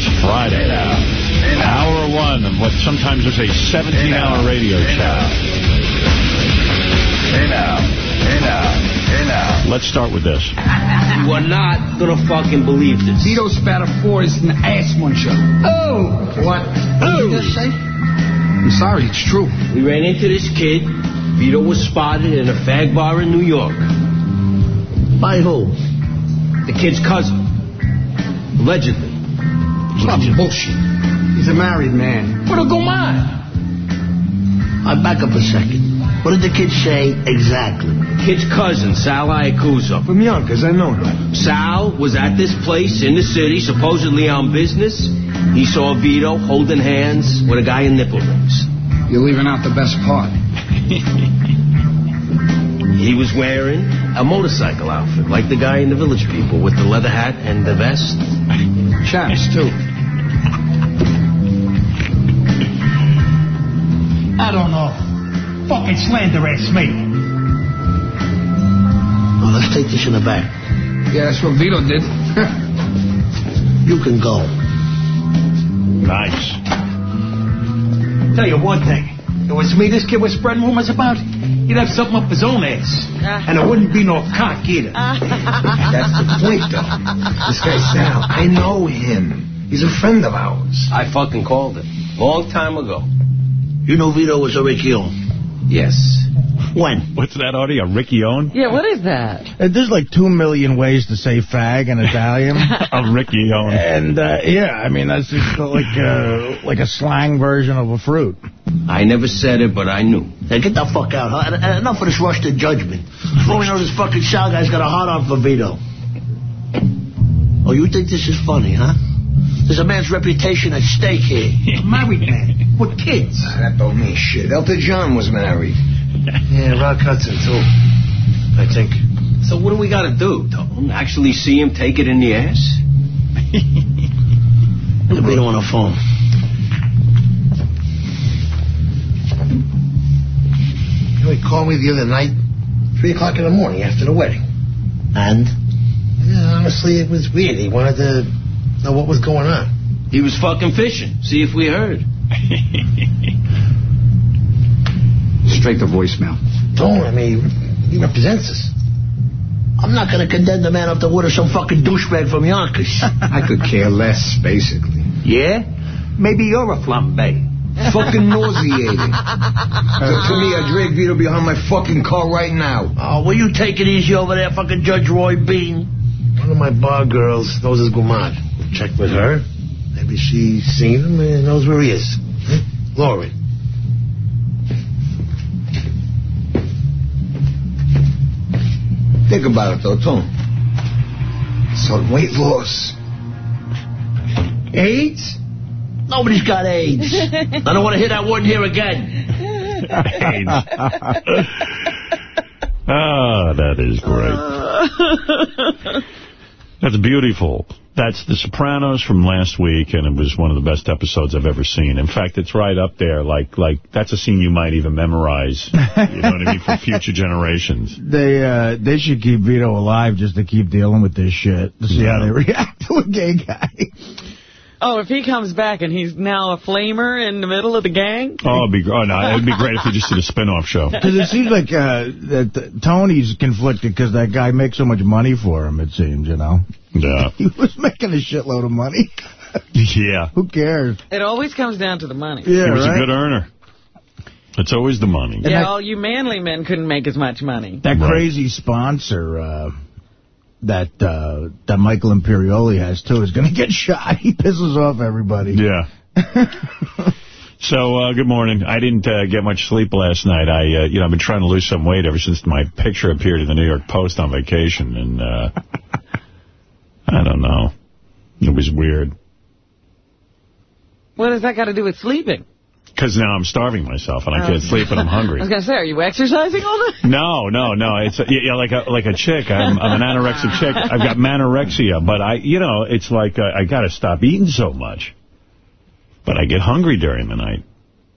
It's Friday now. Hour one of what sometimes is a 17-hour radio show. Hey now. Hey now. Hey now. Let's start with this. You are not gonna fucking believe this. Vito Spatafore is an ass muncher. Oh! What? What did you just say? I'm sorry, it's true. We ran into this kid. Vito was spotted in a fag bar in New York. By who? The kid's cousin. Allegedly. Mm-hmm. Stop bullshit. He's a married man. What'll go mine? I back up a second. What did the kid say exactly? Kid's cousin, Sal Iacuso. From Yonkers, I know him. Sal was at this place in the city, supposedly on business. He saw Vito holding hands with a guy in nipple rings. You're leaving out the best part. He was wearing a motorcycle outfit, like the guy in the Village People, with the leather hat and the vest. Chaps, too. I don't know. Fucking slanderous me. Well, let's take this in the back. Yeah, that's what Vito did. You can go. Nice. Tell you one thing. It was me this kid was spreading rumors about, he'd have something up his own ass. And it wouldn't be no cock either. That's the point, though. This guy Sal, I know him. He's a friend of ours. I fucking called it. Long time ago. You know Vito was a Riccio. Yes. When? What's that audio? ricchione? Yeah, what is that? Uh, There's like two million ways to say fag in Italian. A Ricky Owen. and, uh, yeah, I mean, that's just like, uh, like a slang version of a fruit. I never said it, but I knew. Hey, get the fuck out, huh? And- and Enough of this rush to judgment. Before we know this fucking Sal guy's got a hard on for Vito. Oh, you think this is funny, huh? There's a man's reputation at stake here. A married man. With kids. That don't mean shit. Elton John was married. Yeah, Rock Hudson, too. I think. So what do we got to do, Tone? Actually see him take it in the ass? Get Vito on the phone. You know, he called me the other night, 3 o'clock in the morning after the wedding. And? Yeah, honestly, it was weird. He wanted to know what was going on. He was fucking fishing. See if we heard. Straight to voicemail. Don't, I mean, he represents us. I'm not going to condemn the man up the wood or some fucking douchebag from Yonkers. I could care less, basically. Yeah? Maybe you're a flambe. Fucking nauseating. to, to me, I drag Vito behind my fucking car right now. Oh, will you take it easy over there, fucking Judge Roy Bean? One of my bar girls knows his Gumad. Check with her. Maybe she's seen him and knows where he is. Hmm? Huh? Lauren. Think about it, though, Tone. Some weight loss. AIDS? Nobody's got AIDS. I don't want to hear that word here again. Ah, that is great. That's beautiful. That's The Sopranos from last week, and it was one of the best episodes I've ever seen. In fact, it's right up there. Like, like that's a scene you might even memorize, you know what I mean, for future generations. They uh, they should keep Vito alive just to keep dealing with this shit, to see how they react to a gay guy. Oh, if he comes back and he's now a flamer in the middle of the gang? Oh, it'd be, oh no, it'd be great if we just did a spin-off show. Because it seems like uh, that Tony's conflicted because that guy makes so much money for him, it seems, you know? Yeah. He was making a shitload of money. Yeah. Who cares? It always comes down to the money. Yeah, he was right? a good earner. It's always the money. Yeah, all you manly men couldn't make as much money. That Right. crazy sponsor uh, that uh, that Michael Imperioli has, too, is going to get shot. He pisses off everybody. Yeah. So, uh, good morning. I didn't uh, get much sleep last night. I, uh, you know, I've been trying to lose some weight ever since my picture appeared in the New York Post on vacation, and uh, I don't know. It was weird. What does that got to do with sleeping? Because now I'm starving myself, and I Oh. can't sleep, and I'm hungry. I was going to say, are you exercising all the No, no, no. It's a, yeah, like a like a chick. I'm, I'm an anorexic chick. I've got manorexia, but I, you know, it's like uh, I got to stop eating so much. But I get hungry during the night.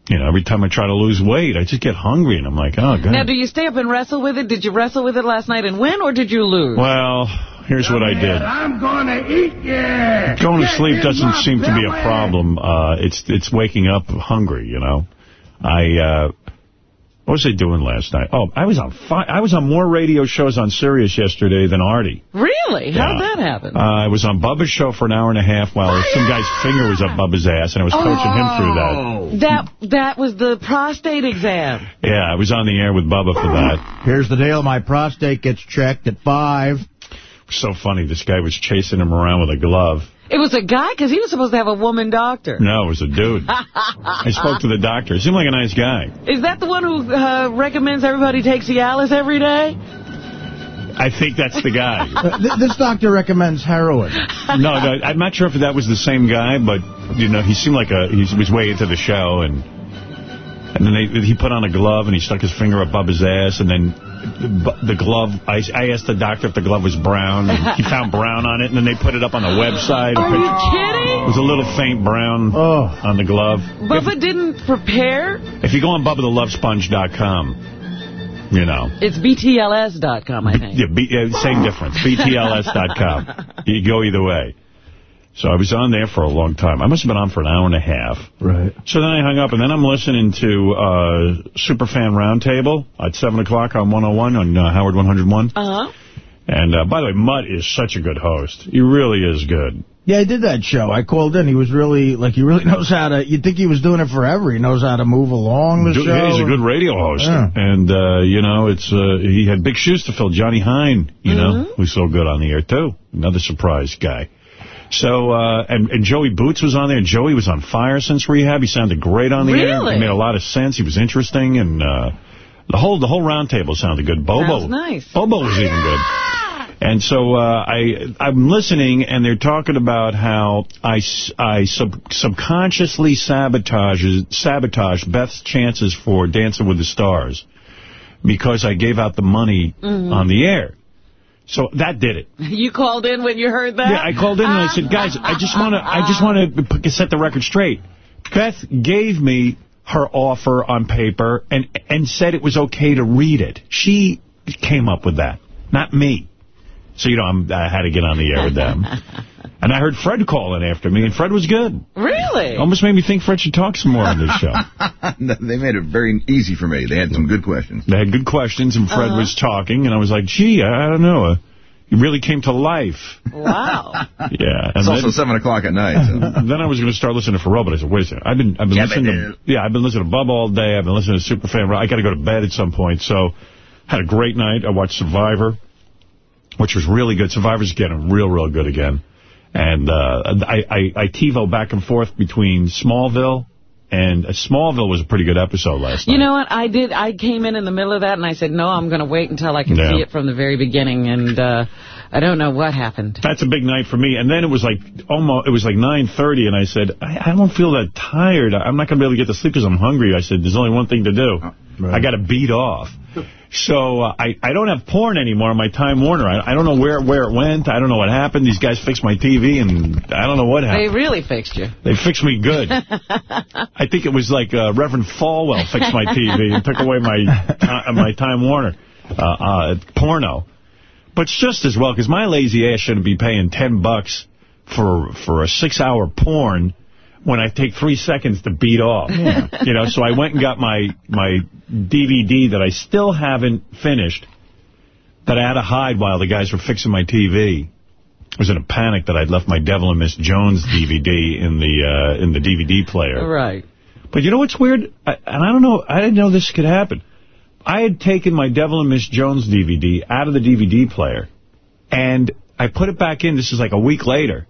You know, every time I try to lose weight, I just get hungry, and I'm like, oh, God. Now, do you stay up and wrestle with it? Did you wrestle with it last night and win, or did you lose? Well, Here's what I did. I'm gonna eat you. Going to sleep doesn't seem to be a problem. Uh, it's it's waking up hungry, you know. I uh, what was I doing last night? Oh, I was on I was on more radio shows on Sirius yesterday than Artie. Really? How did that happen? Uh, I was on Bubba's show for an hour and a half while some guy's finger was up Bubba's ass, and I was coaching him through that. That that was the prostate exam. Yeah, I was on the air with Bubba for that. Here's the deal. My prostate gets checked at 5. So funny, this guy was chasing him around with a glove. It was a guy because he was supposed to have a woman doctor. No, it was a dude. I spoke to the doctor. He seemed like a nice guy. Is that the one who uh, recommends everybody take Cialis every day? I think that's the guy. Uh, this doctor recommends heroin. No, no, I'm not sure if that was the same guy, but, you know, he seemed like a, he was way into the show, and and then they, he put on a glove, and he stuck his finger up his ass, and then the, the glove, I, I asked the doctor if the glove was brown, and he found brown on it, and then they put it up on the website. Are It you kidding? It was a little faint brown Oh. on the glove. Bubba didn't prepare? If you go on BubbaTheLoveSponge.com, you know, It's BTLS.com, I think. Yeah, B, yeah same difference. BTLS.com. You go either way. So I was on there for a long time. I must have been on for an hour and a half. Right. So then I hung up, and then I'm listening to uh, Superfan Roundtable at 7 o'clock on 101 on uh, Howard 101. Uh-huh. And uh, by the way, Mutt is such a good host. He really is good. Yeah, I did that show. I called in. He was really, like, he really knows how to, you'd think he was doing it forever. He knows how to move along the show. He's a good radio host. Yeah. And, uh, you know, it's uh, he had big shoes to fill. Johnny Hine, you know, Mm-hmm. who's so good on the air, too. Another surprise guy. So, uh, and, and Joey Boots was on there. And Joey was on fire since rehab. He sounded great on the air. Really? He made a lot of sense. He was interesting. And uh, the whole the whole round table sounded good. Bobo. Sounds nice. Bobo was even good. And so uh, I, I'm listening, and they're talking about how I, I sub, subconsciously sabotage, sabotage Beth's chances for Dancing with the Stars because I gave out the money Mm-hmm. on the air. So that did it. You called in when you heard that? Yeah, I called in and I said, um, guys, I just want to, I just want to set the record straight. Beth gave me her offer on paper and and said it was okay to read it. She came up with that, not me. So, you know, I'm, I had to get on the air with them. And I heard Fred call in after me, and Fred was good. Really? Almost made me think Fred should talk some more on this show. they made it very easy for me. They had some good questions. They had good questions, and Fred was talking, and I was like, gee, I don't know. Uh, he really came to life. Wow. Yeah. And It's then- also 7 o'clock at night. So. then I was going to start listening to Ferrall, but I said, wait a second. I've been, I've been Yeah, listening to, yeah, I've been listening to Bub all day. I've been listening to Superfan. I got to go to bed at some point. So had a great night. I watched Survivor, which was really good. Survivor's getting real, real good again. And uh, I, I, I TiVo back and forth between Smallville and uh, Smallville was a pretty good episode last night. You know what? I did. I came in in the middle of that, and I said, no, I'm going to wait until I can Yeah. see it from the very beginning. And uh, I don't know what happened. That's a big night for me. And then it was like almost, it was like 9.30, and I said, I, I don't feel that tired. I'm not going to be able to get to sleep because I'm hungry. I said, there's only one thing to do. I got to beat off. So uh, I, I don't have porn anymore on my Time Warner. I, I don't know where, where it went. I don't know what happened. These guys fixed my TV, and I don't know what happened. They really fixed you. They fixed me good. I think it was like uh, Reverend Falwell fixed my TV and took away my uh, my Time Warner uh, uh, porno. But it's just as well, because my lazy ass shouldn't be paying 10 bucks for for a six-hour porn when I take three seconds to beat off. You know, so I went and got my my DVD that I still haven't finished that I had to hide while the guys were fixing my TV. I was in a panic that I'd left my Devil and Miss Jones DVD in the uh, in the DVD player. Right. But you know what's weird? I, and I don't know, I didn't know this could happen. I had taken my Devil and Miss Jones DVD out of the DVD player, and I put it back in, this is like a week later,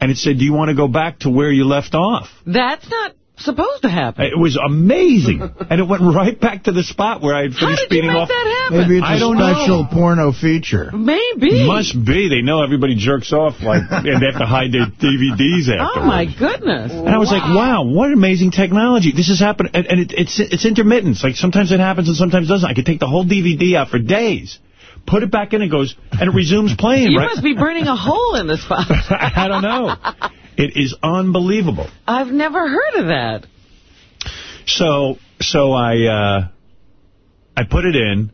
and it said, do you want to go back to where you left off? That's not supposed to happen. It was amazing. and it went right back to the spot where I had How finished did you beating make off. that happen? Maybe it's I a don't special know. porno feature. Maybe. Must be. They know everybody jerks off, like, and they have to hide their DVDs afterwards. Oh, my goodness. And I was like, wow, what amazing technology. This has happened. And, and it, it's it's intermittent. It's like sometimes it happens and sometimes it doesn't. I could take the whole DVD out for days, put it back in, it goes, and it resumes playing. You right? must be burning a hole in the spot. I don't know. It is unbelievable. I've never heard of that. So so I uh, I put it in,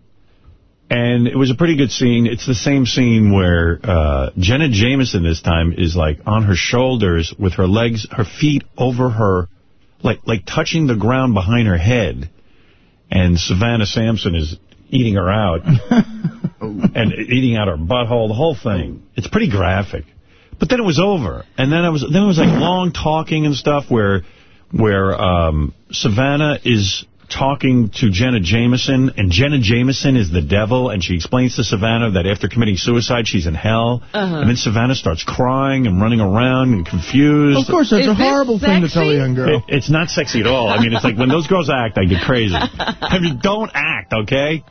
And it was a pretty good scene. It's the same scene where uh, Jenna Jameson this time is like on her shoulders with her legs, her feet over her, like like touching the ground behind her head. And Savannah Sampson is eating her out and eating out her butthole, the whole thing. It's pretty graphic. But then it was over. And then it was then it was like long talking and stuff where where um, Savannah is talking to Jenna Jameson, and Jenna Jameson is the devil, and she explains to Savannah that after committing suicide, she's in hell. Uh-huh. And then Savannah starts crying and running around and confused. Of course, that's Is a this horrible thing to tell a young girl. It- it's not sexy at all. I mean, it's like when those girls act, I get crazy. I mean, don't act, okay?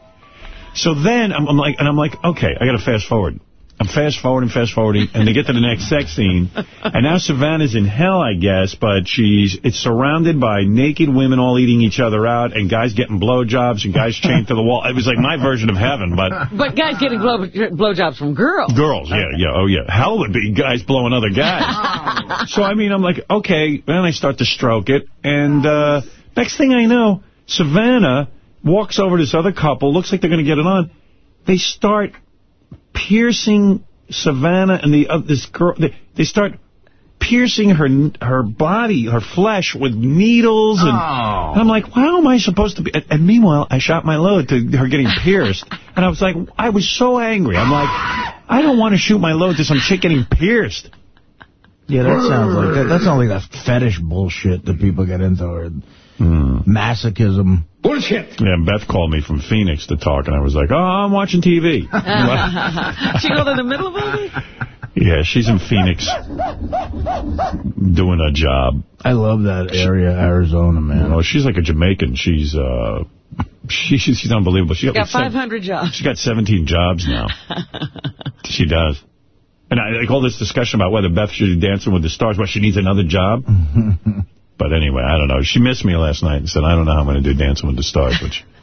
So then I'm, I'm like, and I'm like, okay, I got to fast forward. I'm fast forwarding, fast forwarding, and they get to the next sex scene. And now Savannah's in hell, I guess, but she's it's surrounded by naked women all eating each other out, and guys getting blowjobs, and guys chained to the wall. It was like my version of heaven, but But guys getting blow blowjobs from girls. Girls, yeah, yeah, oh yeah. Hell would be guys blowing other guys. so, I mean, I'm like, okay. Then I start to stroke it. And uh, next thing I know, Savannah walks over to this other couple. Looks like they're going to get it on. They start piercing Savannah and the uh, this girl. They, they start piercing her her body, her flesh with needles. And, and I'm like, how am I supposed to be? And, and meanwhile, I shot my load to her getting pierced. and I was like, I was so angry. I'm like, I don't want to shoot my load to some chick getting pierced. Yeah, that sounds like that, that sounds like that fetish bullshit that people get into, or masochism. Bullshit. Yeah, Beth called me from Phoenix to talk, and I was like, oh, I'm watching TV. she called in the middle of all this? yeah, she's in Phoenix doing a job. I love that area, Arizona, man. Oh, she's like a Jamaican. She's uh, she, she's unbelievable. She got, Got like, seven- 500 jobs. She's got 17 jobs now. she does. And I like all this discussion about whether Beth should be dancing with the stars. Well, she needs another job. but anyway, I don't know. She missed me last night and said, I don't know how I'm going to do Dancing with the Stars, which...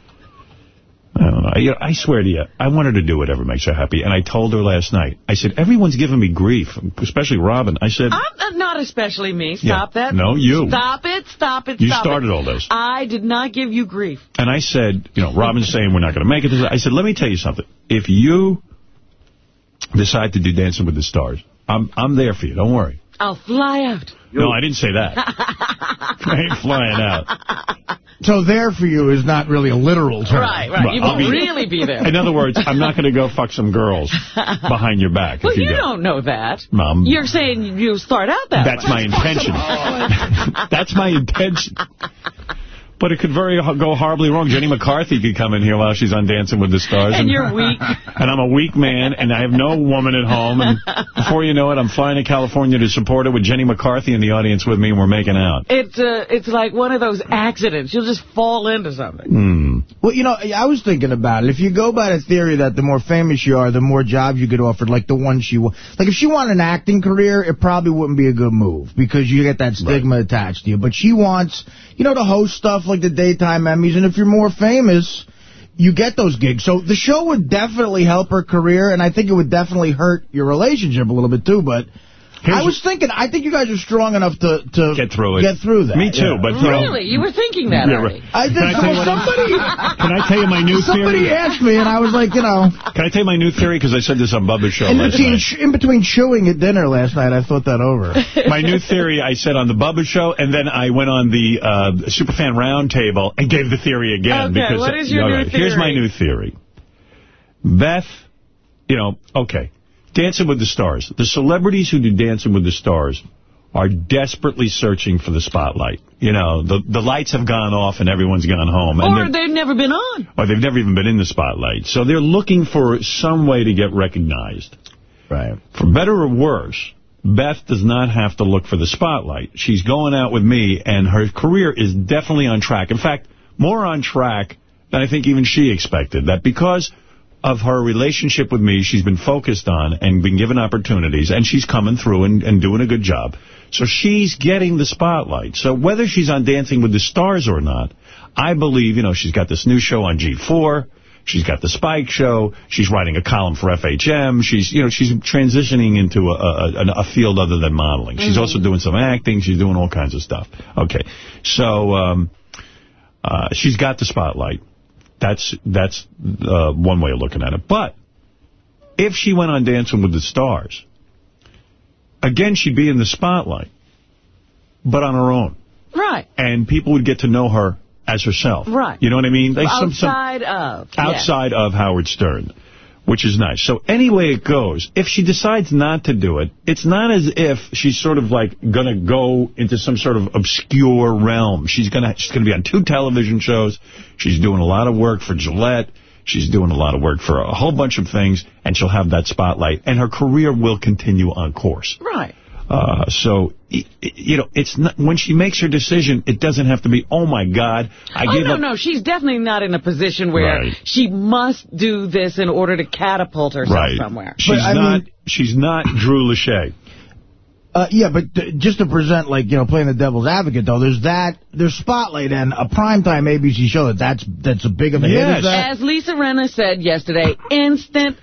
I don't know. I, you know, I swear to you, I want her to do whatever makes her happy. And I told her last night, I said, everyone's giving me grief, especially Robin. I said, I'm uh, not especially me. Stop Yeah. that. No, you. Stop it. Stop it. You stop started it. all this. I did not give you grief. and I said, you know, Robin's saying we're not going to make it. I said, let me tell you something. If you decide to do Dancing with the Stars, I'm I'm there for you. Don't worry. I'll fly out. No, I didn't say that. I ain't flying out. So there for you is not really a literal term. Right, right. Well, you I'll won't be- really be there. In other words, I'm not going to go fuck some girls behind your back. well, if you, you don't know that. Mom. You're saying you start out that That's way. my intention. That's my intention. But it could very go horribly wrong. Jenny McCarthy could come in here while she's on Dancing with the Stars. And you're weak. And I'm a weak man, and I have no woman at home. And before you know it, I'm flying to California to support her with Jenny McCarthy in the audience with me, and we're making out. It's uh, it's like one of those accidents. You'll just fall into something. Hmm. Well, you know, I was thinking about it. If you go by the theory that the more famous you are, the more jobs you get offered, like the one she wa- Like, if she wanted an acting career, it probably wouldn't be a good move because you get that stigma attached to you. But she wants, you know, to host stuff like the daytime Emmys, and if you're more famous, you get those gigs. So the show would definitely help her career, and I think it would definitely hurt your relationship a little bit, too. But I was thinking, I think you guys are strong enough to, to Get through it. Get through that. Me too, yeah. but you know- Really? You were thinking that Yeah, right. I did. Can I well, somebody, Can I tell you my new somebody theory? Somebody asked me, and I was like, you know, Can I tell you my new theory? Because I said this on Bubba's show in last between, night. in between chewing at dinner last night, I thought that over. My new theory I said on the Bubba show, and then I went on the uh, Superfan Roundtable and gave the theory again. Okay, because what is your all new Here's my new theory. Beth, you know, okay, Dancing with the Stars. The celebrities who do Dancing with the Stars are desperately searching for the spotlight. You know, the the lights have gone off and everyone's gone home. And Or they're- they've never been on. or they've never even been in the spotlight. So they're looking for some way to get recognized. Right. For better or worse, Beth does not have to look for the spotlight. She's going out with me, and her career is definitely on track. In fact, more on track than I think even she expected. That because of her relationship with me, she's been focused on and been given opportunities, and she's coming through and, and doing a good job. So she's getting the spotlight. So whether she's on Dancing with the Stars or not, I believe, you know, she's got this new show on G4. She's got the Spike show. She's writing a column for FHM. She's, you know, she's transitioning into a, a, a field other than modeling. She's also doing some acting. She's doing all kinds of stuff. Okay. So, um, uh, she's got the spotlight. That's that's uh, one way of looking at it. But if she went on Dancing with the Stars, again, she'd be in the spotlight, but on her own. Right. And people would get to know her as herself. Right. You know what I mean? Like some- some- outside of. outside of Howard Stern, which is nice. So anyway it goes, if she decides not to do it, it's not as if she's sort of like going to go into some sort of obscure realm. She's going to she's going to be on two television shows. She's doing a lot of work for Gillette. She's doing a lot of work for a whole bunch of things, and she'll have that spotlight. And her career will continue on course. Right. Uh, so, y- y- you know, it's not, when she makes her decision, it doesn't have to be, oh, my God, I oh, gave no, up. no. She's definitely not in a position where Right. she must do this in order to catapult herself Right. somewhere. She's I not. mean- she's not Drew Lachey. Uh, yeah, but just to present, like, you know, playing the devil's advocate, though, there's that, there's Spotlight and a primetime ABC show that that's, that's a big of a hit as. As Lisa Rinna said yesterday, instant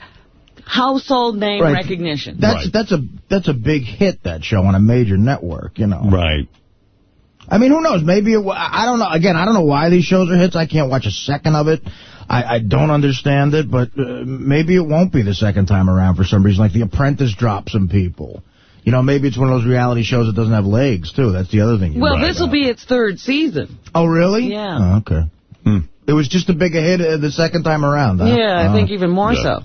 household name Right. recognition. That's that's a that's a big hit that show on a major network, you know. Right. I mean, who knows? Maybe it, wa- I don't know. Again, I don't know why these shows are hits. I can't watch a second of it. I, I don't understand it, but uh, maybe it won't be the second time around for some reason. Like The Apprentice dropped some people. You know, maybe it's one of those reality shows that doesn't have legs, too. That's the other thing. you well, this will be its third season. Oh, really? Yeah. Oh, okay. It was just a bigger hit uh, the second time around, huh? Yeah, I Uh, think even more Yeah. so.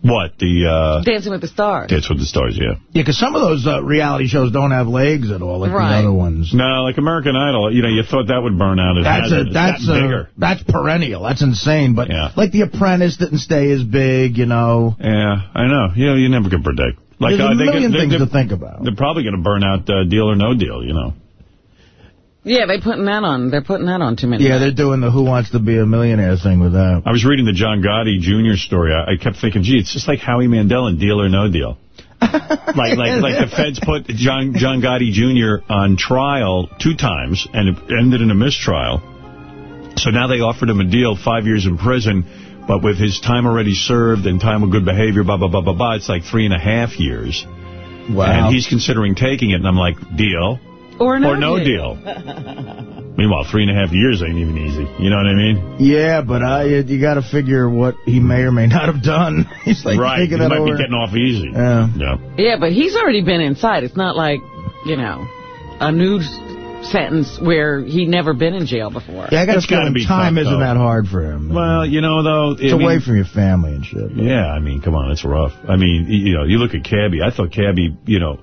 What? The, uh... Dancing with the Stars. Dance with the Stars, yeah. Yeah, because some of those uh, reality shows don't have legs at all, like Right. the other ones. No, like American Idol, you know, you thought that would burn out. It That's a, hasn't. It's that's gotten a, bigger. that's perennial. That's insane. But Yeah. like The Apprentice didn't stay as big, you know. Yeah, I know. You know, you never can predict. Like, There's a uh, they million they things they're, to think about. They're probably going to burn out uh, Deal or No Deal, you know. Yeah, they're putting that on. They're putting that on too many. Yeah, they're doing the Who Wants to Be a Millionaire thing with that. I was reading the John Gotti Jr. story. I, I kept thinking, gee, it's just like Howie Mandel in Deal or No Deal. like like like the feds put John John Gotti Jr. on trial two times, and it ended in a mistrial. So now they offered him a deal, five years in prison, but with his time already served and time of good behavior, blah, blah, blah, blah, blah, it's like three and a half years. Wow. And he's considering taking it, and I'm like, deal Or no, or no deal. Meanwhile, three and a half years ain't even easy. You know what I mean? Yeah, but uh, you, you got to figure what he may or may not have done. He's like right. thinking He that might over. be getting off easy. Yeah. Yeah. Yeah, but he's already been inside. It's not like, you know, a new sentence where he'd never been in jail before. Yeah, I got a It's gotta feeling be time tough, isn't though. that hard for him. Well, you know, though... it's I away mean, from your family and shit. Yeah, I mean, come on, it's rough. I mean, you know, you look at Cabby. I thought Cabby, you know,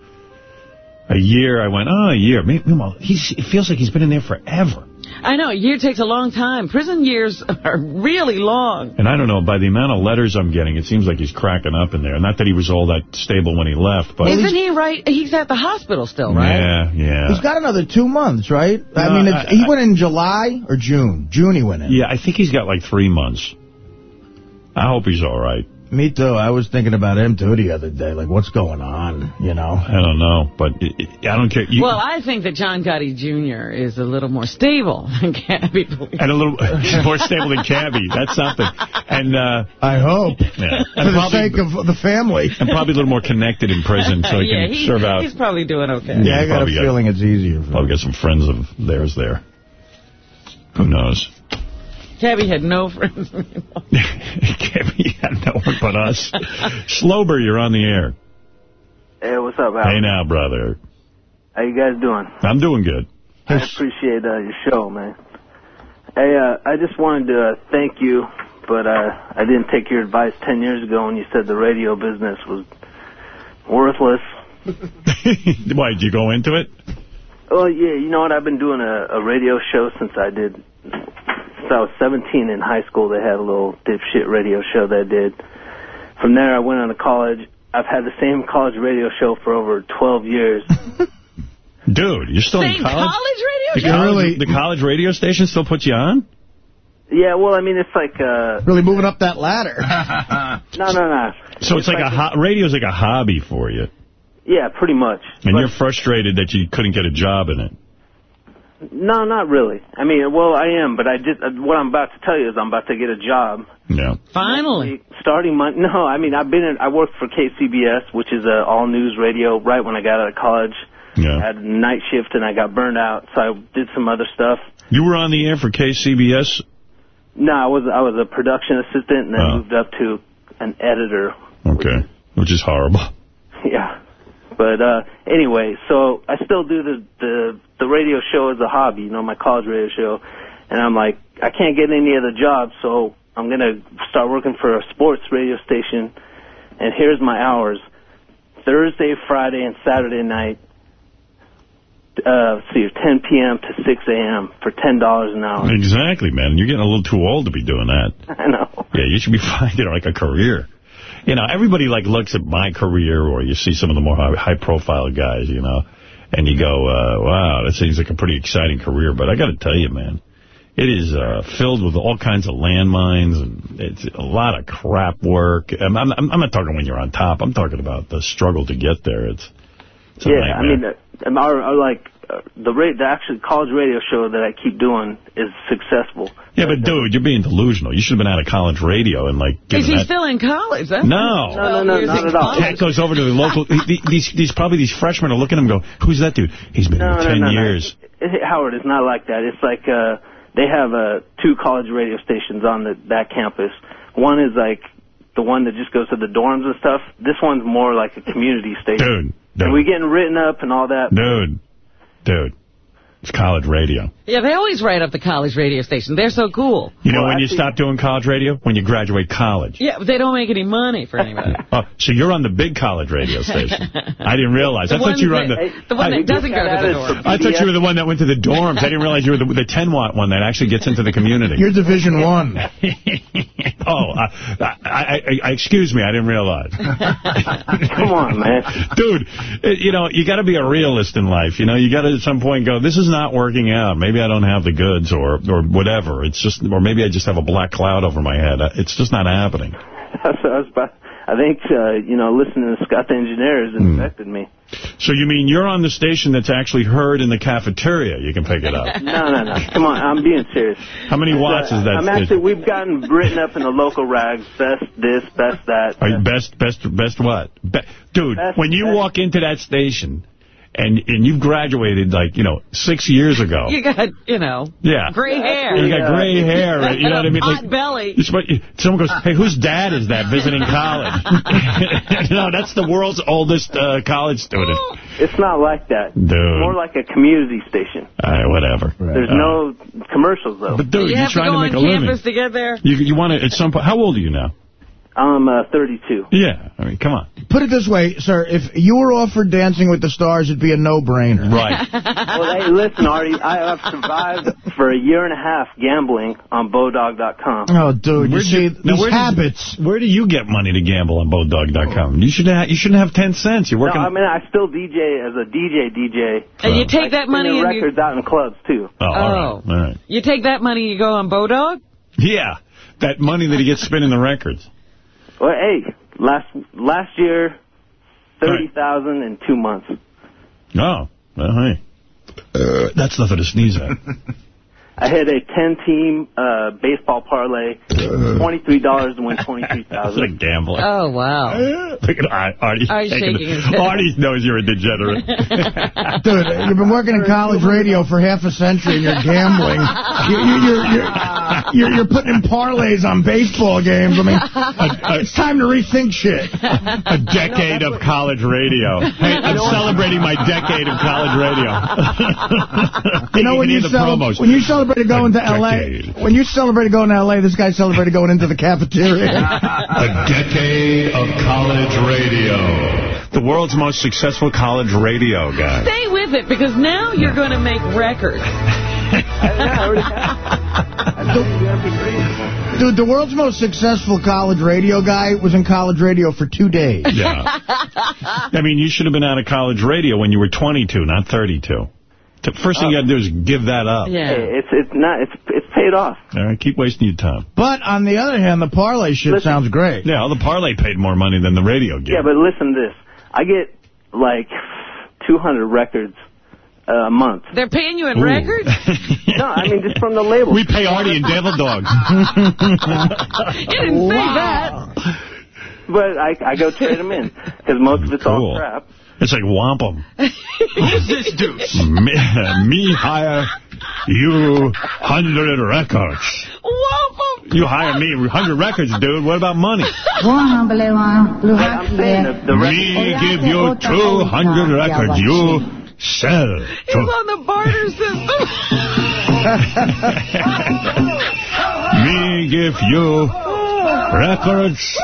a year, I went, oh, a year. Meanwhile, he's, it feels like he's been in there forever. I know, a year takes a long time. Prison years are really long. And I don't know, by the amount of letters I'm getting, it seems like he's cracking up in there. Not that he was all that stable when he left, but... Isn't he right? He's at the hospital still, right? Yeah, yeah. He's got another two months, right? I mean, it's, I- he went in July or June. June he went in. Yeah, I think he's got like three months. I hope he's all right. Me too. I was thinking about him too the other day. Like, what's going on? You know. I don't know, but it, it, I don't care. You, Well, I think that John Gotti Jr. is a little more stable than Cabby and a little more stable than Cabby. That's something. And uh, I hope. yeah, For and the sake of the family. and probably a little more connected in prison, so he yeah, can he- serve out. he's probably doing okay. Yeah, I got a Probably got- feeling it's easier for Probably him. got some friends of theirs there. Who knows? Cabby had no friends. Cabby had no one but us. Slober, you're on the air. Hey, what's up, Al? Hey now, brother. How you guys doing? I'm doing good. I appreciate uh, your show, man. Hey, uh, I just wanted to uh, thank you, but uh, I didn't take your advice 10 years ago when you said the radio business was worthless. Why, did you go into it? Well, yeah, you know what? I've been doing a, a radio show since I did, since I was 17 in high school. They had a little dipshit radio show that I did. From there, I went on to college. I've had the same college radio show for over 12 years. Dude, you're still Same in college? college radio The show? college, the college radio station still puts you on? Yeah, well, I mean, it's like, uh, Really moving up that ladder. no, no, no. So it's, like, a ho radio's like a hobby for you. Yeah, pretty much. And But- you're frustrated that you couldn't get a job in it. No, not really. I mean, well, I am, but I just uh, what I'm about to tell you is I'm about to get a job. Yeah. Finally. Starting Monday. No, I mean I've been in, I worked for KCBS, which is a all news radio. Right when I got out of college, Yeah. I had a night shift and I got burned out, so I did some other stuff. You were on the air for KCBS No, I was I was a production assistant and then Oh. moved up to an editor. Okay. Which is horrible. Yeah. But uh anyway, so I still do the the the radio show as a hobby, you know, my college radio show. And I'm like, I can't get any other jobs, so I'm going to start working for a sports radio station. And here's my hours. Thursday, Friday, and Saturday night, uh, see, 10 p.m. to 6 a.m. for $10 an hour. Exactly, man. You're getting a little too old to be doing that. I know. Yeah, you should be finding like a career. You know, everybody like looks at my career or you see some of the more high profile guys, you know, and you go, uh, wow, that seems like a pretty exciting career. But I got to tell you, man, it is uh, filled with all kinds of landmines and it's a lot of crap work. I'm, I'm, I'm not talking when you're on top. I'm talking about the struggle to get there. It's, it's yeah, I mean, uh, our, our, like, the, rate, the actual college radio show that I keep doing is successful. Yeah, but dude, you're being delusional. You should have been out of college radio and like Is given he that. still in college? That's No. No, no, no, not at all. Cat goes over to the local. he- These, these probably these freshmen are looking at him and go, "Who's that dude? He's been No, here ten no, no, years." No. It- Howard, it's not like that. It's like uh, they have uh, two college radio stations on the, that campus. One is like the one that just goes to the dorms and stuff. This one's more like a community station. Dude, dude, And we getting written up and all that. dude, dude. It's college radio. Yeah, they always write up the college radio station. They're so cool. You know Well, when you actually- stop doing college radio? When you graduate college. Yeah, but they don't make any money for anybody. Oh, so you're on the big college radio station. I didn't realize. The I thought you were on the... that- the one I, that doesn't go to the added dorm. I thought you were the one that went to the dorms. I didn't realize you were the, the 10-watt one that actually gets into the community. You're Division One. oh, uh, I, I, I, I, excuse me, I didn't realize. Come on, man. Dude, you know, you got to be a realist in life. You know, you got to at some point go, this is not working out. Maybe I don't have the goods or or whatever. It's just, or maybe I just have a black cloud over my head. Uh, It's just not happening. That's what I was about. I think uh, you know, listening to Scott the Engineer has Hmm. infected me. So you mean you're on the station that's actually heard in the cafeteria? You can pick it up. No, no, no. Come on, I'm being serious. How many watts is that I'm station? actually, we've gotten written up in the local rags. Best this, best that. Are you best, best, best what? Be Dude, Best- when you best- walk into that station and and you've graduated like, you know, six years ago. You got, you know, Yeah. gray hair. You got gray hair, right? you know what I mean? Hot Like, belly. It's what you- someone goes, hey, whose dad is that visiting college? no, that's the world's oldest uh, college student. It's not like that. Dude. More like a community station. All right, whatever. There's All no commercials, though. But, dude, you are have to trying go to make on a living. campus to get there. You, you want to, at some point, how old are you now? I'm uh, 32. Yeah, I mean, come on. Put it this way, sir. If you were offered Dancing with the Stars, it'd be a no-brainer. Right. well, hey, listen, Artie, I have survived for a year and a half gambling on Bodog.com. Oh, dude, Where'd see, you- these where did- habits. Where do you get money to gamble on Bodog.com? You should have, you shouldn't have 10 cents. You're working... No. I mean, I still DJ as a DJ DJ. And you take I that money spin and you, records out in clubs, too. oh, all right. All right. you take that money and you go on Bodog? Yeah, that money that he gets spinning the records. Well, hey, last last year, 30000 in two months. Oh, well, hey. Uh, that's nothing to sneeze at. I had a 10-team uh, baseball parlay, $23 to win That's like 23000. Oh, wow. Look at Ar- Artie. Artie's shaking shaking his head. Artie knows you're a degenerate. Dude, you've been working in college radio for half a century and you're gambling. You, you, you're, you're, you're, you're putting in parlays on baseball games. I mean, it's time to rethink shit. a decade of college radio. Hey, I'm celebrating my decade of college radio. You know, when you, the cele- promos. when you celebrated going to decade. L.A., when you celebrated going to L.A., this guy celebrated going into the cafeteria. A decade of college radio. The world's most successful college radio guy. Stay with it, because now you're going to make records. Dude, the world's most successful college radio guy was in college radio for two days. Yeah. I mean, you should have been out of college radio when you were 22, not 32. The First thing you got to do is give that up. Yeah. it's it's not it's it's paid off. All right, keep wasting your time. But on the other hand, the parlay shit Listen. sounds great. Yeah, well, the parlay paid more money than the radio gig. Yeah, but listen to this. I get like 200 records a month. They're paying you in Ooh. records? No, I mean just from the label. we pay Artie and Devil Dog. You didn't say that. But I I go trade them in because most of it's Cool. all crap. It's like wampum. Who's this deuce? me, me hire you hundred records. Waffle. You hire me 100 records, dude. What about money? Me give you 200 records. You sell. He's on the barter system. Me give you records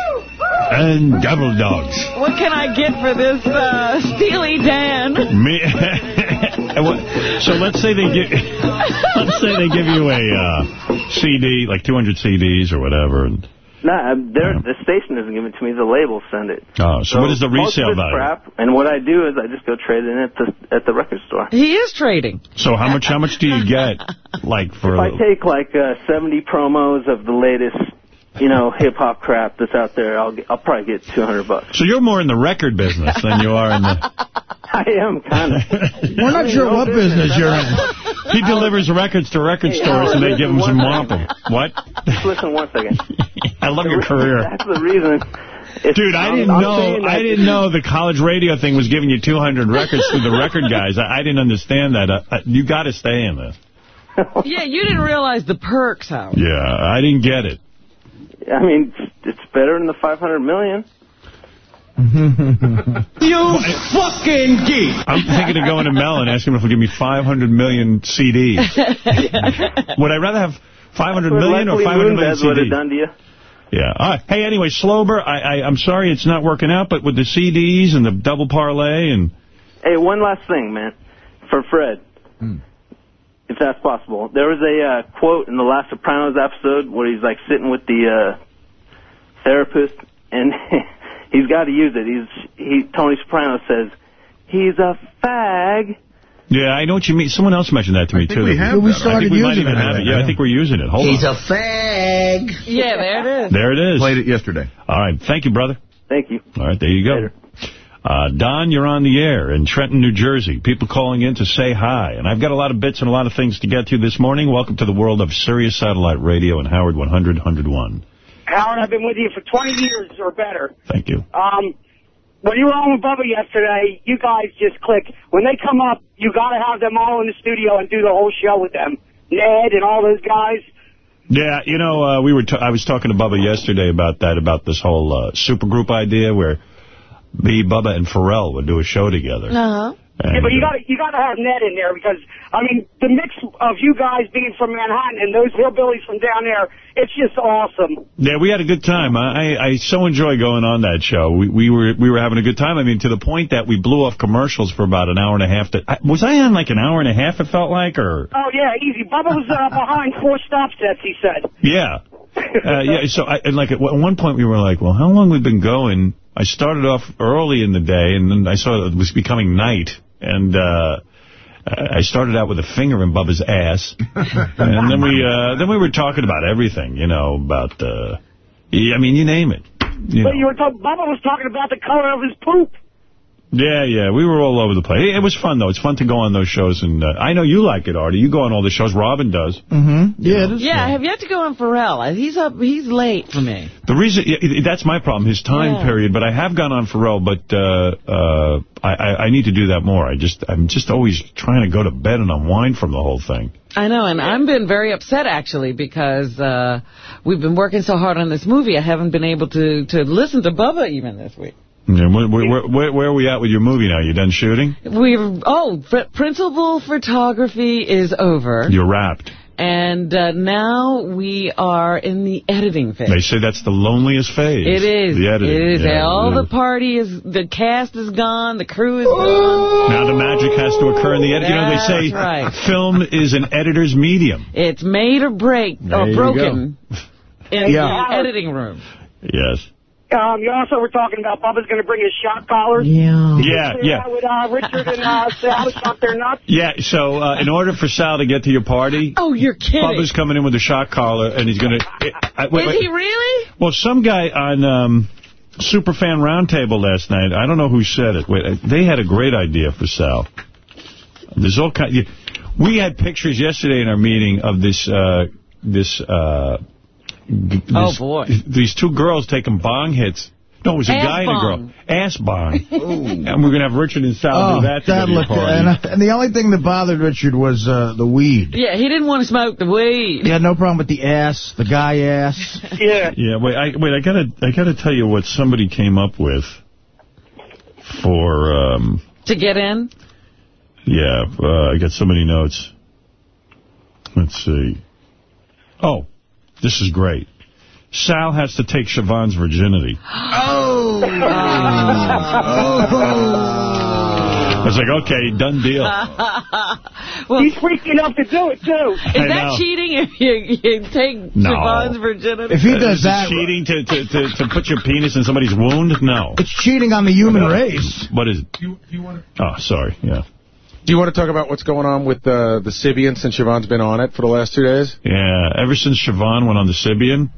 and devil dogs. What can I get for this uh, Steely Dan? Me. so let's say they give, let's say they give you a uh, CD, like 200 CDs or whatever. And, Nah, they're, the station doesn't give it to me. The label send it. oh, so, what is the most resale value? crap, and what I do is I just go trade it in at the, at the record store. He is trading. So how much? How much do you get? Like for? If I take like uh, 70 promos of the latest, you know, hip hop crap that's out there, I'll get, I'll probably get 200 bucks. so you're more in the record business than you are in the. I am kind of. We're not sure what business you're in. He delivers records to record Hey, stores and they give him some wampum. What? Just listen one second. I love your career. That's the reason. It's- Dude, I didn't I'm know. I didn't know the college radio thing was giving you 200 records through the record guys. I, I didn't understand that. Uh, uh, you got to stay in this. Yeah, you didn't realize the perks, Howard. Yeah, I didn't get it. I mean, it's better than the 500 million. You fucking geek. I'm thinking of going to Mel and asking him if he'll give me 500 million CDs. Would I rather have 500 million or 500 million Moonves would have CDs? done to you. Yeah. All right. Hey, anyway, Slober, I, I, I'm sorry it's not working out, but with the CDs and the double parlay and... Hey, one last thing, man, for Fred, hmm. If that's possible. There was a uh, quote in the last Sopranos episode where he's like sitting with the uh, therapist, and he's got to use it. He's he Tony Soprano says he's a fag. Yeah, I know what you mean. Someone else mentioned that to me, think too. we have We that. I started think we might using even it. have it. Yeah, I think we're using it. Hold on. He's on. a fag. Yeah, there it is. There it is. Played it yesterday. All right. Thank you, brother. Thank you. All right, there you go. Later. Uh, Don, you're on the air in Trenton, New Jersey. People calling in to say hi. And I've got a lot of bits and a lot of things to get to this morning. Welcome to the world of Sirius Satellite Radio and Howard 100, 101. Howard, I've been with you for 20 years or better. Thank you. Um, when you were on with Bubba yesterday, you guys just click. When they come up, you got to have them all in the studio and do the whole show with them. Ned and all those guys. Yeah, you know, uh, we were. T I was talking to Bubba yesterday about that, about this whole uh, supergroup idea where me, Bubba, and Ferrall would do a show together. Uh-huh. And, Yeah, but you uh, got to you got to have Ned in there because I mean the mix of you guys being from Manhattan and those hillbillies from down there, it's just awesome. Yeah, we had a good time. I, I so enjoy going on that show. We, we were we were having a good time. I mean, to the point that we blew off commercials for about an hour and a half. To, I, was I on like an hour and a half? It felt like, or Oh yeah, easy. Bubba was uh, behind four stop sets. He said. yeah, uh, yeah. So I, and like at one point we were like, well, how long we've been going? I started off early in the day, and then I saw it was becoming night, and. uh I started out with a finger in Bubba's ass, and then we uh, then we were talking about everything, you know, about uh, I mean, you name it. You know. But you were talking. Bubba was talking about the color of his poop. Yeah, yeah, we were all over the place. It was fun, though. It's fun to go on those shows, and uh, I know you like it, Artie. You go on all the shows. Robin does. Mm-hmm. Yeah, it is Yeah, I fun. have yet to go on Ferrall. He's up. He's late for me. The reason yeah, that's my problem, his time Yeah. period. But I have gone on Ferrall, but uh, uh, I, I, I need to do that more. I just I'm just always trying to go to bed and unwind from the whole thing. I know, and I've been very upset, actually, because uh, we've been working so hard on this movie, I haven't been able to, to listen to Bubba even this week. Yeah, where, where, where, where are we at with your movie now? You done shooting? We've Oh, principal photography is over, You're wrapped. and uh, now we are in the editing phase. They say that's the loneliest phase. It is. The editing. It is. Yeah, All the party is, the cast is gone, the crew is gone. Now the magic has to occur in the edit. You know, they say right. film is an editor's medium. It's made or break, There or broken in Yeah. the editing room. Yes. Um, you also were talking about Bubba's going to bring his shot collars. Yeah. Yeah, yeah. With uh, Richard and uh, Sal to stop their nuts. Yeah, so uh, in order for Sal to get to your party, Oh, you're kidding. Bubba's coming in with a shot collar, and he's going to... is he really? Well, some guy on um, Superfan Roundtable last night, I don't know who said it, wait, they had a great idea for Sal. There's all kind... you- We had pictures yesterday in our meeting of this... Uh, this uh, g- Oh, this- boy. These two girls taking bong hits No, it was a Ass guy and a girl. Ass bong. And we're going to have Richard and Sal Oh, do that that together. looked, and, uh, and the only thing that bothered Richard was uh, the weed. Yeah, he didn't want to smoke the weed. He had no problem with the ass, the guy ass. Yeah. Yeah, wait, I, wait, I gotta, I gotta tell you what somebody came up with for, um, To get in? yeah, uh, I got so many notes. Let's see. Oh, this is great. Sal has to take Siobhan's virginity. Oh. I was like, okay, done deal. well, He's freaking enough to do it, too. Is I that know. cheating if you, you take No. Siobhan's virginity? If he Uh, does is it that, cheating to, to, to, to put your penis in somebody's wound? No. it's cheating on the human race. What is it? Oh, sorry, yeah. Do you want to talk about what's going on with uh, the Sybian since Siobhan's been on it for the last two days? Yeah, ever since Siobhan went on the Sybian,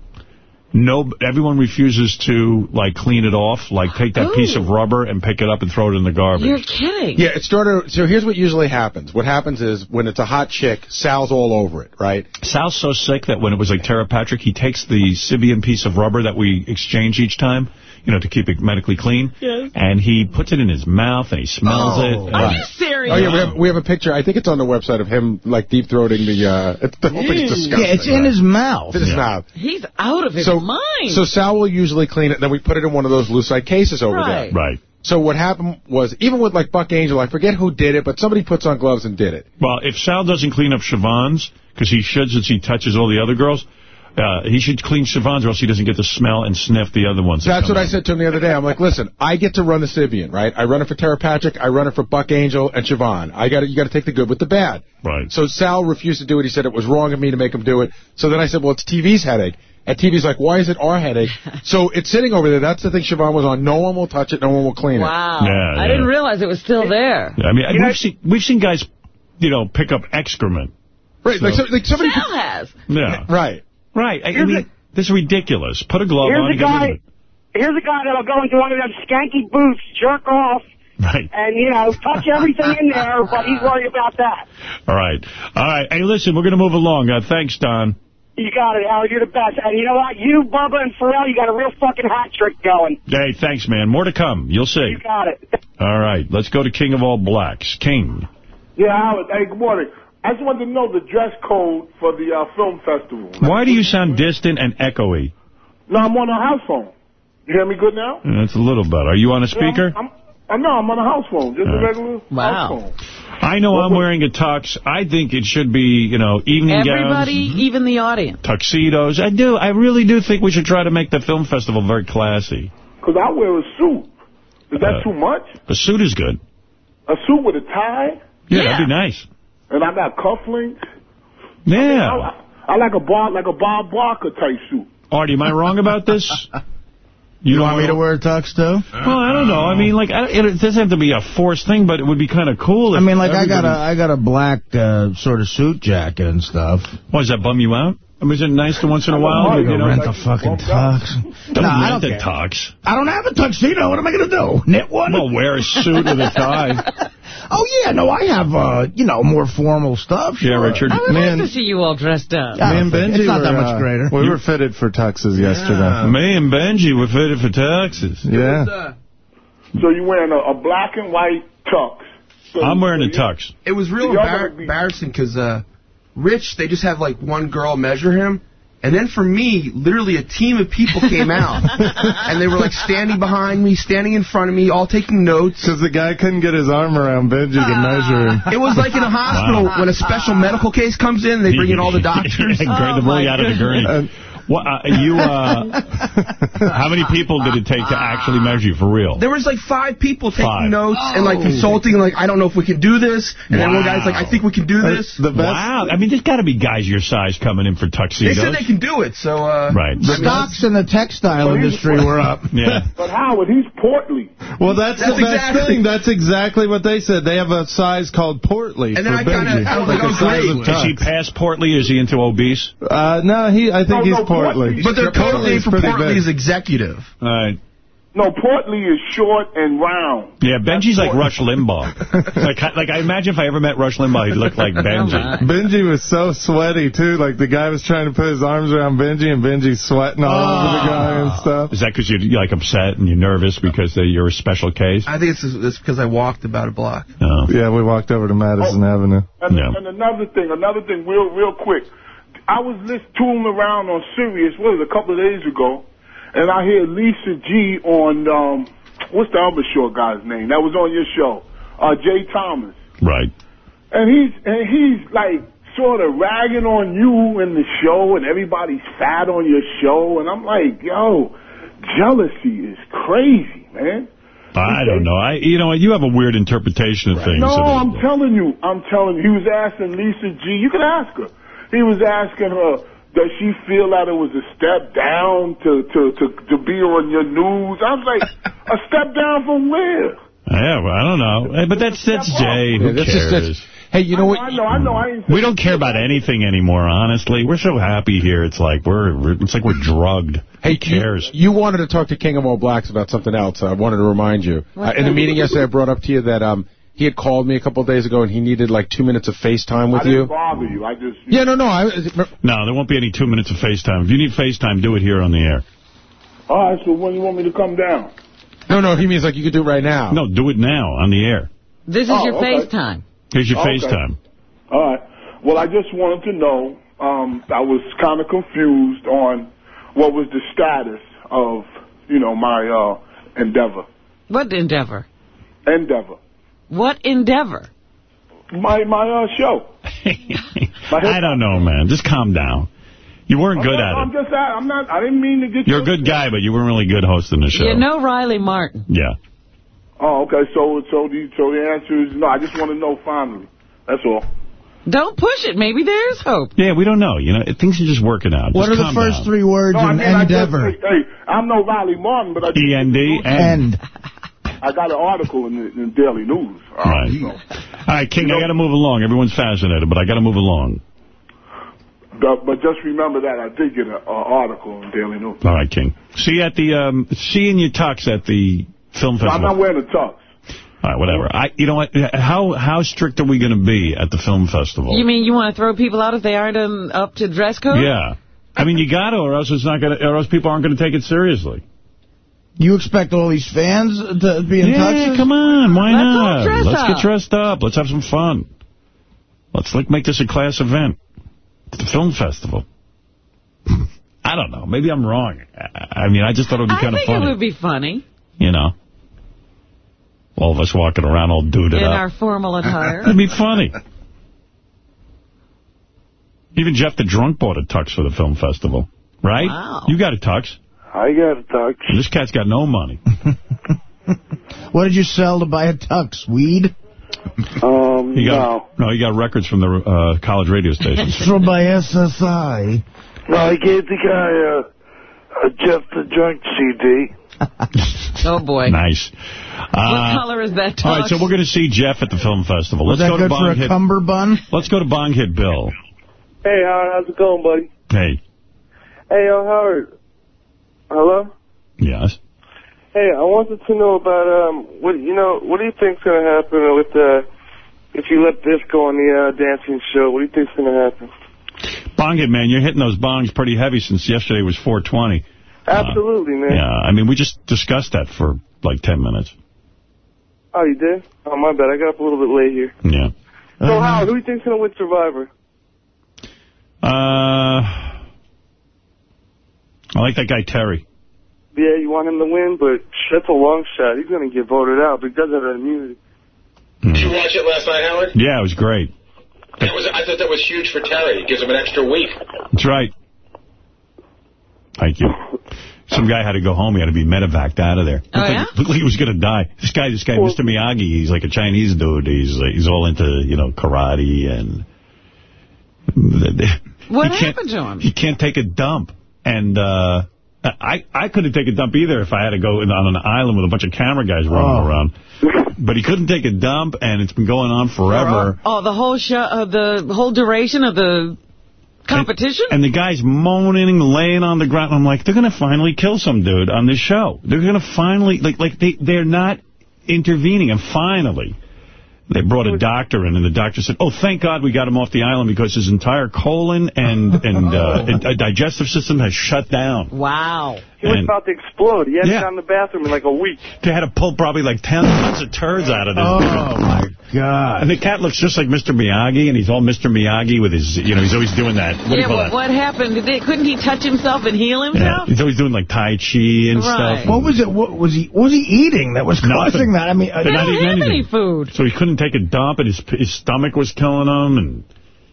no, everyone refuses to, like, clean it off, like, take that Ooh. piece of rubber and pick it up and throw it in the garbage. You're kidding. Yeah, it started. So here's what usually happens. What happens is when it's a hot chick, Sal's all over it, right? Sal's so sick that when it was like Tera Patrick, he takes the Sybian piece of rubber that we exchange each time, you know, to keep it medically clean, Yes. and he puts it in his mouth and he smells Oh. it. Are and- you serious? Oh yeah, we have we have a picture. I think it's on the website of him like deep throating the. uh it's, The whole thing's disgusting. Yeah, it's in his mouth. It's his Yeah. mouth. He's out of his So mind. so Sal will usually clean it, and then we put it in one of those lucite cases over Right. there. Right. So what happened was, even with like Buck Angel, I forget who did it, but somebody puts on gloves and did it. Well, if Sal doesn't clean up Siobhan's, because he should since he touches all the other girls, uh, he should clean Siobhan's or else he doesn't get to smell and sniff the other ones. That's come what I said to him the other day. I'm like, listen, I get to run the Sybian, right? I run it for Tera Patrick, I run it for Buck Angel and Siobhan. I got You got to take the good with the bad. Right. So Sal refused to do it. He said it was wrong of me to make him do it. So then I said, well, it's TV's headache. And TV's like, why is it our headache? so it's sitting over there. That's the thing Siobhan was on. No one will touch it. No one will clean it. wow. Yeah, I yeah. didn't realize it was still there. I mean, You know- we've seen we've seen guys, you know, pick up excrement. Right. Like, so, like somebody. Sal has. Yeah. Right. Right. I, I Here's mean, this is ridiculous. Put a glove on Here's and a get rid of guy. Here's a guy that'll go into one of them skanky booths, jerk off, Right. and you know touch everything in there, but he's worried about that. All right. All right. Hey, listen, we're going to move along. Uh, thanks, Don. You got it, Howard. You're the best. And you know what? You, Bubba, and Ferrall, you got a real fucking hat trick going. Hey, thanks, man. More to come. You'll see. You got it. All right. Let's go to King of All Blacks. King. Yeah, Howard. Hey, good morning. I just wanted to know the dress code for the uh, film festival. Why do you sound distant and echoey? No, I'm on a house phone. You hear me good now? That's a little better. Are you on a speaker? I'm, I'm, no, I'm on a house phone, just All a regular Wow. house phone. I know I'm wearing a tux. I think it should be, you know, evening Everybody, gowns, even the audience. tuxedos. I do. I really do think we should try to make the film festival very classy. Because I wear a suit. Is that Uh, too much? A suit is good. A suit with a tie? Yeah, that'd be nice. And I got cufflinks? Yeah. I, I like a bar, like a Bob Barker type suit. Artie, am I wrong about this? You, don't want me to wear a tux, too? Well, I don't know. I mean, like, I, it doesn't have to be a forced thing, but it would be kind of cool. I mean, like, I got a everybody- I got a black uh, sort of suit jacket and stuff. Why, does that bum you out? I mean, is it nice to once in a while? I'm You know, rent a fucking tux. don't No, I rent don't a care. tux. I don't have a tuxedo. What am I going to do? Knit one? Well, wear a suit with a tie. Oh, yeah. No, I have, uh, you know, more formal stuff. Yeah, sure. Richard. I would Man. like to see you all dressed up. Yeah, Me and Benji It's not were, that much uh, greater. We were fitted for tuxes yesterday. Me and Benji were fitted for taxes. Yeah. So you're wearing a, a black and white tux. So I'm wearing a tux. It was real embar- embarrassing because uh, Rich, they just have like one girl measure him. And then for me, literally a team of people came out. and they were like standing behind me, standing in front of me, all taking notes. Because the guy couldn't get his arm around Benji to ah. measure him. It was like in a hospital Wow. when a special medical case comes in, they bring in all the doctors. yeah, oh great, they roll you out of the gurney. What, uh, you, uh, how many people did it take to actually measure you, for real? There was like five people taking Five. notes and like consulting, like, I don't know if we can do this. And then one guy's like, I think we can do this. The best, Wow. I mean, there's got to be guys your size coming in for tuxedos. They said they can do it, so... Uh, Right. The stocks in the textile industry were up. Yeah. But Howard, he's portly. Well, that's, That's the best exactly- thing. That's exactly what they said. They have a size called portly And then for I kinda- Benji. I was like, a oh, great. Is he tux. past portly? Is he into obese? Uh, no, he. I think No, he's no, portly. portly. But their code Portly's name for pretty Portly big. is executive. All right. No, Portly is short and round. Yeah, Benji's like Rush Limbaugh. like, like I imagine if I ever met Rush Limbaugh, he'd look like Benji. Benji was so sweaty, too. Like, the guy was trying to put his arms around Benji, and Benji's sweating all over the guy and ah. stuff. Is that because you're, you're like upset and you're nervous because they, you're a special case? I think it's it's because I walked about a block. No. Yeah, we walked over to Madison oh. Avenue. And, and another thing, another thing, real real quick. I was listening tooling around on Sirius, what was it, a couple of days ago, and I hear Lisa G on, um, what's the other short guy's name? That was on your show. Uh, Jay Thomas. Right. And he's, and he's like sort of ragging on you in the show and everybody's fat on your show. And I'm like, yo, jealousy is crazy, man. I don't know. I, you know, what, you have a weird interpretation of things. No, I'm telling you. I'm telling you. He was asking Lisa G. You can ask her. He was asking her, does she feel that it was a step down to, to, to, to be on your news? I was like, a step down from where? Yeah, well, I don't know. Hey, But that's that's Jay. Who Yeah, that's cares? that's- Hey, you know what? I know, I know. I ain't We don't care about anything anymore, honestly. We're so happy here. It's like we're, we're it's like we're drugged. Hey, Who cares? You, you wanted to talk to King of All Blacks about something else. I wanted to remind you. Uh, in the meeting yesterday, I brought up to you that um he had called me a couple of days ago and he needed like two minutes of FaceTime with I didn't you. bother you. I just. Yeah, no, no. I, No, there won't be any two minutes of FaceTime. If you need FaceTime, do it here on the air. All right, so when you want me to come down? no, no. He means like you could do it right now. No, do it now on the air. This is Oh, your okay. FaceTime. Here's your Okay. FaceTime. All right. Well, I just wanted to know. Um, I was kind of confused on what was the status of, you know, my uh, endeavor. What endeavor? Endeavor. What endeavor? My my uh, show. I don't know, man. Just calm down. You weren't good I'm, at I'm it. just. I'm not. I didn't mean to get. You're a you good guy, but you weren't really good hosting the show. You know Riley Martin. Yeah. Oh, okay. So so the so the answer is no. I just want to know finally. That's all. Don't push it. Maybe there is hope. Yeah, we don't know. You know, things are just working out. What Just are the first down. three words No, I in mean, I just, endeavor? hey, hey, I'm no Riley Martin, but I just, E-N-D? End. I got an article in the, in Daily News. Uh, Right. All right, King, I got to move along. Everyone's fascinated, but I got to move along. But, but just remember that I did get an article in Daily News. All right, King. See you at the um, see in your tux at the film So I'm not wearing a tux. All right, whatever. I, you know what? How how strict are we going to be at the film festival? You mean you want to throw people out if they aren't um, up to dress code? Yeah. I mean, you got to, or else it's not going to, or else people aren't going to take it seriously. You expect all these fans to be in yeah, touch? come on, why Let's not? dress Let's up. get dressed up. Let's have some fun. Let's like make this a class event. It's the film festival. I don't know. Maybe I'm wrong. I I mean, I just thought it would be I kind of think funny. it would be funny You know, all of us walking around all duded in up. our formal attire. It'd be funny. Even Jeff the Drunk bought a tux for the film festival, right? Wow. You got a tux. I got a tux. This cat's got no money. What did you sell to buy a tux? Weed? Um, He got, no. he got records from the uh, college radio stations. From my SSI. No, I gave the guy uh, a Jeff the Drunk CD. Oh, boy. nice. What Uh, color is that tux? all right, so we're going to see Jeff at the film festival. Was Let's that go to good for Bong a Hit. cummerbund? Let's go to Bong Hit Bill. Hey, Howard, how's it going, buddy? Hey. Hey, yo, Howard. Hello? Yes. Hey, I wanted to know about, um, what, you know, what do you think's going to happen with, uh, if you let this go on the, uh, dancing show? What do you think's going to happen? Bong Hit, man, you're hitting those bongs pretty heavy since yesterday was 420. Absolutely, man. Yeah, I mean, we just discussed that for like 10 minutes. Oh, you did? Oh, my bad. I got up a little bit late here. Yeah. So, Howard, who do you think's going to win Survivor? Uh, I like that guy, Terry. Yeah, you want him to win, but that's a long shot. He's going to get voted out, but he does have an immunity. Did you watch it last night, Howard? Yeah, it was great. That was, I thought that was huge for Terry. It gives him an extra week. That's right. Thank you. Some guy had to go home. He had to be medevaced out of there. Oh, looked, yeah? like, looked like he was going to die. This guy, this guy, Mr. Miyagi, he's like a Chinese dude. He's uh, he's all into, you know, karate and... What happened to him? He can't take a dump. And uh, I I couldn't take a dump either if I had to go on an island with a bunch of camera guys running Oh. around. But he couldn't take a dump, and it's been going on forever. Oh, the whole show, uh, the whole duration of the Competition? And, and the guy's moaning, laying on the ground. I'm like, they're going to finally kill some dude on this show. They're going to finally, like, like they, they're not intervening. And finally, they brought a doctor in, and the doctor said, oh, thank God we got him off the island because his entire colon and, and uh, digestive system has shut down. Wow. He was about to explode. He hadn't Yeah. gone to the bathroom in like a week. They had to pull probably like 10 tons of turds out of this. Oh, my God. And the cat looks just like Mr. Miyagi, and he's all Mr. Miyagi with his, you know, he's always doing that. What do you yeah, call what, that? what happened? Did they, couldn't he touch himself and heal Yeah, himself? he's always doing like Tai Chi and Right. stuff. What was it? What was he? What was he eating that was Nothing. causing that? I mean, uh, They're not eating anything. food. So he couldn't take a dump, and his his stomach was killing him. And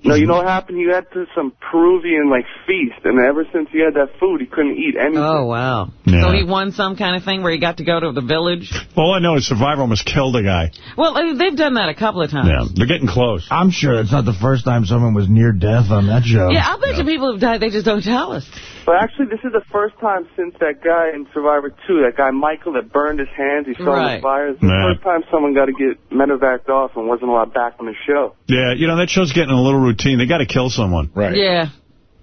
No, you know what happened? He had to some Peruvian like feast, and ever since he had that food, he couldn't eat anything. Oh, wow. Yeah. So he won some kind of thing where he got to go to the village? all I know is Survivor almost killed a guy. Well, uh, they've done that a couple of times. Yeah, they're getting close. I'm sure it's not the first time someone was near death on that show. Yeah, I'll bet you people have died. They just don't tell us. But actually, this is the first time since that guy in Survivor 2, that guy Michael that burned his hands, he saw Right. the fires. The Yeah. first time someone got to get medevaced off and wasn't allowed back on the show. Yeah, you know, that show's getting a little routine. They got to kill someone. Right. Yeah.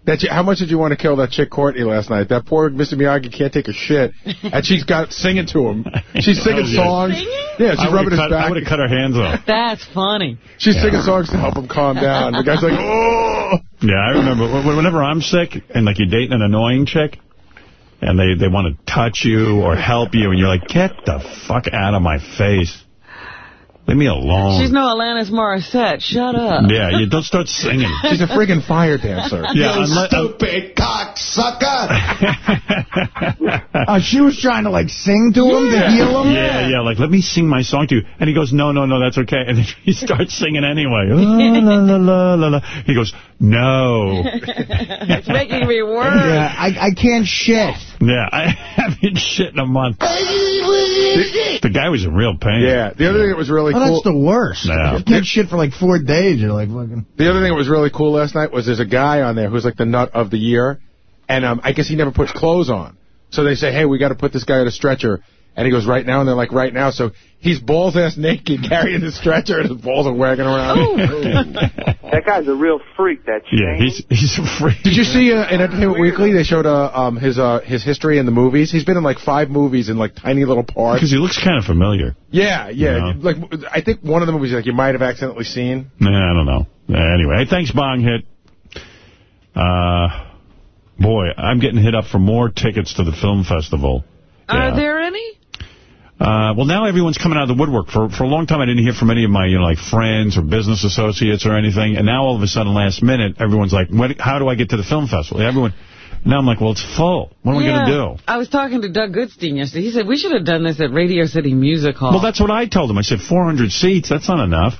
That chi- how much did you want to kill that chick Courtney last night? That poor Mr. Miyagi can't take a shit, and she's got singing to him. She's singing yeah. songs. Yeah, she's rubbing would've his cut, I back. would have cut her hands off. That's funny. She's singing songs to help him calm down. The guy's like, oh. Yeah, I remember whenever I'm sick and like you're dating an annoying chick and they, they want to touch you or help you and you're like, get the fuck out of my face. Leave me alone. She's no Alanis Morissette. Shut up. yeah, you don't start singing. She's a friggin' fire dancer. Yeah, unless, Stupid cocksucker. uh, she was trying to, like, sing to him to heal him? Yeah, yeah, like, let me sing my song to you. And he goes, no, no, no, that's okay. And then he starts singing anyway. La, la, la, la, la, la. He goes, no. it's making me worse. Yeah, I, I can't shit. Yeah, I haven't shit in a month. The guy was in real pain. Yeah. The other thing that was really Well, cool. that's the worst. Yeah. You can't shit for like four days. You're like fucking. The other thing that was really cool last night was there's a guy on there who's like the nut of the year, and um, I guess he never puts clothes on. So they say, hey, we got to put this guy on a stretcher. And he goes, right now? And they're like, right now. So he's balls-ass naked carrying the stretcher, and his balls are wagging around. That guy's a real freak, that Yeah, he's he's a freak. Did you see uh, in Entertainment Weekly, they showed uh, um, his uh, his history in the movies? He's been in like five movies in like tiny little parts. Because he looks kind of familiar. Yeah, yeah. Yeah. Like I think one of the movies like you might have accidentally seen. Nah, I don't know. Uh, Anyway, hey, thanks, Bong Hit. Uh, boy, I'm getting hit up for more tickets to the film festival. Are Yeah. there any? Uh, well, now everyone's coming out of the woodwork. For for a long time, I didn't hear from any of my, you know, like friends or business associates or anything. And now all of a sudden, last minute, everyone's like, what, how do I get to the film festival? Everyone. Now I'm like, well, it's full. What am I yeah. going to do? I was talking to Doug Goodstein yesterday. He said we should have done this at Radio City Music Hall. Well, that's what I told him. I said 400 seats. That's not enough.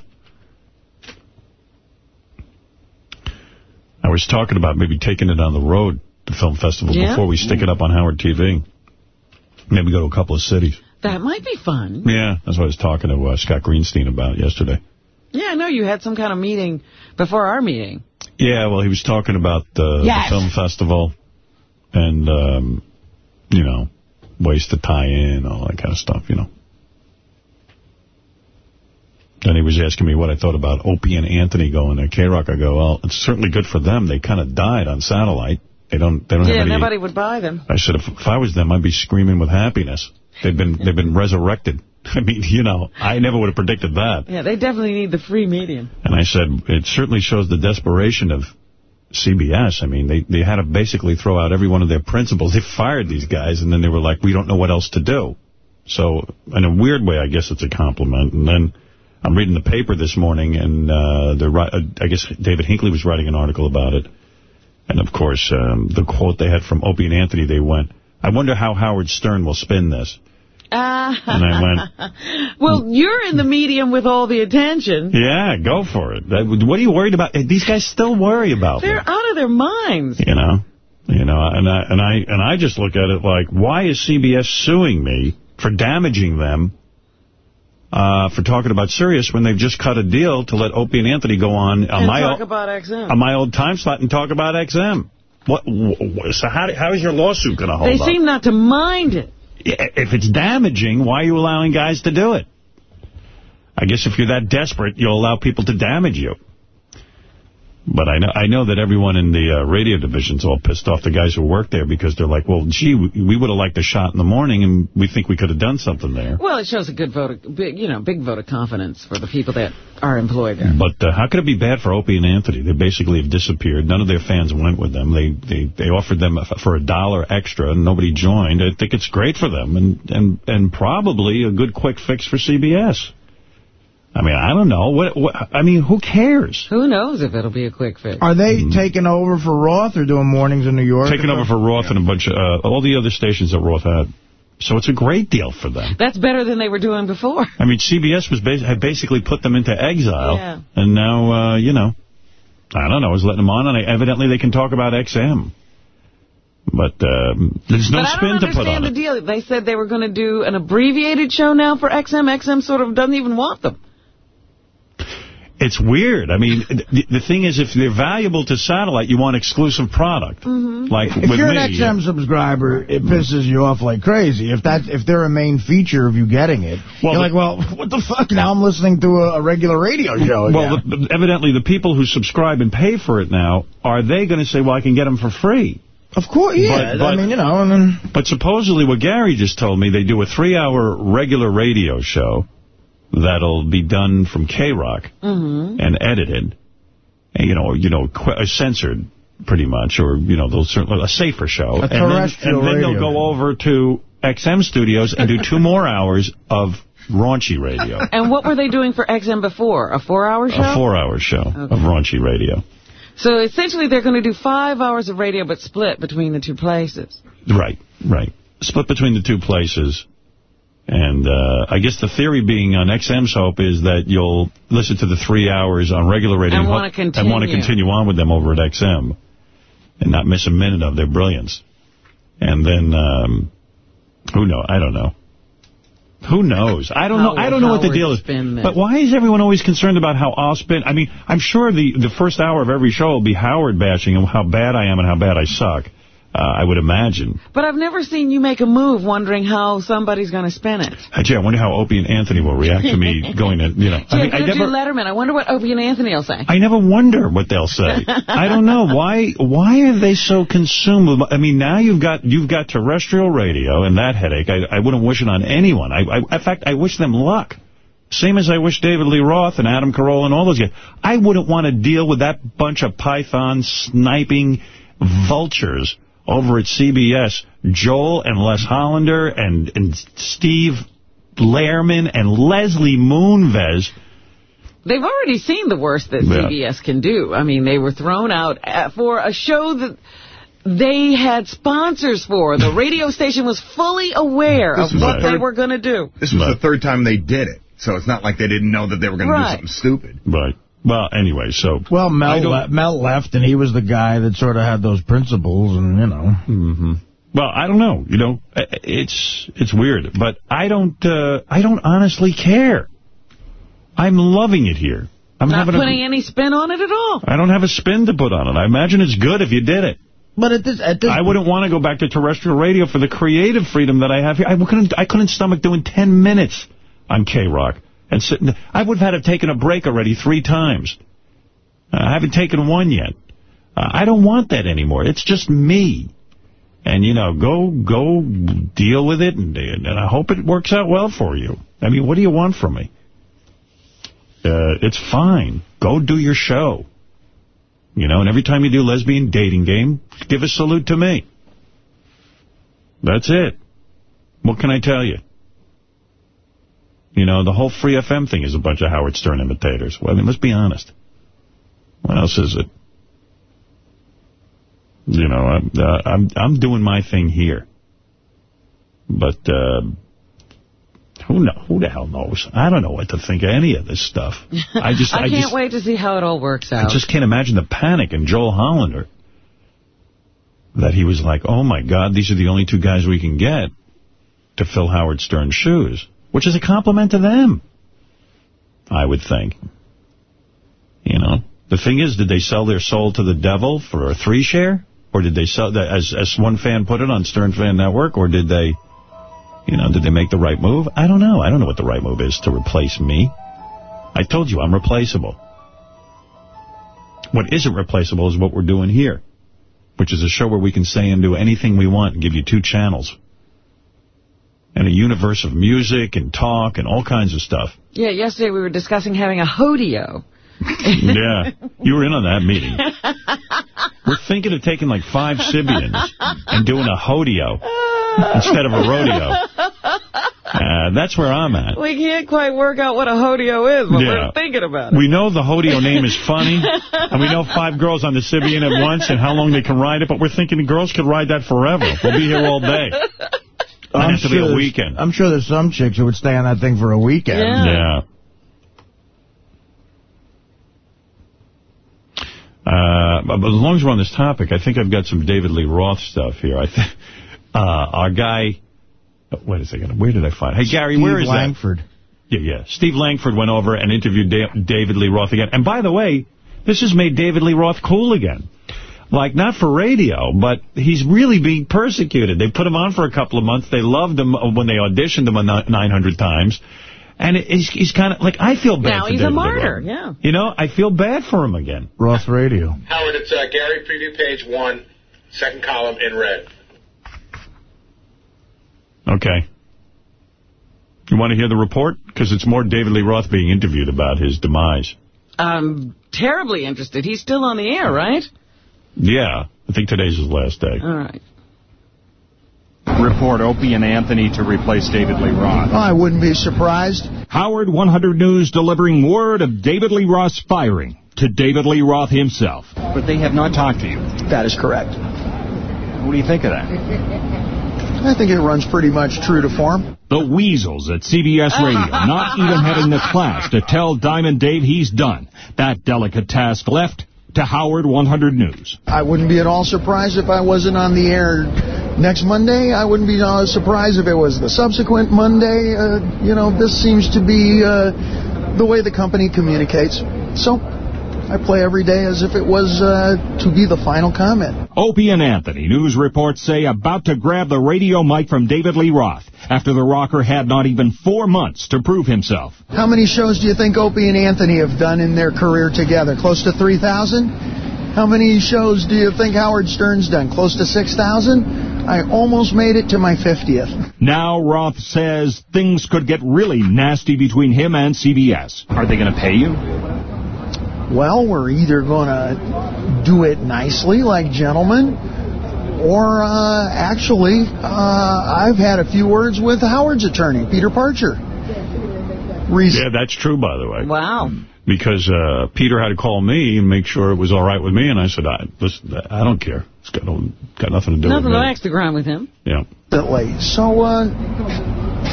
I was talking about maybe taking it on the road, the film festival, Yeah? before we stick it up on Howard TV. Maybe go to a couple of cities. That might be fun. Yeah, that's what I was talking to uh, Scott Greenstein about yesterday. Yeah, I know you had some kind of meeting before our meeting. Yeah, well, he was talking about uh, Yes. the film festival and, um, you know, ways to tie in, all that kind of stuff, you know. And he was asking me what I thought about Opie and Anthony going to K-Rock. I go, well, it's certainly good for them. They kind of died on satellite. They don't. They don't Yeah, have any. nobody would buy them. I said, if, if I was them, I'd be screaming with happiness. They've been they've been resurrected. I mean, you know, I never would have predicted that. Yeah, they definitely need the free medium. And I said, it certainly shows the desperation of CBS. I mean, they, they had to basically throw out every one of their principals. They fired these guys, and then they were like, we don't know what else to do. So, in a weird way, I guess it's a compliment. And then I'm reading the paper this morning, and uh, uh, I guess David Hinckley was writing an article about it. And, of course, um, the quote they had from Opie and Anthony, they went, I wonder how Howard Stern will spin this. Ah. And I went, well, you're in the medium with all the attention. yeah, go for it. That- What are you worried about? These guys still worry about me. They're out of their minds. You know, you know, and I and I and I just look at it like, why is CBS suing me for damaging them uh, for talking about Sirius when they've just cut a deal to let Opie and Anthony go on on my talk about XM. on my old time slot and talk about XM? What? wh- So how how is your lawsuit going to hold They up? seem not to mind it. if it's damaging, why are you allowing guys to do it? I guess if you're that desperate, you'll allow people to damage you. But I know I know that everyone in the uh, radio division's all pissed off, the guys who work there, because they're like, well, gee, we, would have liked a shot in the morning, and we think we could have done something there. Well, it shows a good vote, of, big, you know, big vote of confidence for the people that are employed there. But uh, how could it be bad for Opie and Anthony? They basically have disappeared. None of their fans went with them. They they, they offered them for a dollar extra, and nobody joined. I think it's great for them, and, and, and probably a good quick fix for CBS. I mean, I don't know. What, what I mean, who cares? Who knows if it'll be a quick fix? Are they taking over for Roth or doing mornings in New York? Taking over for Roth and a bunch of uh, all the other stations that Roth had. So it's a great deal for them. That's better than they were doing before. I mean, CBS was bas had basically put them into exile, Yeah. and now, uh, you know, I don't know, is letting them on, and evidently they can talk about XM. But um, there's no but I spin to put on understand the deal. They said they were going to do an abbreviated show now for XM. XM sort of doesn't even want them. It's weird. I mean, the, the thing is, if they're valuable to satellite, you want exclusive product. Mm-hmm. Like If with you're me. an XM subscriber, it pisses you off like crazy. If that if they're a main feature of you getting it, Well, you're the- like, well, what the fuck? Now I'm listening to a, a regular radio show. Well, the, evidently the people who subscribe and pay for it now, are they going to say, well, I can get them for free? Of course, yeah. But- but- I mean, you know, and then But supposedly what Gary just told me, they do a three-hour regular radio show that'll be done from K-Rock Mm-hmm. and edited, and, you know, you know, qu uh, censored pretty much, or, you know, they'll certainly, a safer show. A and then, and then they'll go over to XM Studios and do two more hours of raunchy radio. And what were they doing for XM before? A four-hour show? A four-hour show of raunchy radio. So essentially they're going to do five hours of radio but split between the two places. Right, right. Split between the two places. And uh, I guess the theory being on XM's Hope is that you'll listen to the three hours on regular radio And want to continue. continue on with them over at XM and not miss a minute of their brilliance. And then, um, who know? I don't know. Who knows? I don't know. I don't know what the deal is. this. But why is everyone always concerned about how I'll spin? I mean, I'm sure the the first hour of every show will be Howard bashing and how bad I am and how bad I suck. Uh, I would imagine. But I've never seen you make a move wondering how somebody's going to spin it. Uh, Gee, I wonder how Opie and Anthony will react to me going to, you know. Gee, I mean, I never, Letterman. I wonder what Opie and Anthony will say. I never wonder what they'll say. I don't know why. Why are they so consumed with? I mean, now you've got you've got terrestrial radio and that headache. I, I wouldn't wish it on anyone. I, I, in fact, I wish them luck. Same as I wish David Lee Roth and Adam Carolla and all those guys. I wouldn't want to deal with that bunch of python sniping vultures over at CBS. Joel and Les Hollander and, and Steve Lehrman and Leslie Moonves. They've already seen the worst that Yeah. CBS can do. I mean, they were thrown out for a show that they had sponsors for. The radio station was fully aware This of what the they were going to do. This was the third time they did it. So it's not like they didn't know that they were going to do something stupid. Right. Well, anyway, so... well, Mel le Mel left, and he was the guy that sort of had those principles, and you know. hmm Well, I don't know. You know, it's it's weird, but I don't uh, I don't honestly care. I'm loving it here. I'm Not having putting a, any spin on it at all. I don't have a spin to put on it. I imagine it's good if you did it. But at this, at this, I wouldn't want to go back to terrestrial radio for the creative freedom that I have here. I couldn't I couldn't stomach doing 10 minutes on K-Rock and sitting. I would have had to taken a break already three times. Uh, I haven't taken one yet. Uh, I don't want that anymore. It's just me. And, you know, go go deal with it, and, and I hope it works out well for you. I mean, what do you want from me? Uh, it's fine. Go do your show. You know, and every time you do lesbian dating game, give a salute to me. That's it. What can I tell you? You know, the whole Free FM thing is a bunch of Howard Stern imitators. Well, I mean, let's be honest. What else is it? You know, I'm, uh, I'm, I'm doing my thing here. But, uh, who know, who the hell knows? I don't know what to think of any of this stuff. I just, I, I, can't just, wait to see how it all works out. I just can't imagine the panic in Joel Hollander. That he was like, oh, my God, these are the only two guys we can get to fill Howard Stern's shoes. Which is a compliment to them, I would think. You know? The thing is, did they sell their soul to the devil for a three-share? Or did they sell, that as, as one fan put it on Stern Fan Network? Or did they, you know, did they make the right move? I don't know. I don't know what the right move is to replace me. I told you, I'm replaceable. What isn't replaceable is what we're doing here, which is a show where we can say and do anything we want and give you two channels. And a universe of music and talk and all kinds of stuff. Yeah, yesterday we were discussing having a hodeo. yeah, you were in on that meeting. We're thinking of taking like five Sybians and doing a hodeo instead of a rodeo. Uh, that's where I'm at. We can't quite work out what a hodeo is, but Yeah. we're thinking about it. We know the hodeo name is funny, and we know five girls on the Sybian at once and how long they can ride it, but we're thinking the girls could ride that forever. We'll be here all day. Might have to be a weekend. I'm sure there's some chicks who would stay on that thing for a weekend. Yeah. Uh, but as long as we're on this topic, I think I've got some David Lee Roth stuff here. I think uh, our guy. Wait a second. Where did I find? Hey Gary, Steve where is Langford. that? Yeah, yeah. Steve Langford went over and interviewed da David Lee Roth again. And by the way, this has made David Lee Roth cool again. Like, not for radio, but he's really being persecuted. They put him on for a couple of months. They loved him when they auditioned him 900 times. And he's, he's kind of, like, I feel bad Now for he's David a martyr, Roth. yeah. You know, I feel bad for him again. Roth Radio. Howard, it's uh, Gary, preview page one, second column in red. Okay. You want to hear the report? Because it's more David Lee Roth being interviewed about his demise. I'm terribly interested. He's still on the air, right? Yeah, I think today's his last day. All right. Report Opie and Anthony to replace David Lee Roth. I wouldn't be surprised. Howard 100 News delivering word of David Lee Roth's firing to David Lee Roth himself. But they have not talked to you. That is correct. What do you think of that? I think it runs pretty much true to form. The Weasels at CBS Radio not even having the class to tell Diamond Dave he's done. That delicate task left to Howard 100 News. I wouldn't be at all surprised if I wasn't on the air next Monday. I wouldn't be uh, surprised if it was the subsequent Monday. Uh, you know, this seems to be uh, the way the company communicates. So I play every day as if it was uh, to be the final comment. Opie and Anthony, news reports say, about to grab the radio mic from David Lee Roth after the rocker had not even four months to prove himself. How many shows do you think Opie and Anthony have done in their career together? Close to 3,000? How many shows do you think Howard Stern's done? Close to 6,000? I almost made it to my 50th. Now Roth says things could get really nasty between him and CBS. Are they going to pay you? Well, we're either going to do it nicely, like gentlemen, or uh, actually, uh, I've had a few words with Howard's attorney, Peter Parcher. Reason Yeah, that's true, by the way. Wow. Because uh, Peter had to call me and make sure it was all right with me, and I said, I, listen, I don't care. It's got, no, got nothing to do Nothing with to me. ask the ground with him. Yeah. Late. So, uh,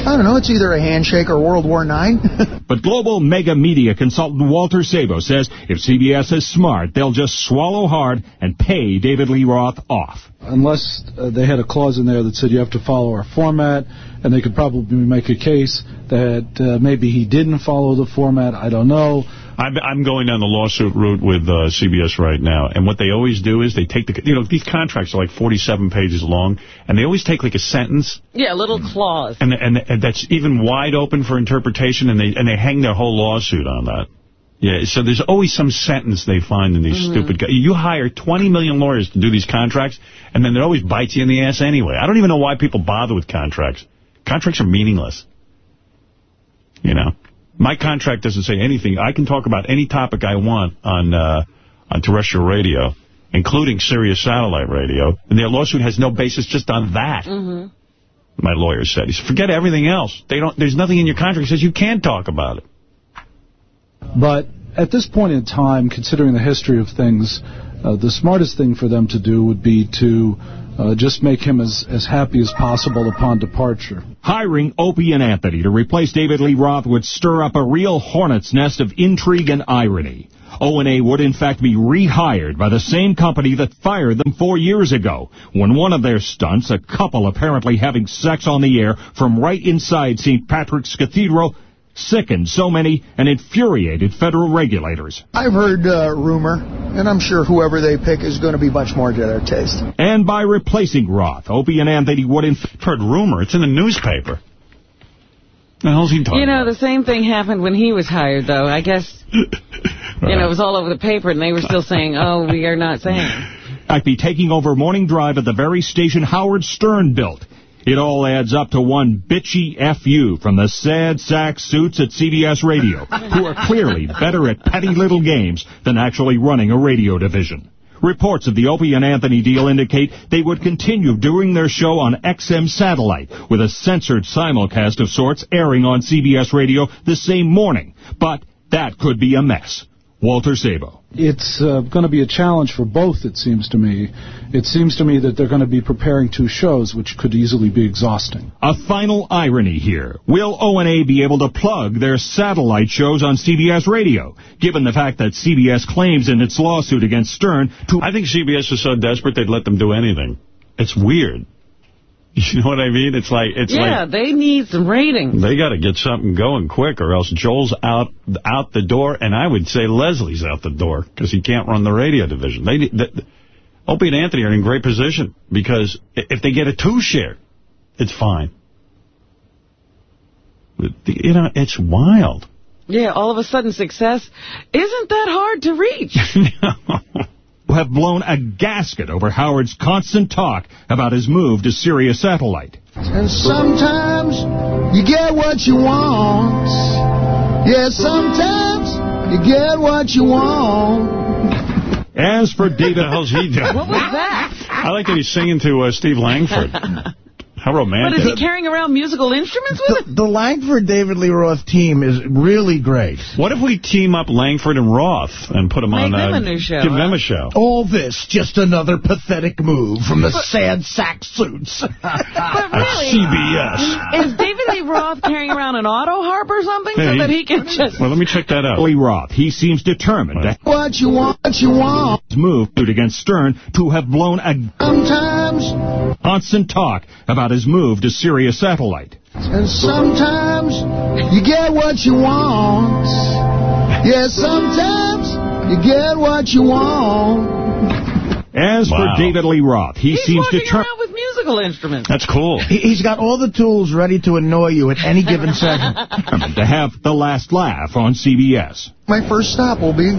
I don't know, it's either a handshake or World War IX. But global mega media consultant Walter Sabo says if CBS is smart, they'll just swallow hard and pay David Lee Roth off. unless uh, they had a clause in there that said you have to follow our format, and they could probably make a case that uh, maybe he didn't follow the format. I don't know. I'm, I'm going down the lawsuit route with uh, CBS right now, and what they always do is they take the, you know, these contracts are like 47 pages long, and they always take like a sentence, Yeah, a little clause. and, and, and that's even wide open for interpretation, and they and they hang their whole lawsuit on that. Yeah, so there's always some sentence they find in these Mm-hmm. stupid guys. You hire 20 million lawyers to do these contracts, and then it always bites you in the ass anyway. I don't even know why people bother with contracts. Contracts are meaningless. You know, my contract doesn't say anything. I can talk about any topic I want on uh, on terrestrial radio, including Sirius satellite radio, and their lawsuit has no basis just on that. Mm-hmm. My lawyer said, he said, forget everything else. They don't. There's nothing in your contract that says you can't talk about it. But at this point in time, considering the history of things, uh, the smartest thing for them to do would be to uh, just make him as, as happy as possible upon departure. Hiring Opie and Anthony to replace David Lee Roth would stir up a real hornet's nest of intrigue and irony. O&A would in fact be rehired by the same company that fired them four years ago, when one of their stunts, a couple apparently having sex on the air from right inside St. Patrick's Cathedral, sickened so many and infuriated federal regulators. I've heard uh, rumor, and I'm sure whoever they pick is going to be much more to their taste. And by replacing Roth, Opie and Anthony would in I've heard rumor. It's in the newspaper. The hell's he talking You know, the same thing happened when he was hired, though. I guess You know, it was all over the paper, and they were still saying, oh, we are not saying. I'd be taking over Morning Drive at the very station Howard Stern built. It all adds up to one bitchy FU from the sad sack suits at CBS Radio, who are clearly better at petty little games than actually running a radio division. Reports of the Opie and Anthony deal indicate they would continue doing their show on XM satellite, with a censored simulcast of sorts airing on CBS Radio the same morning. But that could be a mess. Walter Sabo. It's uh, going to be a challenge for both, it seems to me. It seems to me that they're going to be preparing two shows, which could easily be exhausting. A final irony here. Will O&A be able to plug their satellite shows on CBS Radio, given the fact that CBS claims in its lawsuit against Stern to... I think CBS is so desperate they'd let them do anything. It's weird. You know what I mean? It's like it's yeah, like they need some ratings. they got to get something going quick, or else Joel's out out the door, and I would say Leslie's out the door because he can't run the radio division. They, the, Opie and Anthony are in great position because if they get a two share, it's fine. You know, it's wild. Yeah, all of a sudden success isn't that hard to reach. have blown a gasket over Howard's constant talk about his move to Sirius Satellite. And sometimes you get what you want. Yeah, sometimes you get what you want. As for David... What the hell's he doing? What was that? I like that he's singing to uh, Steve Langford. How But is he carrying around musical instruments with The, the Langford David Lee Roth team is really great. What if we team up Langford and Roth and put them Make on... them a new show, Give huh? them a show. All this, just another pathetic move from the sad sack suits. But really, CBS. is David Lee Roth carrying around an auto harp or something Hey, so that he can just... Well, let me check that out. Lee Roth, he seems determined to What you want, what you want. move against Stern to have blown a Sometimes, constant talk about his move to Sirius Satellite. and sometimes you get what you want. Yeah, sometimes you get what you want. As Wow. for David Lee Roth, he He's seems walking determined around with musical instruments. That's cool. He- He's got all the tools ready to annoy you at any given second. to have the last laugh on CBS. My first stop will be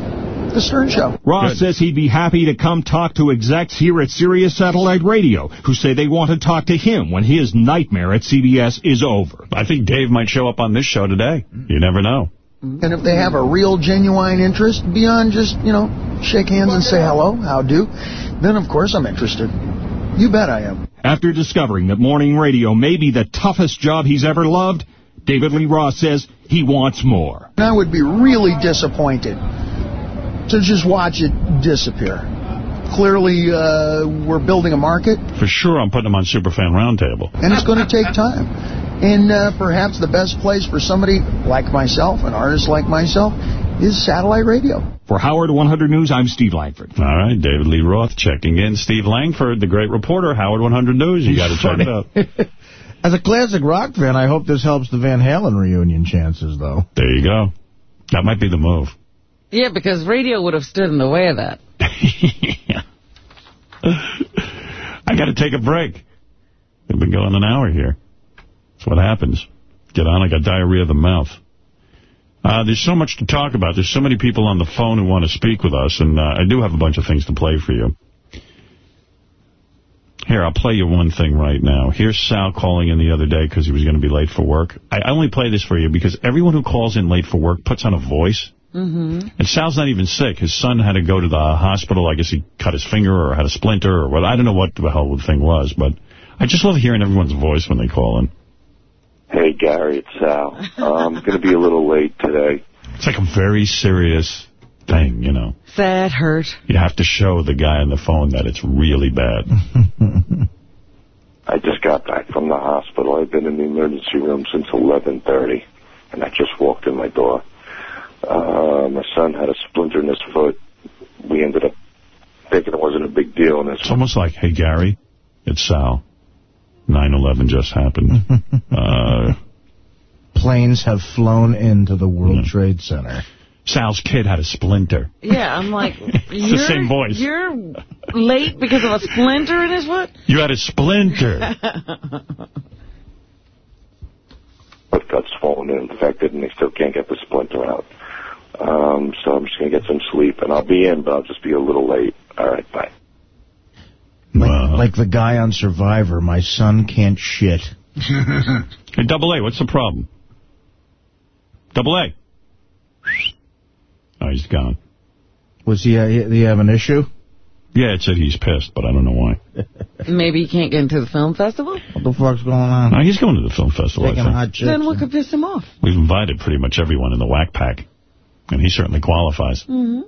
the Stern Show. Roth Good. says he'd be happy to come talk to execs here at Sirius Satellite Radio who say they want to talk to him when his nightmare at CBS is over. I think Dave might show up on this show today. You never know. And if they have a real, genuine interest beyond just, you know, shake hands and say hello, how do, then of course I'm interested. You bet I am. After discovering that morning radio may be the toughest job he's ever loved, David Lee Roth says he wants more. I would be really disappointed to just watch it disappear. Clearly, uh, we're building a market, For sure, I'm putting them on Superfan Roundtable. and it's going to take time. And uh, perhaps the best place for somebody like myself, an artist like myself, is satellite radio. For Howard 100 News, I'm Steve Langford. All right, David Lee Roth checking in. Steve Langford, the great reporter, Howard 100 News. You got to check it out. As a classic rock fan, I hope this helps the Van Halen reunion chances, though. There you go. That might be the move. Yeah, because radio would have stood in the way of that. I got to take a break. We've been going an hour here. That's what happens. Get on, I got diarrhea of the mouth. Uh, there's so much to talk about. There's so many people on the phone who want to speak with us, and uh, I do have a bunch of things to play for you. Here, I'll play you one thing right now. Here's Sal calling in the other day because he was going to be late for work. I only play this for you because everyone who calls in late for work puts on a voice. Mm-hmm. And Sal's not even sick. His son had to go to the hospital. I guess he cut his finger or had a splinter or what. I don't know what the hell the thing was, but I just love hearing everyone's voice when they call in. Hey, Gary, it's Sal. I'm going to be a little late today. It's like a very serious thing, you know. That hurt. You have to show the guy on the phone that it's really bad. I just got back from the hospital. I've been in the emergency room since 11:30, and I just walked in my door. Uh, my son had a splinter in his foot. We ended up thinking it wasn't a big deal, and it's It's almost like, hey, Gary, it's Sal. 9-11 just happened. uh, Planes have flown into the World Trade Center. Sal's kid had a splinter. Yeah, I'm like, it's the same voice. You're late because of a splinter in his foot? You had a splinter. but got swollen and infected, and they still can't get the splinter out. Um, so I'm just going to get some sleep, and I'll be in, but I'll just be a little late. All right, bye. Like, like the guy on Survivor, my son can't shit. Hey, Double A, what's the problem? Double A. Oh, he's gone. Was he, uh, did he have an issue? Yeah, it said he's pissed, but I don't know why. Maybe he can't get into the film festival? What the fuck's going on? No, he's going to the film festival, I think. hot chicks. Then what could piss him off? We've invited pretty much everyone in the whack pack, and he certainly qualifies. hmm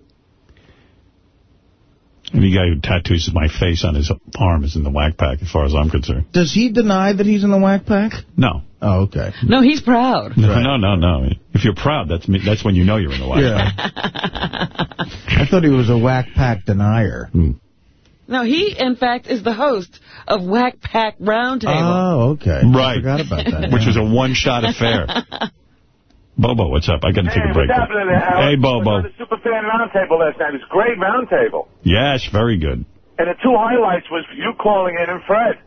Any guy who tattoos my face on his arm is in the whack pack, as far as I'm concerned. Does he deny that he's in the whack pack? No. Oh, okay. No, he's proud. No, no, no, no. If you're proud, that's me, that's when you know you're in the whack Yeah. pack. I thought he was a whack pack denier. No, he, in fact, is the host of Whack Pack Roundtable. Oh, okay. Right. I forgot about that. Which was a one-shot affair. Bobo, what's up? I got to take a break. What's happening Howard? Hey, Bobo. The Superfan Roundtable last night. It was a great roundtable. Yes, very good. And the two highlights was you calling in and Fred.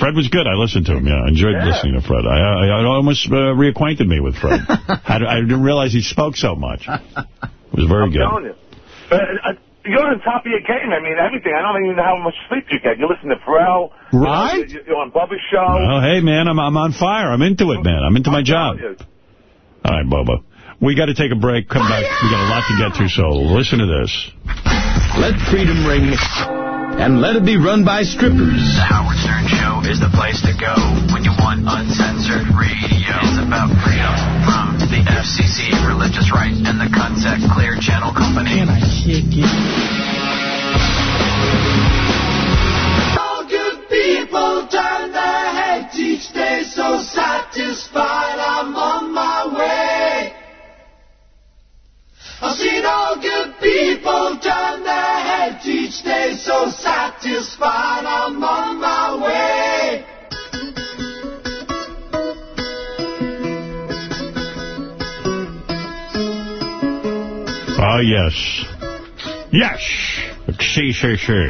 Fred was good. I listened to him. Yeah, I enjoyed Yeah. listening to Fred. I, I, I almost uh, reacquainted me with Fred. I, I didn't realize he spoke so much. It was very I'm good. telling you. But, uh, you're on top of your game. I mean, everything. I don't even know how much sleep you get. You listen to Ferrall. Right. You, you're on Bubba's show. Well, hey, man, I'm, I'm on fire. I'm into it, man. I'm into my job. All right, Bobo. We got to take a break. Come back. We got a lot to get to, so listen to this. Let freedom ring, and let it be run by strippers. The Howard Stern Show is the place to go when you want uncensored radio. It's about freedom from the FCC, religious right, and the Contact Clear Channel Company. Can I kick All good people turn their heads each day, so satisfied people turn their heads each day, so satisfied I'm on my way. Oh, yes. Yes. See, see, see.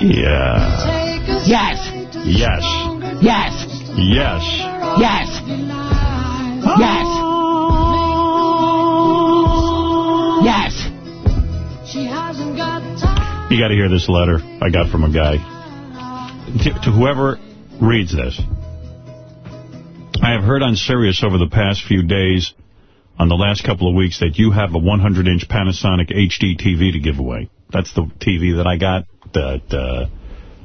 Yeah. Yes. Yes. Yes. Yes. Yes. Yes. Ah. Yes. You got to hear this letter I got from a guy. To, to whoever reads this. I have heard on Sirius over the past few days, on the last couple of weeks, that you have a 100-inch Panasonic HD TV to give away. That's the TV that I got that uh,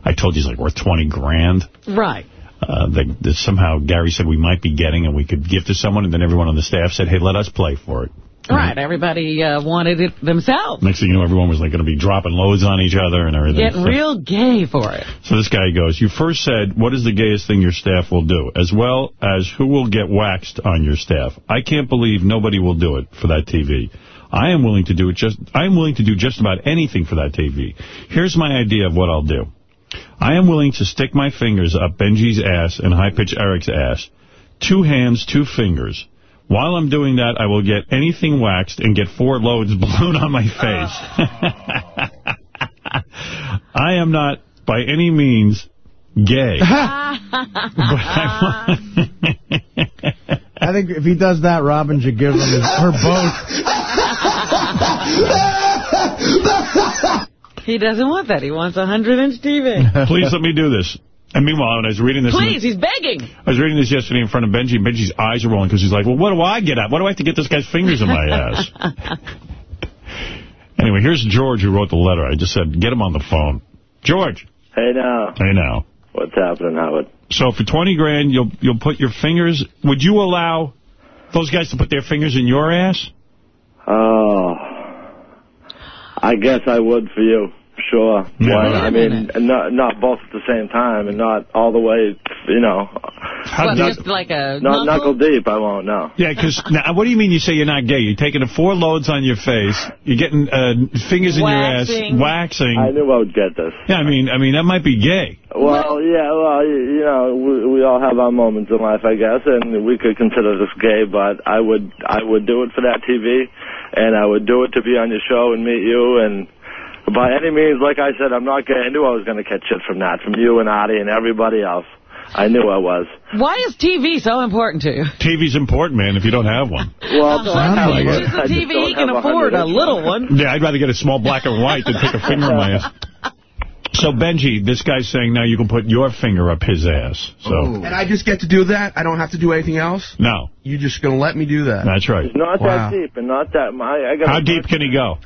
I told you is like worth 20 grand. Right. Uh, that, that somehow Gary said we might be getting and we could give to someone, and then everyone on the staff said, hey, let us play for it. Right. Everybody uh, wanted it themselves. Next thing you know, everyone was like going to be dropping loads on each other and everything. Getting So- real gay for it. So this guy goes, you first said, what is the gayest thing your staff will do, as well as who will get waxed on your staff. I can't believe nobody will do it for that TV. I am willing to do it just, I am willing to do just about anything for that TV. Here's my idea of what I'll do. I am willing to stick my fingers up Benji's ass and high-pitch Eric's ass. Two hands, two fingers. While I'm doing that, I will get anything waxed and get four loads blown on my ah. face. I am not, by any means, gay. Ah. I think if he does that, Robin should give him his, her boat. He doesn't want that. He wants a 100-inch TV. Please let me do this. And meanwhile, when I was reading this... Please, he's begging. I was reading this yesterday in front of Benji, and Benji's eyes are rolling because he's like, well, what do I get at? Why do I have to get this guy's fingers in my ass? anyway, here's George who wrote the letter. I just said, get him on the phone. George. Hey now. Hey now. What's happening, Howard? So for 20 grand, you'll you'll put your fingers... Would you allow those guys to put their fingers in your ass? Oh, I guess I would for you. Sure. Yeah. Why? Wait a I mean, not not both at the same time, and not all the way. You know, What, just like a not knuckle? knuckle deep. I won't. know. Yeah, because now, what do you mean you say you're not gay? You're taking the four loads on your face. You're getting uh, fingers in your ass, Waxing. waxing. I knew I would get this. Yeah, I mean, I mean that might be gay. Well, yeah, well, you, you know, we, we all have our moments in life, I guess, and we could consider this gay, but I would, I would do it for that TV, and I would do it to be on your show and meet you, and by any means, like I said, I'm not gay. I knew I was going to catch shit from that, from you and Artie and everybody else. I knew I was. Why is TV so important to you? TV's important, man, if you don't have one. Well, Well, I Sunday, have one. choose the I TV, he can afford a little one. Yeah, I'd rather get a small black and white than take a finger in my ass. So, Benji, this guy's saying now you can put your finger up his ass. So, And I just get to do that? I don't have to do anything else? no, You're just going to let me do that? that's right. It's not Wow. that deep and not that. My, I got How deep can he go?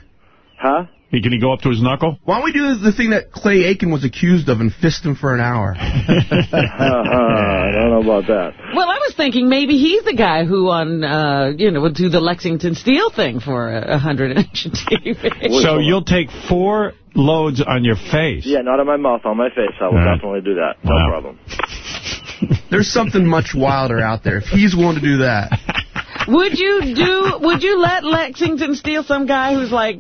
Huh? He, can he go up to his knuckle? Why don't we do the thing that Clay Aiken was accused of and fist him for an hour? I don't know about that. Well, I was thinking maybe he's the guy who on, uh, you know, would do the Lexington Steele thing for a 100-inch TV. So you'll take four loads on your face. Yeah, not on my mouth, on my face. I will All right. definitely do that. No Wow. problem. There's something much wilder out there. If he's willing to do that. Would you do? Would you let Lexington Steele some guy who's like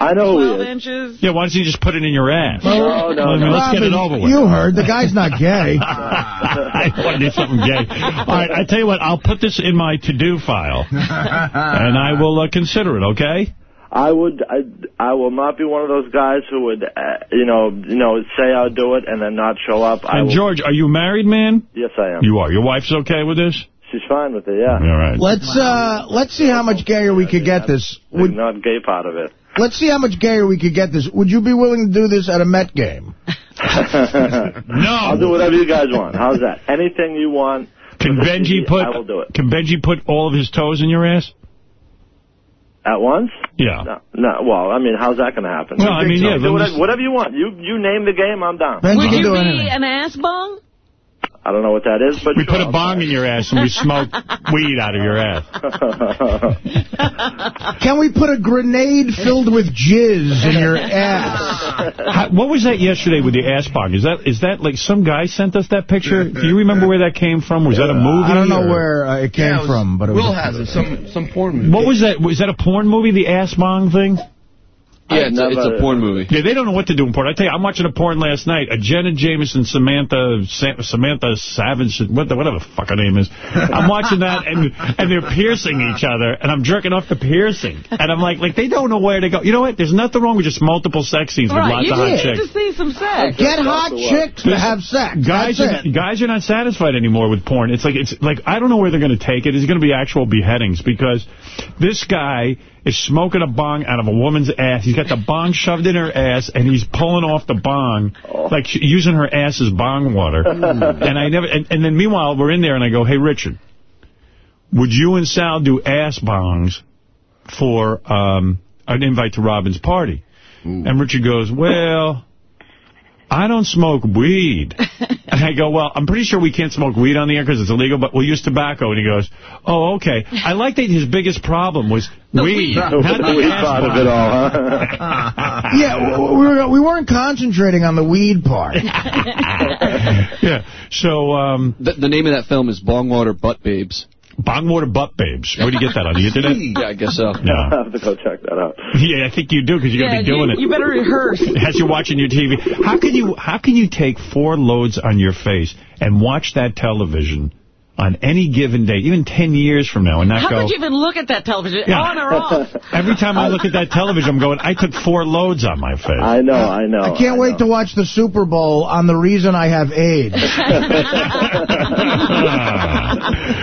I know who 12 he is. inches? Yeah, why don't you just put it in your ass? No, no, I mean, no. let's get it over with. You heard. The guy's not gay. I want to do something gay. All right, I tell you what, I'll put this in my to-do file, and I will uh, consider it, okay? I would. I, I will not be one of those guys who would, uh, you know, you know, say I'll do it and then not show up. I And will, George, are you married, man? Yes, I am. You are. Your wife's okay with this? She's fine with it. Yeah. All right. Let's uh, let's see how much gayer we could get this. The Would, not gay part of it. Let's see how much gayer we could get this. Would you be willing to do this at a Met game? No. I'll do whatever you guys want. How's that? Anything you want. Can Benji TV, put I will do it. Can Benji put all of his toes in your ass? At once? Yeah. No, no. Well, I mean, how's that going to happen? Well, I mean, yeah, do whatever, just- whatever you want. You you name the game, I'm down. Benji Would can you do be anything. an ass bong? I don't know what that is, but We sure, put a I'll bong in your ass and we smoke weed out of your ass. Can we put a grenade filled with jizz in your ass? How, what was that yesterday with the ass bong? Is that is that like some guy sent us that picture? Do you remember where that came from? Was that a movie? I don't know or- where uh, it came Yeah, it was- from, but it Will was. has it. Some some porn movie. What was that? Was that a porn movie? The ass bong thing? Yeah, it's, a, it's a porn movie. Yeah, they don't know what to do in porn. I tell you, I'm watching a porn last night. A Jenna Jameson, Samantha, Sa Samantha Savage, what the, whatever the fuck her name is. I'm watching that, and and they're piercing each other, and I'm jerking off the piercing. And I'm like, like they don't know where to go. You know what? There's nothing wrong with just multiple sex scenes with Right, lots you of hot need chicks. to see some sex. Get hot chicks to have sex. Guys are, guys are not satisfied anymore with porn. It's like it's like I don't know where they're going to take it. It's going to be actual beheadings because this guy is smoking a bong out of a woman's ass. He's got the bong shoved in her ass, and he's pulling off the bong, like using her ass as bong water. and I never. And, and then meanwhile, we're in there, and I go, "Hey, Richard, would you and Sal do ass bongs for um, an invite to Robin's party?" And Richard goes, "Well." I don't smoke weed. and I go, well, I'm pretty sure we can't smoke weed on the air because it's illegal, but we'll use tobacco. And he goes, oh, okay. I like that his biggest problem was weed, not the weed ass part of it all, huh? Yeah, we, were, we weren't concentrating on the weed part. yeah. So, um, The, the name of that film is Bongwater Butt Babes. Bongwater Butt Babes. Where do you get that on the internet? Yeah, I guess so. Yeah. I'll have to go check that out. Yeah, I think you do because you're Yeah, going to be doing you, it. you better rehearse. As you're watching your TV. How can you how can you take four loads on your face and watch that television on any given day, even 10 years from now, and not How go... could you even look at that television, Yeah. on or off? Every time I look at that television, I'm going, I took four loads on my face. I know, I know. I can't wait to watch the Super Bowl on the reason I have AIDS.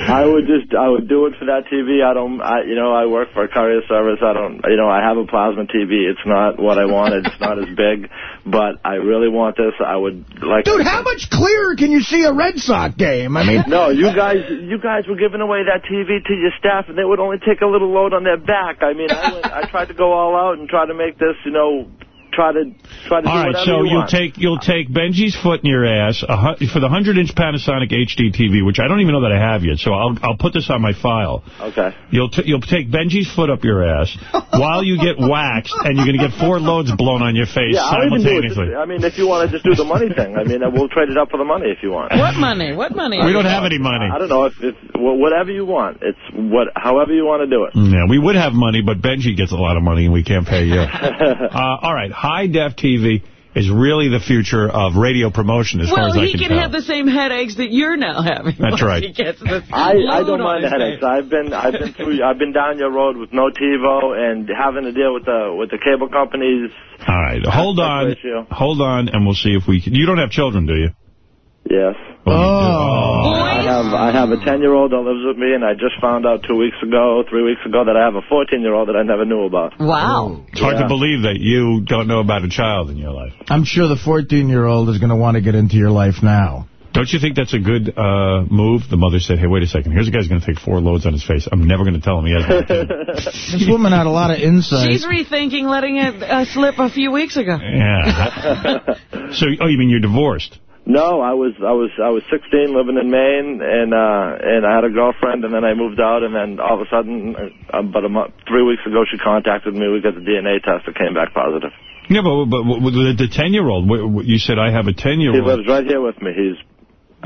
I would just, I would do it for that TV. I don't, I, you know, I work for a courier service. I don't, you know, I have a plasma TV. It's not what I wanted. It's not as big, but I really want this. I would like. Dude, how much clearer can you see a Red Sox game? I mean, no, you guys, you guys were giving away that TV to your staff, and they would only take a little load on their back. I mean, I went, I tried to go all out and try to make this, you know, try to try to All do right, so you you'll take you'll take Benji's foot in your ass a, for the 100-inch Panasonic HD TV, which I don't even know that I have yet. So I'll I'll put this on my file. Okay. You'll t you'll take Benji's foot up your ass while you get waxed, and you're going to get four loads blown on your face Yeah, I'll even do it. simultaneously. I mean, if you want to just do the money thing, I mean, we'll trade it up for the money if you want. What money? What money? We don't have any money. I don't know if it's wh- whatever you want. It's what, however you want to do it. Yeah, we would have money, but Benji gets a lot of money, and we can't pay you. uh, all right, high-def TV is really the future of radio promotion, as far as I he can, can tell. have the same headaches that you're now having. That's right. He gets this I, I don't mind the headaches. face. I've been I've been through I've been down your road with no TiVo and having to deal with the with the cable companies. All right, hold on, hold on, and we'll see if we can. You don't have children, do you? Yes. Oh. I have I have a 10-year-old that lives with me, and I just found out two weeks ago, three weeks ago, that I have a 14-year-old that I never knew about. Wow. It's hard Yeah. to believe that you don't know about a child in your life. I'm sure the 14-year-old is going to want to get into your life now. Don't you think that's a good uh, move? The mother said, hey, wait a second. Here's a guy's going to take four loads on his face. I'm never going to tell him he has one, too. This woman had a lot of insight. She's rethinking letting it uh, slip a few weeks ago. Yeah. so, oh, you mean you're divorced? No, I was I was I was 16, living in Maine, and uh and I had a girlfriend, and then I moved out, and then all of a sudden, uh, about a month, three weeks ago, she contacted me. We got the DNA test that came back positive. Yeah, but, but, the 10-year-old, wh- wh- you said I have a 10-year-old. He lives right here with me. He's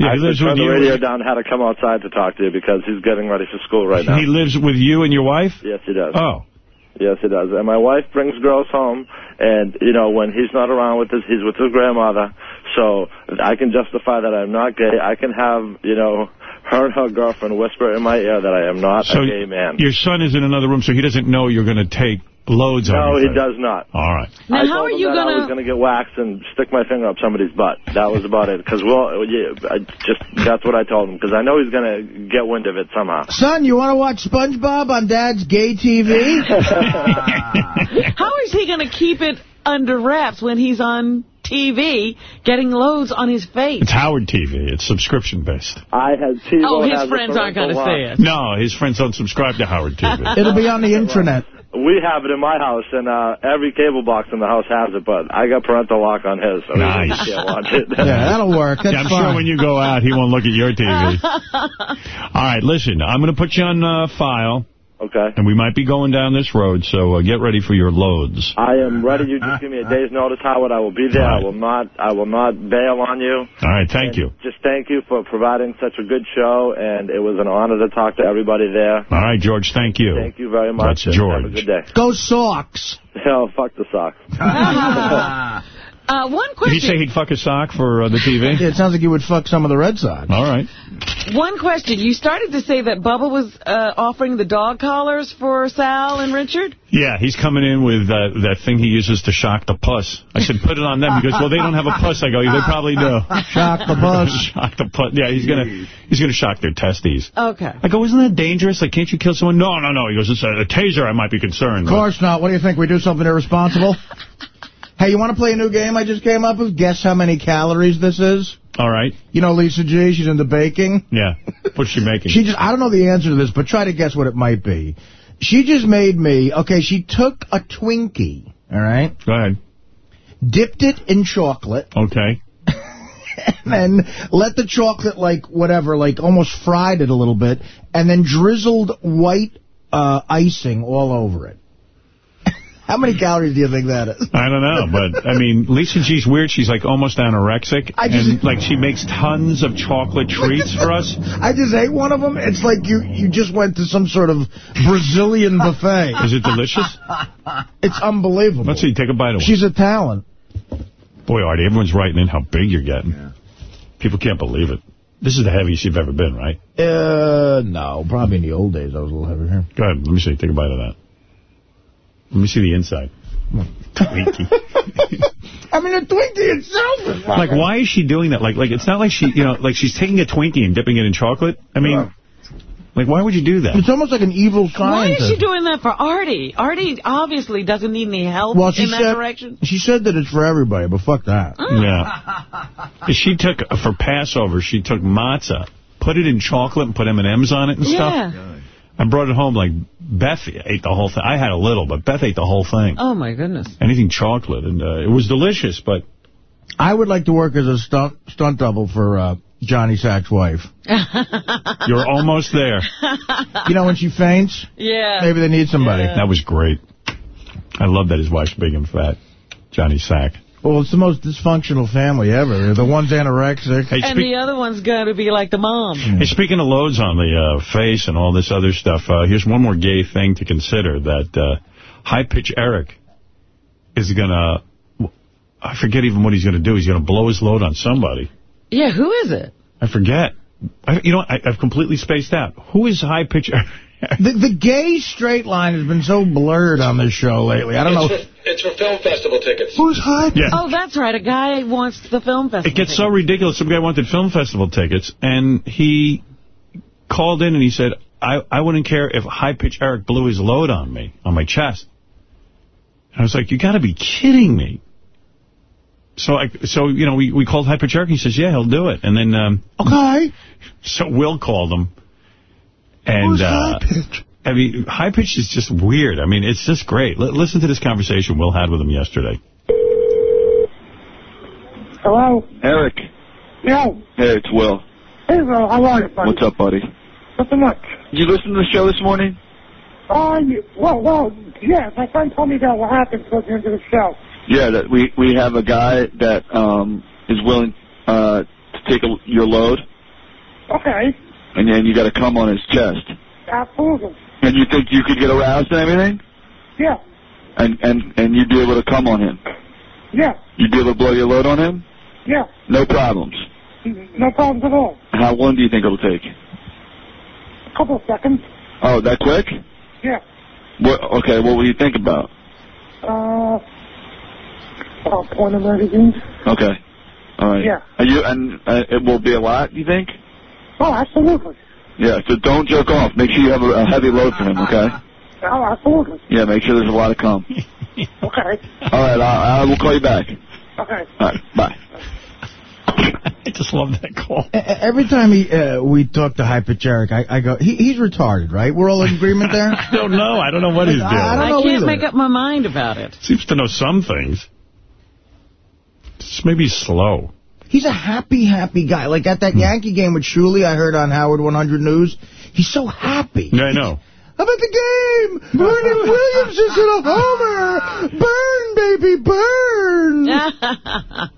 Yeah, I he lives with the radio down, had to come outside to talk to you because he's getting ready for school right now. He lives with you and your wife? Yes, he does. Oh. Yes, he does. And my wife brings girls home, and, you know, when he's not around with us, he's with his grandmother. So I can justify that I'm not gay. I can have, you know, her and her girlfriend whisper in my ear that I am not So a gay man. your son is in another room, so he doesn't know you're going to take loads on No, he face. does not. All right. Now, I how told are you gonna- was going to get waxed and stick my finger up somebody's butt. That was about it. Because, well, yeah, I just, that's what I told him. Because I know he's going to get wind of it somehow. Son, you want to watch SpongeBob on Dad's gay TV? How is he going to keep it under wraps when he's on TV getting loads on his face? It's Howard TV. It's subscription-based. I had TiVo Oh, his friends aren't going to see it. No, his friends don't subscribe to Howard TV. It'll be on the intranet. We have it in my house, and uh, every cable box in the house has it, but I got parental lock on his, so Nice. he can't watch it. Yeah, that'll work. That's Yeah, I'm fine. sure when you go out, he won't look at your TV. All right, listen, I'm going to put you on uh, file. Okay. And we might be going down this road, so uh, get ready for your loads. I am ready. You just give me a day's notice, Howard. I will be there. I will not. I will not bail on you. All right, thank you. Just thank you for providing such a good show, and it was an honor to talk to everybody there. All right, George, thank you. Thank you very much. That's George. Have a good day. Go Sox. Hell, fuck the Sox. Uh, one Did he question. say he'd fuck a sock for uh, the TV? Yeah, it sounds like you would fuck some of the Red Sox. All right. One question. You started to say that Bubba was uh, offering the dog collars for Sal and Richard? Yeah, he's coming in with uh, that thing he uses to shock the puss. I said, put it on them. He goes, well, they don't have a puss. I go, they probably do. Shock the puss. shock the puss. Yeah, he's going to he's gonna shock their testes. Okay. I go, isn't that dangerous? Like, can't you kill someone? No, no, no. He goes, it's a, a taser. I might be concerned. Of course not. What do you think? We do something irresponsible? Hey, you want to play a new game I just came up with? Guess how many calories this is? All right. You know Lisa G, she's into baking. Yeah. What's she making? She just, I don't know the answer to this, but try to guess what it might be. She just made me, okay, she took a Twinkie, all right? Go ahead. Dipped it in chocolate, Okay. and then let the chocolate, like, whatever, like, almost fried it a little bit, and then drizzled white uh, icing all over it. How many calories do you think that is? I don't know, but, I mean, Lisa G's weird. She's, like, almost anorexic. I just- and, like, she makes tons of chocolate treats for us. I just ate one of them. It's like you, you just went to some sort of Brazilian buffet. Is it delicious? It's unbelievable. Let's see. Take a bite of one. She's a talent. Boy, Artie, everyone's writing in how big you're getting. People can't believe it. This is the heaviest you've ever been, right? Uh, no, probably in the old days I was a little heavier. Go ahead. Let me see. Take a bite of that. Let me see the inside. Twinkie. I mean, a Twinkie itself is like, why is she doing that? Like, like it's not like she, you know, like she's taking a Twinkie and dipping it in chocolate. I mean, like, why would you do that? It's almost like an evil Why is she doing that for Artie? Artie obviously doesn't need any help Well, she in that said, direction. she said that it's for everybody, but fuck that. Ah. Yeah. She took, for Passover, she took matzah, put it in chocolate and put M&M's on it and stuff. Yeah. I brought it home, like, Beth ate the whole thing. I had a little, but Beth ate the whole thing. Oh, my goodness. Anything chocolate. And uh, it was delicious, but... I would like to work as a stunt stunt double for uh, Johnny Sack's wife. You're almost there. You know, when she faints, Yeah. maybe they need somebody. That was great. I love that his wife's big and fat. Johnny Sack. Well, it's the most dysfunctional family ever. The one's anorexic. Hey, and the other one's got to be like the mom. Hey, speaking of loads on the uh, face and all this other stuff, uh, here's one more gay thing to consider, that uh, High Pitch Eric is going to, I forget even what he's going to do. He's going to blow his load on somebody. Yeah, who is it? I forget. I, you know, I, I've completely spaced out. Who is High Pitch Eric? The, the gay straight line has been so blurred on this show lately. I don't it's know. For, it's for film festival tickets. Who's hot? Yeah. Oh, that's right. A guy wants the film festival. It gets so ridiculous. Some guy wanted film festival tickets, and he called in and he said, I, I wouldn't care if high-pitch Eric blew his load on me, on my chest. And I was like, you got to be kidding me. So, I, so you know, we, we called high-pitch Eric, and he says, yeah, he'll do it. And then, um, okay. So Will called him. And, Who's uh, high-pitch? I mean, high-pitch is just weird. I mean, it's just great. L listen to this conversation Will had with him yesterday. Hello? Eric. Yo. Hey, it's Will. Hey, Will. How are you, buddy? What's up, buddy? Nothing much. Did you listen to the show this morning? Oh, you, well, well, yeah. My friend told me that what happened towards the end of the show. Yeah, that we we have a guy that um is willing uh to take a, your load, Okay. And then you got to come on his chest. Absolutely. And you think you could get aroused and everything, Yeah. and and and you'd be able to come on him. Yeah. You'd be able to blow your load on him, Yeah. no problems. No problems at all. How long do you think it'll take? A couple of seconds. Oh, that quick? Yeah. What? Okay, what will you think about? Uh, uh point of magazines. Okay. All right. Yeah. Are you and uh, it will be a lot. You think? Oh, absolutely. Yeah. So don't jerk off. Make sure you have a, a heavy load for him. Okay. Oh, absolutely. Yeah. Make sure there's a lot of cum. Okay. All right. I, I will call you back. Okay. All right. Bye. I just love that call. Every time he, uh, we talk to High Pitch Eric, I, I go, he, he's retarded, right? We're all in agreement there? I don't know. I don't know what he's doing. I don't know can't either. make up my mind about it. Seems to know some things. Just maybe slow. He's a happy, happy guy. Like at that hmm. Yankee game with Shuli, I heard on Howard 100 News, he's so happy. Yeah, I know. How about the game? Bernie Williams is in a homer. Burn, baby, burn.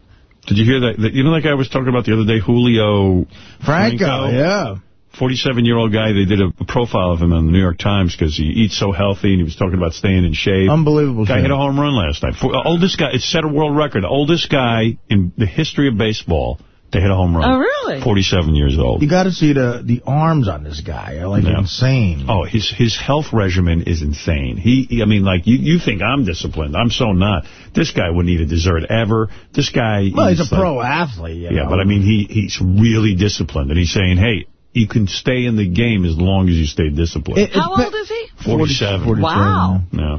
Did you hear that? that- You know that guy I was talking about the other day, Julio Franco, yeah. 47-year-old guy. They did a, a profile of him on the New York Times because he eats so healthy, and he was talking about staying in shape. Unbelievable Guy shit. hit a home run last night. For, uh, oldest guy, it set a world record. Oldest guy in the history of baseball to hit a home run. Oh, really? 47 years old. You got to see the the arms on this guy. Are like Yeah. insane. Oh, his his health regimen is insane. He, he- I mean, like, you, you think I'm disciplined. I'm so not. This guy wouldn't eat a dessert ever. This guy... Well, he's a like- pro athlete. you Yeah, know. but I mean, he he's really disciplined. And he's saying, hey, you can stay in the game as long as you stay disciplined. It- How old is he? 47. 47. Wow. Yeah.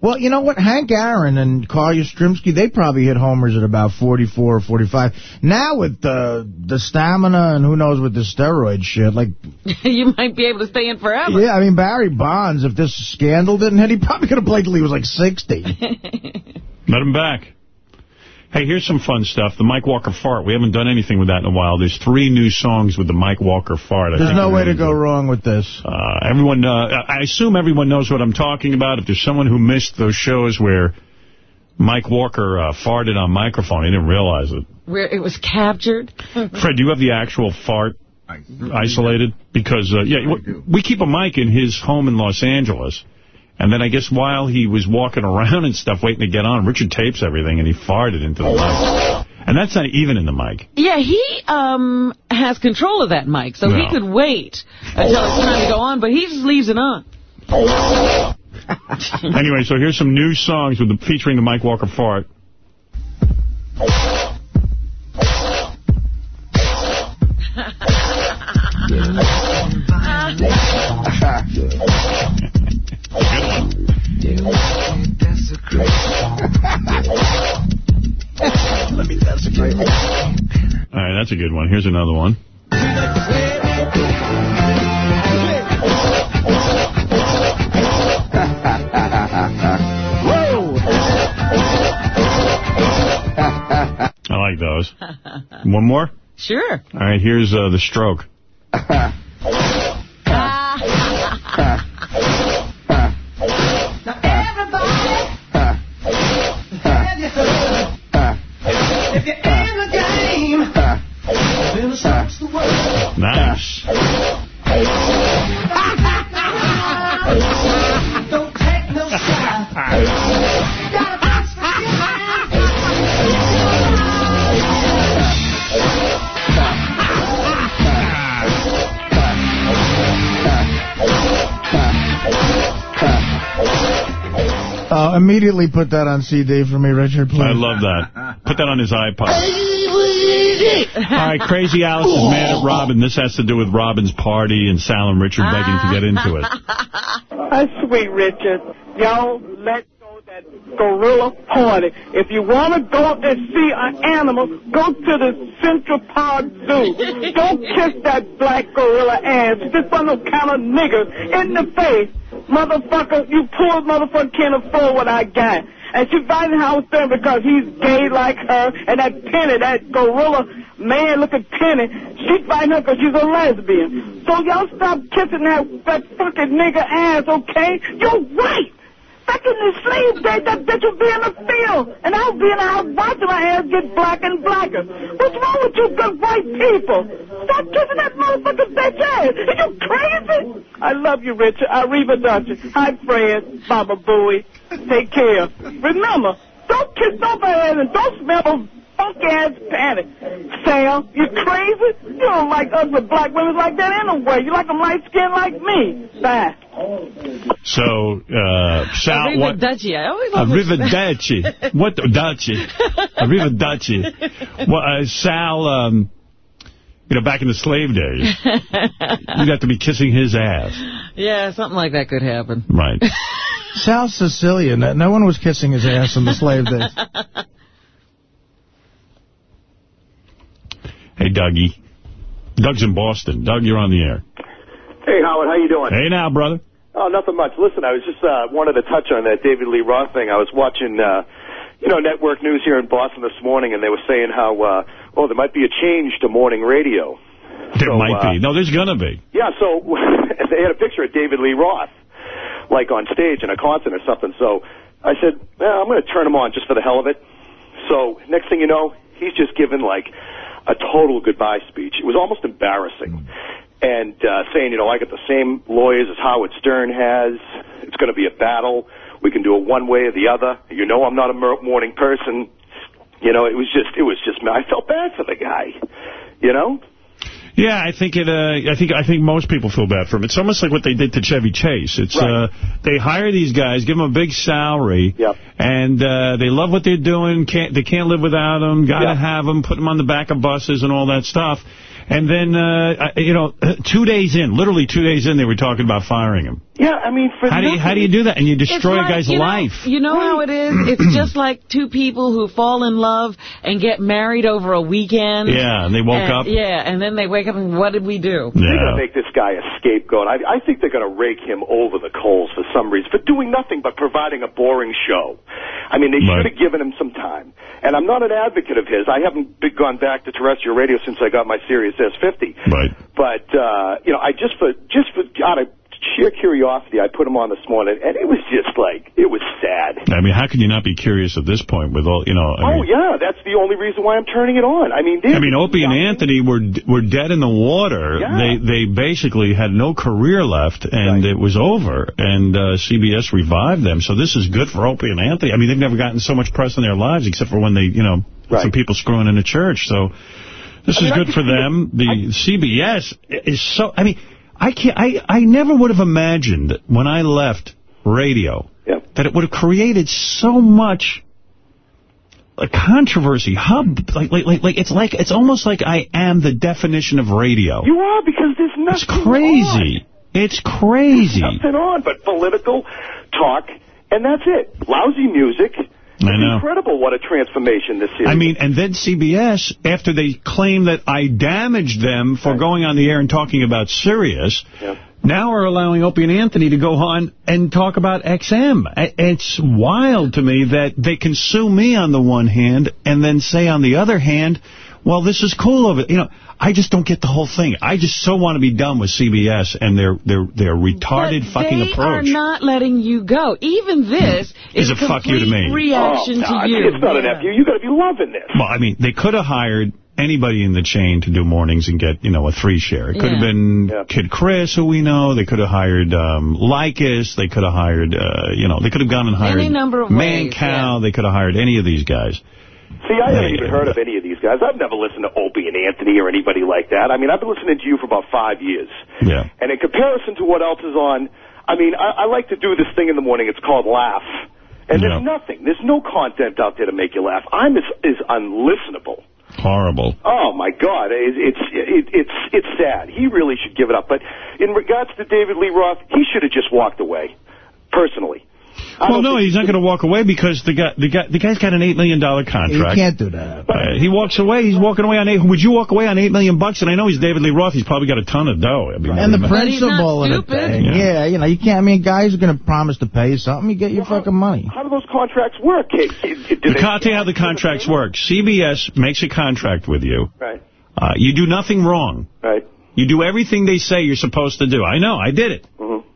Well, you know what? Hank Aaron and Carl Yastrzemski, they probably hit homers at about 44 or 45. Now with the the stamina and who knows with the steroid shit, like, you might be able to stay in forever. yeah, I mean, Barry Bonds, if this scandal didn't hit, he probably could have played till he was like 60. Let him back. Hey, here's some fun stuff. The Mike Walker fart. We haven't done anything with that in a while. There's three new songs with the Mike Walker fart. I There's no way to go do. wrong with this. Uh, everyone, uh, I assume everyone knows what I'm talking about. If there's someone who missed those shows where Mike Walker uh, farted on microphone, he didn't realize it. Where it was captured. Fred, do you have the actual fart isolated? Because, uh, yeah, we keep a mic in his home in Los Angeles. And then I guess while he was walking around and stuff, waiting to get on, Richard tapes everything, and he farted into the mic. And that's not even in the mic. Yeah, he um has control of that mic, so he could wait until it's time to go on, but he just leaves it on. anyway, so here's some new songs with the, featuring the Mike Walker fart. Let me desecrate. All right, that's a good one. Here's another one. I like those. One more? Sure. All right, here's uh, the stroke. If you're in the game, uh, uh, uh, then it stops the world. Nice. Immediately put that on CD for me, Richard, please. I love that. Put that on his iPod. All right, Crazy Alice is mad at Robin. This has to do with Robin's party and Sal and Richard begging to get into it. That's sweet, Richard. Y'all let go that gorilla party. If you want to go and see an animal, go to the Central Park Zoo. Don't kiss that black gorilla ass. This one no kind of nigger in the face. Motherfucker, you poor motherfucker can't afford what I got. And she fighting Howard Stern because he's gay like her. And that Penny, that gorilla man-looking Penny, she fighting her because she's a lesbian. So y'all stop kissing that, that fucking nigger ass, okay? You're right. The slave days, that bitch would be in the field. And I'll be in the house watching my ass get black and blacker. What's wrong with you good white people? Stop kissing that motherfucking bitch ass. Are you crazy? I love you, Richard. Arrivederci. Hi, Fred. Baba Booey. Take care. Remember, don't kiss nobody and don't smell those funk-ass panties. Sam, you crazy? You don't like ugly black women like that anyway. You like them light-skinned like me. Bye. So, uh, Sal... what? Arrivederci. I always love Arrivederci. what? Daci. Arrivederci. Well, uh, Sal, um, you know, back in the slave days, you'd have to be kissing his ass. Yeah, something like that could happen. Right. South Sicilian. No no one was kissing his ass in the slave days. Hey, Dougie. Doug's in Boston. Doug, you're on the air. Hey, Howard, how you doing? Hey now, brother. Oh, nothing much. Listen, I was just uh, wanted to touch on that David Lee Roth thing. I was watching, uh, you know, network news here in Boston this morning, and they were saying how, uh, oh, there might be a change to morning radio. There So, might uh, be. No, there's going to be. Yeah, so they had a picture of David Lee Roth, like on stage in a concert or something. So I said, well, I'm going to turn him on just for the hell of it. So next thing you know, he's just given like a total goodbye speech. It was almost embarrassing. And uh, saying, you know, I got the same lawyers as Howard Stern has. It's going to be a battle. We can do it one way or the other. You know, I'm not a morning person. You know, it was just, it was just, I felt bad for the guy. You know? Yeah, I think it. Uh, I think I think most people feel bad for him. It's almost like what they did to Chevy Chase. It's uh, they hire these guys, give them a big salary, Yep. and uh, they love what they're doing. Can't they can't live without them? Got to Yep. have them. Put them on the back of buses and all that stuff. And then, uh, I- you know, two days in, literally two days in, they were talking about firing him. Yeah, I mean, for How do you how do you do that? And you destroy like, a guy's you know- life. You know how it is? It's just like two people who fall in love and get married over a weekend. Yeah, and they woke And- up. Yeah, and then they wake up and what did we do? They're going to make this guy a scapegoat. I, I think they're going to rake him over the coals for some reason, for doing nothing but providing a boring show. I mean, they should have given him some time. And I'm not an advocate of his. I haven't been, gone back to terrestrial radio since I got my Sirius S50. Right. But, uh, you know, I just for, just for, out of sheer curiosity, I put him on this morning, and it was just like, it was sad. I mean, how can you not be curious at this point with all, you know, I oh, mean, yeah, that's the only reason why I'm turning it on. I mean, I mean, Opie and Anthony were were dead in the water. Yeah. They they basically had no career left, and it was over. And uh, CBS revived them. So this is good for Opie and Anthony. I mean, they've never gotten so much press in their lives, except for when they, you know, some people screwing in a church. So this I is I good for them. The CBS is so. I mean, I can't. I I never would have imagined when I left radio that it would have created so much a controversy hub like, like like like it's like it's almost like I am the definition of radio. You are because there's nothing It's crazy. It's crazy. nothing on but political talk, and that's it. Lousy music. I know. Incredible what a transformation this is. I mean, and then CBS, after they claim that I damaged them for going on the air and talking about Sirius, now are allowing Opie and Anthony to go on and talk about XM. It's wild to me that they can sue me on the one hand and then say on the other hand, well, this is cool of it. You know, I just don't get the whole thing. I just so want to be done with CBS and their their their retarded fucking they approach. are not letting you go. Even this Is is, a fuck you to me. reaction Oh, to you. It's not an Yeah. F you. You got to be loving this. Well, I mean, they could have hired anybody in the chain to do mornings and get, you know, a three share. It could have Yeah. been Kid Chris, who we know. They could have hired um, Leykis. They could have hired, uh, you know, they could have gone and hired Any number of Man ways, Cow. They could have hired any of these guys. See, I haven't even heard of any of these guys. I've never listened to Opie and Anthony or anybody like that. I mean, I've been listening to you for about five years. Yeah. And in comparison to what else is on, I mean, I, I like to do this thing in the morning. It's called Laugh. And Yeah. there's nothing. There's no content out there to make you laugh. I'm is, is unlistenable. Horrible. Oh my God, it, it's it, it's it's sad. He really should give it up. But in regards to David Lee Roth, he should have just walked away. Personally, Well, no, he's not going to walk away because the guy, the guy, the guy's got an eight million dollar contract. You can't do that. Uh, he walks away. He's walking away on eight. Would you walk away on eight million bucks? And I know he's David Lee Roth. He's probably got a ton of dough. I mean, And the I mean, of the thing. Yeah. Yeah. you know, you can't, I mean, guys are going to promise to pay you something, you get your fucking money. how do those contracts work? Kid? Do You can't tell you how the contracts work. CBS makes a contract with you. Right. Uh, you do nothing wrong. Right. You do everything they say you're supposed to do. I know. I did it. Mm-hmm.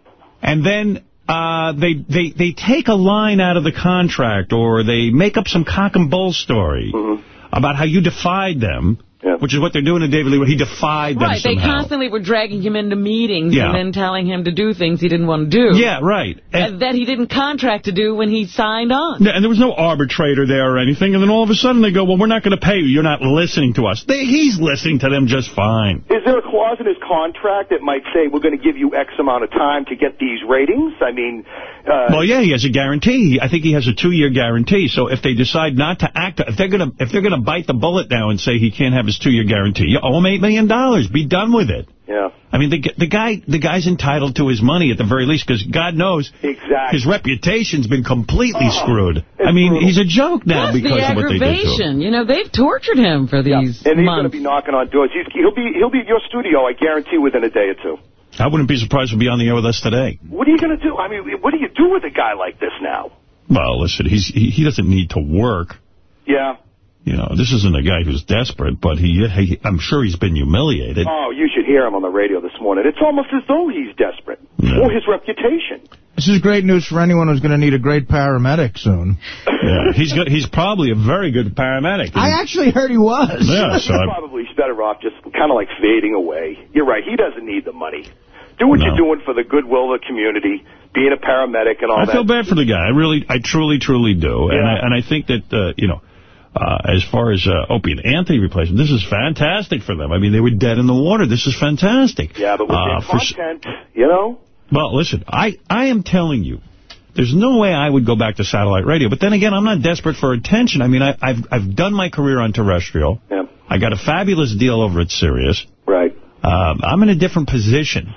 And then uh, they, they, they take a line out of the contract or they make up some cock and bull story Mm-hmm. about how you defied them, which is what they're doing to David Lee. He defied them Right, they constantly were dragging him into meetings Yeah. and then telling him to do things he didn't want to do. Yeah, right. And that he didn't contract to do when he signed on. Yeah, And there was no arbitrator there or anything. And then all of a sudden they go, well, we're not going to pay you. You're not listening to us. They, he's listening to them just fine. Is there a clause in his contract that might say we're going to give you X amount of time to get these ratings? I mean, uh, Well, yeah, he has a guarantee. I think he has a two-year guarantee. So if they decide not to act, if they're going to if they're going to bite the bullet now and say he can't have his two-year guarantee, you owe him 8 million. dollars. Be done with it. yeah, I mean, the the guy the guy's entitled to his money at the very least because God knows exactly. his reputation's been completely oh, screwed. I mean, he's a joke now Plus because of what they did to him. aggravation. You know, they've tortured him for these and he's going to be knocking on doors. He's, he'll be he'll be at your studio, I guarantee, within a day or two. I wouldn't be surprised to be on the air with us today. What are you going to do? I mean, what do you do with a guy like this now? Well, listen, he's he, he doesn't need to work. Yeah. You know, this isn't a guy who's desperate, but he, he I'm sure he's been humiliated. Oh, you should hear him on the radio this morning. It's almost as though he's desperate for his reputation. This is great news for anyone who's going to need a great paramedic soon. Yeah, he's got, he's probably a very good paramedic. I actually heard he was. Yeah, so I- Probably he's better off just kind of like fading away. You're right. He doesn't need the money. Do what you're doing for the goodwill of the community, being a paramedic and all I that. feel bad for the guy. I really, I truly, truly do. And I and I think that uh, you know, uh, as far as uh, Opie and Anthony replacement, this is fantastic for them. I mean, they were dead in the water. This is fantastic. Yeah, but with Uh, content, you know? Well, listen, I, I am telling you, there's no way I would go back to satellite radio. But then again, I'm not desperate for attention. I mean, I, I've I've done my career on terrestrial. Yeah. I got a fabulous deal over at Sirius. Right. Um, I'm in a different position.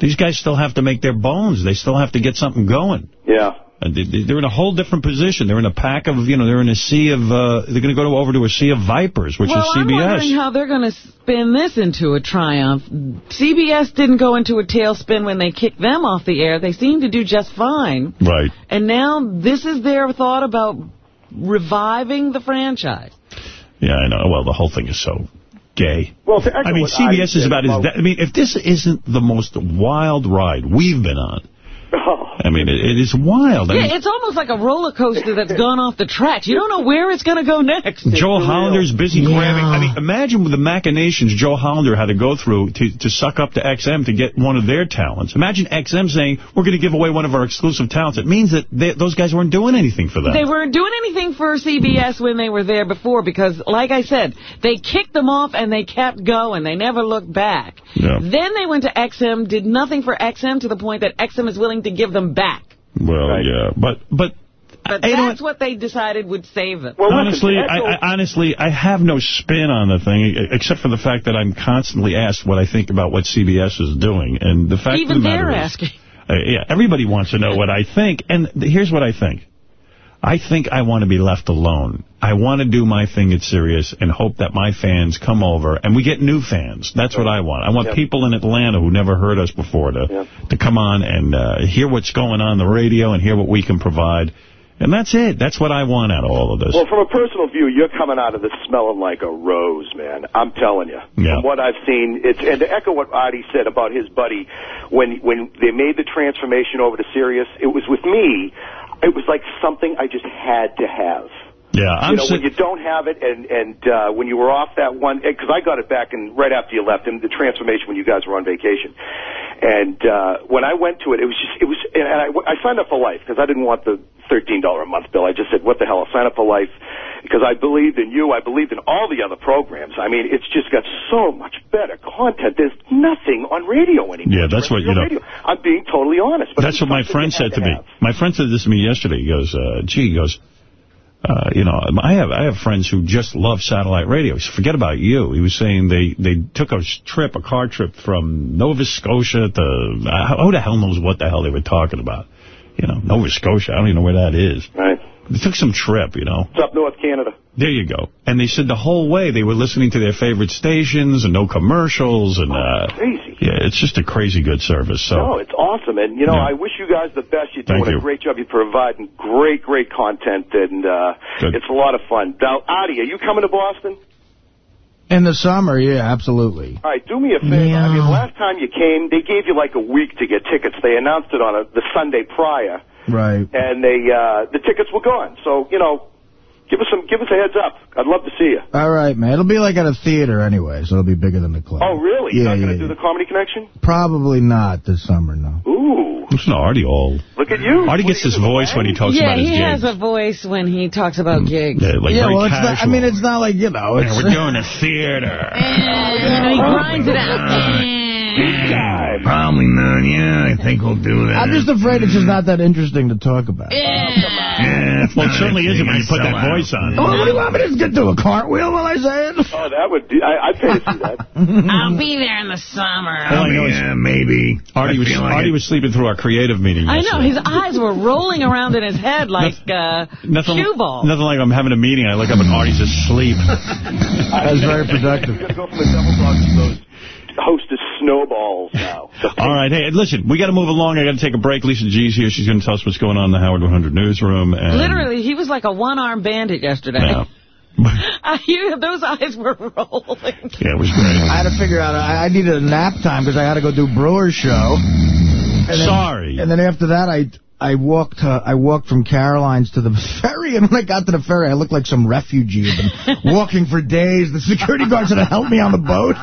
These guys still have to make their bones. They still have to get something going. Yeah. And they- they- They're in a whole different position. They're in a pack of, you know, they're in a sea of, uh, they're going to go over to a sea of vipers, which well, is I'm wondering CBS. how they're going to spin this into a triumph. CBS didn't go into a tailspin when they kicked them off the air. They seemed to do just fine. Right. And now this is their thought about reviving the franchise. Yeah, I know. Well, the whole thing is so gay. Well, to I mean, what Artie CBS is said about as... I mean, if this isn't the most wild ride we've been on, I mean, it, it is wild. I mean, yeah, it's almost like a roller coaster that's gone off the tracks. You don't know where it's going to go next. Joel Hollander's busy grabbing. I mean, imagine with the machinations Joe Hollander had to go through to, to suck up to XM to get one of their talents. Imagine XM saying, we're going to give away one of our exclusive talents. It means that they, those guys weren't doing anything for them. They weren't doing anything for CBS when they were there before because, like I said, they kicked them off and they kept going. They never looked back. Yeah. Then they went to XM, did nothing for XM to the point that XM is willing to give them back. Well, yeah, but but But I- you know that's what they decided would save them. honestly, I, I, honestly, I have no spin on the thing, except for the fact that I'm constantly asked what I think about what CBS is doing. And the fact Even the they're is, asking. uh, yeah, everybody wants to know what I think. And here's what I think. I think I want to be left alone. I want to do my thing at Sirius and hope that my fans come over and we get new fans. That's what I want. I want Yep. people in Atlanta who never heard us before to to come on and uh, hear what's going on the radio and hear what we can provide. And that's it. That's what I want out of all of this. Well, from a personal view, you're coming out of this smelling like a rose, man. I'm telling you. Yeah. From what I've seen, it's and to echo what Artie said about his buddy, when when they made the transformation over to Sirius, it was with me. It was like something I just had to have. Yeah, I'm you know, when you don't have it, and and uh, when you were off that one, because I got it back and right after you left, and the transformation when you guys were on vacation, And uh, when I went to it, it was just, it was, and I, I signed up for life because I didn't want the $13 a month bill. I just said, what the hell, I'll sign up for life because I believed in you. I believed in all the other programs. I mean, it's just got so much better content. There's nothing on radio anymore. Yeah, that's what, you know. Radio. I'm being totally honest. But That's what my friend said to me. My friend said this to me yesterday. He goes, uh, gee, he goes, uh, you know, I have I have friends who just love satellite radio. Said, forget about you. He was saying they, they took a trip, a car trip from Nova Scotia to, uh, who the hell knows what the hell they were talking about? You know, Nova Scotia, I don't even know where that is. Right. They took some trip, you know. It's up North Canada. There you go. And they said the whole way they were listening to their favorite stations and no commercials. and uh, Crazy. Yeah, it's just a crazy good service. So No, it's awesome. And, you know, Yeah. I wish you guys the best. You're Thank doing you. a great job. You're providing great, great content. And uh, Good. it's a lot of fun. Now, Artie, are you coming to Boston? In the summer, yeah, absolutely. All right, do me a favor. I mean, last time you came, they gave you like a week to get tickets. They announced it on a, the Sunday prior, Right. and they uh, the tickets were gone. So, you know, give us some, give us a heads up. I'd love to see you. All right, man. It'll be like at a theater anyway, so it'll be bigger than the club. Oh, really? You're Yeah, going to yeah, do the Comedy Connection? Probably not this summer, no. Ooh. Listen not Artie all. Look at you. Artie gets his voice when he talks yeah, about his he has a voice when he talks about gigs. Yeah, like yeah, very well, it's not, I mean, it's not like, you know, it's... Yeah, we're doing a theater. You know, he grinds it out. Probably not. Yeah, I think we'll do that. I'm just afraid it's just not that interesting to talk about. Yeah, it's Well, it certainly isn't when you put sell that out. voice on. Oh, what do you want me to just get to a cartwheel while I say it? Oh, that would be, I, I'd pay to see that. I'll be there in the summer. All I know Yeah, maybe. Artie was, like Artie was sleeping through our creative meeting I know, his eyes were rolling around in his head like uh, Nothing, cue balls. nothing like I'm having a meeting. I look up and Artie's asleep. That's very productive. You're going to go from the devil dog to those hostess snowballs now. All right, hey, listen, we got to move along. I got to take a break. Lisa G's here. She's going to tell us what's going on in the Howard 100 newsroom. And, Literally, he was like a one-armed bandit yesterday. Yeah. I, you, those eyes were rolling. Yeah, it was great. I had to figure out, I, I needed a nap time because I had to go do Breuer's show. And then- Sorry. And then after that, I I walked uh, I walked from Caroline's to the ferry, and when I got to the ferry, I looked like some refugee. I've been walking for days. The security guards had to help me on the boat.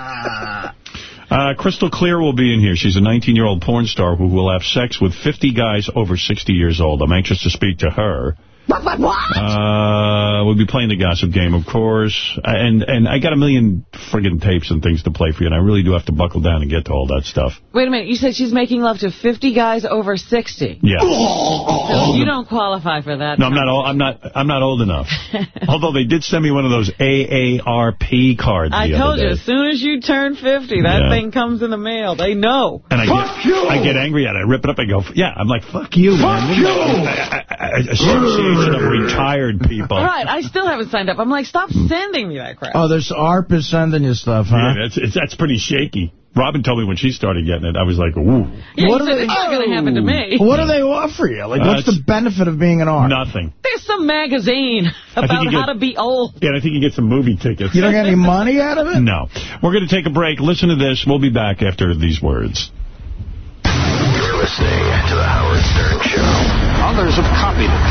Uh, Crystal Clear will be in here. She's a 19-year-old porn star who will have sex with 50 guys over 60 years old. I'm anxious to speak to her. What, what, what? Uh, we'll be playing the gossip game, of course. And and I got a million friggin' tapes and things to play for you, and I really do have to buckle down and get to all that stuff. Wait a minute, you said she's making love to 50 guys over 60. Yeah. So you don't qualify for that. No, I'm not. Old, I'm not. I'm not old enough. Although they did send me one of those AARP cards. I the told other you, as soon as you turn 50, that Yeah. thing comes in the mail. They know. And I get, I get angry at it. I rip it up. I go, yeah. I'm like, fuck you, man. you! Association of retired people. All right, I still haven't signed up. I'm like, stop sending me that crap. Oh, there's ARP is sending you stuff, huh? Yeah, that's it's, that's pretty shaky. Robin told me when she started getting it, I was like, ooh. Yeah, What are said they- it's not going to happen to me. What do they offer you? Like, Uh, what's the benefit of being an ARP? Nothing. There's some magazine about you how get- to be old. Yeah, and I think you get some movie tickets. You don't get any money out of it? No. We're going to take a break. Listen to this. We'll be back after these words. You're listening to the Howard Stern Show. Others have copied it,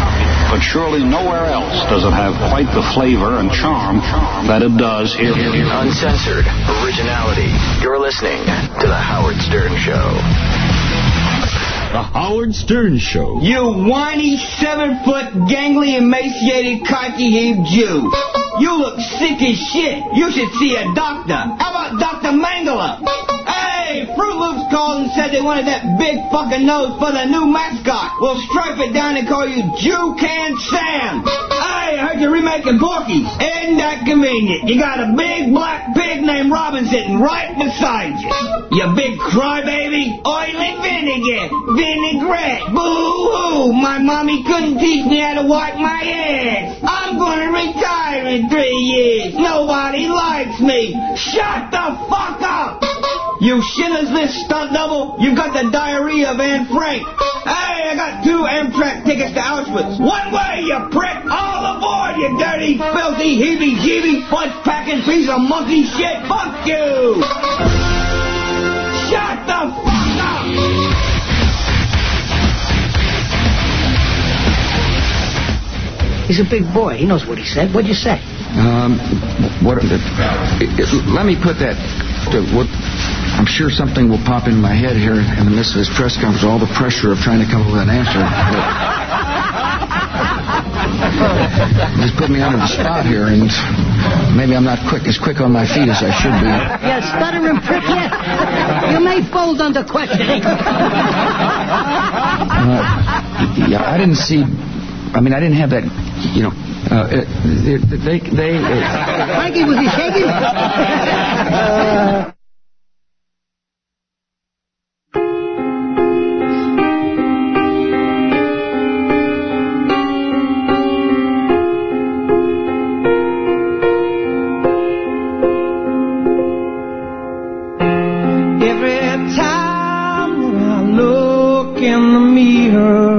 but surely nowhere else does it have quite the flavor and charm that it does here. Uncensored originality. You're listening to the Howard Stern Show. The Howard Stern Show. You whiny, seven-foot, gangly, emaciated, cocky-heaved Jew. You look sick as shit. You should see a doctor. How about Dr. Mengele? Hey, Fruit Loops called and said they wanted that big fucking nose for the new mascot. We'll stripe it down and call you Jew Can Sam. Hey, I heard you're remaking Porky. Isn't that convenient? You got a big black pig named Robin sitting right beside you. You big crybaby. Oily vinegar. Vinaigrette. Boo-hoo. My mommy couldn't teach me how to wipe my ass. I'm gonna retire in three years. Nobody likes me. Shut the fuck up. You shitters, this stunt double. You've got the diarrhea of Anne Frank. Hey, I got two Amtrak tickets to Auschwitz. One way, you prick. All aboard, you dirty, filthy, heebie-jeebie, punch-packing piece of monkey shit. Fuck you. Shut the fuck up. He's a big boy. He knows what he said. What'd you say? Um, what? Uh, let me put that. To, what? I'm sure something will pop in my head here in the midst of this press conference, all the pressure of trying to come up with an answer. Just put me under the spot here, and maybe I'm not quick as quick on my feet as I should be. You stuttering prick, yeah. You may fold under questioning. Uh, yeah, I didn't see. I mean, I didn't have that. You know, uh, it- they they. they uh, Frankie, was he shaking? Every time that I look in the mirror,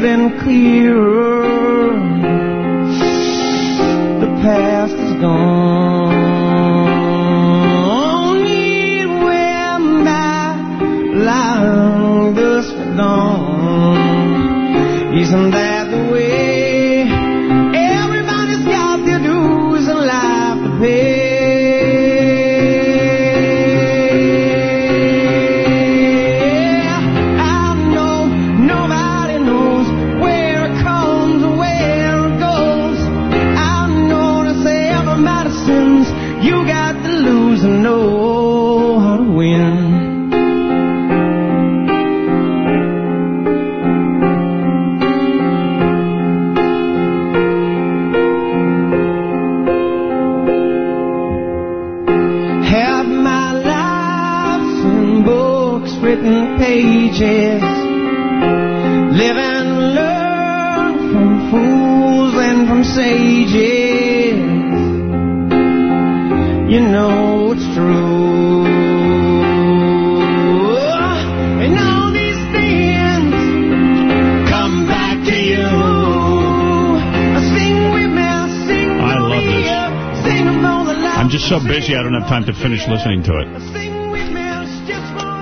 getting clearer. The past is gone. Anywhere my long dusk dawn. Isn't that sages. You know it's true. And all these things come back to you. Sing with me, sing I love this. sing of all the life. I'm just so busy I don't have time to finish listening to it.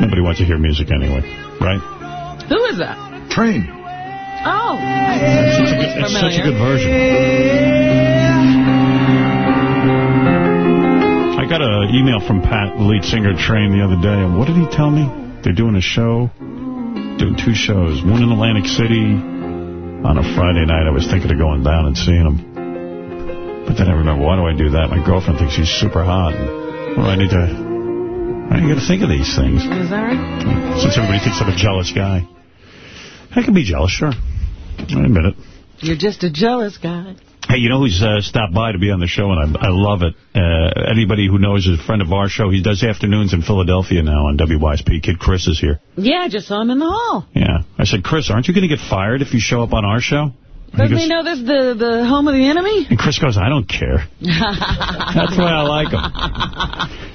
Nobody wants to hear music anyway, right? Who is that? Train. Oh. It's such a good, it's such a good version. I got an email from Pat, the lead singer of Train, the other day, and what did he tell me? They're doing a show, doing two shows, one in Atlantic City on a Friday night. I was thinking of going down and seeing him. But then I remember, why do I do that? My girlfriend thinks he's super hot. And, well, I need to... I got to think of these things. Is that right? Since everybody thinks I'm a jealous guy. I can be jealous, sure. I a minute. You're just a jealous guy. Hey, you know who's uh, stopped by to be on the show, and I, I love it. Uh, anybody who knows is a friend of our show. He does afternoons in Philadelphia now on WYSP. Kid Chris is here. Yeah, I just saw him in the hall. Yeah. I said, Chris, aren't you going to get fired if you show up on our show? And he Doesn't goes- he know this is the, the home of the enemy? And Chris goes, I don't care. That's why I like him.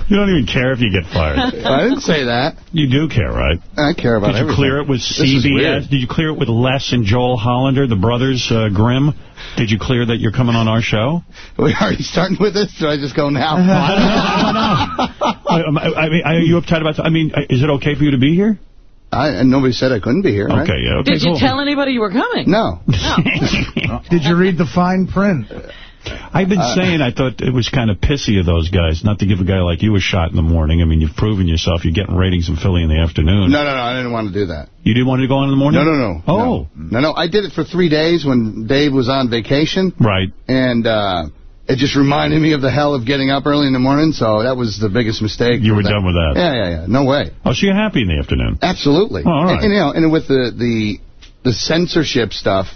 You don't even care if you get fired. I didn't say that. You do care, right? I care about Did you everything. clear it with. CBS? Did you clear it with Les and Joel Hollander, the brothers uh, Grimm? Did you clear that you're coming on our show? Are We already starting with this? Do I just go now? I, don't know. I, I mean, are you uptight about? I mean, is it okay for you to be here? I, and nobody said I couldn't be here. right? Okay, yeah, okay, Did you tell anybody you were coming? No. Did you read the fine print? I've been Uh, saying I thought it was kind of pissy of those guys not to give a guy like you a shot in the morning. I mean, you've proven yourself. You're getting ratings in Philly in the afternoon. No, no, no. I didn't want to do that. You didn't want to go on in the morning? No, no, no. Oh. No, no. I did it for three days when Dave was on vacation. Right. And uh, it just reminded me of the hell of getting up early in the morning, so that was the biggest mistake. You were done with that. Yeah, yeah, yeah. No way. Oh, so you're happy in the afternoon? Absolutely. Oh, all right. and, and, you know, and with the, the the censorship stuff,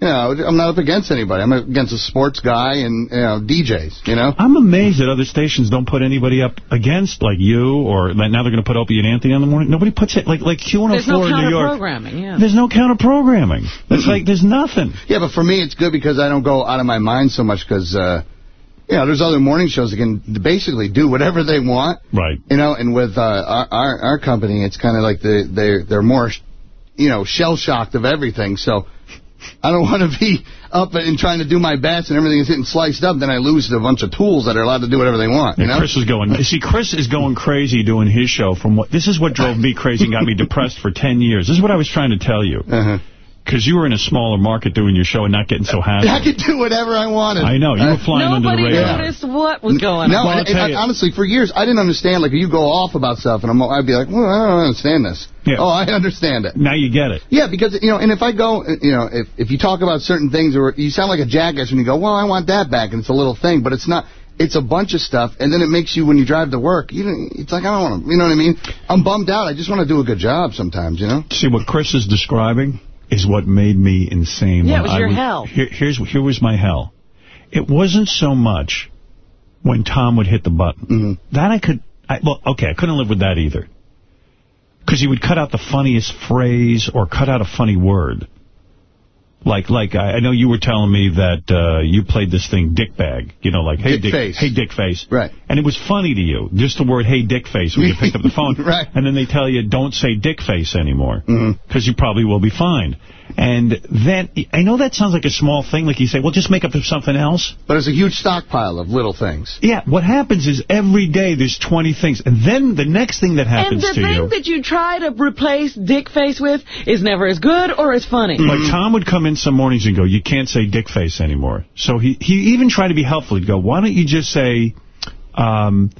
you know, I'm not up against anybody. I'm against a sports guy and you know DJs. You know. I'm amazed that other stations don't put anybody up against, like you, or like now they're going to put Opie and Anthony on the morning. Nobody puts it, like like Q104 There's no in New York. There's no counter-programming, yeah. There's no counter-programming. It's like there's nothing. Yeah, but for me, it's good because I don't go out of my mind so much because, uh, you know, there's other morning shows that can basically do whatever they want. Right. You know, and with uh, our, our our company, it's kind of like the, they're, they're more, you know, shell-shocked of everything. So I don't want to be up and trying to do my best and everything is getting sliced up. Then I lose a bunch of tools that are allowed to do whatever they want. You know? Chris is going. See, Chris is going crazy doing his show. From what this is what drove me crazy and got me depressed for 10 years. This is what I was trying to tell you. Uh-huh. Because you were in a smaller market doing your show and not getting so happy. I could do whatever I wanted. I know. You were flying under the radar. Nobody noticed what was going No, on. and, and I- honestly, for years, I didn't understand, like, you go off about stuff, and I'm, I'd be like, well, I don't understand this. Yeah. Oh, I understand it. Now you get it. Yeah, because, you know, and if I go, uh, you know, if, if you talk about certain things, or you sound like a jackass when you go, well, I want that back, and it's a little thing, but it's not, it's a bunch of stuff, and then it makes you, when you drive to work, you know, it's like, I don't want to, you know what I mean? I'm bummed out. I just want to do a good job sometimes, you know? See, what Chris is describing is what made me insane. Yeah, it was I your hell. Here, here's, here was my hell. It wasn't so much when Tom would hit the button. Mm-hmm. That I could, I, well, okay, I couldn't live with that either. Because he would cut out the funniest phrase or cut out a funny word. Like, like I, I know you were telling me that uh, you played this thing, dick bag. You know, like, hey, Dick dick, face. hey, dick face. Right. And it was funny to you, just the word, hey, dick face, when you picked up the phone. Right. And then they tell you, don't say dick face anymore, because Mm-hmm. you probably will be fined. And then, I know that sounds like a small thing, like you say, well, just make up something else. But it's a huge stockpile of little things. Yeah, what happens is every day there's 20 things. And then the next thing that happens. And the thing you... that you try to replace dick face with is never as good or as funny. Like Tom would come in some mornings and go, you can't say dick face anymore. So he, he even tried to be helpful. He'd go, why don't you just say um,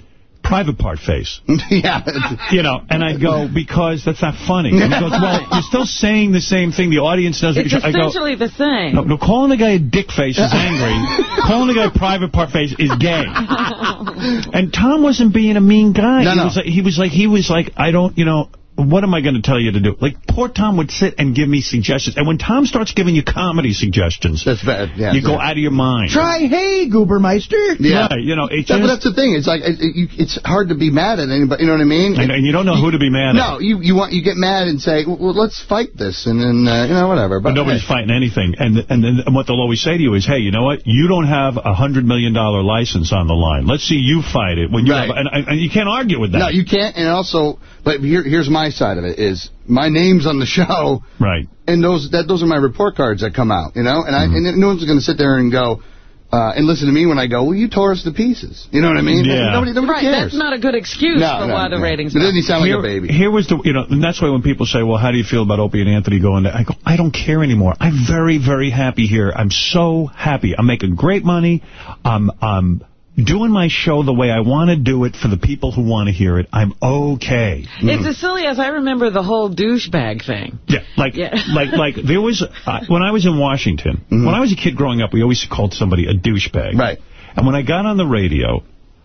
private part face? yeah. You know, and I'd go, because that's not funny. And he goes, well, you're still saying the same thing. The audience knows what It's you're I go, essentially the same. no, no, calling the guy a dick face is angry. calling the guy private part face is gay. And Tom wasn't being a mean guy. No, he no. was like, he was like, he was like, I don't, you know, what am I going to tell you to do? Like, poor Tom would sit and give me suggestions. And when Tom starts giving you comedy suggestions, That's bad. Yeah, you go yeah. out of your mind. Try hey, Goobermeister. Yeah. Right, you know, it's Yeah, but just, that's the thing. It's like it, it, it's hard to be mad at anybody. You know what I mean? and, and you don't know who to be mad at. No, you you want you get mad and say, well, let's fight this, and then uh, you know whatever. But But nobody's hey. fighting anything. And and then and what they'll always say to you is, hey, you know what? You don't have a $100 million license on the line. Let's see you fight it. when you Right. have, and, and you can't argue with that. No, you can't. And also, but here here's my side of it: is my name's on the show, Right. and those that those are my report cards that come out. You know, and I Mm-hmm. and no one's going to sit there and go. Uh, and listen to me when I go, well, you tore us to pieces. You know what I mean? Yeah. Nobody, nobody right, cares. that's not a good excuse No, for no, why the no. ratings But go. then you sound like here, a baby. Here was the, you know, and that's why when people say, well, how do you feel about Opie and Anthony going there? I go, I don't care anymore. I'm very, very happy here. I'm so happy. I'm making great money. I'm, I'm doing my show the way I want to do it for the people who want to hear it. I'm okay. It's as silly as I remember the whole douchebag thing. Yeah, like, Yeah. like, like there was, uh, when I was in Washington, when I was a kid growing up, we always called somebody a douchebag. Mm-hmm. Right. And when I got on the radio,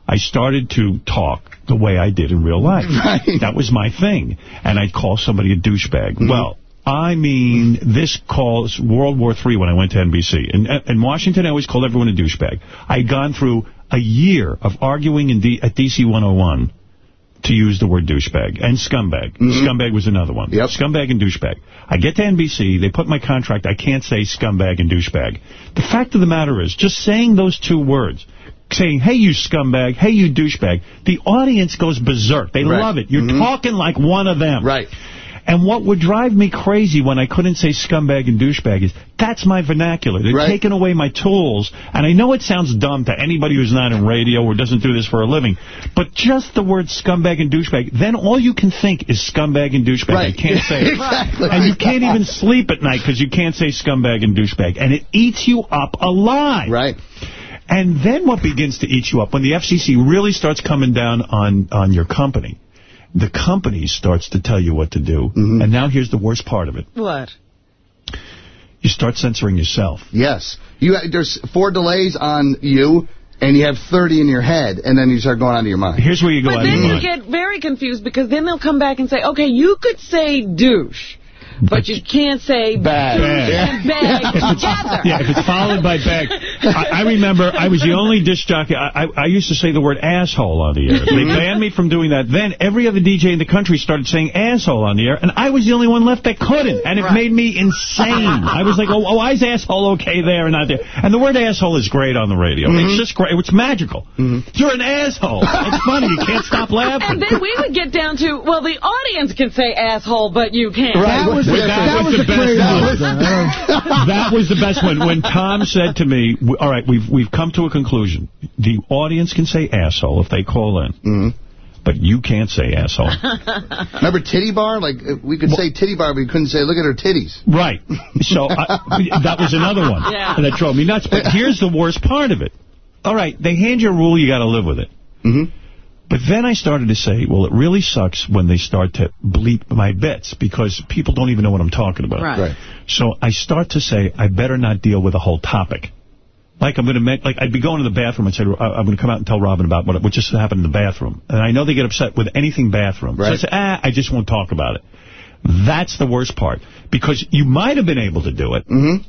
I started to talk the way I did in real life. Right. That was my thing. And I'd call somebody a douchebag. Mm-hmm. Well, I mean, this calls World War III when I went to NBC. In, in Washington, I always called everyone a douchebag. I'd gone through a year of arguing in D, at DC 101 to use the word douchebag. And scumbag. Scumbag was another one. Yep. Scumbag and douchebag. I get to NBC, they put my contract, I can't say scumbag and douchebag. The fact of the matter is, just saying those two words, saying, hey, you scumbag, hey, you douchebag, the audience goes berserk. They Right. love it. You're Mhm. talking like one of them. Right. And what would drive me crazy when I couldn't say scumbag and douchebag is that's my vernacular. They're Right. taking away my tools. And I know it sounds dumb to anybody who's not in radio or doesn't do this for a living, but just the word scumbag and douchebag, then all you can think is scumbag and douchebag. I Right. can't say it. Exactly. And you can't even sleep at night because you can't say scumbag and douchebag. And it eats you up alive. Right. And then what begins to eat you up, when the FCC really starts coming down on, on your company, the company starts to tell you what to do. Mm-hmm. And now here's the worst part of it. What? You start censoring yourself. Yes. You there's four delays on you, and you have 30 in your head, and then you start going out of your mind. Here's where you go But out of then your you mind. get very confused because then they'll come back and say, okay, you could say douche, but you can't say Bag. douche Bag. and bag together. Yeah, if it's followed by bag. I, I remember I was the only disc jockey. I, I, I used to say the word asshole on the air. They mm-hmm. banned me from doing that. Then every other DJ in the country started saying asshole on the air, and I was the only one left that couldn't. And it Right. made me insane. I was like, oh, oh, why is asshole okay there and not there? And the word asshole is great on the radio. It's mm-hmm. just great. It's magical. Mm-hmm. You're an asshole. It's funny. You can't stop laughing. And then we would get down to, well, the audience can say asshole, but you can't. Right. That was, Well, the, that that was was the the best one. That was the best one. When Tom said to me, all right, we've we've come to a conclusion. The audience can say asshole if they call in. Mhm. but you can't say asshole. Remember titty bar? Like, uh, we could say titty bar, but we couldn't say, look at her titties. Right. So I, that was another one Yeah. that drove me nuts. But here's the worst part of it. All right, they hand you a rule, you got to live with it. Mm-hmm. But then I started to say, well, it really sucks when they start to bleep my bits because people don't even know what I'm talking about. Right. Right. So I start to say, I better not deal with a whole topic. Like I'm going to make, like I'd be going to the bathroom and say, "I- I'm going to come out and tell Robin about what, what just happened in the bathroom. And I know they get upset with anything bathroom. Right. So I say, ah, I just won't talk about it. That's the worst part. Because you might have been able to do it. Mm-hmm.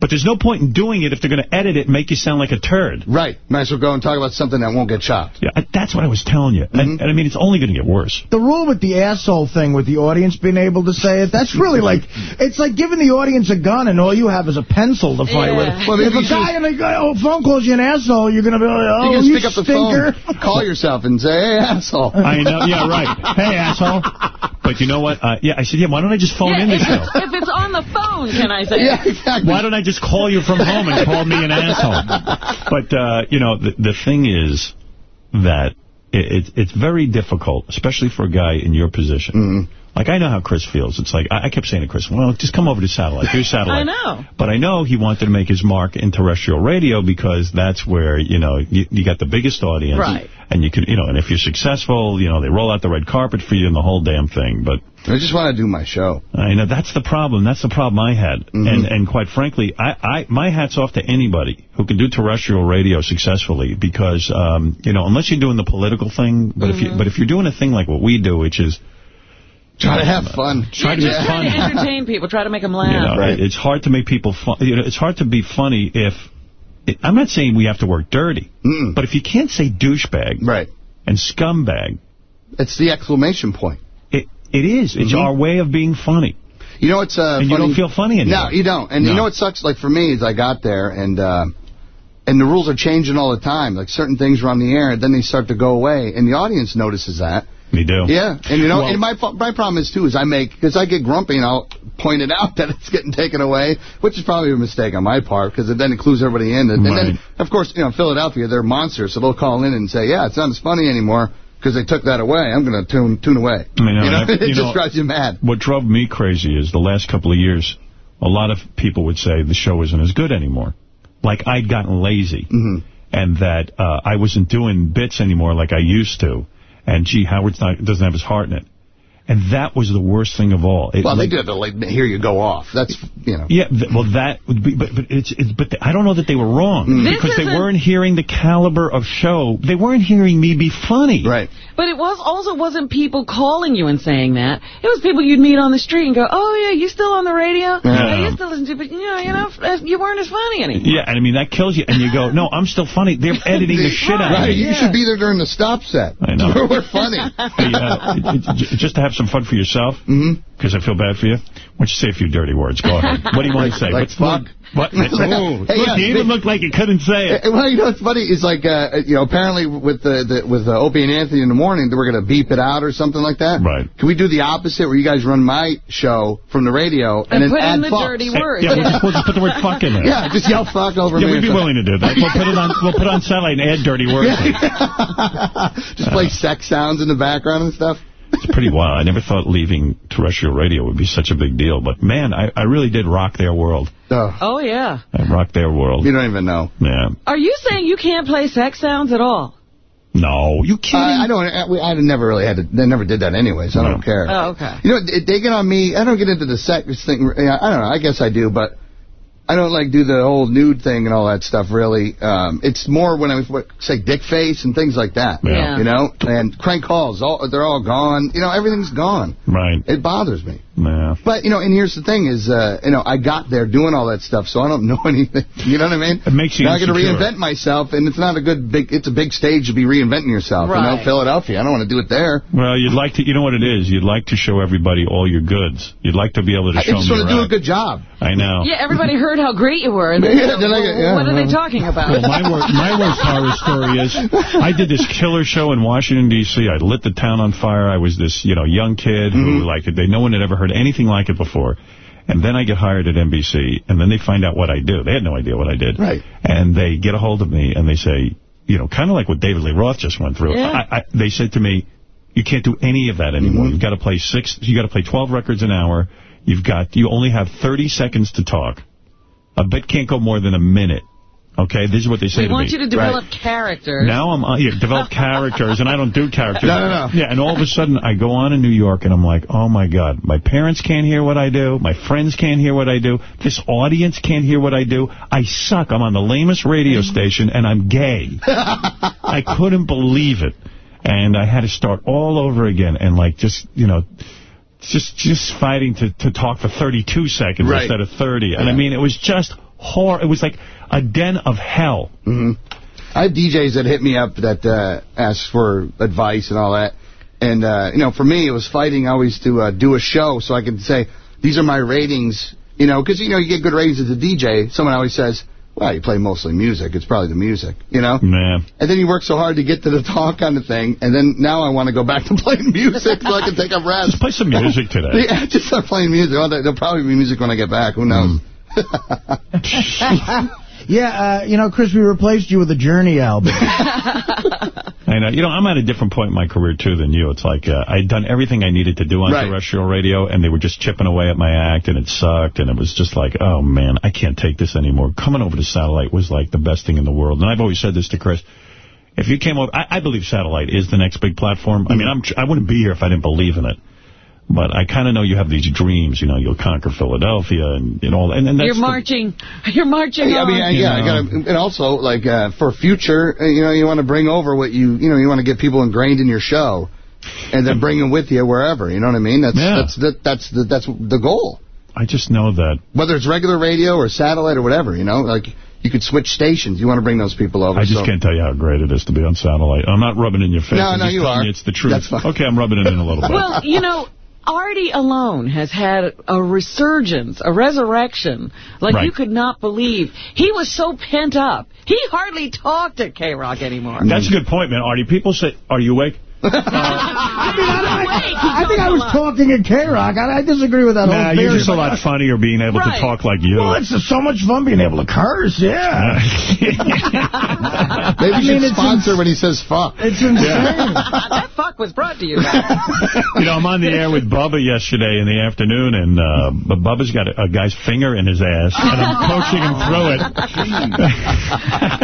But there's no point in doing it if they're going to edit it and make you sound like a turd. Right. Might as well go and talk about something that won't get chopped. Yeah, that's what I was telling you. Mm-hmm. And, and I mean, it's only going to get worse. The rule with the asshole thing, with the audience being able to say it, that's really like, it's like giving the audience a gun and all you have is a pencil to fight Yeah. with. Well, if a guy in a guy, oh, phone calls you an asshole, you're going to be like, oh, you you just pick up the stinker. phone, call yourself, and say, hey, asshole. I know. Yeah, right. Hey, asshole. But you know what? Uh, yeah, I said, yeah, why don't I just phone Yeah, in the show? if it's on the phone, can I say? Yeah, exactly. Why don't I just call you from home and call me an asshole? But, uh, you know, the, the thing is that it, it, it's very difficult, especially for a guy in your position. Mm-hmm. Like, I know how Chris feels. It's like, I, I kept saying to Chris, well, just come over to satellite. Do satellite. I know. But I know he wanted to make his mark in terrestrial radio because that's where, you know, you, you got the biggest audience. Right. And you can, you know, and if you're successful, you know, they roll out the red carpet for you and the whole damn thing. But I just want to do my show. I know that's the problem. That's the problem I had. Mm-hmm. And and quite frankly, I, I my hat's off to anybody who can do terrestrial radio successfully because um, you know unless you're doing the political thing, but if Mm-hmm. you but if you're doing a thing like what we do, which is Try to have fun. Try to Just be trying to entertain people, try to make them You laugh. know, it- it's hard to make people fun. You know, it's hard to be funny if. It, I'm not saying we have to work dirty, but if you can't say douchebag right. and scumbag, It's the exclamation point. it it is. It's Mhm. our way of being funny. You know what's uh, And you don't feel funny anymore. No, you don't. And No. you know what sucks? Like for me, is I got there and uh, and the rules are changing all the time. Like certain things are on the air, and then they start to go away, and the audience notices that. We do. Yeah, and you know, Well- and my my problem is too is I make because I get grumpy and I'll point it out that it's getting taken away, which is probably a mistake on my part because it then includes everybody in. And, and then, of course, you know, Philadelphia, they're monsters, so they'll call in and say, yeah, it's not as funny anymore because they took that away. I'm going to tune tune away. I know, you know, I- it just know- drives you mad. What drove me crazy is the last couple of years, a lot of people would say the show isn't as good anymore. Like I'd gotten lazy. Mm-hmm. And that uh, I wasn't doing bits anymore like I used to. And, gee, Howard's not doesn't have his heart in it. And that was the worst thing of all. It, Well, they like- did to like, hear you go off. That's, you know. Yeah, th well, that would be, but, but it's, it's, but I don't know that they were wrong Mm. Because they weren't hearing the caliber of show. They weren't hearing me be funny. Right. But it was also wasn't people calling you and saying that. It was people you'd meet on the street and go, oh, yeah, you still on the radio? Yeah. you still listen to but you know, you know, you weren't as funny anymore. Yeah, and I mean, that kills you. And you go, no, I'm still funny. They're editing the shit out of Right, me. you should be there during the stop set. I know. We're funny. Hey, it- it- just to have some fun for yourself, Mm-hmm. because I feel bad for you, why don't you say a few dirty words? Go ahead. What do you want to say? Like What's fuck. What? Oh, Hey, look, yeah, you even looked like you couldn't say it. Uh, Well, you know what's funny is like uh, you know apparently with the, the with uh, Opie and Anthony in the morning we're gonna beep it out or something like that. Right. Can we do the opposite where you guys run my show from the radio and, And then put in add the fucks? dirty words. Yeah, we'll just, we'll just put the word fuck in there. Yeah, just yell fuck over Yeah, me. we'd be willing to do that. We'll put it on. We'll put it on satellite and add dirty words. something. just play sex sounds in the background and stuff. It's pretty wild. I never thought leaving terrestrial radio would be such a big deal, but man, I, I really did rock their world. Oh, Oh, yeah. I rocked their world. you don't even know. Yeah. Are you saying you can't play sex sounds at all? No, you kidding? I, I don't. I, I never really had to. They never did that anyway, so I don't care. Oh, okay. You know, they they get on me. I don't get into the sex thing. I don't know. I guess I do, but I don't like do the whole nude thing and all that stuff. Really, um, it's more when I say dick face and things like that. Yeah. You know, and crank calls. All they're all gone. You know, everything's gone. Right. It bothers me. Yeah. But you know, and here's the thing: is uh, you know, I got there doing all that stuff, so I don't know anything. You know what I mean? It makes you now I got to reinvent myself, and it's not a good big. It's a big stage to be reinventing yourself. You know, Right. Philadelphia. I don't want to do it there. Well, you'd like to, you know what it is? You'd like to show everybody all your goods. You'd like to be able to I show just them want to do a good job. I know. Yeah, everybody heard how great you were. And then, Yeah, then I get- yeah, what are they talking about? Well, my, wor my worst horror story is I did this killer show in Washington, D.C. I lit the town on fire. I was this, you know, young kid who, like, they no one had ever heard anything like it before. And then I get hired at NBC, and then they find out what I do. They had no idea what I did. Right. And they get a hold of me, and they say, you know, kind of like what David Lee Roth just went through. Yeah. I, I, they said to me, you can't do any of that anymore. Mm-hmm. You've got to play six, you got to play 12 records an hour. You've got, you only have 30 seconds to talk. A bit can't go more than a minute. Okay, this is what they say We to want you to develop characters. Now I'm uh, yeah, develop characters, and I don't do characters. No, no, no. Yeah, and all of a sudden I go on in New York, and I'm like, oh my God, my parents can't hear what I do, my friends can't hear what I do, this audience can't hear what I do. I suck. I'm on the lamest radio station, and I'm gay. I couldn't believe it, and I had to start all over again, and like just you know. Just just fighting to, to talk for 32 seconds Right. instead of 30. And I mean, it was just horror. It was like a den of hell. hmm I have DJs that hit me up that uh, ask for advice and all that. And, uh, you know, for me, it was fighting always to uh, do a show so I could say, these are my ratings. You know, because, you know, you get good ratings as a DJ. Someone always says, well, you play mostly music. It's probably the music, you know? Man. And then you work so hard to get to the talk kind of thing. And then now I want to go back to playing music so I can take a rest. Just play some music today. Yeah, just start playing music. Well, there- there'll probably be music when I get back. Who knows? Yeah, uh, you know, Chris, we replaced you with a Journey album. I know. You know, I'm at a different point in my career, too, than you. It's like uh, I'd done everything I needed to do on Right. terrestrial radio, and they were just chipping away at my act, and it sucked, and it was just like, oh, man, I can't take this anymore. Coming over to satellite was like the best thing in the world. And I've always said this to Chris. If you came over, I, I believe satellite is the next big platform. I mean, I'm, I wouldn't be here if I didn't believe in it. But I kind of know you have these dreams, you know, you'll conquer Philadelphia and, and all. And, and that's You're the- marching. You're marching Yeah, I mean, I- yeah, I gotta, and also, like, uh, for future, uh, you know, you want to bring over what you, you know, you want to get people ingrained in your show, and then bring them with you wherever, you know what I mean? That's, Yeah. that's, the, that's, the, that's the goal. I just know that. Whether it's regular radio or satellite or whatever, you know, like, you could switch stations. You want to bring those people over. I just so. can't tell you how great it is to be on satellite. I'm not rubbing in your face. No, I'm no, you telling are. It's the truth. That's fine. Okay, I'm rubbing it in a little bit. Well, you know, Artie alone has had a resurgence, a resurrection, like Right. you could not believe. He was so pent up. He hardly talked at K-Rock anymore. That's a good point, man. Artie, people say, are you awake? I mean, I think I was talking at K-Rock. I, I disagree with that Nah, whole theory. you're just a lot funnier being able Right. to talk like you. Well, it's just so much fun being able to curse, yeah. Maybe I you mean, should sponsor when he says fuck. It's insane. that fuck was brought to you by... you know, I'm on the air with Bubba yesterday in the afternoon, and uh, but Bubba's got a, a guy's finger in his ass, and I'm coaching him through it.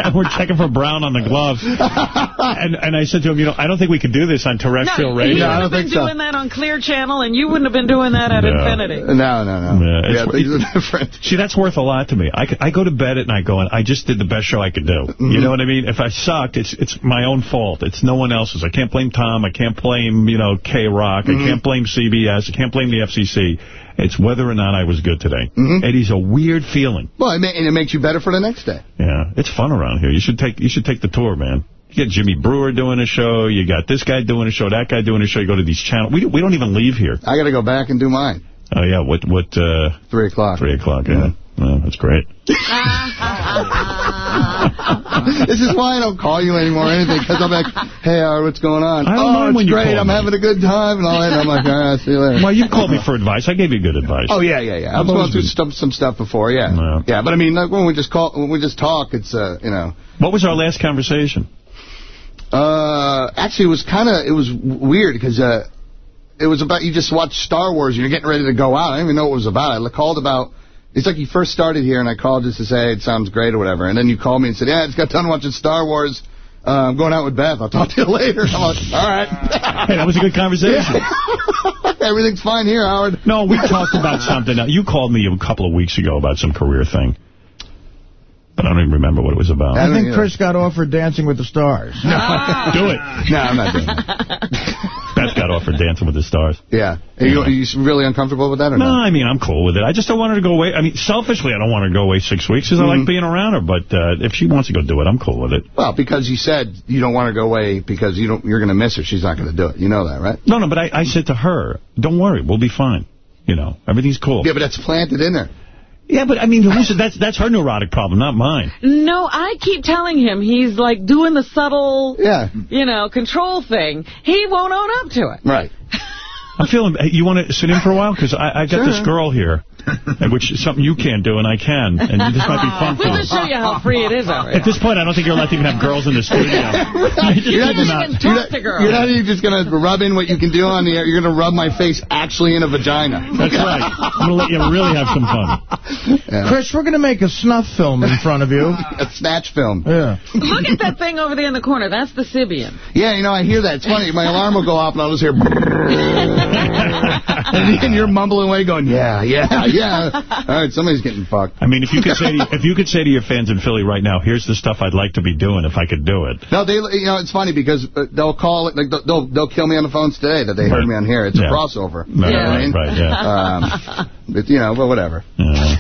and we're checking for brown on the glove. And and I said to him, you know, I don't think we could do this on terrestrial No, he radio. would have been doing that on Clear Channel, and you wouldn't have been doing that at No. Infinity. No, no, no. Yeah, Yeah, it's- things are different. See, that's worth a lot to me. I go to bed at night going, I just did the best show I could do. Mm-hmm. You know what I mean? If I sucked, it's it's my own fault. It's no one else's. I can't blame Tom. I can't blame, you know, K-Rock. Mm-hmm. I can't blame CBS. I can't blame the FCC. It's whether or not I was good today. Mm-hmm. Eddie's a weird feeling. Well, and it makes you better for the next day. Yeah, it's fun around here. You should take you should take the tour, man. You got Jimmy Breuer doing a show. You got this guy doing a show. That guy doing a show. You go to these channels. We we don't even leave here. I got to go back and do mine. Oh yeah, what what? uh Three o'clock. Three o'clock. Yeah, Oh, that's great. this is why I don't call you anymore or anything, because I'm like, hey, Art, what's going on? I don't oh, mind it's when you great. call I'm me. having a good time and all that. I'm like, all right, see you later. Well, you called me for advice. I gave you good advice. Oh, yeah, yeah, yeah. I've gone through been- some stuff before, yeah. Yeah. Yeah, but I mean, like, when we just call, when we just talk, it's, uh, you know. What was our last conversation? Uh, actually, it was kind of, it was weird because, uh, it was about, you just watched Star Wars and you're getting ready to go out. I didn't even know what it was about. I called about, it's like you first started here and I called just to say, hey, it sounds great or whatever. And then you called me and said, yeah, I just got done watching Star Wars. Uh, I'm going out with Beth. I'll talk to you later. I'm like, all right. Hey, that was a good conversation. Everything's fine here, Howard. No, we talked about something. You called me a couple of weeks ago about some career thing. But I don't even remember what it was about. I think Chris got offered Dancing with the Stars. No, Do it. No, I'm not doing that. Beth got offered Dancing with the Stars. Yeah. Are you, are you really uncomfortable with that or No, not? I mean, I'm cool with it. I just don't want her to go away. I mean, selfishly, I don't want her to go away six weeks because I Mm-hmm. like being around her. But uh, if she wants to go do it, I'm cool with it. Well, because you said you don't want to go away because you don't, you're going to miss her. She's not going to do it. You know that, right? No, no, but I, I said to her, don't worry, we'll be fine. You know, everything's cool. Yeah, but that's planted in her. Yeah, but I mean, who's, that's that's her neurotic problem, not mine. No, I keep telling him he's like doing the subtle, Yeah. you know, control thing. He won't own up to it. Right. I'm feeling... You want to sit in for a while? Because I, I got this girl here, which is something you can't do, and I can. And this might be fun for We'll you. just show you how free it is out At this point, I don't think you're allowed to even have girls in the studio. You just You're not, just, out. you're, not, you're not even just going to rub in what you can do on the air. You're going to rub my face actually in a vagina. That's right. I'm going to let you really have some fun. Chris, we're going to make a snuff film in front of you. a snatch film. Yeah. Look at that thing over there in the corner. That's the Sybian. Yeah, you know, I hear that. It's funny. My alarm will go off, and I'll just hear... and, and you're mumbling away going, yeah, yeah, yeah. All right, somebody's getting fucked. I mean, if you could say to, if you could say to your fans in Philly right now, here's the stuff I'd like to be doing if I could do it. No, they, you know, it's funny because uh, they'll call it, like, they'll, they'll kill me on the phones today that they heard me on here. It's Yeah. a crossover. Right, You know what I right, right, yeah. Um, but, you know, but whatever. Yeah.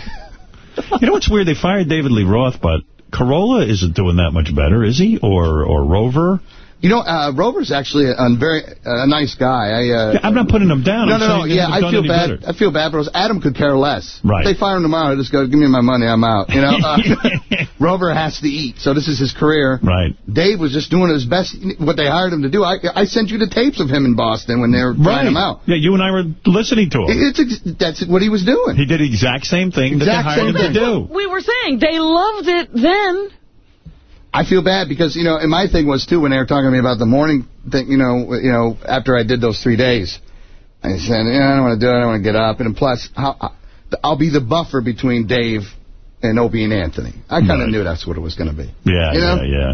You know what's weird? They fired David Lee Roth, but Carolla isn't doing that much better, is he? Or or Rover? You know, uh, Rover's actually a, a very a nice guy. I, uh, Yeah, I'm not putting him down. No, I'm no, no. Yeah, I feel bad. better. I feel bad, but Adam could care less. Right. If they fire him tomorrow, just go, give me my money, I'm out. You know, uh, Rover has to eat, so this is his career. Right. Dave was just doing his best, what they hired him to do. I I sent you the tapes of him in Boston when they were trying Right. him out. Yeah, you and I were listening to him. It's ex- that's what he was doing. He did the exact same thing that they Exact hired same him to thing. do. We were saying they loved it then. I feel bad because, you know, and my thing was, too, when they were talking to me about the morning thing, you know, you know, after I did those three days, I said, yeah, I don't want to do it, I don't want to get up. And plus, how, I'll be the buffer between Dave and Opie and Anthony. I kind of Right. knew that's what it was going to be. Yeah, You know? yeah, yeah.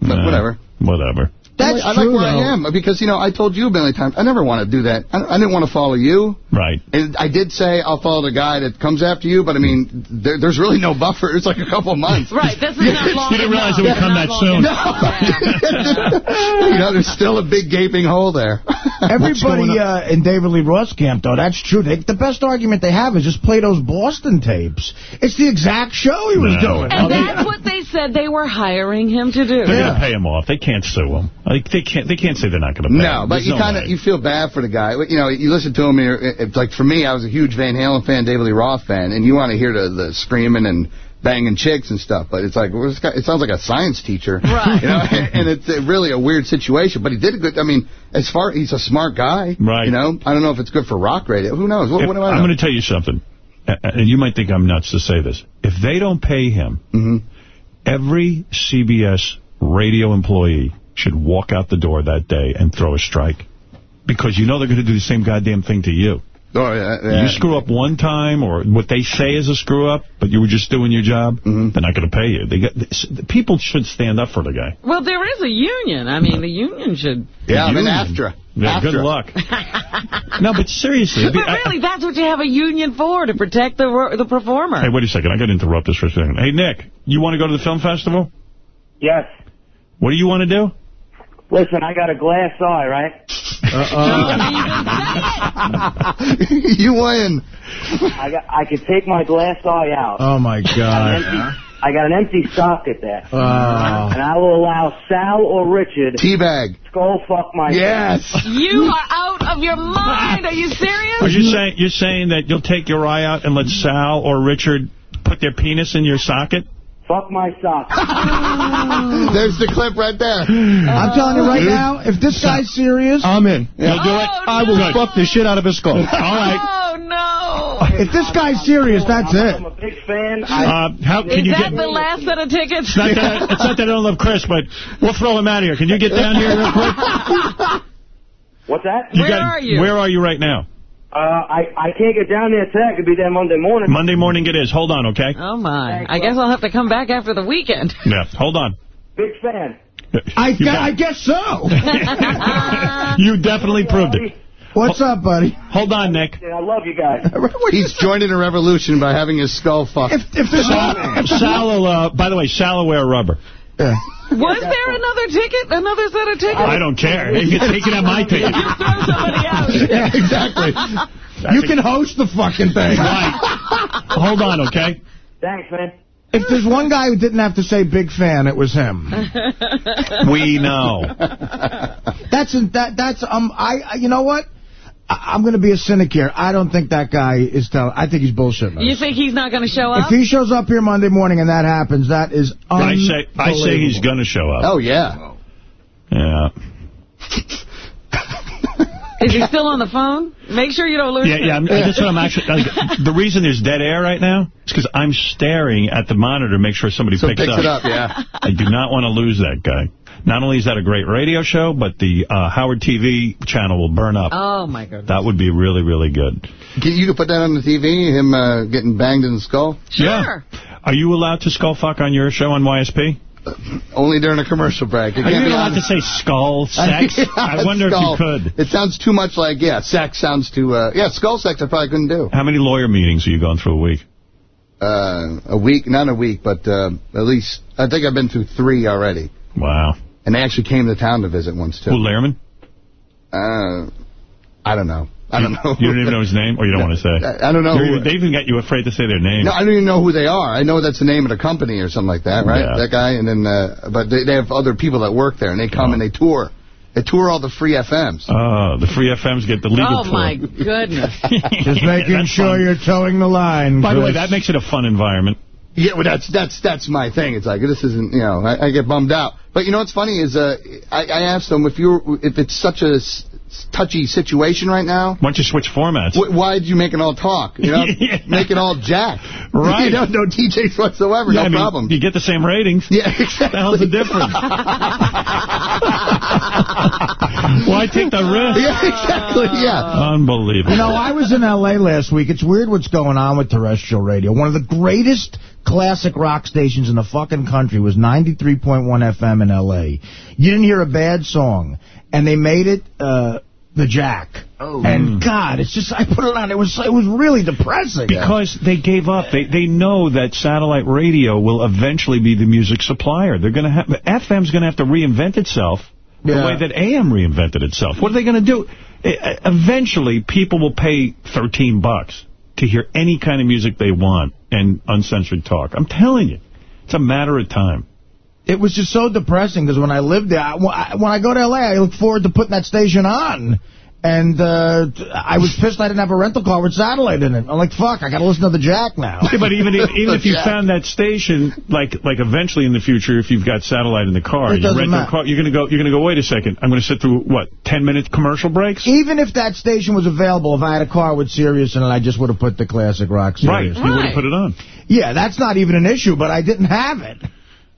But Nah, whatever. Whatever. That's I like true, where though. I am because, you know, I told you a million times, I never want to do that. I, I didn't want to follow you. Right. And I did say I'll follow the guy that comes after you, but I mean, there, there's really no buffer. It's like a couple of months. Right, this is not long You didn't realize it would come that soon. you know, there's still a big gaping hole there. Everybody uh, in David Lee Roth's camp, though, that's true. They, the best argument they have is just play those Boston tapes. It's the exact show he was No. doing. And that's what they said they were hiring him to do. They're going to pay him off. They can't sue him. Like, they can't. They can't say they're not going to pay No, him. but There's you no kind of you feel bad for the guy. You know, you listen to him. You're, it's like for me, I was a huge Van Halen fan, David Lee Roth fan, and you want to hear the, the screaming and banging chicks and stuff. But it's like well, this guy, it sounds like a science teacher, Right. You know, and it's uh, really a weird situation. But he did a good. I mean, as far he's a smart guy, Right. You know, I don't know if it's good for rock radio. Who knows? What, If- what do I I'm going to tell you something, and you might think I'm nuts to say this. If they don't pay him, Mm-hmm. every CBS radio employee should walk out the door that day and throw a strike. Because you know they're going to do the same goddamn thing to you. Oh, yeah, yeah. You screw up one time, or what they say is a screw up, but you were just doing your job, Mm-hmm. they're not going to pay you. They got, the people should stand up for the guy. Well, there is a union. I mean, the union should... yeah, I'm in Union. AFTRA. Yeah, good luck. no, but seriously. But really, that's what you have a union for, to protect the the performer. Hey, wait a second. I got to interrupt this for a second. Hey, Nick, you want to go to the film festival? Yes. What do you want to do? Listen, I got a glass eye, right? Uh-oh. you win. I got. I could take my glass eye out. Oh, my I got an God. I got an empty socket there. Oh. And I will allow Sal or Richard Teabag. to go fuck my Yes. You are out of your mind. Are you serious? Are you saying you're saying that you'll take your eye out and let Sal or Richard put their penis in your socket? Fuck my socket. There's the clip right there. I'm telling you right now, if this guy's serious, I'm in. You'll do it? I will Good. fuck the shit out of his skull. All right. Oh, no. if this guy's serious, that's it. I'm a big fan. I, Uh, how can Is you that get? the last set of tickets? It's not, that, it's not that I don't love Chris, but we'll throw him out of here. Can you get down here real quick? what's that? You Where got- are you? Where are you right now? Uh, I I can't get down there today. I could be there Monday morning. Monday morning it is. Hold on, okay? Oh, my. I guess I'll have to come back after the weekend. Yeah, hold on. Big fan. I, gu- I guess so. You definitely proved it. What's up, buddy? Hold on, Nick. I love you guys. He's joining a revolution by having his skull fucked. If, if there's Sal, Sal will, uh, by the way, Sal will wear rubber. Yeah. Was there another ticket? Another set of tickets? I don't care. You can take it at my ticket. You throw somebody out. Yeah, exactly. you can host the fucking thing. Right. Hold on, okay? Thanks, man. If there's one guy who didn't have to say big fan, it was him. We know. That's that. That's um. I. I- You know what? I, I'm going to be a cynic here. I don't think that guy is telling. I think he's bullshitting. You think he's not going to show up? If he shows up here Monday morning and that happens, that is I say, I say he's going to show up. Oh, yeah. Yeah. Is he still on the phone? Make sure you don't lose Yeah, him. yeah. I'm, that's what I'm actually. Like, the reason there's dead air right now is because I'm staring at the monitor to make sure somebody So picks, picks it up, yeah. I do not want to lose that guy. Not only is that a great radio show, but the uh, Howard TV channel will burn up. Oh, my goodness. That would be really, really good. Can you could put that on the TV, him uh, getting banged in the skull? Yeah. Are you allowed to skull fuck on your show on YSP? Only during a commercial break. It Are you can't be allowed on- to say skull sex? Yeah, I wonder skull. if you could. It sounds too much like, yeah, sex sounds too, uh, yeah, skull sex I probably couldn't do. How many lawyer meetings are you going through a week? Uh, a week, not a week, but uh, at least, I think I've been through three already. Wow. And they actually came to town to visit once, too. Who, Lehrman? Uh, I don't know. I don't know. You don't even know his name, or you don't want to say? I- I don't know You're who- even- they even got you afraid to say their name. No, I don't even know who they are. I know that's the name of the company or something like that, right? Yeah. That guy, and then, uh, but they, they have other people that work there, and they come and they tour. They tour all the free FMs. Oh, the free FMs get the legal Oh, tour. my goodness. Just making That's sure fun. you're towing the line. By the way, that makes it a fun environment. Yeah, well, that's that's that's my thing. It's like this isn't, you know, I, I get bummed out. But you know what's funny is, uh, I, I asked them if you if it's such a touchy situation right now. Why don't you switch formats? Wh why did you make it all talk? You know, Yeah. make it all jack. Right. You know, no DJs whatsoever. Yeah, no I mean, problem. You get the same ratings. Yeah, exactly. What the hell's the difference? Why take the risk? Yeah, exactly. Yeah. Unbelievable. You know, I was in L.A. last week. It's weird what's going on with terrestrial radio. One of the greatest classic rock stations in the fucking country was 93.1 FM in L.A. You didn't hear a bad song, and they made it uh, the Jack. Oh. And God, it's just I put it on. It was it was really depressing. Because they gave up. They they know that satellite radio will eventually be the music supplier. They're going to have FM's going to have to reinvent itself the way that AM reinvented itself. What are they going to do? Eventually, people will pay 13 bucks to hear any kind of music they want and uncensored talk. I'm telling you, it's a matter of time. It was just so depressing because when I lived there, I, when I- go to L.A., I look forward to putting that station on. And uh, I was pissed I didn't have a rental car with satellite in it. I'm like, fuck, I got to listen to the Jack now. Yeah, but even if, even if you Jack. found that station, like like eventually in the future, if you've got satellite in the car, you rent matter. car, you're gonna go. You're gonna go. Wait a second. I'm gonna sit through what? Ten minute commercial breaks. Even if that station was available, if I had a car with Sirius in it, I just would have put the classic rock Sirius. Right. You would have put it on. Yeah, that's not even an issue, but I didn't have it.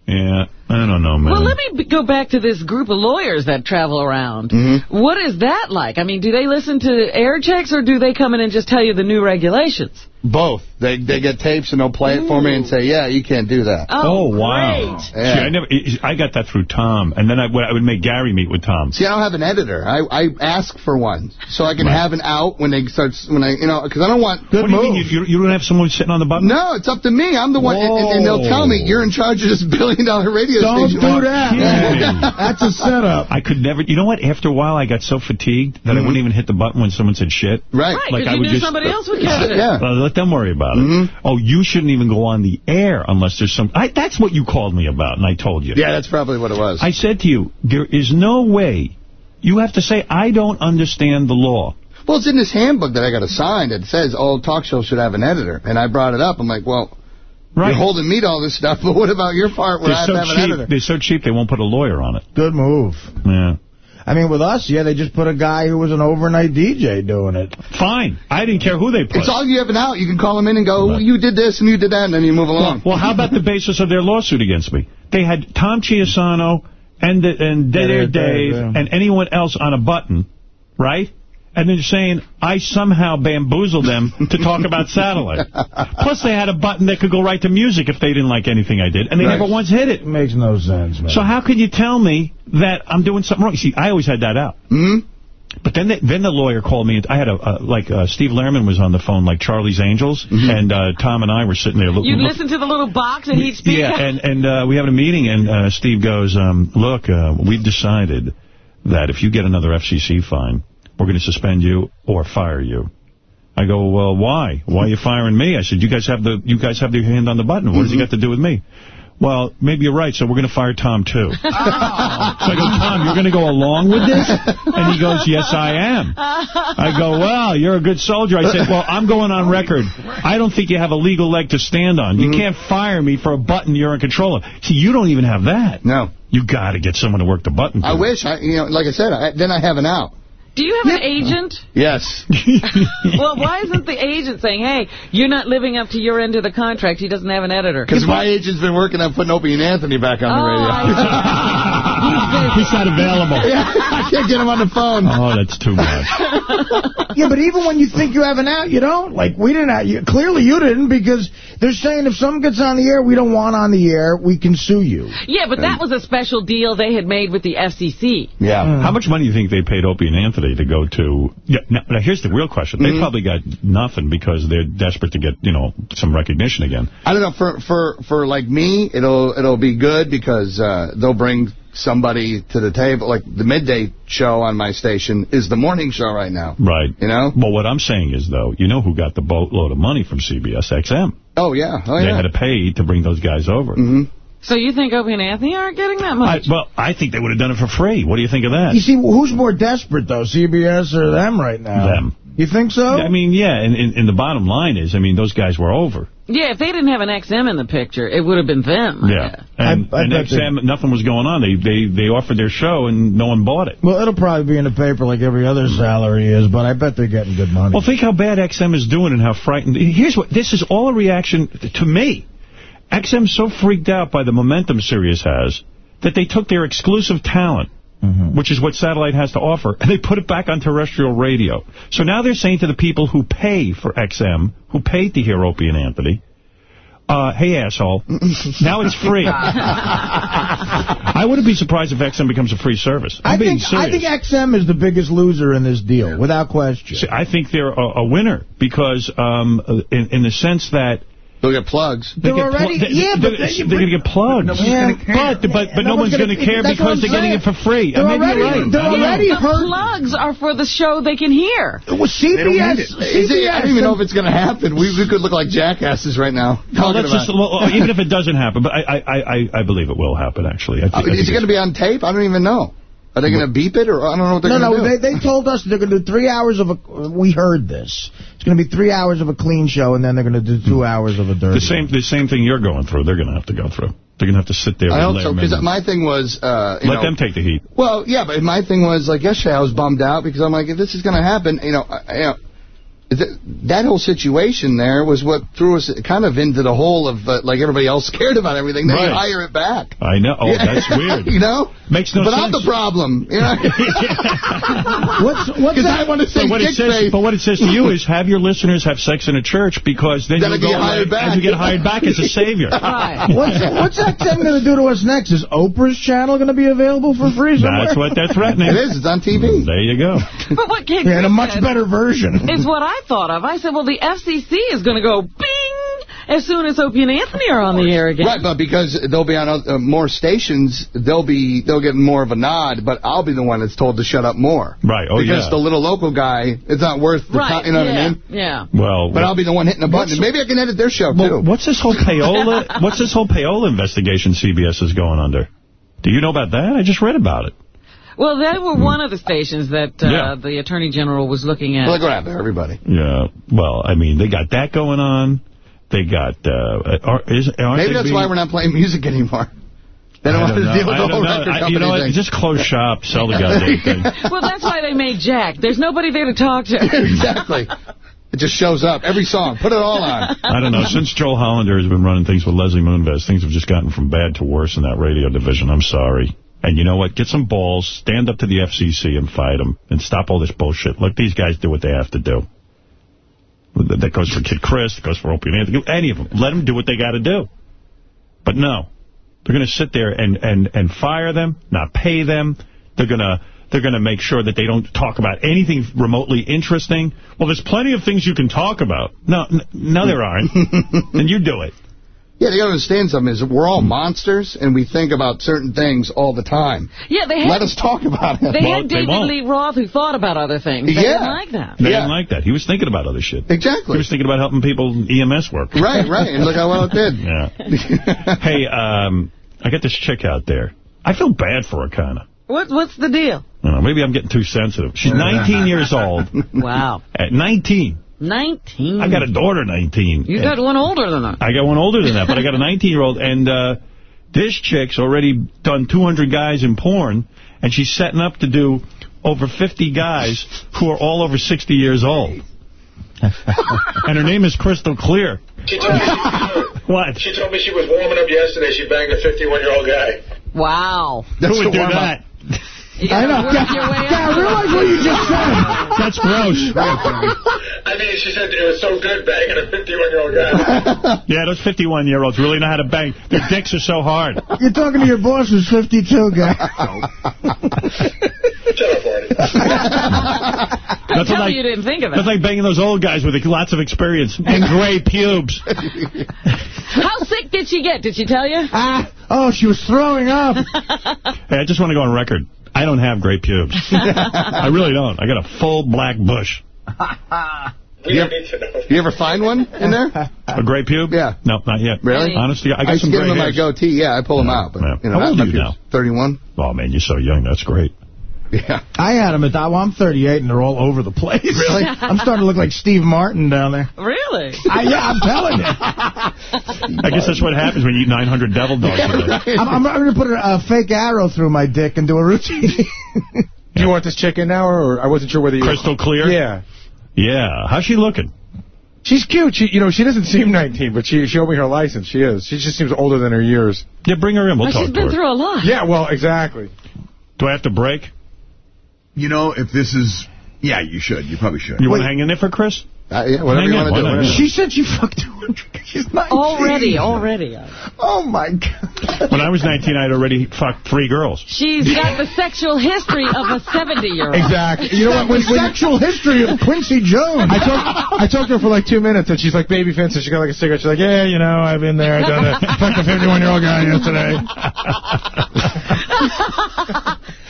Yeah. I don't know, man. Well, let me b- go back to this group of lawyers that travel around. Mm-hmm. What is that like? I mean, do they listen to air checks or do they come in and just tell you the new regulations? Both. They they get tapes and they'll play it for me and say, yeah, you can't do that. Oh, wow. great. See, I never. I got that through Tom, and then I, would- I would make Gary meet with Tom. See, I don't have an editor. I, I ask for one so I can Right. have an out when they start, when I, you know, because I don't want. what do you mean? You, you, you don't have someone sitting on the button? No, it's up to me. I'm the one, and, and- and they'll tell me you're in charge of this billion dollar radio Don't station. do that. kidding. That's a setup. I could never. You know what? After a while, I got so fatigued that I mm-hmm. wouldn't even hit the button when someone said shit. Right. Right, Like, I you would knew just- somebody else would uh, catch it. Yeah. Well, let them worry about it. Mm-hmm. Oh, you shouldn't even go on the air unless there's some... I, that's what you called me about, and I told you. Yeah, that's probably what it was. I said to you, there is no way... You have to say, I don't understand the law. Well, it's in this handbook that I got assigned. It says all talk shows should have an editor. And I brought it up. I'm like, well, Right. you're holding me to all this stuff, but what about your part where They're have so to have an cheap. editor? They're so cheap, they won't put a lawyer on it. Good move. Yeah. I mean, with us, yeah, they just put a guy who was an overnight DJ doing it. Fine. I didn't care who they put. It's all you have an out. You can call them in and go, you did this and you did that, and then you move along. Well, how about the basis of their lawsuit against me? They had Tom Chiusano and the, and Dead Dead Air Dave, Dave yeah. and anyone else on a button, right? And they're saying I somehow bamboozled them to talk about satellite. Plus, they had a button that could go right to music if they didn't like anything I did, and they Right. never once hit it. It makes no sense, man. So how can you tell me that I'm doing something wrong? You See, I always had that out. hmm But then, they, then the lawyer called me. I had a uh, like uh, Steve Lerman was on the phone, like Charlie's Angels, and uh, Tom and I were sitting there. look- You look- listen to the little box and he'd speak. yeah, and and uh, we have a meeting, and uh, Steve goes, um, "Look, uh, we've decided that if you get another FCC fine, we're going to suspend you or fire you." I go, "Well, why? Why are you firing me?" I said, "You guys have the you guys have your hand on the button. What does it mm-hmm. got to do with me?" Well, maybe you're right, so we're going to fire Tom, too. So I go, Tom, you're going to go along with this? And he goes, yes, I am. I go, well, you're a good soldier. I said, well, I'm going on record. I don't think you have a legal leg to stand on. You mm-hmm. can't fire me for a button you're in control of. See, you don't even have that. No. You got to get someone to work the button. I for wish. I, you know, like I said, I, then I have an out. Do you have an agent? Yes. well, why isn't the agent saying, hey, you're not living up to your end of the contract. He doesn't have an editor. Because my agent's been working on putting Opie and Anthony back on the Oh, radio. He's not available. Yeah, I can't get him on the phone. Oh, that's too much. yeah, but even when you think you have an out, you don't. Like, we didn't have, you, clearly you didn't, because they're saying if something gets on the air we don't want on the air, we can sue you. Yeah, but that was a special deal they had made with the FCC. Yeah. How much money do you think they paid Opie and Anthony to go to... Yeah, now, now here's the real question. They probably got nothing because they're desperate to get, you know, some recognition again. I don't know, for for for like me, it'll it'll be good because uh, they'll bring somebody to the table. Like the midday show on my station is the morning show right now. Right. You know? Well, what I'm saying is, though, you know who got the boatload of money from CBS XM? Oh yeah, oh they yeah. had to pay to bring those guys over. Mm-hmm. So you think Opie and Anthony aren't getting that I, much? well, I think they would have done it for free. What do you think of that? You see, who's more desperate, though, CBS or them right now? Them. You think so? I mean, yeah, and, and, and the bottom line is, I mean, those guys were over. yeah, if they didn't have an XM in the picture, it would have been them. Yeah. And, I- I and bet they- XM, nothing was going on. They, they they offered their show, and no one bought it. Well, it'll probably be in the paper like every other salary is, but I bet they're getting good money. Well, think how bad XM is doing and how frightened. Here's what, this is all a reaction to me. XM's so freaked out by the momentum Sirius has that they took their exclusive talent, Mm-hmm. which is what satellite has to offer, and they put it back on terrestrial radio. So now they're saying to the people who pay for XM, who paid to hear Opie and Anthony, uh, hey, asshole, now it's free. I wouldn't be surprised if XM becomes a free service. I'm I think serious. I think XM is the biggest loser in this deal, without question. See, I think they're a, a winner because, um, in, in the sense that They'll get plugs. they They're get already- they, yeah, but they're, they- they're going to get plugs. Nobody's Yeah. gonna care. But but, but No no one's one's going gonna- care because they're getting it for free. They're Uh, maybe already- you're right. they're I don't already the heard- plugs are for the show they can hear. Well, CBS, Is it, I don't even know if it's going to happen. We, we could look like jackasses right now. Well, talking just, about well, even if it doesn't happen, but I I, I, I believe it will happen, actually. I Uh, think, is it going to be on tape? I don't even know. Are they going to beep it, or I don't know what they're No, going to do? no, do. they, they told us they're going to do three hours of a... We heard this. It's going to be three hours of a clean show, and then they're going to do two hours of a dirty the same the same thing you're going through. They're going to have to go through. They're going to have to sit there. I and hope so, because my thing was... Uh, you Let know, them take the heat. Well, yeah, but my thing was, like, yesterday I was bummed out because I'm like, if this is going to happen, you know, I, you know th that whole situation there was what threw us kind of into the hole of, uh, like, everybody else cared about everything. Then you Right. hire it back. I know. Oh, Yeah. that's weird. you know? Makes no but sense. I'm the problem. You know? What's what's that? I want to say But what, it says, face. but what it says to you is have your listeners have sex in a church because then Then you'll get go hired away back. and you get hired back as a savior. Right. What's, what's XM going to do to us next? Is Oprah's channel going to be available for free somewhere? That's what they're threatening. It is. It's on TV. There you go. But what Kid Yeah, and a much better version. is what I thought of. I said, well, the FCC is going to go bing as soon as Opie and Anthony are on the air again. Right, but because they'll be on uh, more stations, they'll be they'll get more of a nod. But I'll be the one that's told to shut up more. Right. Oh, because yeah. the little local guy, it's not worth the right. time. You know yeah. what I mean? Yeah. Well, But I'll be the one hitting the button. Maybe I can edit their show well, too. what's this whole payola? what's this whole payola investigation CBS is going under? Do you know about that? I just read about it. Well, they were one of the stations that uh, Yeah. the Attorney General was looking at. Look around there, everybody. Yeah. Well, I mean, they got that going on. They got. Uh, are, is, Maybe that's being- why we're not playing music anymore. They don't I want to know. deal with I the don't whole know. record I- You know what? thing. Just close shop, sell the goddamn thing. well, that's why they made Jack. There's nobody there to talk to. exactly. It just shows up. Every song. Put it all on. I don't know. Since Joel Hollander has been running things with Leslie Moonves, things have just gotten from bad to worse in that radio division. I'm sorry. And you know what? Get some balls, stand up to the FCC and fight them, and stop all this bullshit. Let these guys do what they have to do. That goes for Kid Chris, that goes for Opie Anthony, any of them. Let them do what they got to do. But no, they're going to sit there and, and, and fire them, not pay them. They're going to they're going to make sure that they don't talk about anything remotely interesting. Well, there's plenty of things you can talk about. No, no, there aren't. and you do it. Yeah, they got to understand something is we're all monsters and we think about certain things all the time. Yeah, they had, Let us talk about it. they Well, had David won't. Lee Roth who thought about other things. They Yeah. didn't like that. They Yeah. didn't like that. He was thinking about other shit. Exactly. He was thinking about helping people EMS work. Right, right. And look how well it did. Yeah. hey, um, I got this chick out there. I feel bad for her, kind of. What, what's the deal? maybe I'm getting too sensitive. She's 19 years old. Wow. At 19. 19. I got a daughter 19. You got one older than that. I got one older than that, but I got a 19-year-old, and uh, this chick's already done 200 guys in porn, and she's setting up to do over 50 guys who are all over 60 years old. and her name is Crystal Clear. She told me she, What? she told me she was warming up yesterday. She banged a 51-year-old guy. Wow. Who would do that? I know. Yeah, realize what you just said. That's gross. I mean, she said it was so good banging a 51-year-old guy. Yeah, those 51-year-olds really know how to bang. Their dicks are so hard. You're talking to your boss who's 52, guy. Shut up, Artie. I tell like, you didn't think of That's like banging those old guys with lots of experience and gray pubes. How sick did she get? Did she tell you? Ah, oh, she was throwing up. Hey, I just want to go on record. I don't have gray pubes. I really don't. I got a full black bush. We don't need. You ever find one in there? A gray pube? Yeah. No, not yet. Really? Honestly, I got I some give gray them my goatee. Yeah, I pull them out. But, Yeah. you know, How old are you now? 31. Oh, man, you're so young. That's great. Yeah. I had them at that. Well, I'm 38, and they're all over the place. Really? I'm starting to look like Steve Martin down there. Really? I, yeah, I'm telling you. I guess that's what happens when you eat 900 devil dogs a day. I'm, I'm, I'm going to put a, a fake arrow through my dick and do a routine. Do you want this chick in now, or I wasn't sure whether you... Crystal clear? Yeah. Yeah. How's she looking? She's cute. She, you know, she doesn't seem 19, but she showed me her license. She is. She just seems older than her years. Yeah, bring her in. We'll Well, talk she's to been through a lot. Yeah, well, exactly. Do I have to break? You know, if this is... Yeah, you should. You probably should. You want to hang in there for Chris? Uh, yeah, whatever Hang you want to do. whatever. she said she fucked 200. She's 19. Already, already. Oh, my God. When I was 19, I'd already fucked three girls. She's got the sexual history of a 70-year-old. Exactly. You know what? When, The when, sexual history of Quincy Jones. I talked I talked to her for like two minutes, and she's like baby face, and she got like a cigarette. She's like, yeah, you know, I've been there, I've done it. Fucked a 51-year-old guy yesterday.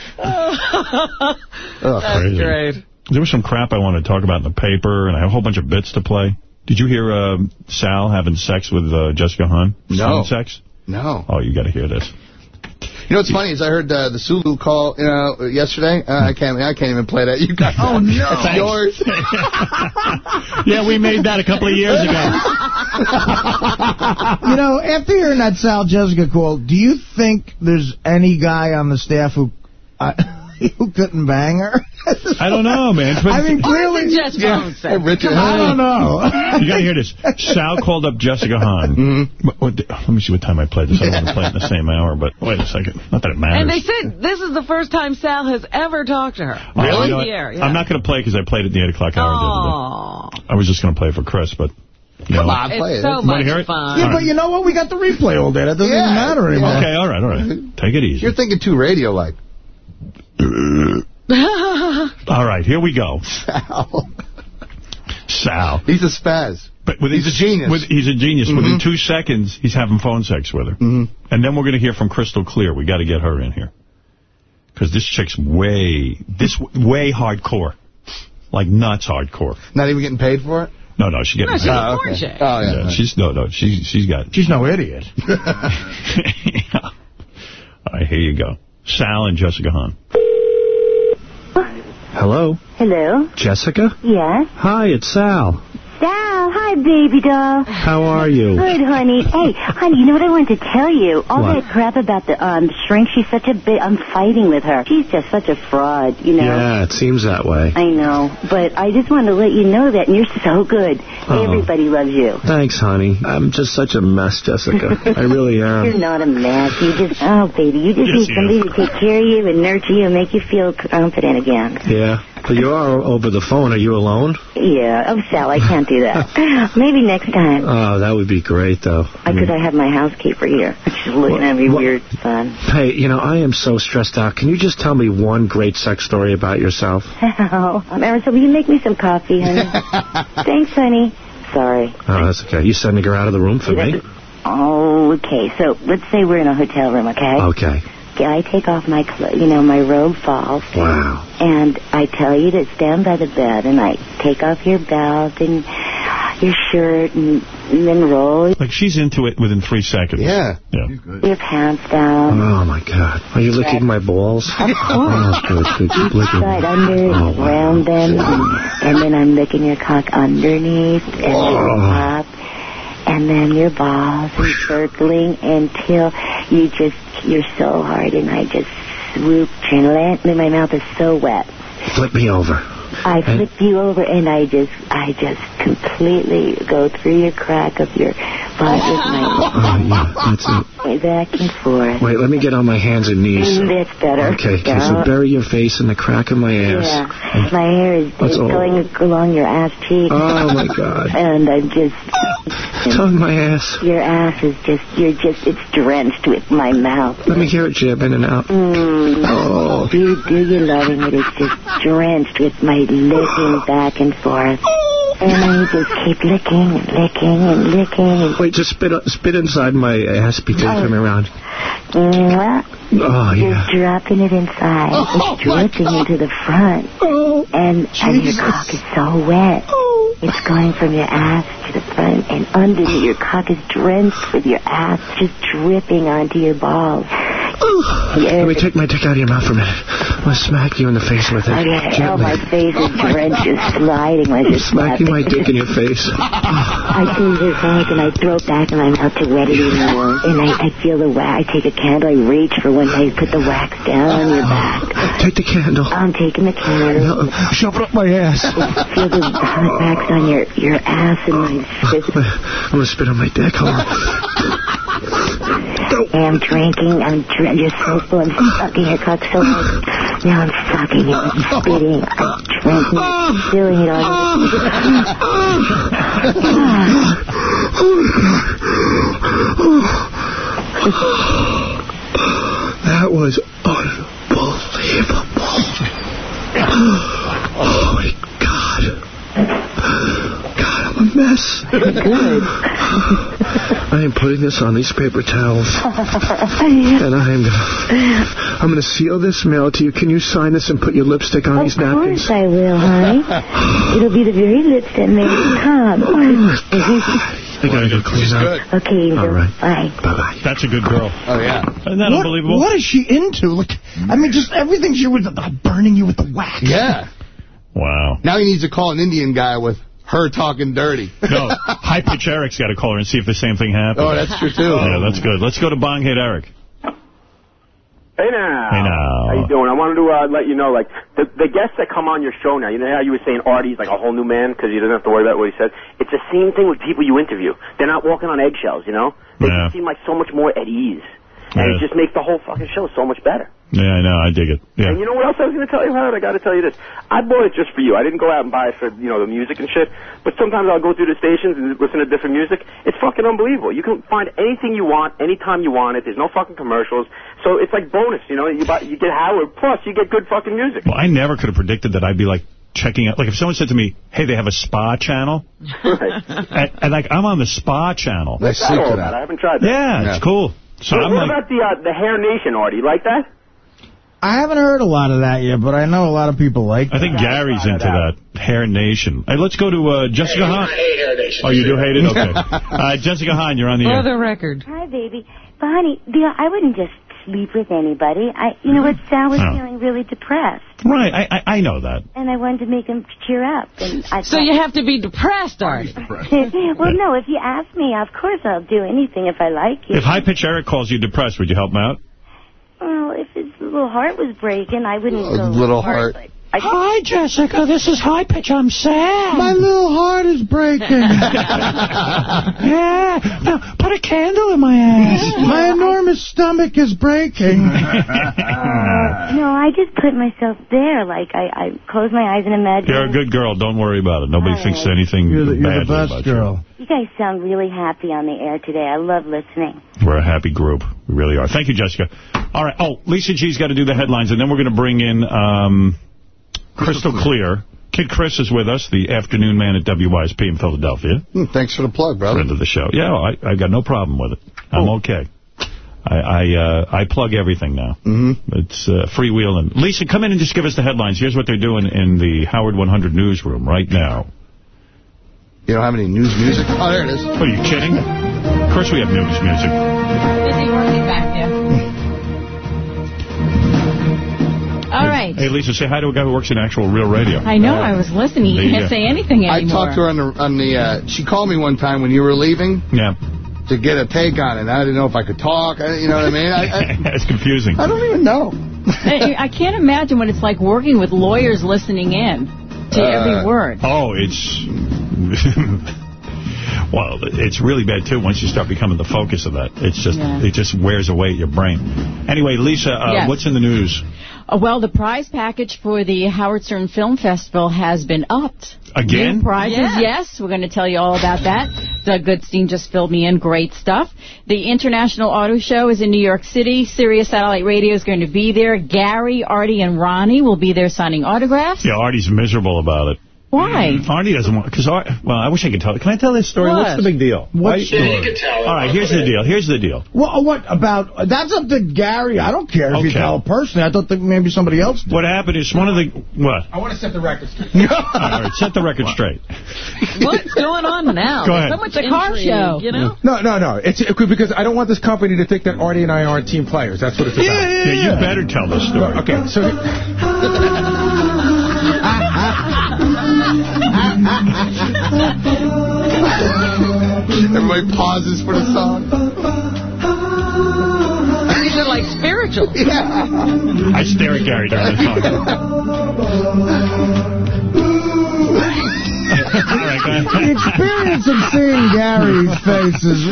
Oh, That's crazy. great. There was some crap I wanted to talk about in the paper, and I have a whole bunch of bits to play. Did you hear uh, Sal having sex with uh, Jessica Hahn? No. Phone sex? No. Oh, you got to hear this. You know what's funny is I heard uh, the Sulu call you know, yesterday. Uh, I can't I can't even play that. You got Oh, no. That's yours. yeah, we made that a couple of years ago. you know, after hearing that Sal Jessica call, do you think there's any guy on the staff who uh, who couldn't bang her? I don't know, man. I mean, Or clearly... is it just phone sex? Hey, Richard, I don't know. You got to hear this. Sal called up Jessica Hahn. Mm-hmm. What- what- let me see what time I played this. I don't want to play it in the same hour, but wait a second. Not that it matters. And they said this is the first time Sal has ever talked to her. Oh, On you know air, yeah. I'm not going to play because I played it in the 8 o'clock hour Oh. I was just going to play it for Chris, but... You Come know. on, play it's it. so much hear it? fun. Yeah, but you know what? We got the replay all day. That doesn't Yeah, even matter anymore. Okay, all right, all right. Take it easy. You're thinking too radio-like. All right, here we go. Sal. Sal. He's a spaz. But within, He's a genius. With, he's a genius. Mhm. Within two seconds, he's having phone sex with her. Mhm. And then we're going to hear from Crystal Clear. We got to get her in here. Because this chick's way, this way hardcore. Like nuts hardcore. Not even getting paid for it? No, no, she's getting No, she's paid. a porn chick. Oh, yeah. Yeah, she's, no, no, she's, she's got, She's no idiot. yeah. All right, here you go. Sal and Jessica Hahn. Hello? Hello? Jessica? Yes? Hi, it's Sal. Sal, hi, baby doll. How are you? Good, honey. Hey, honey, you know what I wanted to tell you? All What? that crap about the um shrink, she's such a bit, I'm fighting with her. She's just such a fraud, you know? Yeah, it seems that way. I know, but I just wanted to let you know that, and you're so good. Oh. Everybody loves you. Thanks, honey. I'm just such a mess, Jessica. I really am. You're not a mess. You just, oh, baby, you just Yes, need somebody is. to take care of you and nurture you and make you feel confident again. Yeah. But you are over the phone. Are you alone? Yeah. Oh, Sal, I can't do that. Maybe next time. Oh, that would be great, though. Uh, because I have my housekeeper here. She's looking at me weird, son. Hey, you know, I am so stressed out. Can you just tell me one great sex story about yourself? Oh, Marisol, will you make me some coffee, honey? Thanks, honey. Sorry. Oh, that's okay. You sending her out of the room for me? Oh, okay. So let's say we're in a hotel room, okay? Okay. Okay, I take off my, clo- you know, my robe falls, Wow. and I tell you to stand by the bed, and I take off your belt and your shirt, and, and then roll Like, she's into it within three seconds. Yeah. Yeah. your pants down. Oh, my God. Are you licking my balls? Of oh, course. Oh, good, good. Keep licking. Right under, Oh, wow. around them, and, oh, and then I'm licking your cock underneath, and Oh. up, and then your balls, and circling until you just, you're so hard, and I just swoop, and and my mouth is so wet. flip me over. I flip you over and I just, I just completely go through your crack of your butt with my Oh, yeah, that's it. back and forth. Wait, let me get on my hands and knees. Mm, That's better. Okay, okay, so bury your face in the crack of my ass. Yeah, my hair is, going along your ass cheek. Oh, my God. And I'm just, Tongue my ass. your ass is just, you're just, it's drenched with my mouth. Let me hear it jib in and out. Mm. Oh. Do, do you loving it? It's just drenched with my licking back and forth. And I just keep licking and licking and licking Wait, just spit spit inside my ass before you turn me oh. around. Mwah. Oh, yeah. Just dropping it inside. Oh, it's dripping oh. into the front. Oh, and, and your cock is so wet. It's going from your ass to the front and underneath your cock is drenched with your ass just dripping onto your balls. Let me take my dick out of your mouth for a minute. I'm going to smack you in the face with it. Okay, oh, my face is drenched, just sliding when I I'm smacking my dick in your face. I take this back and I throw it back in my mouth to wet it even more. And I, I feel the wax. I take a candle, I reach for when I put the wax down on your back. Take the candle. I'm taking the candle. No, Shove it up my ass. Feel the hot wax on your, your ass and my fist. I'm going to spit on my dick. Hold on. I'm drinking. I'm dr- you're so full. I'm sucking your cock so hard. Now I'm sucking it. I'm spitting. I'm drinking it. Doing it That was unbelievable. Oh, my God. God, I'm a mess. Good. I am putting this on these paper towels. And I'm gonna, I'm gonna seal this mail to you. Can you sign this and put your lipstick on these napkins? Of course I will, honey. It'll be the very lips that made it come. I gotta go clean up. okay, Angel. All right. Bye. Bye-bye. That's a good girl. Oh, yeah. Isn't that what, unbelievable? What is she into? Look, I mean, just everything she was uh, burning you with the wax. Yeah. Wow. Now he needs to call an Indian guy with her talking dirty. No, High Pitch Eric's got to call her and see if the same thing happens. Oh, that's true, too. Yeah, that's good. Let's go to Bonghead Eric. Hey now. Hey now. How you doing? I wanted to uh, let you know, like, the, the guests that come on your show now, you know how you were saying Artie's like a whole new man because he doesn't have to worry about what he says? It's the same thing with people you interview. They're not walking on eggshells, you know? They Yeah. seem like so much more at ease. And Yeah. it just makes the whole fucking show so much better. Yeah, I know. I dig it. Yeah. And you know what else I was going to tell you, Howard? I got to tell you this. I bought it just for you. I didn't go out and buy it for, you know, the music and shit. But sometimes I'll go through the stations and listen to different music. It's fucking unbelievable. You can find anything you want, anytime you want it. There's no fucking commercials. So it's like bonus, you know? You buy, you get Howard, plus you get good fucking music. Well, I never could have predicted that I'd be like checking out. Like if someone said to me, "Hey, they have a spa channel," and, and like I'm on the spa channel. What's that all about? I haven't tried that. Yeah, it's cool. So what I'm what like, about the uh, the Hair Nation, Artie? You like that? I haven't heard a lot of that yet, but I know a lot of people like I think Gary's into that. Hair Nation. Hey, let's go to uh, Jessica Hahn. Oh, you do hate it? Okay. Uh, Jessica Hahn, you're on the For air. the record. Hi, baby. But, honey, dear, I wouldn't just sleep with anybody. I, you know what? Sal was Oh. feeling really depressed, Right, I, I I know that. and I wanted to make him cheer up. And I So thought- you have to be depressed, Artie. well, no, if you ask me, of course I'll do anything if I like you. If High Pitch Eric calls you depressed, would you help him out? Well, if his little heart was breaking, I wouldn't go. little heart. like- I, Hi, Jessica. This is High Pitch. I'm sad. My little heart is breaking. yeah. Now, put a candle in my ass. my enormous stomach is breaking. no, I just put myself there. Like, I, I close my eyes and imagine. You're a good girl. Don't worry about it. Nobody All thinks right. anything You're the, you're badly the best girl. You guys sound really happy on the air today. I love listening. We're a happy group. We really are. Thank you, Jessica. All right. Oh, Lisa G's got to do the headlines, and then we're going to bring in um, Crystal Clear. Kid Chris is with us, the afternoon man at WYSP in Philadelphia. Hmm, thanks for the plug, brother. Friend of the show. Yeah, I, I got no problem with it. I'm okay. I I, uh, I plug everything now. Mm-hmm. It's uh, freewheeling. Lisa, come in and just give us the headlines. Here's what they're doing in the Howard 100 newsroom right now. You don't have any news music? Oh, there it is. What, are you kidding? Of course we have news music. All right. Hey, Lisa, say hi to a guy who works in actual real radio. I know. I was listening. You The, can't uh, say anything anymore. I talked to her on the, on the uh, she called me one time when you were leaving. Yeah. To get a take on it. I didn't know if I could talk. I, you know what I mean? I, I, it's confusing. I don't even know. I, I can't imagine what it's like working with lawyers listening in to every word. Oh, it's... well, it's really bad, too, once you start becoming the focus of that. It's just, Yeah. it just wears away at your brain. Anyway, Lisa, uh, Yes. what's in the news? Uh, well, the prize package for the Howard Stern Film Festival has been upped. Again? New prizes, Yeah. yes. We're going to tell you all about that. Doug Goodstein just filled me in. Great stuff. The International Auto Show is in New York City. Sirius Satellite Radio is going to be there. Gary, Artie, and Ronnie will be there signing autographs. Yeah, Artie's miserable about it. Why? Artie doesn't want... Because, well, I wish I could tell... it. Can I tell this story? What? What's the big deal? What Why- story? Yeah, you can tell. All right, here's the deal. Here's the deal. Well, uh, what about... Uh, that's up to Gary. I don't care if you Okay. tell personally. I thought that maybe somebody else did. What happened is one of the... What? I want to set the record straight. All right, set the record straight. What's going on now? Go There's ahead. so much The car show. You know? No, no, no. It's it because I don't want this company to think that Artie and I aren't team players. That's what it's about. Yeah, you better tell the story. Okay, so Everybody pauses for the song. These are like spiritual. Yeah. I stare at Gary during the song. All right, go ahead. The experience of seeing Gary's face is... is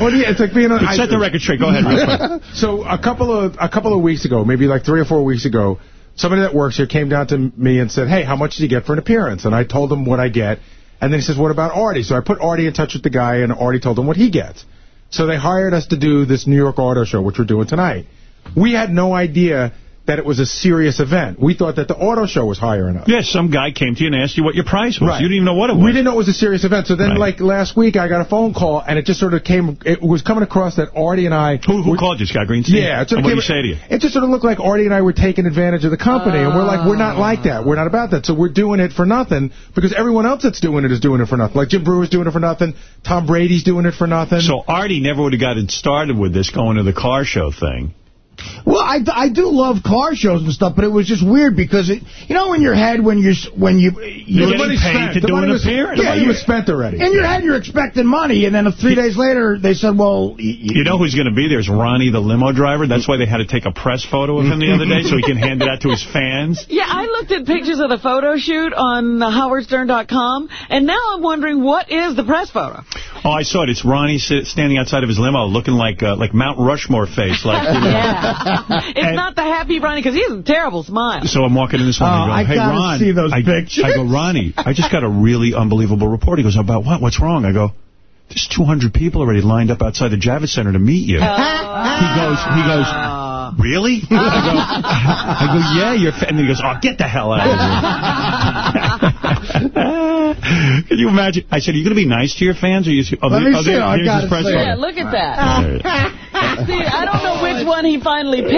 Well, yeah, it's like being on. Set the record straight. Go ahead. So a couple of a couple of weeks ago, maybe like three or four weeks ago, somebody that works here came down to me and said, "Hey, how much do you get for an appearance?" And I told him what I get, and then he says, "What about Artie?" So I put Artie in touch with the guy, and Artie told him what he gets. So they hired us to do this New York Auto Show, which we're doing tonight. We had no idea that it was a Sirius event. We thought that the auto show was hiring us. Yeah, some guy came to you and asked you what your price was. Right. You didn't even know what it was. We didn't know it was a Sirius event. So then, Right. like, last week, I got a phone call, and it just sort of came, it was coming across that Artie and I... Who, who called you, Scott Greenstein? Yeah. It sort of what did he say to you? It just sort of looked like Artie and I were taking advantage of the company, and we're like, we're not like that. We're not about that. So we're doing it for nothing, because everyone else that's doing it is doing it for nothing. Like Jim Breuer's doing it for nothing. Tom Brady's doing it for nothing. So Artie never would have gotten started with this going to the car show thing. Well, I, I do love car shows and stuff, but it was just weird because it, you know, in your head when you're when you You're you getting money's paid spent. to The do money an was- appearance. the Yeah, money was spent already. in your head you're expecting money, and then three days later they said, well, y- y- You know who's going to be there is Ronnie, the limo driver. That's why they had to take a press photo of him the other day so he can hand it out to his fans. Yeah, I looked at pictures of the photo shoot on uh, howardstern.com, and now I'm wondering what is the press photo? Oh, I saw it. It's Ronnie sit, standing outside of his limo looking like uh, like Mount Rushmore face. Like, you know. Yeah. It's And- not the happy Ronnie, because he has a terrible smile. So I'm walking in this morning Oh, and I go, hey, gotta Ron. see those I, pictures. I go, Ronnie, I just got a really unbelievable report. He goes, about what? What's wrong? I go, there's 200 people already lined up outside the Javits Center to meet you. Oh. He goes, he goes, really? I go, I go, yeah, you're, fa-" and he goes, oh, get the hell out of here. Can you imagine? I said, are you going to be nice to your fans? Or are you, oh, Let there- me oh, see. there- I here's gotta his press see it. Yeah, look at that. See, I don't know which one he finally picked.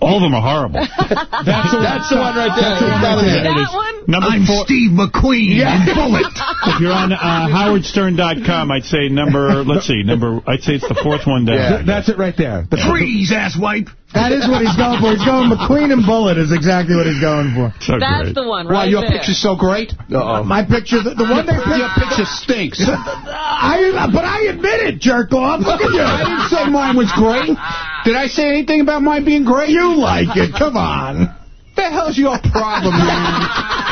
All of them are horrible. That's, that's the one right there. That is it. That one? Number I'm four. Steve McQueen in Bullitt. If you're on uh, howardstern.com, I'd say number, let's see, number, I'd say it's the fourth one down. Th- That's it right there. The Freeze, asswipe. that is what he's going for. He's going McQueen and Bullitt is exactly what he's going for. So That's great. the one, Wow, right your there. picture's so great. Uh-oh. My picture, the, the one they Your picture stinks. I, but I admit it, jerk off. Look at you. I didn't say mine was great. Did I say anything about mine being great? You like it. Come on. the hell's your problem, man?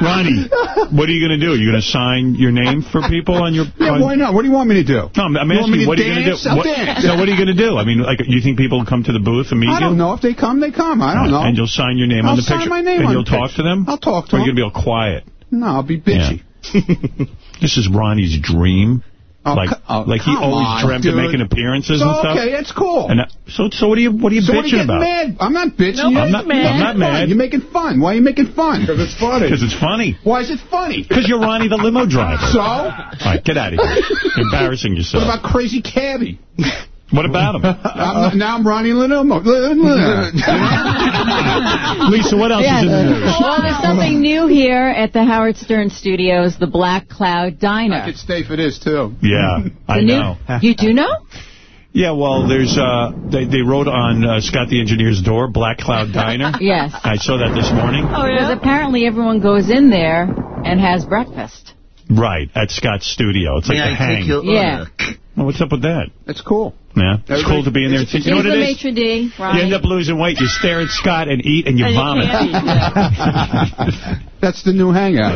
Ronnie, what are you going to do? Are you going to sign your name for people on your... Yeah, on- why not? What do you want me to do? No, I'm, I'm You asking you, what are you going to do? I'll What, dance. What are you going to do? I mean, like, you think people will come to the booth and meet I don't know. If they come, they come. I don't know. And you'll sign your name I'll on the sign picture. my name and you'll talk picture. to them? I'll talk to Or are you them. going to be all quiet? No, I'll be bitchy. this is Ronnie's dream. Oh, like, oh, like he always on, dreamt dude. of making appearances So, and stuff. okay, that's cool. And that, so, so what are you, what are you so what are you bitching about? mad? I'm not bitching. No, I'm not- you're I'm not mad. You're making fun. Why are you making fun? Because it's funny. Because it's funny. Why is it funny? Because you're Ronnie the limo driver. So? All right, get out of here. You're embarrassing yourself. What about Crazy Cabby? What about him? I'm, now I'm Ronnie Lenomo. Lisa, what else is in the news? Well, there's something new here at the Howard Stern Studios, the Black Cloud Diner. I could stay for this, too. Yeah, I know. You do know? Yeah, well, there's uh, they they wrote on uh, Scott the Engineer's door, Black Cloud Diner. Yes. I saw that this morning. Oh, yeah. Because apparently everyone goes in there and has breakfast. Right at Scott's studio. It's like May the I hang. take your Yeah. order? Well, what's up with that? That's cool. Yeah, it's cool to be in there. You know what She's it the is? maitre d', You end up losing weight. You stare at Scott and eat and you And vomit. can't That's the new hangout.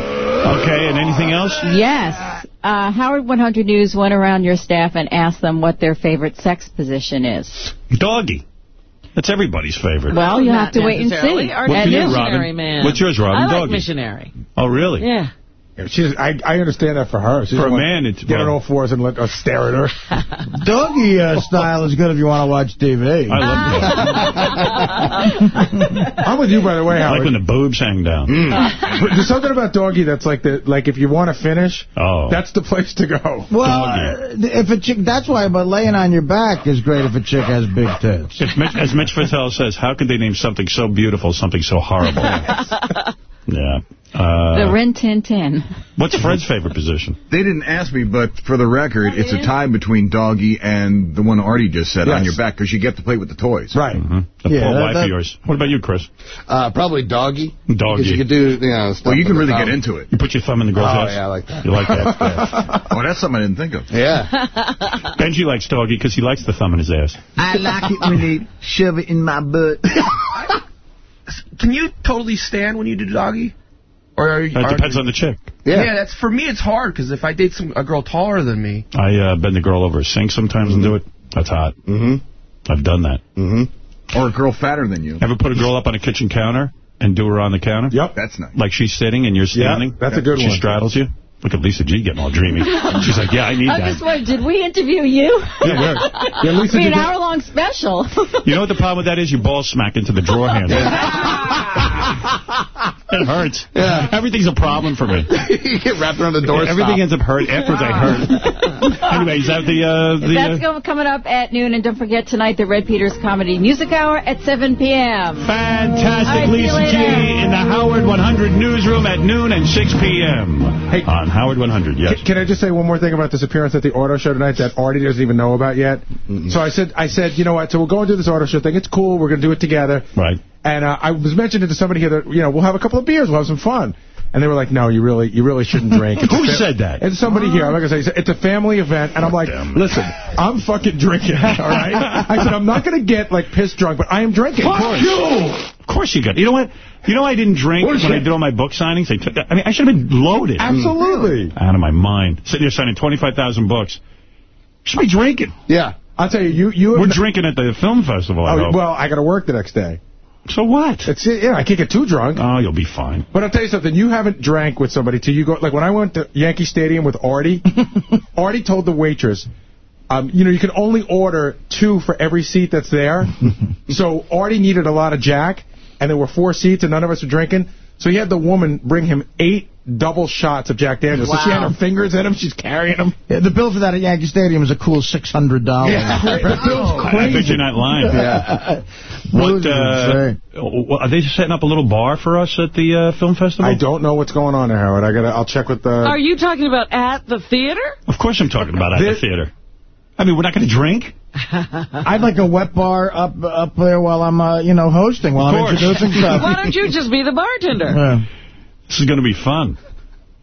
Okay, and anything else? Yes. Uh, Howard 100 News went around your staff and asked them what their favorite sex position is. Doggy. That's everybody's favorite. Well, you have to wait and see. necessarily. What's And yours, you- Robin? missionary man. What's yours, Robin? I like Doggy. missionary. Oh, really? Yeah. Yeah, she's, I, I understand that for her. She's For a like, man, it's- Get on well- all fours and let us stare at her. Doggy uh, style is good if you want to watch TV. I love doggy. I'm with you, by the way, I like Howard. when the boobs hang down. But There's something about doggy that's like the like if you want to finish, Oh. that's the place to go. Well, uh, if a chick, that's why, but laying on your back is great if a chick has big tits. If Mitch, as Mitch Fatel says, how could they name something so beautiful something so horrible? Yeah. Uh, The Rin Tin Tin. what's Fred's favorite position? They didn't ask me, but for the record, it's a tie between Doggy and the one Artie just said on your back because you get to play with the toys. Right. Mm-hmm. The Yeah, poor that- wife that- of yours. What about you, Chris? Uh, probably doggy. Because Doggy. you could do, you know, stuff Well, you can really get into it. You put your thumb in the girl's Oh, ass? yeah, I like that. You like that? Yeah. Oh, that's something I didn't think of. Yeah. Benji likes doggy because he likes the thumb in his ass. I like it when they shove it in my butt. Can you totally stand when you do doggy? Or are you, It are- depends on the chick. Yeah. that's for me. It's hard because if I date some a girl taller than me, I uh, bend the girl over a sink sometimes and do it. That's hot. Mm-hmm. I've done that. Mm-hmm. Or a girl fatter than you. Ever put a girl up on a kitchen counter and do her on the counter? Yep. That's nice. Like she's sitting and you're standing? that's a good she one. straddles you? Look at Lisa G getting all dreamy. She's like, yeah, I need that. I that. just wondered, did we interview you? Yeah, yeah. Yeah, Lisa It'd be an hour-long special. You know what the problem with that is? You ball smack into the drawer handle. it hurts. Yeah. Everything's a problem for me. you get wrapped around the door. Everything ends up hurt. Afterwards, I hurt. anyway, is that the... Uh, the That's uh, coming up at noon. And don't forget tonight, the Red Peters Comedy Music Hour at 7 p.m. Fantastic All right, see you Lisa G in the Howard 100 newsroom at noon and 6 p.m. Hey. on Howard 100. Yes. Can, can I just say one more thing about this appearance at the auto show tonight that Artie doesn't even know about yet? So I said, I said, you know what? So we're going to do this auto show thing. It's cool. We're going to do it together. Right. And uh, I was mentioning to somebody here that you know we'll have a couple of beers, we'll have some fun. And they were like, "No, you really, you really shouldn't drink." Who said that? It's somebody here. I'm not gonna say it's a family event, and I'm like, "Listen, I'm fucking drinking, all right?" I said, "I'm not gonna get like pissed drunk, but I am drinking." Fuck you! Of course you got. You know what? You know I didn't drink when I did all my book signings. I, took, I mean, I should have been loaded. Mm. Absolutely. Out of my mind. Sitting here signing 25,000 books. Should be drinking. Yeah. I'll tell you, you, you. We're drinking at the film festival. I Oh, hope. well, I got to work the next day. So what? It's yeah, I can't get too drunk. Oh, you'll be fine. But I'll tell you something. You haven't drank with somebody till you go. Like when I went to Yankee Stadium with Artie, Artie told the waitress, um, you know, you can only order two for every seat that's there. so Artie needed a lot of Jack, and there were four seats, and none of us were drinking. So he had the woman bring him eight double shots of Jack Daniels. So she had her fingers in them. She's carrying them. Yeah, the bill for that at Yankee Stadium is a cool $600. I bet you're not lying. Yeah. What, Blues uh, are they setting up a little bar for us at the uh, film festival? I don't know what's going on there, Howard. I gotta. I'll check with the. Are you talking about at the theater? Of course I'm talking about at the This- theater. I mean, we're not going to drink? I'd like a wet bar up up there while I'm, uh, you know, hosting, while Of I'm course. introducing stuff. Why don't you just be the bartender? Yeah. This is going to be fun.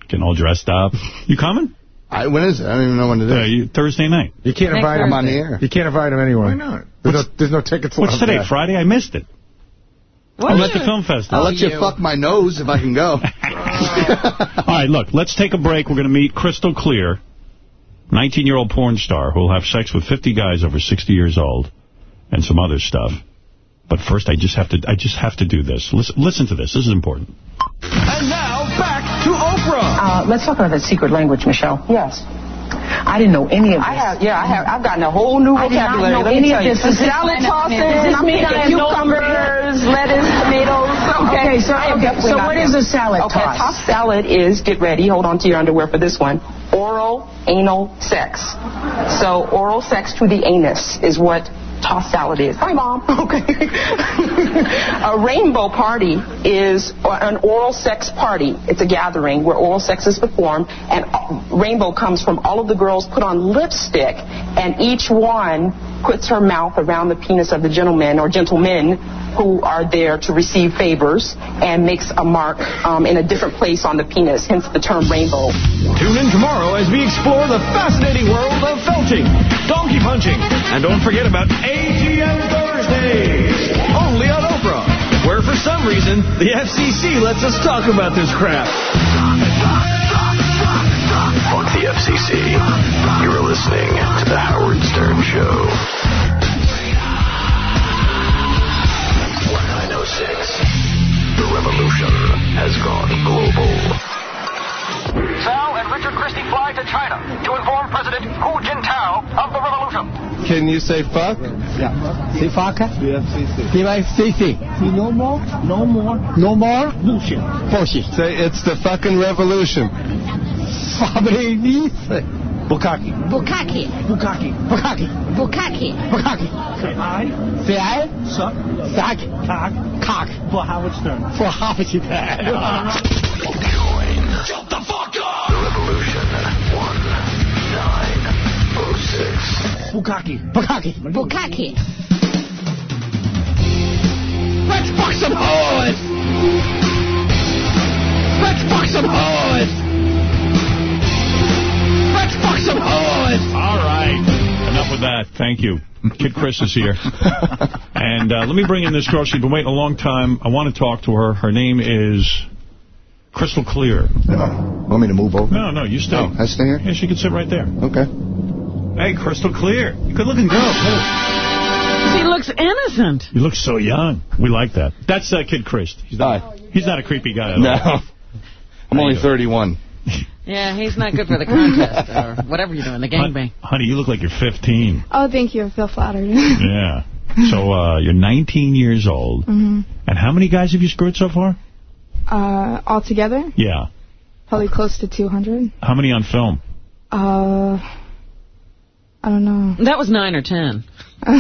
Getting all dressed up. You coming? I, when is it? I don't even know when it is. Uh, you, Thursday night. You can't Next invite him on the air. You can't invite him anyway. Why not? There's no, there's no tickets What's left today, yet. Friday? I missed it. What? I'm at the film festival. I'll let you you. fuck my nose if I can go. All right, look, let's take a break. We're going to meet Crystal Clear, 19-year-old porn star who will have sex with 50 guys over 60 years old and some other stuff. But first, I just have to I just have to do this. Listen, listen to this. This is important. And now back to Oprah. Uh, let's talk about that secret language, Michelle. Yes. I didn't know any of this. I have, yeah, I have, I've gotten a whole new vocabulary. I did not vocabulary. know Let me any of this. This salad mean- tossing, I'm mean I thinking cucumbers, lettuce, tomatoes. Okay, so- okay, so what is a salad okay, toss? toss salad is, get ready, hold on to your underwear for this one, oral anal sex. So oral sex to the anus is what toss salad is. Hi, Mom. Okay. a rainbow party is an oral sex party. It's a gathering where oral sex is performed, and rainbow comes from all of the girls put on lipstick, and each one puts her mouth around the penis of the gentleman or gentlemen who are there to receive favors and makes a mark um, in a different place on the penis, hence the term rainbow. Tune in tomorrow as we explore the fascinating world of felching, donkey punching, and don't forget about ATM Thursdays, only on Oprah, where for some reason the FCC lets us talk about this crap. Fuck the FCC. You're listening to The Howard Stern Show. 1906. The revolution has gone global. Sal and Richard Christie fly to China to inform President Hu Jintao of the revolution. Can you say fuck? Yeah. Say fuck? The FCC. FCC. No more, no more, no more bullshit. Bullshit. Say it's the fucking revolution. Fabrinice. Bukaki. Bukaki. Bukaki. Bukaki. Bukaki. Bukaki. Say I. Say I. Suck. Suck. Cock. Cock. For Howard Stern. For Howard Stern. Shut the fuck up! The revolution. 1906. Bukaki. Bukaki. Bukaki. Let's fuck some hoes! Let's fuck some hoes! Let's fuck some hoes! All right. Enough with that. Thank you. Kid Chris is here. and uh, let me bring in this girl. She's been waiting a long time. I want to talk to her. Her name is Crystal Clear. Want me to move over? No, no, you stay. Oh, I stay here? Yeah, she can sit right there. Okay. Hey, Crystal Clear. You good looking girl. She looks innocent. You look so young. We like that. That's uh, Kid Chris. He's not, he's not a creepy guy at No. I'm only 31. Yeah, he's not good for the contest or whatever you're doing, the gangbang. Honey, you look like you're 15. Oh, thank you. I feel flattered. Yeah. So uh, you're 19 years old. Mm -hmm. And how many guys have you screwed so far? Uh, altogether, Yeah. probably close to 200. How many on film? Uh, I don't know. That was nine or ten. well,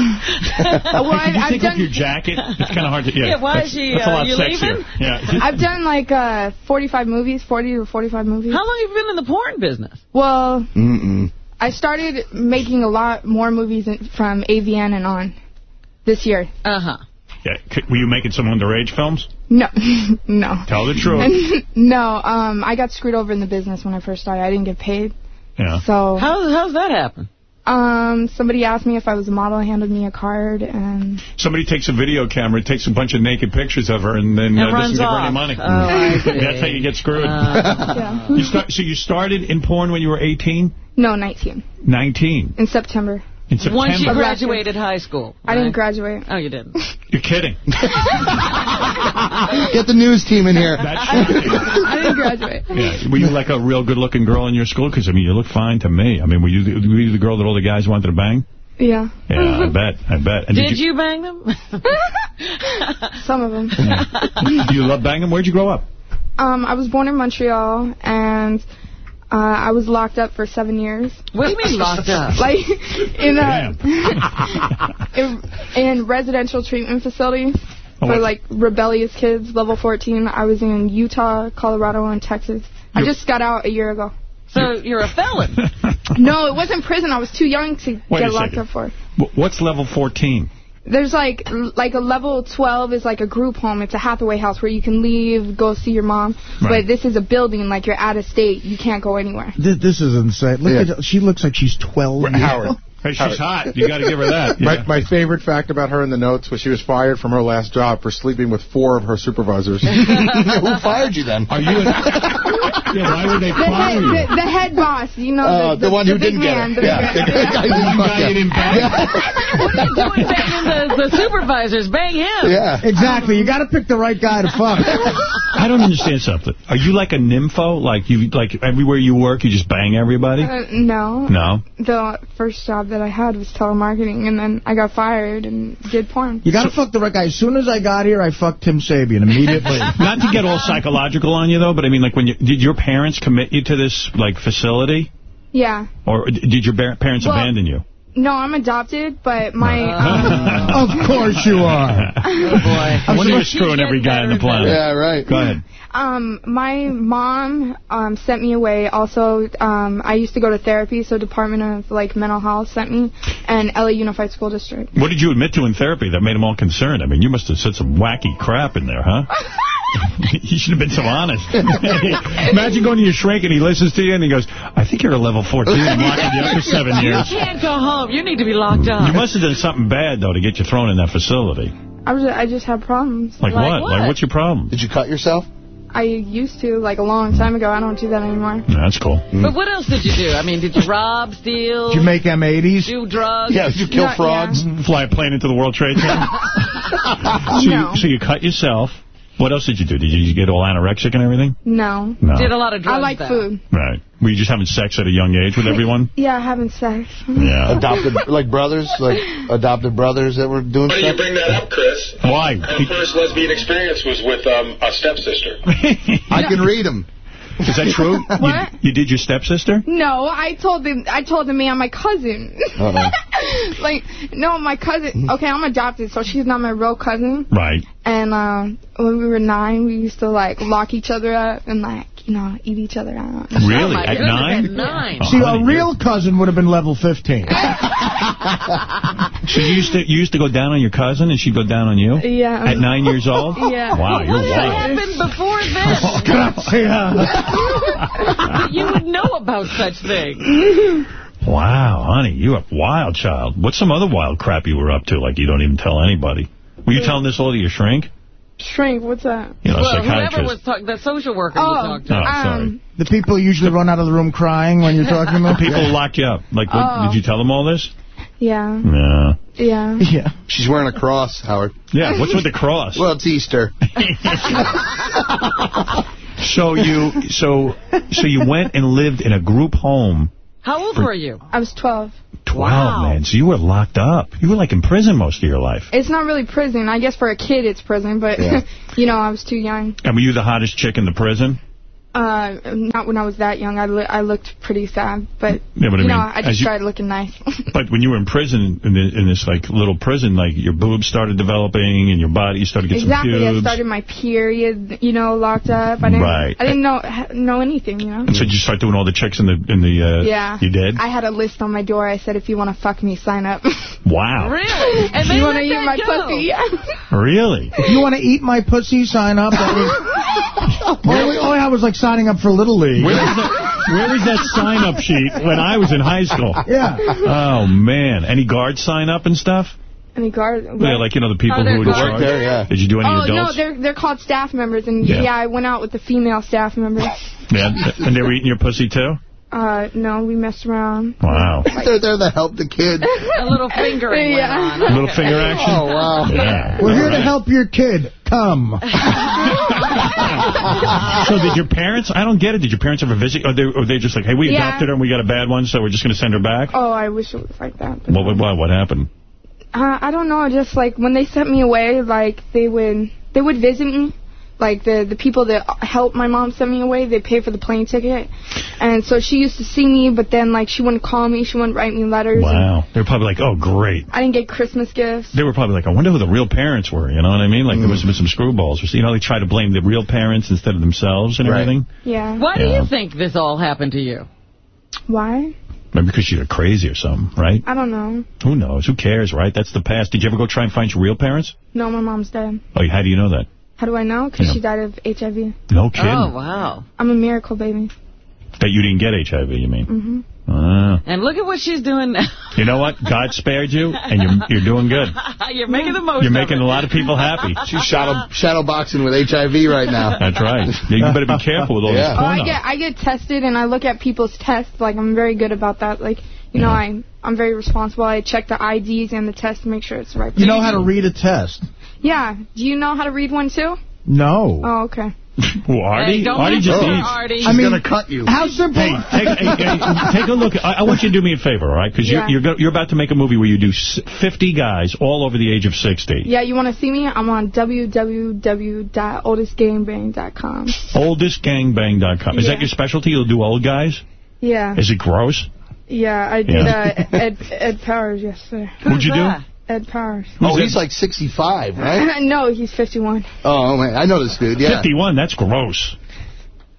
Hey, could you I've take off done. your jacket? It's kind of hard to... Yeah, Yeah, why is she, That's a uh, lot you sexier. leaving? Yeah. I've done like uh 45 movies, 40 to 45 movies. How long have you been in the porn business? Well, Mm-mm. I started making a lot more movies in, from AVN and on this year. Uh-huh. yeah. Were you making some underage films? No, no. Tell the truth. no, um, I got screwed over in the business when I first started. I didn't get paid. Yeah. So How, how's that happen? Um, somebody asked me if I was a model, handed me a card, and Somebody takes a video camera, takes a bunch of naked pictures of her, and then uh, doesn't give her any money. Oh, That's how you get screwed. yeah. you start, so you started in porn when you were 18? No, 19 19. in September. In September. Once you graduated high school. I didn't graduate. Oh, you didn't. You're kidding. Get the news team in here. I didn't graduate. Yeah. Were you like a real good-looking girl in your school? Because, I mean, you look fine to me. I mean, were you, the, were you the girl that all the guys wanted to bang? Yeah. Yeah, I bet. I bet. And Did you bang them? Some of them. Do you love banging? Where'd you grow up? Um, I was born in Montreal, and uh, I was locked up for seven years. What do you mean locked up? Like in a in, in residential treatment facility Oh, for what- like rebellious kids, level 14. I was in Utah, Colorado, and Texas. I just got out a year ago. So you're a felon. No, it wasn't prison. I was too young to Wait get locked second. up for. What's level 14? There's like like a level 12 is like a group home. It's a Hathaway house where you can leave, go see your mom. Right. But this is a building like you're out of state. You can't go anywhere. This, this is insane. Look at she looks like she's 12 years Howard. Old. Hey, she's hot. You got to give her that. My, my favorite fact about her in the notes was she was fired from her last job for sleeping with four of her supervisors. Who fired you then? Are you? yeah, why would they The head, the, the head boss, you know, Oh, the, the one who didn't get it. the Yeah. The guy who didn't fuck guy you you. didn't bang? what are you doing banging the, the supervisors? Bang him. Yeah. Exactly. You got to pick the right guy to fuck. I don't understand something. Are you like a nympho? Like you, like everywhere you work, you just bang everybody? Uh, no. No. The first job that I had was telemarketing, and then I got fired and did porn. You got to fuck the right guy. As soon as I got here, I fucked Tim Sabean immediately. Not to get all psychological on you, though, but I mean, like, when you, did your parents commit you to this, like, facility? Yeah. Or did your parents Well- abandon you? No, I'm adopted, but my um, of course you are. Oh, boy. I wonder you're screwing every guy on the planet. Yeah, right. Go ahead. Um my mom um sent me away. Also, um I used to go to therapy, so Department of like Mental Health sent me, and LA Unified School District. What did you admit to in therapy that made them all concerned? I mean, you must have said some wacky crap in there, huh? you should have been so honest. Imagine going to your shrink and he listens to you and he goes, I think you're a level 14. I'm locking you up for seven years. You can't go home. You need to be locked up. You must have done something bad, though, to get you thrown in that facility. I was I just had problems. Like, what? Like, what's your problem? Did you cut yourself? I used to like a long time ago. I don't do that anymore. That's cool. But mm. what else did you do? I mean, did you rob, steal? Did you make M80s? Do drugs? Yeah, did you kill Yeah, frogs? Fly a plane into the World Trade Center? so, No. you, so you cut yourself. What else did you do? Did you get all anorexic and everything? No. No. Did a lot of drugs. I like though. food. Right. Were you just having sex at a young age with everyone? Yeah, having sex. Yeah. Adopted, like brothers, like adopted brothers that were doing Funny you stuff. bring that up, Chris. Why? My first lesbian experience was with um, a stepsister. I can read them. Is that true? What? You, you did your stepsister? No, I told them. I told the man my cousin. Uh-oh. like, no, my cousin. Okay, I'm adopted, so she's not my real cousin. Right. And um, when we were nine, we used to like lock each other up and like you know eat each other out. Really? my at goodness, nine? at nine. Oh, See, honey, a real cousin would have been level 15. So you used to you used to go down on your cousin and she'd go down on you? Yeah. At nine years old? Yeah. Wow, What you're would have wild. happened before this? that you would know about such things. Wow, honey, you're a wild child. What's some other wild crap you were up to, like you don't even tell anybody? Were you telling this all to your shrink? Shrink. What's that? You know, well, whoever psychiatrist. was talk the social worker you Oh, talked to. Oh, sorry. um, The people usually run out of the room crying when you're talking to them. People lock you up. Like, what, Oh. did you tell them all this? yeah, Yeah. yeah. Yeah. She's wearing a cross, Howard. Yeah, what's with the cross? Well, it's Easter. so you so so you went and lived in a group home. How old were you? I was 12. 12, Wow. man. So you were locked up. You were like in prison most of your life. It's not really prison. I guess for a kid it's prison, but Yeah. you know I was too young. And were you the hottest chick in the prison? Uh, not when I was that young. I, li I looked pretty sad, but Yeah, but I you know I just you- tried looking nice. But when you were in prison, in, the, in this like little prison, like your boobs started developing and your body, you started getting exactly. some I pubes. started my period, you know, locked up. I didn't. Right. I didn't know know anything, you know. And so did you start doing all the checks in the in the. Uh, Yeah. You did. I had a list on my door. I said, if you want to fuck me, sign up. wow. Really? And they you want to eat my go? pussy? Yeah. Really? If you want to eat my pussy, sign up. That was, all, all I had was like signing up for Little League. Where was that, where was that sign-up sheet when I was in high school? Yeah. Oh, man. Any guards sign up and stuff? Any guard? Yeah, like, you know, the people Oh, who they're would guards? charge. there, yeah. Did you do any Oh adults? no, they're they're called staff members, and Yeah. yeah. I went out with the female staff members. yeah. And they were eating your pussy, too? Uh, no, we messed around. Wow. They're there to help the kid. A little fingering Yeah. went on. Little finger action? Oh, wow. Yeah. We're here to help your kid. Come. So did your parents, I don't get it, did your parents ever visit? Or they, or they just like, hey, we Yeah. adopted her and we got a bad one, so we're just going to send her back? Oh, I wish it was like that. What, what, what, what happened? uh, I don't know. Just like when they sent me away, like they would they would visit me. Like the the people that helped my mom send me away, they pay for the plane ticket, and so she used to see me, but then like she wouldn't call me, she wouldn't write me letters. Wow. They were probably like, oh, great. I didn't get Christmas gifts. They were probably like, I wonder who the real parents were, you know what I mean? Like, there must have been some screwballs. You know, they try to blame the real parents instead of themselves and Right. everything. Yeah. Why do you think this all happened to you? Why? Maybe because you're crazy or something, right? I don't know. Who knows? Who cares, right? That's the past. Did you ever go try and find your real parents? No, my mom's dead. Oh, how do you know that? How do I know? Because Yeah. she died of HIV. No kidding. Oh, wow. I'm a miracle baby. That you didn't get HIV, you mean? Mm-hmm. Ah. And look at what she's doing now. You know what? God spared you, and you're, you're doing good. You're making the most You're of making it. a lot of people happy. She's shadow, shadow boxing with HIV right now. That's right. You better be careful with all Yeah. this Oh. I get I get tested and I look at people's tests. Like I'm very good about that. Like you know I I'm very responsible. I check the IDs and the test to make sure it's the right. You know how to read a test? Yeah. Do you know how to read one too? No. Oh, okay. Who, Artie? Hey, don't Artie just with eats. Artie. She's I mean- gonna cut you. How simple? Hey, take, hey, hey, take a look. I, I want you to do me a favor, all right? Because Yeah. you're, you're, you're about to make a movie where you do 50 guys all over the age of 60. Yeah. You want to see me? I'm on www.oldestgangbang.com. Oldestgangbang.com. Is Yeah. that your specialty? You'll do old guys? Yeah. Is it gross? Yeah, I did Yeah. uh, Ed Ed Powers yesterday. Who'd you do? Ed Powers. Oh, he's like 65, right? no, he's 51. Oh, man. I know this dude, yeah. 51, that's gross.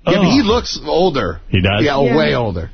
Yeah, but Oh. he looks older. He does? Yeah, Yeah. way older.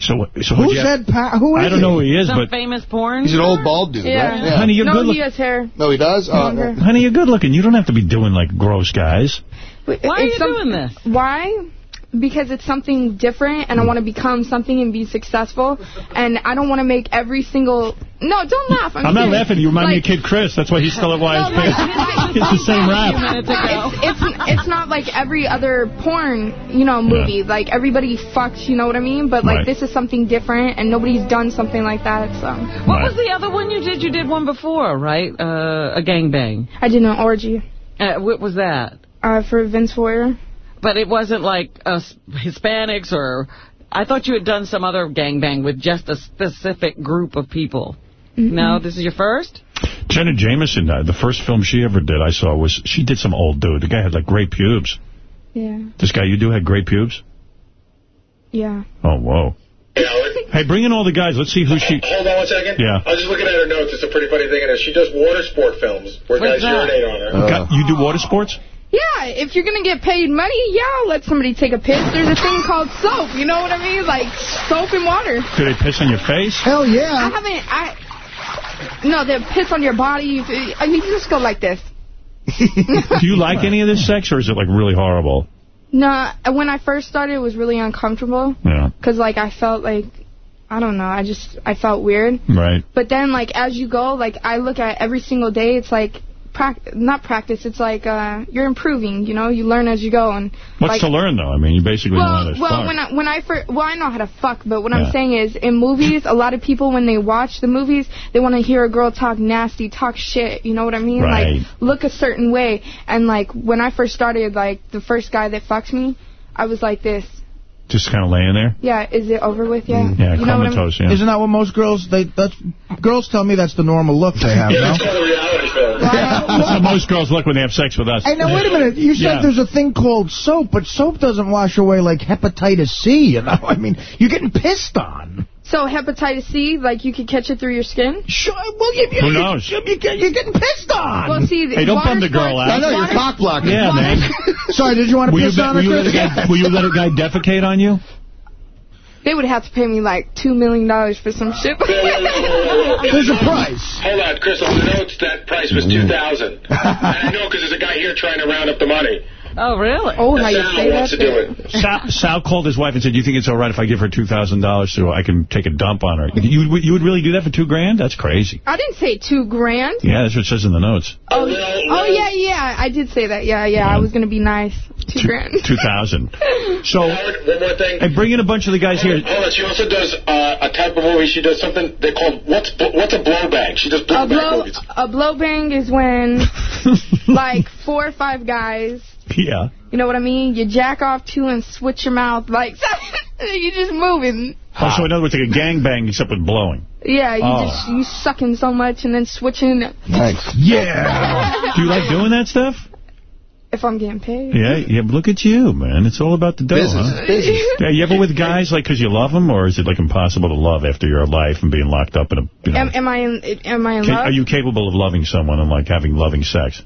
So, so Who who'd you- said pa- who is I don't know who he is, Some but famous porn? He's an old bald dude, Yeah. right? Honey, you're no, good he looking. has hair. No, he does? Uh, oh, Longer. Honey, you're good looking. You don't have to be doing like gross guys. Wait, Why are it's you some- doing this? Why? Because it's something different, and I want to become something and be successful. And I don't want to make every single. No, don't laugh. I'm, I'm not laughing. You remind me Like, of Kid Chris. That's why he's still at No, Wise like, It's the same rap. minutes ago. It's, it's it's not like every other porn, you know, movie. Like everybody fucks, you know what I mean? But like Right. this is something different, and nobody's done something like that. So What was the other one you did? You did one before, right? Uh, a gangbang. I did an orgy Uh, what was that? uh, for Vince Vouyer. But it wasn't like uh, Hispanics or... I thought you had done some other gangbang with just a specific group of people. No, this is your first? Jenna Jameson, uh, the first film she ever did I saw was, she did some old dude. The guy had like great pubes. Yeah, This guy you do had great pubes? yeah. Oh, whoa. Hey, bring in all the guys. Let's see who she... Hold on one second. Yeah. I was just looking at her notes. It's a pretty funny thing in there. She does water sport films where What's guys that? urinate on her. God, you do water sports? Yeah, if you're gonna get paid money, yeah, I'll let somebody take a piss. There's a thing called soap. You know what I mean? Like soap and water. Do they piss on your face? Hell yeah. I haven't. I no, they piss on your body. I mean, you just go like this. Do you like any of this sex, or is it like really horrible? No, when I first started, it was really uncomfortable Yeah, because like I felt like I don't know. I just I felt weird. right. But then like as you go, like I look at every single day. It's like prac not practice. It's like uh you're improving. You know, you learn as you go. And What's like, to learn, though? I mean, you basically know how Well, to well, fuck. when I when I first, well, I know how to fuck, but what Yeah. I'm saying is, in movies, a lot of people when they watch the movies, they want to hear a girl talk nasty, talk shit. You know what I mean? Right. Like look a certain way. And like when I first started, like the first guy that fucked me, I was like this. Just kind of laying there? Yeah, is it over with? Yeah. Yeah, you know what I mean? comatose, yeah. Isn't that what most girls they that's girls tell me that's the normal look they have, Yeah, no? it's called a reality film. That's how most girls look when they have sex with us. Hey, now wait a minute. You said Yeah. there's a thing called soap, but soap doesn't wash away like hepatitis C. You know, I mean, you're getting pissed on. So hepatitis C, like you could catch it through your skin. Sure. Well, you, you, Who knows? You, you, you're getting pissed on. Well, see, Hey, don't bum the girl out. I know, you're water- cock blocking. Yeah, man. Sorry, did you want to piss on will, her, you let a Chris? guy, will you let a guy defecate on you? They would have to pay me like two million dollars for some shit. There's a price. Hold on, Chris. On the notes, that price was mm-hmm. 2000 And I know because there's a guy here trying to round up the money. Oh, really? oh, how you say that? to do it. Sal, Sal called his wife and said, "Do you think it's all right if I give her two thousand dollars so I can take a dump on her?" You would- you would really do that for two grand? That's crazy. I didn't say two grand. Yeah, that's what it says in the notes. Oh, oh yeah, yeah. I did say that. Yeah, yeah. I was gonna be nice. Two, grand. Two thousand. So, Howard, one more thing. hey, bring in a bunch of the guys here. Hold she also does uh, a type of movie. She does something they call what's what's a blowbang. She does A blowbang blow, movies. a blow bang is when like four or five guys. Yeah. You know what I mean? You jack off two and switch your mouth like you're just moving. Oh, so in other words, like a gangbang except with blowing. Yeah, you Oh. just you sucking so much and then switching. Thanks. Yeah. do you like doing that stuff? If I'm getting paid. Yeah, yeah. Look at you, man. It's all about the dough, Business. huh? Business. Yeah, you ever with guys like because you love them, or is it like impossible to love after your life and being locked up in a? You know, Am, am I in? Am I in love? are you capable of loving someone and like having loving sex?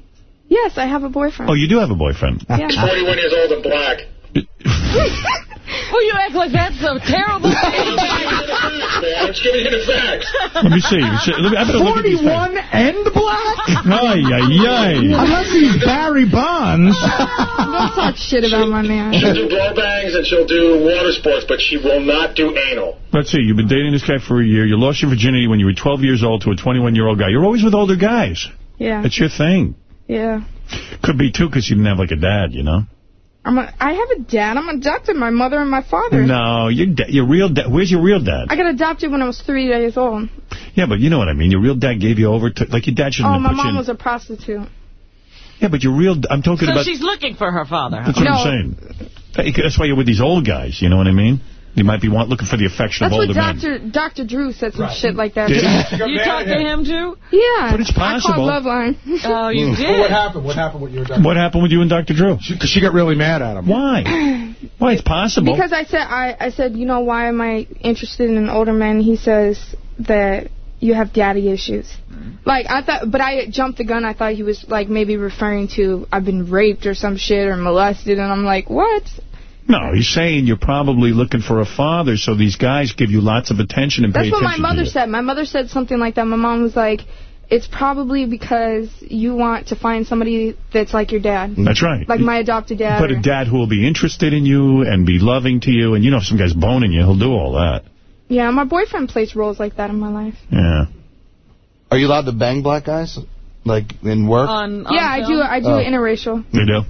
Yes, I have a boyfriend. Oh, you do have a boyfriend. Yeah. 41 years old and black. Well, you act like that's a terrible thing. Man, I'm just giving you the facts. Let me see. Let me- I better look at these things. 41 and black? Ay, ay, ay. Unless he's Barry Bonds. Don't talk shit about my man. She'll do blowbangs and she'll do water sports, but she will not do anal. Let's see. You've been dating this guy for a year. You lost your virginity when you were 12 years old to a 21-year-old guy. You're always with older guys. Yeah, It's your thing. Yeah. Could be, too, because you didn't have, like, a dad, you know? I'm a, I have a dad. I'm adopted. My mother and my father. No, your, da- your real dad. Where's your real dad? I got adopted when I was three days old. Yeah, but you know what I mean. Your real dad gave you over to... Like, your dad shouldn't Oh, have my put you mom in... was a prostitute. Yeah, but your real... I'm talking So about... she's looking for her father. That's what No. I'm saying. That's why you're with these old guys, you know what I mean? You might be want, looking for the affection That's of what older men. That's Dr. Dr. Drew said some shit like that. Did? You talked to him, too? Yeah. But it's possible. I called Loveline. Oh, you But what happened? What happened with you and Dr. What happened with you and Dr. Drew? Because she got really mad at him. Why? Why? it's possible. Because I said, I, I said, you know, why am I interested in an older men? He says that you have daddy issues. Like, I thought, but I jumped the gun. I thought he was, like, maybe referring to I've been raped or some shit or molested. And I'm like, what? No, he's saying you're probably looking for a father, so these guys give you lots of attention and pay attention That's what my mother said. My mother said something like that. My mom was like, it's probably because you want to find somebody that's like your dad. That's right. Like my adopted dad. But a dad who will be interested in you and be loving to you, and you know if some guy's boning you, he'll do all that. yeah, my boyfriend plays roles like that in my life. Yeah. Are you allowed to bang black guys? Like, in work? On, yeah, I do. I do Oh. interracial. You do?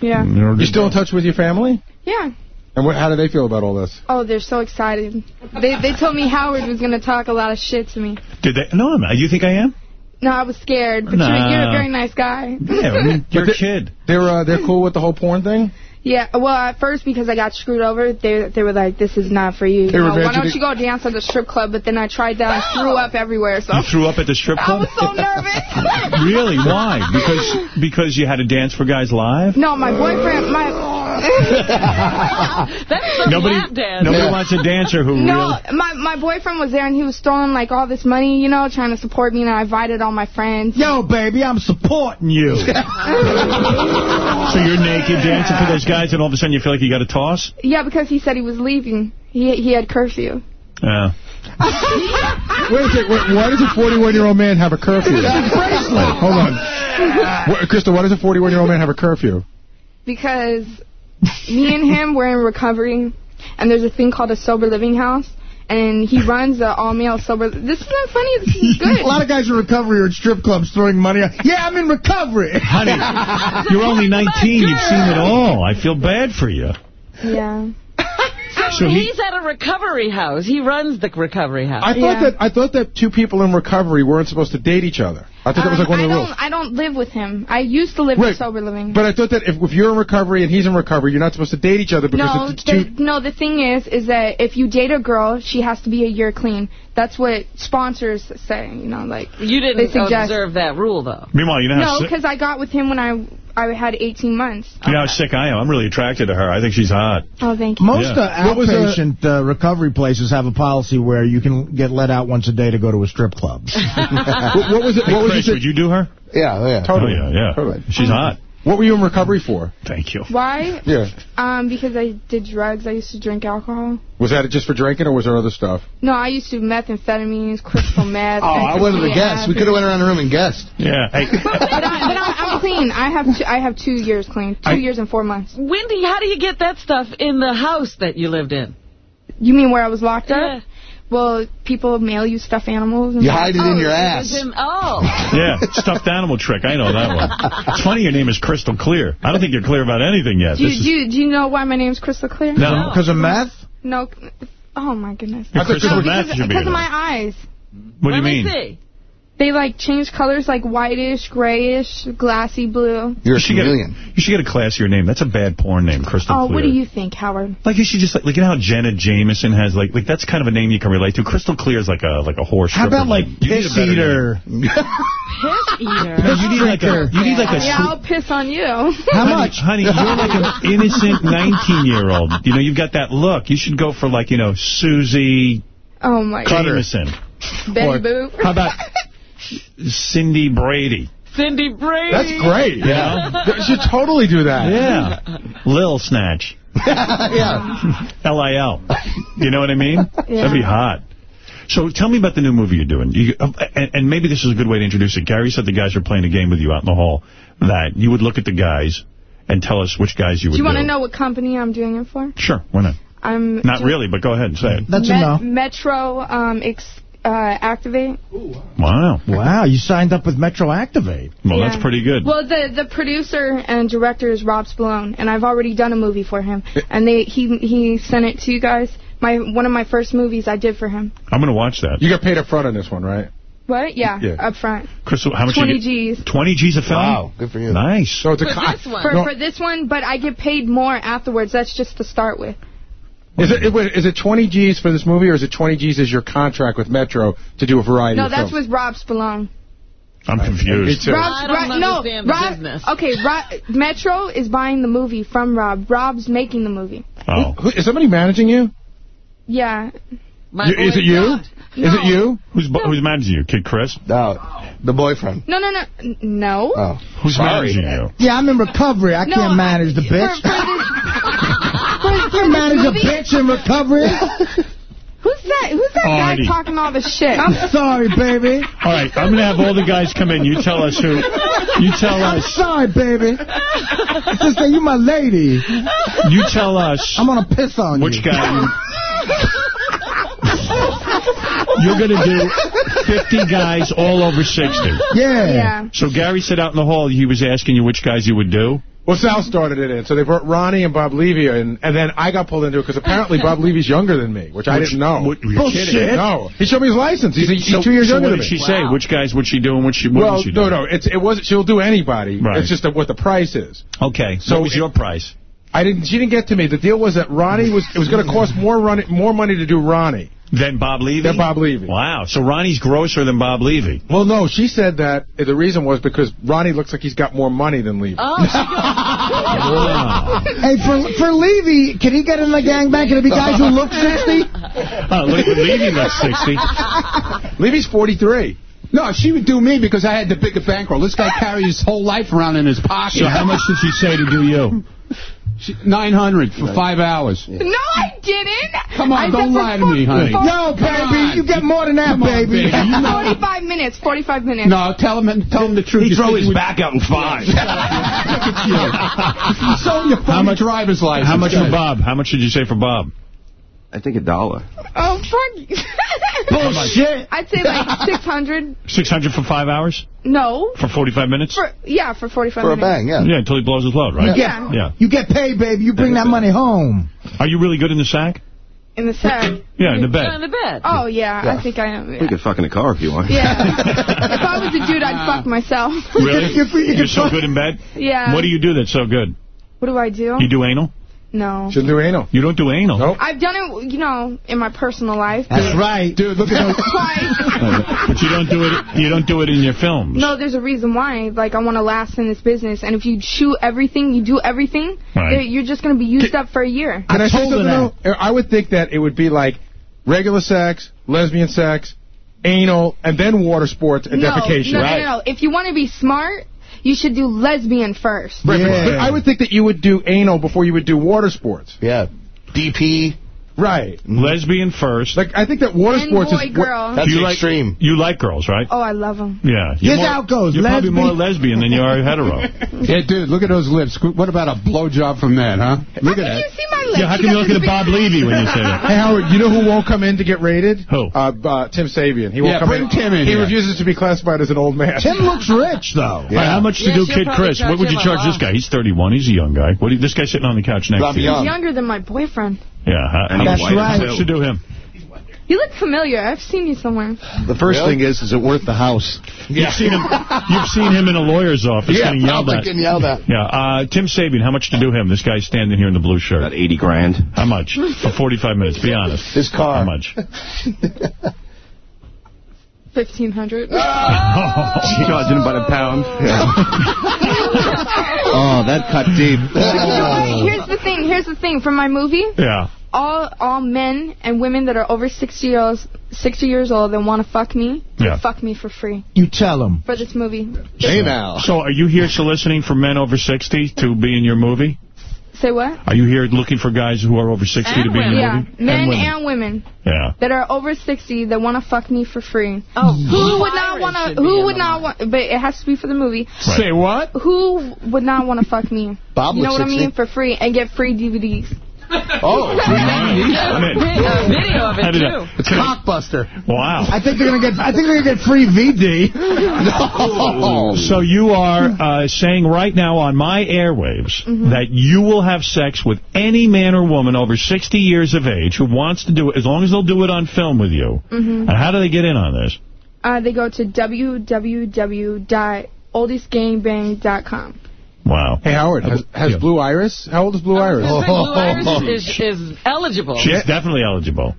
Yeah. You still in touch with your family? Yeah. And what, how do they feel about all this? Oh, they're so excited. They they told me Howard was going to talk a lot of shit to me. Did they? No, I'm not. You think I am? No, I was scared. But Nah. you're, you're a very nice guy. Yeah, I mean, you're a kid. They're uh, they're cool with the whole porn thing. Yeah, well, at first, because I got screwed over, they they were like, this is not for you. You know, why don't you go dance at the strip club? But then I tried that and threw up everywhere. So You threw up at the strip club? I was so nervous. Really? Why? Because because you had to dance for guys live? no, my boyfriend, my... That's some Nobody, lap dance. nobody wants a dancer who No, really... my my boyfriend was there and he was throwing like all this money, you know, trying to support me, and I invited all my friends. Yo, baby, I'm supporting you. So you're naked dancing for those guys, and all of a sudden you feel like you got a toss? Yeah, because he said he was leaving. He he had curfew. Yeah. Wait a second. Wait, why does a 41-year-old man have a curfew? Wait, hold on. What, Crystal, why does a 41-year-old man have a curfew? because me and him were in recovery, and there's a thing called a sober living house, and he runs the all-male sober. This isn't funny. This is good. A lot of guys in recovery are at strip clubs throwing money. out. Yeah, I'm in recovery. Honey, you're only 19. You've seen it all. I feel bad for you. Yeah. So, So he- he's at a recovery house. He runs the recovery house. I thought Yeah. that I thought that two people in recovery weren't supposed to date each other. I thought that was like one Um, of the rules. don't. I don't live with him. I used to live Right. with sober living. But I thought that if, if you're in recovery and he's in recovery, you're not supposed to date each other because no, it's too. the, no. The thing is, is that if you date a girl, she has to be a year clean. That's what sponsors say. You know, like you didn't suggest. observe that rule, though. Meanwhile, you know how No, because I got with him when I I had 18 months. you know how sick I am. I'm really attracted to her. I think she's hot. Oh, thank you. Most Yeah. uh, What was, uh, outpatient uh, recovery places have a policy where you can get let out once a day to go to a strip club. what, what was it? What was Chris, would you do her? Yeah, yeah. Totally. Oh, yeah, yeah. Totally. She's hot. What were you in recovery for? Thank you. Why? Yeah. Um, because I did drugs. I used to drink alcohol. Was that just for drinking or was there other stuff? No, I used to do methamphetamines, crystal meth. Oh, I wanted to ecstasy, guess. We could have went around the room and guessed. Yeah. Hey, But, I, but I, I'm clean. I have two, I have two years clean. Two I- years and four months. Wendy, how do you get that stuff in the house that you lived in? You mean where I was locked up? Yeah. Well, people mail you stuffed animals. And You hide it in oh, your ass. was in- oh. yeah, stuffed animal trick. I know that one. It's funny your name is Crystal Clear. I don't think you're clear about anything yet. Do you, is, do, you, do you know why my name's Crystal Clear? no. Because of meth? No. Oh, my goodness. Your crystal No, meth because, should be because of my eyes. What do you Let me mean? See. They, like, change colors, like whitish, grayish, glassy blue. You're You a should, get a, chameleon. you should get a classier name. That's a bad porn name, Crystal Oh, Clear. what do you think, Howard? Like you should just like, like you know how Jenna Jameson has like like that's kind of a name you can relate to. Crystal Clear is like a like a horse. How stripper about like name. You need a piss eater? Piss eater. name. You need like a you need like a Yeah, I'll piss on you. How honey, much? honey? You're like an innocent 19 year old. You know you've got that look. You should go for like you know Susie oh, my Jameson. Betty Or Boop. How about Cindy Brady? Cindy Brady. That's great. Yeah. You should totally do that. Yeah. Lil Snatch. yeah. L-I-L. You know what I mean? Yeah. That'd be hot. So tell me about the new movie you're doing. You, uh, and, and maybe this is a good way to introduce it. Gary said the guys are playing a game with you out in the hall that you would look at the guys and tell us which guys you would Do you want to know what company I'm doing it for? Sure, why not? I'm Not really, but go ahead and say it. That's Met- enough. Metro um, ex- uh, Activate. Wow. Wow, you signed up with Metro Activate. Well, Yeah. that's pretty good. Well, the the producer and director is Rob Spallone, and I've already done a movie for him. And they he he sent it to you guys. My one of my first movies I did for him. I'm going to watch that. You got paid up front on this one, right? What? Yeah, Yeah. up front. Crystal, how much 20 you? G's. 20 G's a film? Wow, good for you. Nice. So it's a For con- this one. For, No. for this one, but I get paid more afterwards. That's just to start with. Is it, wait, is it 20 G's for this movie, or is it 20 G's as your contract with Metro to do a variety No, of that's with Rob Spallone. I'm confused. too. Rob's, I don't Rob- no, understand the Rob, business. Okay, Rob, Metro is buying the movie from Rob. Rob's making the movie. Oh. Who, is somebody managing you? Yeah. You- is it you? Is it you? Who's who's managing you? Kid Chris? No, the boyfriend. No, no, no, no. Oh, Who's sorry. managing you? Yeah, I'm in recovery. I No, can't manage the bitch. for I can't manage a bitch in recovery. Who's that? Who's that Artie. guy talking all this shit? I'm sorry, baby. All right, I'm going to have all the guys come in. You tell us who. You tell us. I'm us. sorry, baby. Sister, you my lady. You tell us I'm gonna piss on which you. Which guy. You're going to do 50 guys all over 60. Yeah. Yeah. So Gary said out in the hall he was asking you which guys you would do. Well, Sal started it in. So they brought Ronnie and Bob Levy in, and then I got pulled into it because apparently Bob Levy's younger than me, which I didn't know. what- you're Bullshit. kidding. No. He showed me his license. He's, he's so, two years so younger what did me. she say? Which guys would she do and what she what well, would she do? no, no. It's, it was, she'll do anybody. Right. It's just that what the price is. Okay, so So what was it- your price? I didn't. She didn't get to me. The deal was that Ronnie was. It was going to cost more Ronnie, more money to do Ronnie Then Bob Levy? than Bob Levy. Wow, so Ronnie's grosser than Bob Levy. Well, no, she said that the reason was because Ronnie looks like he's got more money than Levy. Oh, Wow. Hey, for for Levy, can he get in the gangbang? Can it be guys who look 60? Oh, Le- Levy looks 60. Levy's 43. No, she would do me because I had the bigger bankroll. This guy carries his whole life around in his pocket. So how much did she say to do you? She, 900 for five hours. No, I didn't. Come on, I don't lie to me, honey. for- No, baby, you get more than that, Come on, baby. baby. 45 minutes. 45 minutes. No, tell him tell him the truth. He'd throw his would- back out in five. You sold your How phony much- driver's license. How much for. Bob? How much did you say for Bob? I think a dollar. Oh, fuck. Bullshit. I'd say like 600. 600 for five hours? No. For 45 minutes? For, yeah, for 45 For a minutes. bang, yeah. Yeah, until he blows his load, right? Yeah. Yeah. You get paid, baby. You bring that money home. Are you really good in the sack? In the sack. Yeah, in the bed. in the bed. Oh, yeah, Yeah. I think I am. We Yeah. could fuck in a car if you want. yeah. if I was a dude, I'd fuck myself. Really? You could- you could You're so fuck- good in bed? yeah. What do you do that's so good? What do I do? You do anal? No. Shouldn't do anal. You don't do anal? Nope. I've done it, you know, in my personal life. That's right. Dude, look at those. Twice. But you don't do it you don't do it in your films. No, there's a reason why. Like, I want to last in this business. And if you shoot everything, you do everything, Right. you're just going to be used up for a year. Can I, say told her something though? I would think that it would be like regular sex, lesbian sex, anal, and then water sports and no, defecation. no, right? no, no, no. If you want to be smart, you should do lesbian first. Right, but- Yeah. but I would think that you would do anal before you would do water sports. Yeah. DP. Right. Lesbian first. Like I think that water And sports boy, is girl. That's you extreme. Like, you like girls, right? Oh, I love them. Yeah. You're Here's more- how it goes. You're probably more lesbian than you are hetero. Yeah, dude, look at those lips. What about a blowjob from that, huh? Look at How can you that. see my lips? Yeah, how come you look at Bob Levy when you say that? Hey Howard, you know who won't come in to get rated? Who? Uh, uh, Tim Sabean. He won't Yeah, come bring in. Tim in He here. refuses to be classified as an old man. Tim looks rich, though. All right, how much to Yeah, do Kid Chris? What would you charge this guy? He's 31. He's a young guy. What? This guy's sitting on the couch next to you. He's younger than my boyfriend. Yeah. How, And how he's much- white, how too. much to do him? You look familiar. I've seen you somewhere. The first Really? thing is, is it worth the house? Yeah. You've seen him. You've seen him in a lawyer's office Yeah, getting yelled probably at. getting yelled at. Yeah. Uh, Tim Sabean, how much to do him? This guy's standing here in the blue shirt. About 80 grand. How much for 45 minutes? Be honest. His car. How much? 1500 Charging about a pound. oh, that cut deep. Here's the thing. Here's the thing. From my movie, Yeah. all all men and women that are over 60 years 60 years old and want to fuck me, Yeah. fuck me for free You tell them. for this movie. Hey now. So are you here soliciting for men over 60 to be in your movie? Say what? Are you here looking for guys who are over 60 to And be in your Yeah, movie? men women. and women Yeah. that are over 60 that want to fuck me for free. Oh, Who would not want to? Who would not want? But it has to be for the movie. Right. Say what? Who would not want to fuck me? Bob you know looks what I mean? For free and get free DVDs. Oh. I'm in. A video of it, too. that- It's Cockbuster. Wow. I think they're gonna get. I think they're gonna get free VD. No. So you are uh, saying right now on my airwaves Mm-hmm. that you will have sex with any man or woman over 60 years of age who wants to do it, as long as they'll do it on film with you. Mhm. And how do they get in on this? Uh, they go to www.oldestgangbang.com. Wow. Hey Howard, has, has Yeah. Blue Iris? How old is Blue uh, Iris? Blue Iris is, is eligible. She's definitely eligible.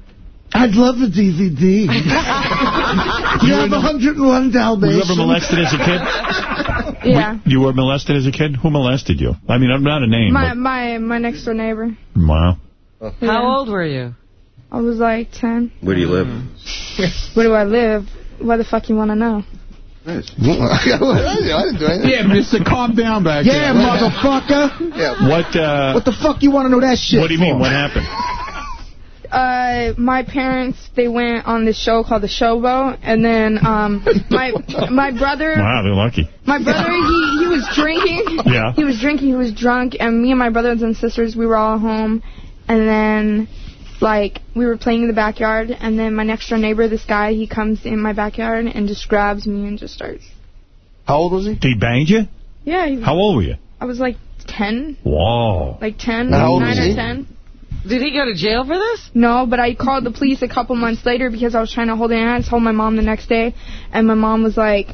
I'd love a DVD. you have 101 Were you ever molested as a kid? Yeah. You were molested as a kid? Who molested you? I mean, I'm not a name. My my my next door neighbor. but, wow. How old were you? I was like 10. Where do you live? Where do I live? Why the fuck you want to know? I didn't do anything. Yeah, mister, calm down back Yeah, there. motherfucker. Yeah. What, uh, What the fuck you want to know that shit what do you mean? for? What happened? Uh, my parents, they went on this show called The Showboat, and then, um, my, my brother, Wow, they're lucky. my brother, he, he was drinking. Yeah. He was drinking, he was drunk, and me and my brothers and sisters, we were all home, and then, like, we were playing in the backyard, and then my next door neighbor, this guy, he comes in my backyard and just grabs me and just starts. How old was he? He banged you? Yeah, he, How old were you? I was like 10, Whoa. like 10, How old 9 was or he? 10. Did he go to jail for this? No, but I called the police a couple months later because I was trying to hold it in. I told my mom the next day, and my mom was like,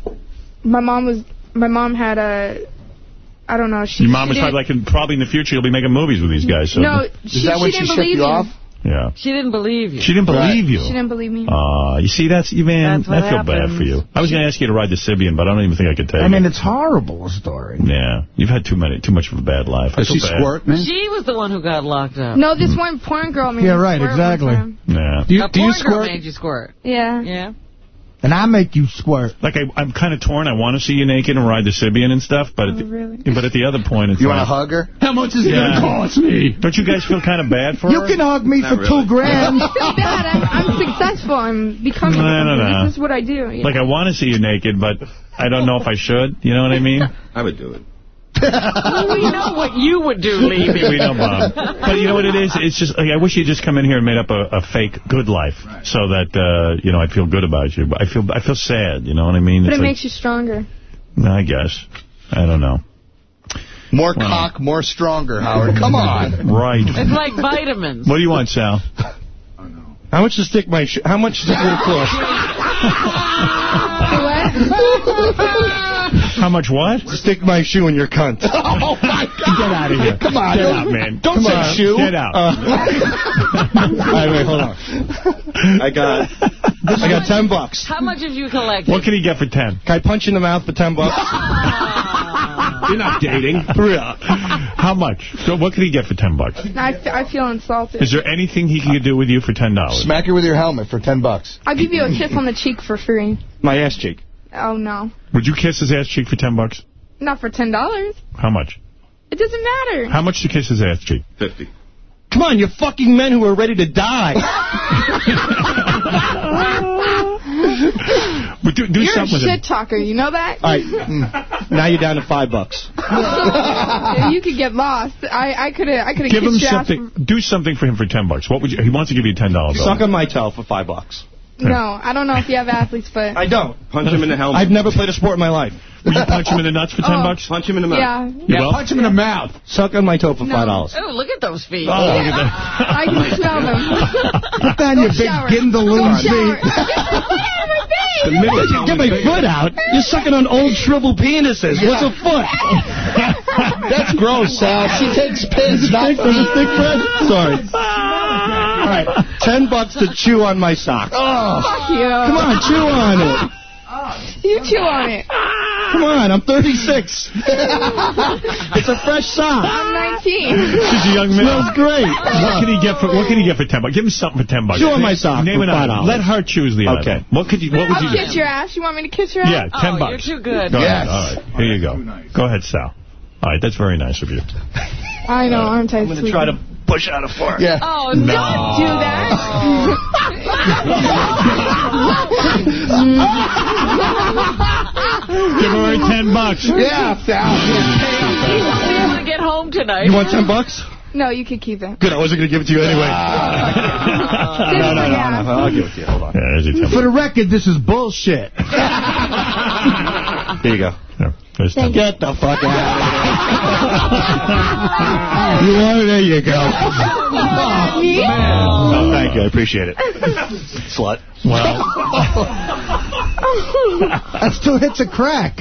my mom was, my mom had a, I don't know. She, Your mom was probably like, in, probably in the future you'll be making movies with these guys. So no, she, that when she she didn't shipped believe you me. off? Yeah. She didn't believe you. She didn't believe you. She didn't believe me. Uh, you see, that's, you man, That's what I feel bad for you. I was going to ask you to ride the Sybian, but I don't even think I could take I mean, it's horrible, a story. Yeah. You've had too many, too much of a bad life. I Does feel she bad. squirt, man? She was the one who got locked up. no, this one porn girl made Yeah, me right, squirt one exactly. Yeah. Do you, A do you porn girl squirt? made you squirt. Yeah. Yeah. And I make you squirt. Like, I, I'm kind of torn. I want to see you naked and ride the Sybian and stuff, but oh, at the, Oh, really? but at the other point, it's You want to hug her? How much is it Yeah. going to cost me? don't you guys feel kind of bad for You her? You can hug me for really. two grand. I feel bad. I'm, I'm successful. I'm becoming No, no, no. This is what I do. Like, know? I want to see you naked, but I don't know if I should. You know what I mean? I would do it. Well, we know what you would do, Levy. we know, Bob. But you know what it is? It's just, like, I wish you'd just come in here and made up a, a fake good life so that, uh, you know, I'd feel good about you. But I feel I feel sad, you know what I mean? but It's it like- makes you stronger. I guess. I don't know. More cock, more stronger, Howard. Come on. Right. It's like vitamins. What do you want, Sal? How much to stick my? Sh how much is it going to cost? How much what? to stick my shoe in your cunt. Oh, my God. Get out of here. Come on. Get out, man. Don't Come say on. shoe. Get out. Uh, all right, wait, hold on. I got, I got ten bucks. How much have you collected? What can he get for 10? Can I punch in the mouth for ten bucks? You're not dating. For real. How much? So what can he get for 10 bucks? I, I feel insulted. Is there anything he can do with you for $10? Smack her with your helmet for ten bucks. I'll give you a kiss on the cheek for free. My ass cheek. Oh, no. Would you kiss his ass cheek for 10 bucks? Not for $10. How much? It doesn't matter. How much to kiss his ass cheek? 50. Come on, you're fucking men who are ready to die. But do, do You're a something with shit talker. You know that? All right, mm. now you're down to five bucks. you could get lost. I I could have I could have Give him kissed your ass something. Do something for him for 10 bucks. What would you? He wants to give you $10. Suck on my toe for five bucks. For- No, I don't know if you have athlete's foot. I don't. Punch him in the helmet. I've never played a sport in my life. Will you punch him in the nuts for 10 Oh. bucks? Punch him in the mouth. Yeah. You will? Punch him in the mouth. Suck on my toe for No. five dollars. Oh, look at those feet. Oh, look at that. I can smell them. Put down your big shower. Gindaloon feet. The minute you get my foot out, you're sucking on old shriveled penises. What's a foot? That's gross, Sal. She takes piss, not Stick from the stick friend? Sorry. All right, ten bucks to chew on my sock. Oh. Fuck you. Come on, chew on it. You chew on it. Come on, I'm 36. it's a fresh sock. I'm 19. She's a young man. Smells great. What can he get for What can he get for 10 bucks? Give him something for 10 bucks. Chew on my sock Name for an item. $5. Let her choose the Okay. item. What could you? What would I'll you kiss do? your ass. You want me to kiss your ass? Yeah, 10 Oh, bucks. you're too good. Go Yes. ahead. All right. Here you go. Go ahead, Sal. All right, that's very nice of you. I know, aren't I I'm going to sweet? try to push out a fart. Yeah. Oh, Don't do that. Give her 10 bucks. Yeah, Sal. He won't be able to get home tonight. You want 10 bucks? no, you can keep it. Good, I wasn't going to give it to you anyway. Ah. no, no, no, no, I'll give it to you. Hold on. Yeah, there's your 10 For the record, this is bullshit. Here you go. Yeah, there's 10 Get the fuck out of here. you want it? There you go. Oh, thank you. I appreciate it. Slut. Well, That still hits a crack.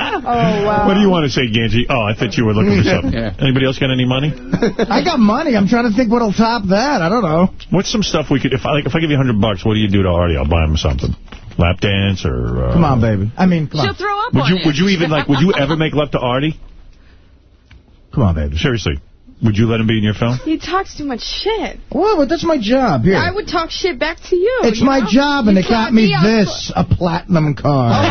Oh, wow. what do you want to say, Ganji? Oh, I thought you were looking for something. yeah. Anybody else got any money? I got money. I'm trying to think what'll top that. I don't know. What's some stuff we could, if I, like, if I give you 100 bucks, what do you do to Artie? I'll buy him something. Lap dance or... Uh, Come on, baby. I mean, come She'll on. throw up Would on you, would you even, like, would you ever make love to Artie? Come on, baby. Seriously. Would you let him be in your film? He talks too much shit. Well, but that's my job. Here. I would talk shit back to you. It's you my know? job, and You it got me this, a platinum card.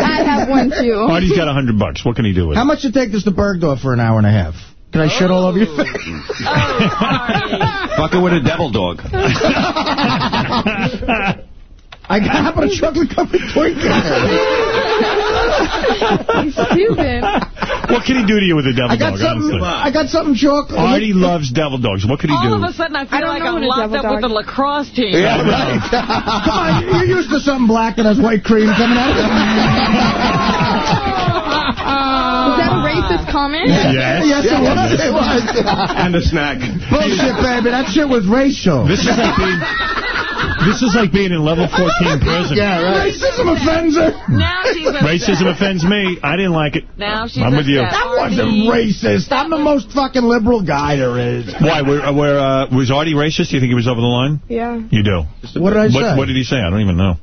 I have one too. Artie's got a hundred bucks. What can he do with How it? How much to take this to Bergdorf for an hour and a half? Can I shit all over your face? Oh. Oh, Fuck it with a devil dog. I got how about a chocolate covered Twinkie? Stupid. What can he do to you with a devil I got dog, something. honestly? I got something chocolate. Artie loves devil dogs. What could he All do? All of a sudden, I feel I don't like I'm locked devil up with dog the lacrosse team. Yeah, right. Come on, you're used to something black that has white cream coming out. Was that a racist comment? Yes. yes, it was. It was. and a snack. Bullshit, baby. That shit was racial. This is like being, this is like being in level 14 prison. Yeah, right. Racism offends her. Now she's upset. Racism offends me. I didn't like it. Now she's I'm with you. upset. That wasn't racist. I'm the most fucking liberal guy there is. Why? Were, were, uh, was Artie racist? Do you think he was over the line? Yeah, You do. What did I say? What, what did he say? I don't even know.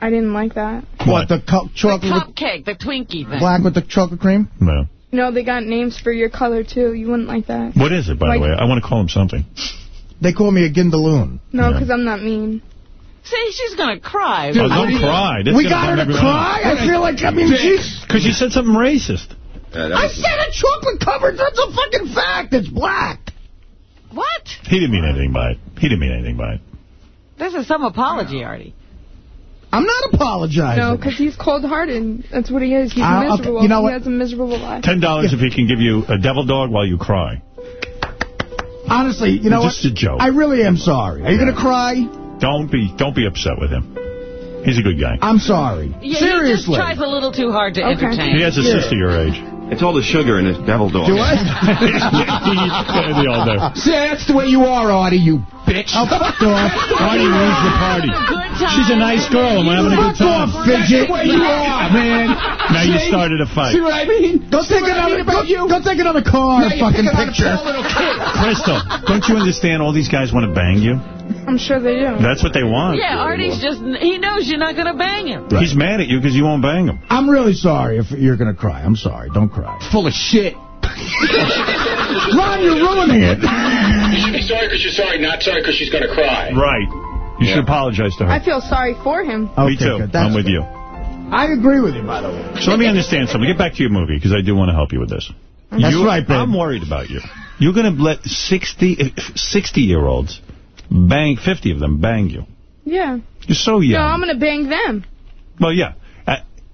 I didn't like that. What, the co- The chocolate with, cupcake, the Twinkie thing. black with the chocolate cream? No. No, they got names for your color too. You wouldn't like that. What is it, by Like- the way? I want to call him something. They call me a gindaloon. No, Yeah. because I'm not mean. See, she's going to cry. oh, don't cry. That's we got her to everyone cry? I feel like, I mean, she's... Because you said something racist. I said a chocolate covered. That's a fucking fact. It's black. What? He didn't mean anything by it. He didn't mean anything by it. This is some apology, Artie. I'm not apologizing. No, because he's cold-hearted. That's what he is. He's Uh, okay, miserable. you know he what? has a miserable life. Ten dollars if he can give you a devil dog while you cry. Honestly, you know It's what? just a joke. I really am sorry. Are you going to cry? Don't be don't be upset with him. He's a good guy. I'm sorry. Yeah, He just tries a little too hard to Okay. entertain. He has a Yeah. sister your age. It's all the sugar in his devil dog. Do I? Yeah, they all do. See, that's the way you are, Artie, you bitch. Oh, fuck off. Artie ruins the party. She's a nice girl and we're having a good Fuck time. off, fidget. That's you are, man. Now you started a fight. See what I mean? Go See take what I another, mean go, you? go take another car, Now fucking on a picture. poor little kid. Crystal, don't you understand all these guys want to bang you? I'm sure they do. That's what they want. Yeah, Artie's just, he knows you're not going to bang him. He's mad at you because you won't bang him. I'm really sorry if you're going to cry. I'm sorry. Don't cry. Full of shit. Ron, you're ruining it. You should sorry because you're sorry, not sorry because she's going to cry. Right. You should apologize to her. I feel sorry for him. Me Okay, too. good. That's I'm with good. you. I agree with you, by the way. So let me understand something. Get back to your movie because I do want to help you with this. That's You- right, babe. I'm worried about you. You're going to let 60, 60 year olds bang, 50 of them bang you. Yeah. You're so young. No. I'm going to bang them. Well, yeah.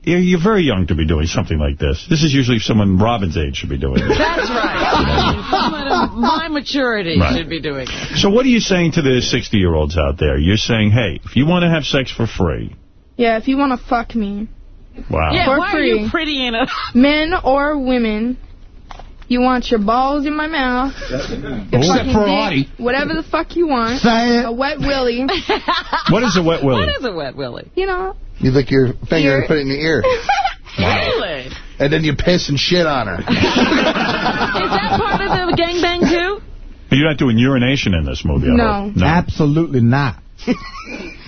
You're, you're very young to be doing something like this. This is usually someone Robin's age should be doing it. That's right. Someone of my maturity Right. should be doing it. So what are you saying to the 60-year-olds out there? You're saying, hey, if you want to have sex for free, Yeah, if you want to fuck me, wow. Yeah, For why are free. you pretty in a... men or women, you want your balls in my mouth, oh, your Except fucking for dick, Artie. whatever the fuck you want, Say it. a wet willy, What is a wet willy? What is a wet willy? you know. You lick your finger Ear. and put it in your ear. Really? And then you piss and shit on her. Is that part of the gangbang too? You're not doing urination in this movie, No. No. Absolutely not.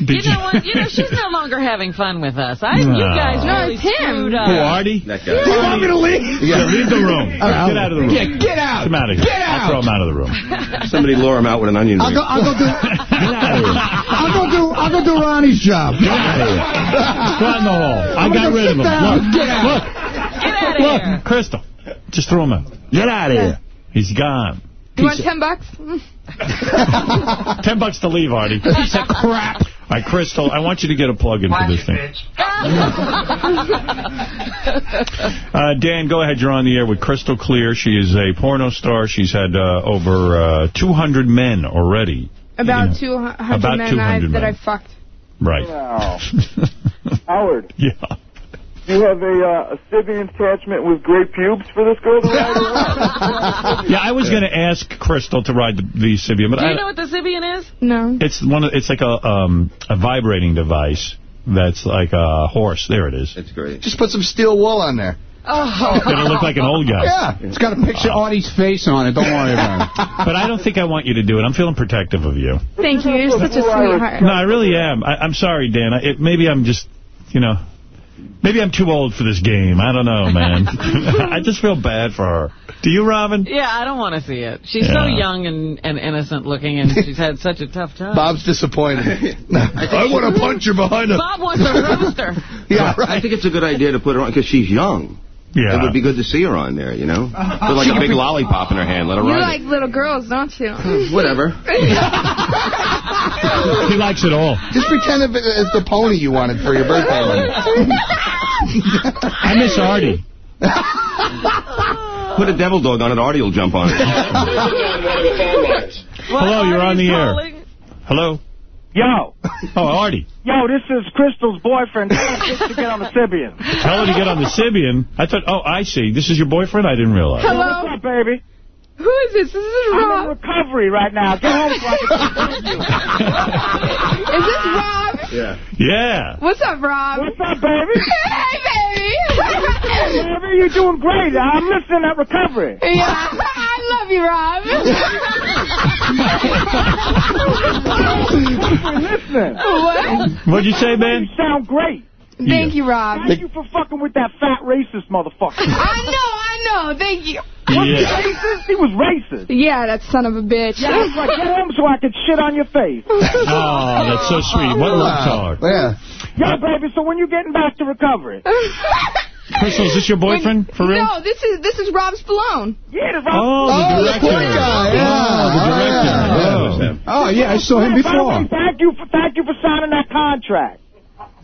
Did You know what? You know, she's no longer having fun with us. I, You guys No, really it's him. screwed up. Who, Artie? That Do you want me to leave? Yeah, leave the room. All right, Get out of the room. Get, get out. Come out of here. Get I'll out. throw him out of the room. Somebody lure him out with an onion I'll ring. go, I'll go do, Get out of here. I'll go do, I'll go do Ronnie's job. Get out of here. Go out in the hall. I I'm got gonna rid of him. Look, Get out. look, Get out of here. look, Crystal. Just throw him out. Get out of here. He's gone. You want ten bucks? Mm. Ten bucks to leave, Artie. Piece of crap. All right, Crystal, I want you to get a plug in for this thing. Uh, Dan, go ahead. You're on the air with Crystal Clear. She is a porno star. She's had uh, over uh, 200 men already. About You know, 200 about men 200 I, that I fucked. Right. Wow. Howard, yeah. You have a, uh, a Sybian attachment with great pubes for this girl to ride around? Yeah, I was going to ask Crystal to ride the, the Sybian, but Do you I, know what the Sybian is? No. it's one. Of, it's like a um, a vibrating device that's like a horse. There it is. It's great. Just put some steel wool on there. Oh. Gonna look like an old guy. Yeah, it's got a picture of Artie's face on it. Don't worry about it. But I don't think I want you to do it. I'm feeling protective of you. Thank you. You're such a sweetheart. No, I really am. I, I'm sorry, Dan. I, it, maybe I'm just, you know, Maybe I'm too old for this game. I don't know, man. I just feel bad for her. Do you, Robin? Yeah, I don't want to see it. She's so young and, and innocent looking, and she's had such a tough time. Bob's disappointed. I want to punch her behind the... Bob wants a roaster. Yeah, I think it's a good idea to put her on because she's young. Yeah. It would be good to see her on there, you know? With like a big lollipop in her hand. Let her You ride like little girls, don't you? Whatever. He likes it all. Just pretend if it's the pony you wanted for your birthday. I miss Artie. Put a devil dog on it, Artie will jump on it. Hello, you're on the air. Hello? Yo. Oh, Artie. Yo, this is Crystal's boyfriend. Tell him just to get on the Sybian. Tell her to get on the Sybian. I thought, oh, I see. This is your boyfriend? I didn't realize. Hello? What's up, baby? Who is this? This is Rob. I'm in recovery right now. Get home so I can Is this Rob? Yeah. Yeah. What's up, Rob? What's up, baby? Hey, baby. Baby, you're doing great. I'm listening at recovery. yeah, I love you, Rob. You're listening. what? What'd you say, man? You sound great. Thank you, Rob. Thank you for fucking with that fat racist motherfucker. I know, I know. Thank you. Was he Yeah. racist? He was racist. Yeah, that son of a bitch. Yeah, I was like, get home so I could shit on your face. Oh, that's so sweet. What love talk. Yeah. Yo, baby, so when you getting back to recovery? Crystal, is this your boyfriend? For real? No, this is this is Rob Spallone. Yeah, the Oh, the Oh, the director. poor guy, yeah. Oh, the director. Oh. Oh, yeah, I saw him By the way, before. Thank you for thank you for signing that contract.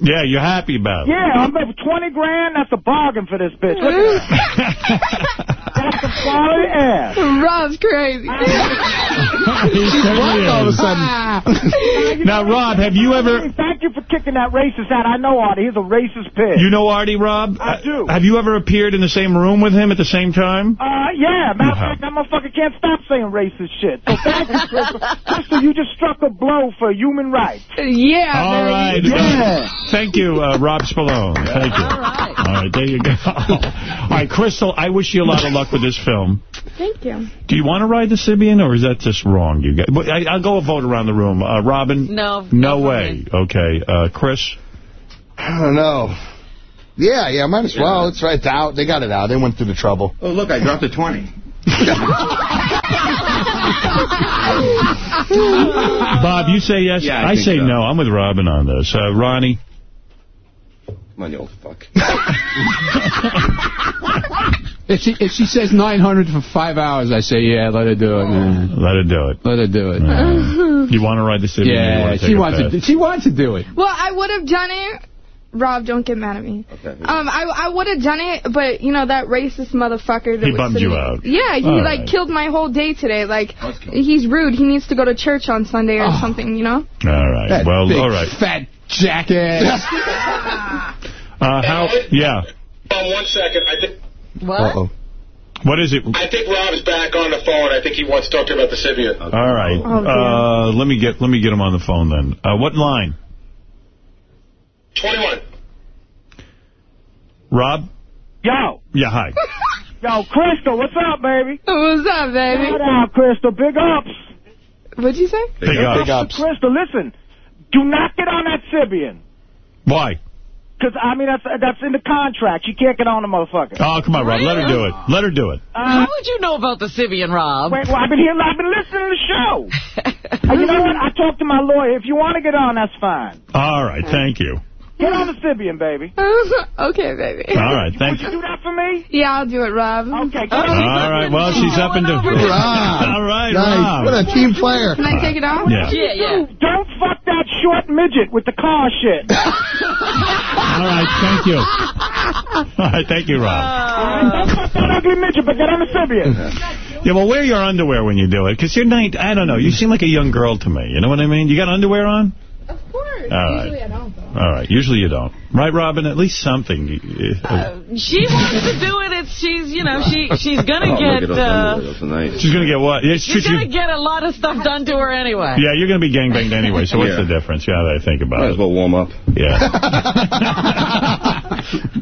Yeah, you're happy about it. Yeah, I'm for twenty grand. That's a bargain for this bitch. Look at that. That's some quality ass. Rob's crazy. He's totally all of a is. sudden. Now, Rob, have you ever... Thank you for kicking that racist out. I know Artie. He's a racist pig. You know Artie, Rob? I do. Have you ever appeared in the same room with him at the same time? Uh, yeah. Matter of Yeah. fact, that motherfucker can't stop saying racist shit. So thank you, Crystal. Crystal, you just struck a blow for human rights. Yeah, All right. baby. Yeah. Thank you, uh, Rob Spallone. Thank you. All right. All right, there you go. All right, Crystal, I wish you a lot of luck with this film. Thank you. Do you want to ride the Sybian, or is that just wrong? You guys? Well, I, I'll go a vote around the room. Uh, Robin? No. No no way. Okay. Uh, Chris? I don't know. Yeah, yeah, might as well. It's right out. They got it out. They went through the trouble. Oh, look, I dropped a 20. Bob, you say yes? Yeah, I think say so. no. I'm with Robin on this. Uh, Ronnie? Come on, you old fuck. If she, if she says 900 for five hours, I say, yeah, let her do it, man. Let her do it. Let her do it. You want to ride the city? Yeah, wanna she wants pass? to. She wants to do it. Well, I would have done it. Rob, don't get mad at me. Okay. Um, I I would have done it, but you know that racist motherfucker. That He was bummed sitting you out. Yeah, he All like right. killed my whole day today. Like he's rude. He needs to go to church on Sunday or something. You know. All right. That well, big all right. fat jackass. Uh, how? Yeah. Um, one second. I think What? Uh-oh. What is it? I think Rob's back on the phone. I think he wants to talk to you about the Sybian. All right. Oh, uh, let me get let me get him on the phone then. Uh, what line? 21. Rob? Yo. Yeah. Hi. Yo, Crystal, what's up, baby? What's up, baby? Shout out, Crystal. Big ups. What'd you say? Big ups. Big ups. Crystal, listen. Do not get on that Sybian. Why? Because, I mean, that's that's in the contract. You can't get on the motherfucker. Oh, come on, Rob. Let her do it. Let her do it. Uh, How would you know about the Sybian, Rob? Wait, well, I've been here. I've been listening to the show. you know what? I talked to my lawyer. If you want to get on, that's fine. All right. Thank you. Get on the Sybian, baby. okay, baby. All right. Thank Would you you. do that for me? Yeah, I'll do it, Rob. Okay. Oh, All right. Well, she's up and doing. Rob. All right, Nice. Rob. What a team player. Can I take it off? Yeah. Yeah, yeah. Don't fuck that short midget with the car shit. All right. Thank you. All right. Thank you, Rob. Don't fuck that ugly midget, but get on the Sybian. Yeah. Well, wear your underwear when you do it, because you're night. I don't know. You seem like a young girl to me. You know what I mean? You got underwear on? Of course. All right. Usually I don't, though. All right. Usually you don't. Right, Robin? At least something. Uh, She wants to do it. It's she's you know she she's gonna Oh, look at get uh, underwear. Those are nice. she's going to get what? Yeah, she's gonna get a lot of stuff done to her anyway. yeah, you're going to be gangbanged anyway, so what's Yeah. the difference? Yeah, that I think about Might it. as well warm up. Yeah.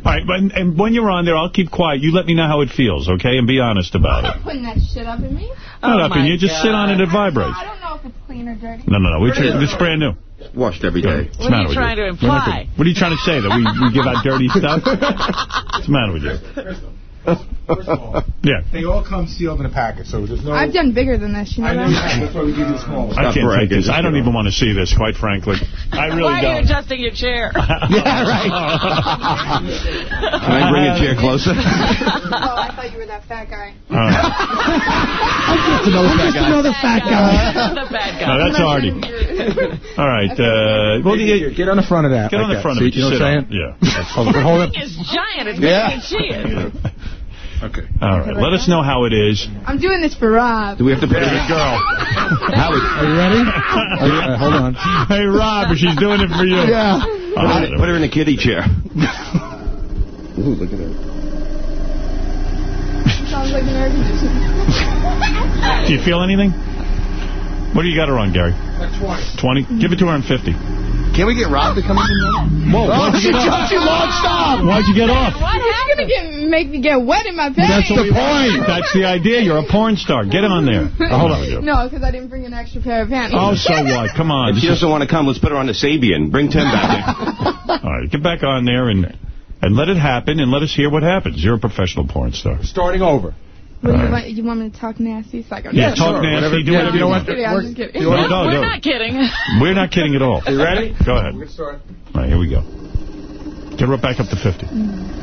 All right, but, and when you're on there, I'll keep quiet. You let me know how it feels, okay? And be honest about it. Putting that shit up in me. Not Oh, up in you. Just sit on it. It vibrates. I don't know if it's clean or dirty. No, no, no. We, it's brand new. Washed every day. What's the matter with trying to imply? gonna- What are you trying to say? That we, we give out dirty stuff? What's the matter with you? Yeah. They all come sealed in a packet, so there's no... I've done bigger than this, you know I know that? you. That's why we give you the small. I can't take this. I don't even want to see this, quite frankly. I really Why are you adjusting your chair? yeah, right. Can I bring a chair closer? oh, I thought you were that fat guy. i'm Just another fat guy. the bad guy. No, that's Artie. All right. Uh, well, you, Get on the front of that. Get on the front See, of it. You know what I'm saying? Yeah. Hold it. Hold it. It's giant. It's Yeah. bigger than she is. Okay. All right. Let us know how it is. I'm doing this for Rob. Do we have to put this girl. Howard, Are you ready? Are you, uh, hold on. Hey, Rob, she's doing it for you. Yeah. All right. put her in a kiddie chair. Ooh, look at her. Sounds like an air conditioner. Do you feel anything? What do you got her on, Gary? 20. 20? Give it to her on 50. Can we get Rob to come in? Whoa, oh, why'd you she get off? jumped you launched off. Why'd you get off? What He's gonna get, make me get wet in my pants. That's the point. That's the idea. You're a porn star. Get on there. Oh, hold on. No, because I didn't bring an extra pair of panties. Oh, so what? Come on. If she doesn't want to come, let's put her on the Sybian. Bring Tim back All right, get back on there and and let it happen and let us hear what happens. You're a professional porn star. Starting over. What do you, want, you want me to talk nasty? So I go, Yeah, talk sure. nasty. Whatever- Do yeah, whatever you know you what? want. kidding, I'm just kidding. No, no, We're no. not kidding. We're not kidding at all. You ready? Go ahead. We're gonna. All right, here we go. Get her back up to 50. Mm.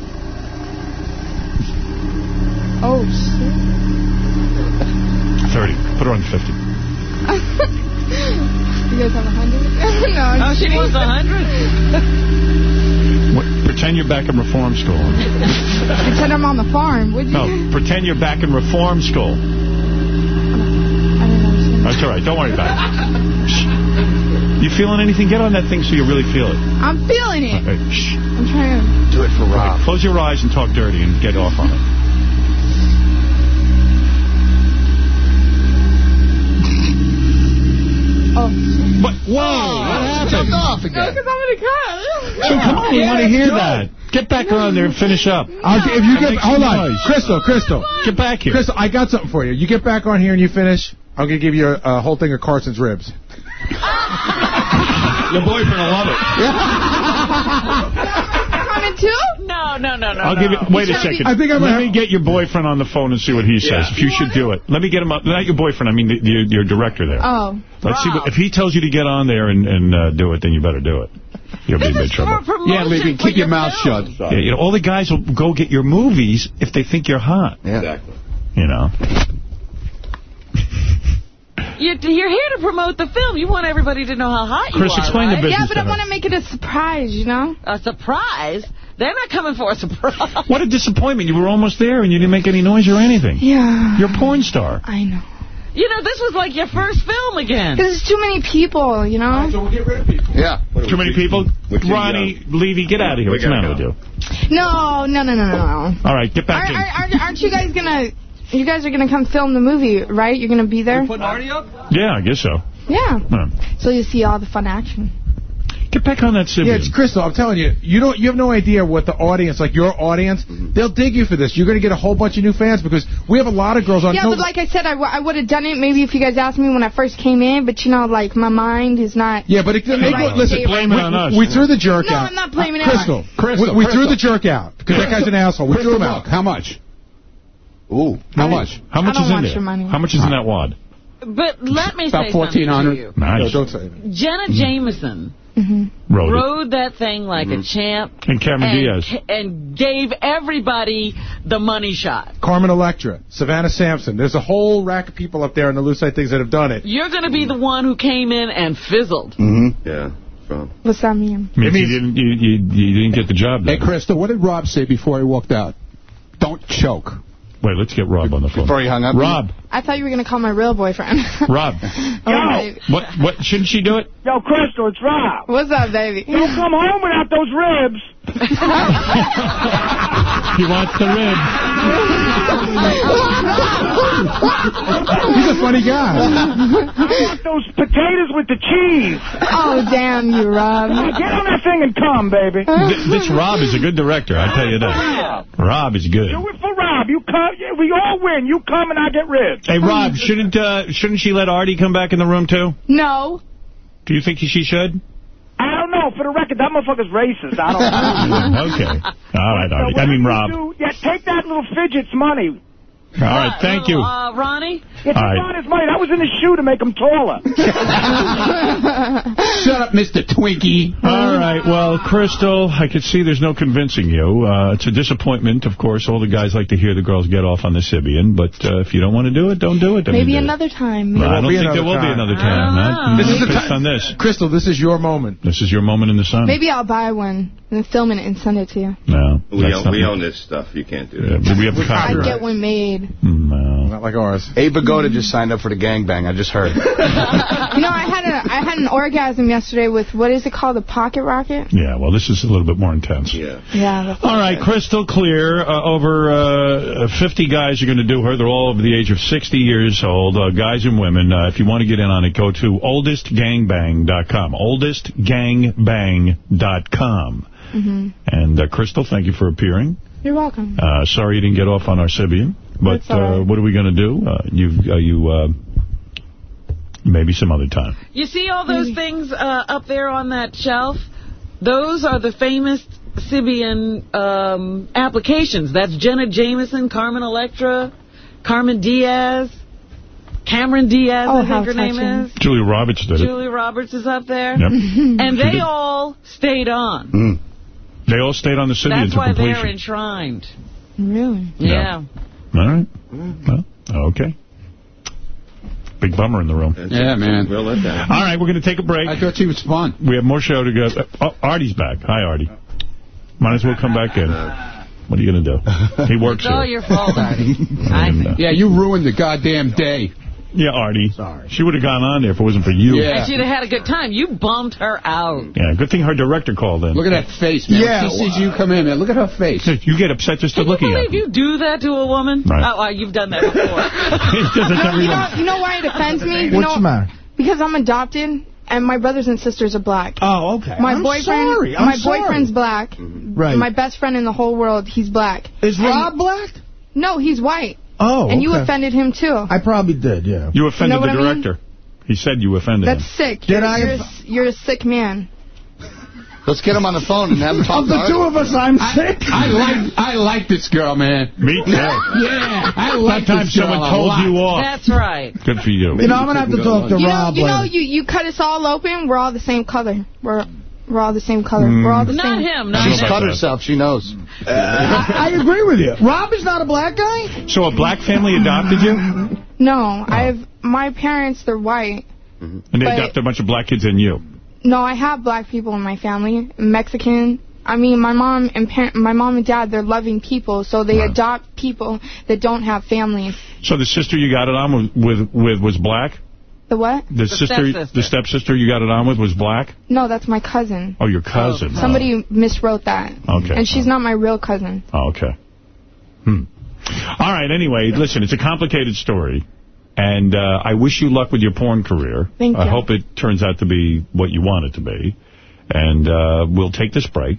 Oh, shit. 30. Put her on 50. You guys have a hundred? no, I'm Oh, she kidding. wants a hundred. What, pretend you're back in reform school. Pretend I'm on the farm, would you? No, pretend you're back in reform school. I don't. That's all right. Don't worry about it. Shh. You feeling anything? Get on that thing so you really feel it. I'm feeling it. All right, shh. I'm trying to... Do it for Rob. right, close your eyes and talk dirty and get off on it. Oh, shit. Oh, what? Whoa! what Jumped happened? off No, again. because I'm going to come. So come on, we want to hear that. Get back on there and finish up. I'll, if you get, hold on, noise. Crystal, Crystal, Get back here. Crystal, I got something for you. You get back on here and you finish. I'm gonna give you a, a whole thing of Carson's ribs. Your boyfriend will love it. Coming too? No, no, no, no. I'll no. give it. Wait a second. I think I'm Let gonna- me get your boyfriend on the phone and see what he says. If you should do it, let me get him up. Not your boyfriend. I mean the, your, your director there. Oh. Let's see what, if he tells you to get on there and, and uh, do it, then you better do it. You'll be in big trouble. Yeah, Libby, for keep your mouth film. shut. Yeah, you know, all the guys will go get your movies if they think you're hot. Exactly. You know. You, you're here to promote the film. You want everybody to know how hot you Chris, are, explain the business Yeah, but I want to make it a surprise, you know? A surprise? They're not coming for a surprise. What a disappointment. You were almost there and you didn't make any noise or anything. Yeah. You're a porn star. I know. You know, this was like your first film again. Because there's too many people, you know? So we'll get rid of people. Yeah. Too many people? We're too Ronnie, Levy, get out of here. What's the matter with you? No, no, no, no, no, no. All right, get Are, back in. are, are, aren't you guys gonna... You guys are gonna come film the movie, right? You're gonna be there? Yeah, I guess so. Yeah. Huh. So you see all the fun action. Get back on that Sybian. Yeah, it's Crystal. I'm telling you, you don't. You have no idea what the audience, like your audience, mm-hmm. they'll dig you for this. You're going to get a whole bunch of new fans because we have a lot of girls on. Yeah, no, but like I said, I, w- I would have done it maybe if you guys asked me when I first came in, but you know, like, my mind is not... yeah, but it, in they the go, right listen, blame it on us. we threw the jerk No, out. I'm not blaming it Crystal, on- Crystal, we, we threw the jerk out because that guy's an asshole. We threw him out. how much? Ooh. How much? How much is in there? How much is in that wad? But let me About say something to 1400 you. Nice. No, don't say it. Jenna mm-hmm. Jameson mm-hmm. Wrote it. rode that thing like a mm-hmm. champ. And Cameron and, Diaz. and gave everybody the money shot. Carmen Electra, Savanna Samson. There's a whole rack of people up there in the Lucite things that have done it. You're going to be the one who came in and fizzled. Mm-hmm. Yeah. So. What's that mean? Means you didn't, you, you, you didn't get the job Hey, done. Crystal, what did Rob say before he walked out? Don't choke. Wait, let's get Rob on the phone. Before he hung up. Rob, I thought you were going to call my real boyfriend. Rob, oh, All right. what, what, shouldn't she do it? Yo, Crystal, it's Rob. What's up, baby? Don't come home without those ribs. He wants the rib. He's a funny guy. I want those potatoes with the cheese. oh, damn you, Rob. Get on that thing and come, baby. Th- This Rob is a good director, I tell you that. Rob is good. Do it for Rob. You come. yeah, We all win. You come and I get ribs. Hey, Rob, shouldn't uh, shouldn't she let Artie come back in the room, too? No. Do you think she should? I don't know. For the record, that motherfucker's racist. I don't know. okay. All right, Artie. I mean, Rob. do, yeah, take that little fidget's money. All right, thank you. Uh, Ronnie? Yeah, take All right. Ronnie's money. That was in his shoe to make him taller. Shut up, Mr. Twinkie. All right, well, Crystal, I can see there's no convincing you. Uh, it's a disappointment, of course. All the guys like to hear the girls get off on the Sybian, but uh, if you don't want to do it, don't do it. I Maybe mean, another time. Well, I don't think there will another be another time. Not, This this is the based ti- on this. Crystal, this is your moment. This is your moment in the sun. Maybe I'll buy one and film it and send it to you. No. We own, we own this stuff. You can't do Yeah, that. but we have the I'd get one made. No. Not like ours. Abe Vigoda just signed up for the gangbang. I just heard. You know, I had a I had an orgasm yesterday with what is it called, the pocket rocket? Yeah, well, this is a little bit more intense. Yeah. Yeah. That's All right, crystal clear. Uh, over uh, 50 guys are going to do her. They're all over the age of 60 years old, uh, guys and women. Uh, if you want to get in on it, go to oldestgangbang.com. Oldestgangbang.com. hmm And uh, Crystal, thank you for appearing. You're welcome. Uh, sorry you didn't get off on our Sybian, but That's all right. uh, what are we going to do? Uh, you, uh, you, uh, maybe some other time. You see all those things uh, up there on that shelf? Those are the famous Sybian um, applications. That's Jenna Jameson, Carmen Electra, Carmen Diaz, Cameron Diaz, Oh, I how think her name is. Julia Roberts did it. Julie Roberts is up there. Yep. And they did. all stayed on. They all stayed on the Sybian That's why completion. they're enshrined. Really? Yeah. All right. Well, okay. Big bummer in the room. Yeah, man. We'll let that. All right, we're going to take a break. I thought she was fun. We have more show to go. Oh, Artie's back. Hi, Artie. Might as well come back in. What are you going to do? He works It's all here. your fault, Artie. I think. Yeah, you ruined the goddamn day. Yeah, Artie. Sorry. She would have gone on there if it wasn't for you. Yeah. And she'd have had a good time. You bummed her out. Yeah, good thing her director called in. Look at that face, man. Yeah, she sees you come in, man. Look at her face. You get upset just to Can you looking at believe you do that to a woman? Right. Oh, uh, you've done that before. her. You know, you know why it offends me? You What's the matter? Because I'm adopted and my brothers and sisters are black. Oh, okay. My I'm boyfriend, sorry. I'm my sorry. boyfriend's black. Right. My best friend in the whole world, he's black. Is And- Rob black? No, he's white. Oh, And you offended him too. I probably did, yeah. You offended You know what the I mean? director. He said you offended That's him. That's sick. Did you're, I- You're, a s- you're a sick man. Let's get him on the phone and have him talk Of to the two of us, I'm sick. I like I like this girl, man. Me too. Yeah, I like That time someone a told you off. That's right. Good for you. You know, I'm going to have to talk to You know, Rob you know, you, you cut us all open. We're all the same color. We're we're all the same color. Mm. We're all the Not same. him. Not She's him. cut herself. She knows. I, I agree with you. Rob is not a black guy? So a black family adopted you? And No, I've my parents. They're white. And they adopted a bunch of black kids and you. No, I have black people in my family. Mexican. I mean, my mom and par- my mom and dad, they're loving people, so they Right. adopt people that don't have families. So the sister you got it on with, with, with was black? The what? The, sister, stepsister. the stepsister you got it on with was black? No, that's my cousin. Oh, your cousin. Somebody miswrote that. Okay. And she's not my real cousin. Oh, okay. Hmm. All right, anyway, listen, it's a complicated story. And uh, I wish you luck with your porn career. Thank I you. hope it turns out to be what you want it to be. And uh, we'll take this break.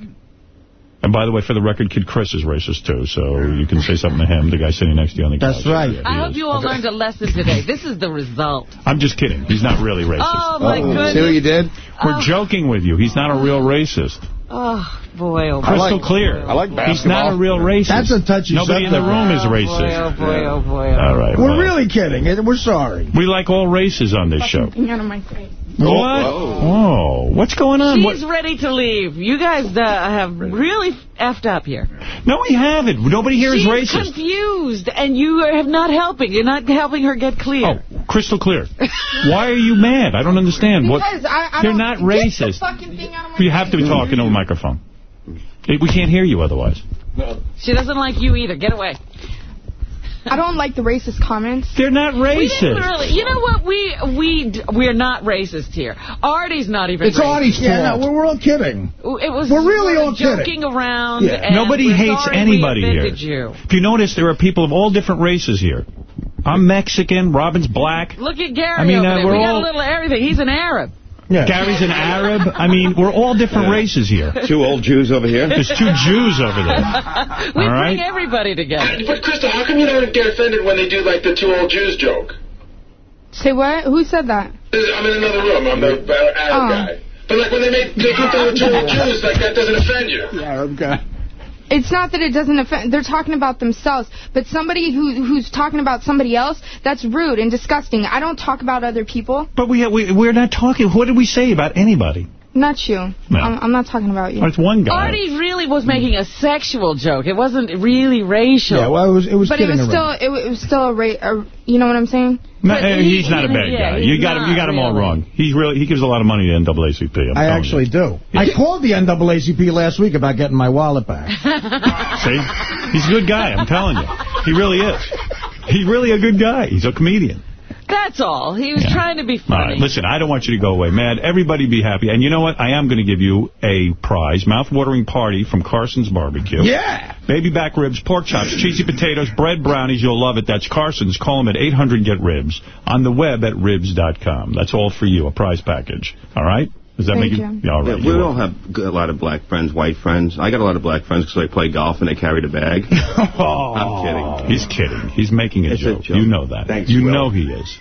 And by the way, for the record, Kid Chris is racist, too, so you can say something to him, the guy sitting next to you on the That's couch. right. Yeah, I hope is. you all learned a lesson today. This is the result. I'm just kidding. He's not really racist. Oh, my goodness. See what you did? We're Oh. joking with you. He's not a real racist. Oh, boy, oh, boy. Crystal clear. I like He's not a real racist. That's a touchy subject. Nobody in the room is Oh, boy, oh, racist. oh, boy, oh, boy. oh. All right. We're well, really kidding. We're sorry. We like all races on this show. Out of my face. What? whoa. Oh, what's going on? She's What? ready to leave. You guys uh, have really effed up here. No, we haven't. Nobody here is racist. She's confused, and you are have not helping. You're not helping her get clear. Oh, crystal clear. Why are you mad? I don't understand. What? Because I, I You're don't, not Get the racist. fucking thing out of my You have to be talking to a microphone. We can't hear you otherwise. She doesn't like you either. Get away. I don't like the racist comments. They're not We didn't racist. You know what? We we we're not racist here. Artie's not even. It's racist. Artie's Yeah, fault. no, we're, we're all kidding. It was We're really sort of all kidding. joking around. Yeah. and Nobody hates anybody we here. You. If you notice, there are people of all different races here. I'm Mexican. Robin's black. Look at Gary I mean, over uh, there. we're We got all- a little of everything. He's an Arab. Yeah. Gary's an Arab. I mean, we're all different races here. Two old Jews over here. There's two Jews over there. we All right. bring everybody together. But Krista, how come you don't get offended when they do like the two old Jews joke? Say what? Who said that? I'm in another room. I'm the uh, Arab Oh. guy. But like when they make they put the two old Jews, like that doesn't offend you. The Arab guy. It's not that it doesn't offend. They're talking about themselves. But somebody who who's talking about somebody else, that's rude and disgusting. I don't talk about other people. But we, we, we're not talking. What did we say about anybody? Not you. No. I'm, I'm not talking about you. It's one guy. Artie really was making a sexual joke. It wasn't really racial. Yeah, well, it was, it was but it was around. still it, it was still a, ra- a you know what I'm saying? No, But he- he's not a bad yeah, guy. he's You got him. You got him all wrong. He's really he gives a lot of money to NAACP. I'm I actually you. do. I called the NAACP last week about getting my wallet back. See, he's a good guy. I'm telling you, he really is. He's really a good guy. He's a comedian. That's all. He was trying to be funny. right, listen, I don't want you to go away. Mad, everybody be happy. And you know what? I am going to give you a prize, mouth-watering party from Carson's Barbecue. Yeah. Baby back ribs, pork chops, cheesy potatoes, bread brownies. You'll love it. That's Carson's. Call them at 800-GET-RIBS. On the web at ribs.com. That's all for you, a prize package. All right? Does that Thank make you. it? Yeah, all right. Yeah, we you're all have a lot of black friends, white friends. I got a lot of black friends because I play golf and they carried a bag. I'm oh, kidding. He's kidding. He's making a, It's a joke. joke. You know that. Thanks, you Will. know he is.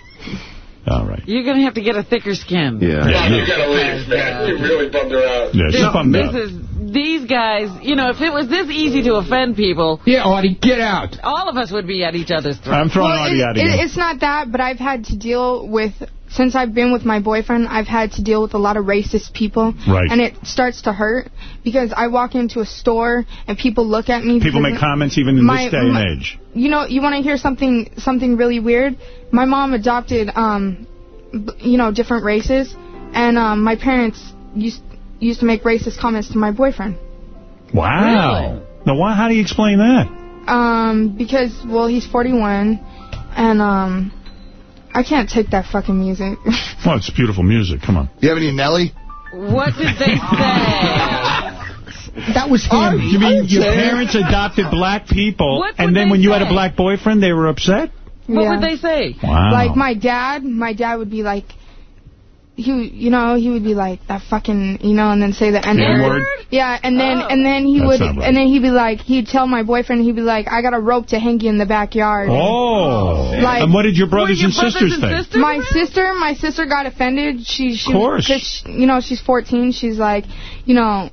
All right. You're going to have to get a thicker skin. Yeah. Yeah, you gotta leave, man. You really bummed her out. Yeah, she's This- bummed this out. is these guys. You know, if it was this easy to offend people, Yeah, Artie, get out. all of us would be at each other's throats. I'm throwing Well, Artie out it- again. it's not that, but I've had to deal with since I've been with my boyfriend. I've had to deal with a lot of racist people, Right. and it starts to hurt because I walk into a store and people look at me. People make comments even in my- this day and age. You know, you want to hear something something really weird? My mom adopted, um, you know, different races, and um, my parents used used to make racist comments to my boyfriend. Wow. Now, why, how do you explain that? Um, because well, he's 41, and um, I can't take that fucking music. Well, it's beautiful music. Come on. You have any Nelly? What did they say? That was him. You mean your parents adopted black people, What and then they when you had a black boyfriend, they were upset? What Yeah. would they say? Wow. Like my dad, my dad would be like, he, would- you know, he would be like that fucking, you know, and then say the N N-word? word. Yeah, and then Oh. and then he That's would, right. and then he'd be like, he'd tell my boyfriend, he'd be like, I got a rope to hang you in the backyard. Oh. Like- and what did your brothers your and brothers sisters and think? sisters My around? sister, my sister got offended. She, she, Of course. 'cause she- you know, she's 14. She's like, you know,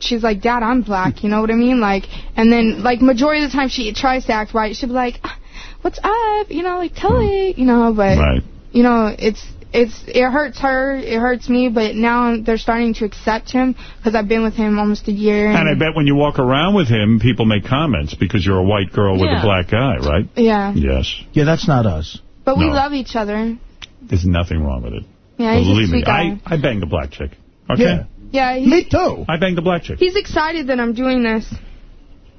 she's like, Dad, I'm black. You know what I mean? Like, and then like majority of the time she tries to act white. She'll be like, "Ah, what's up? You know, like tell it. You know, but Right. you know, it's it's it hurts her, it hurts me, but now they're starting to accept him because I've been with him almost a year. And I bet when you walk around with him, people make comments because you're a white girl with a black guy, right? yeah, Yes. Yeah, that's not us. but we love each other. There's nothing wrong with it. Yeah, he's a Believe me, guy. I, I banged a black chick. Okay? Yeah. yeah, Me too. I banged a black chick. he's excited that I'm doing this.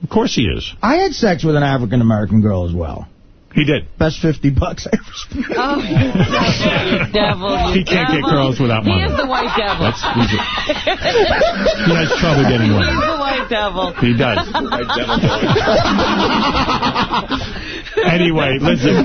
Of course he is. I had sex with an African American girl as well. He did. Best 50 bucks I ever spent. Oh, you devil, you He can't get girls without money. He is the white devil. That's, he's a, he has trouble getting He's the white devil. He does. anyway, listen.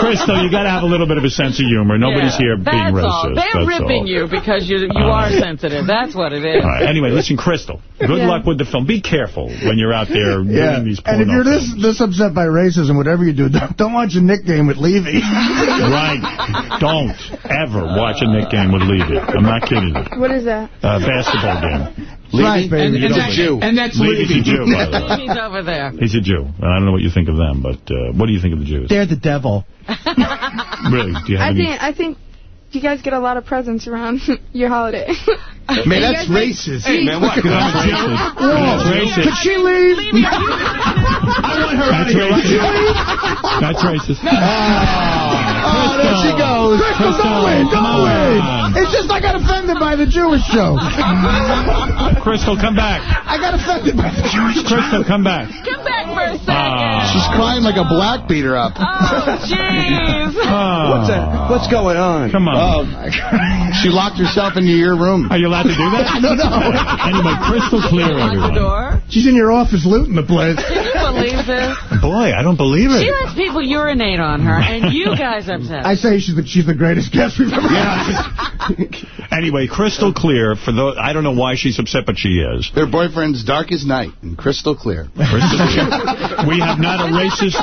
Crystal, you got to have a little bit of a sense of humor. Nobody's Yeah, here being that's racist. All. They're that's ripping all. you because you you Uh, are sensitive. That's what it is. All right. Anyway, listen, Crystal. Good Yeah. luck with the film. Be careful when you're out there Yeah, doing these and if porno you're this films. this upset by racism, whatever you do, don't, don't watch a Knick game with Levy. Right. Don't ever watch a Knick game with Levy. I'm not kidding you. What is that? Uh, basketball game. right, baby. And, and, that's, believe- and that's Levy's a Jew, by the way. He's over there. He's a Jew. And I don't know what you think of them, but uh, what do you think of the Jews? They're the devil. Really? Do you have I any? think I think you guys get a lot of presents around your holiday. Man, that's racist. Hey, man, what? That's racist. That's racist. Could she leave? I want her That's racist. That's racist. Oh, there she goes. Crystal, Crystal, go away, go come away. It's just I got offended by the Jewish joke. Crystal, come back. I got offended by the Jewish joke. Crystal, come back. Come back for a second. Ah. She's crying like a black beat her up. Oh, jeez. Ah. What's that? What's going on? Come on. Oh, my God. She locked herself into your room. Are you allowed to do that? I don't know. Anyway, crystal clear, Lock the door. She's in your office looting the place. Can you believe upset? Boy, I don't believe it. She lets people urinate on her, and you guys upset. I say she's the, she's the greatest guest we've ever had. Anyway, crystal clear. For those, I don't know why she's upset, but she is. Their boyfriend's dark as night and crystal clear. Crystal clear. We have not a racist.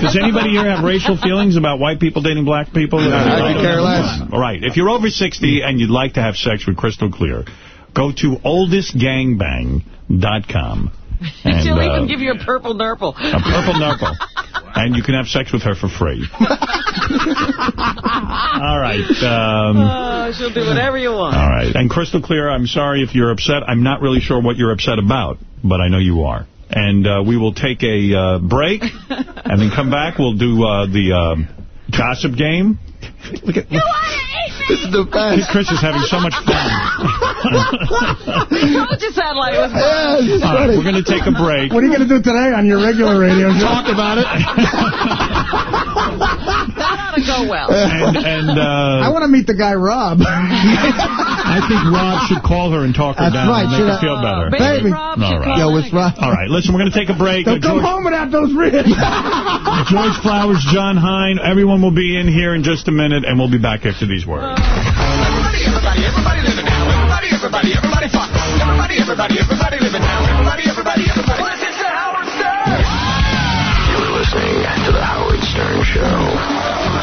Does anybody here have racial feelings about white people dating black people? I could uh, care less. All right. If you're over 60 and you'd like to have sex with Crystal Clear, go to oldestgangbang.com. And, She'll uh, even give you a purple nurple. a purple nurple. And you can have sex with her for free. All right. Um, Oh, she'll do whatever you want. all right. And Crystal Clear, I'm sorry if you're upset. I'm not really sure what you're upset about, but I know you are. And uh, we will take a uh, break and then come back. We'll do uh, the um, gossip game. Look at This is the best. Chris is having so much fun. I told you satellite was All right, we're going to take a break. What are you going to do today on your regular radio show? Talk about it. That go well. And, and uh, I want to meet the guy Rob. I think Rob should call her and talk her That's down right. and make Should her I- feel better. Baby. Rob All should Yo, it's Rob. All right, listen, we're going to take a break. Don't come George, home without those ribs. George Flowers, Jon Hein, everyone will be in here in just a minute, and we'll be back after these words. Everybody, everybody living now. Everybody, everybody, everybody fuck. Everybody, everybody, everybody living now. Everybody, everybody, everybody. Listen to Howard Stern. You're listening to the Howard Stern Show.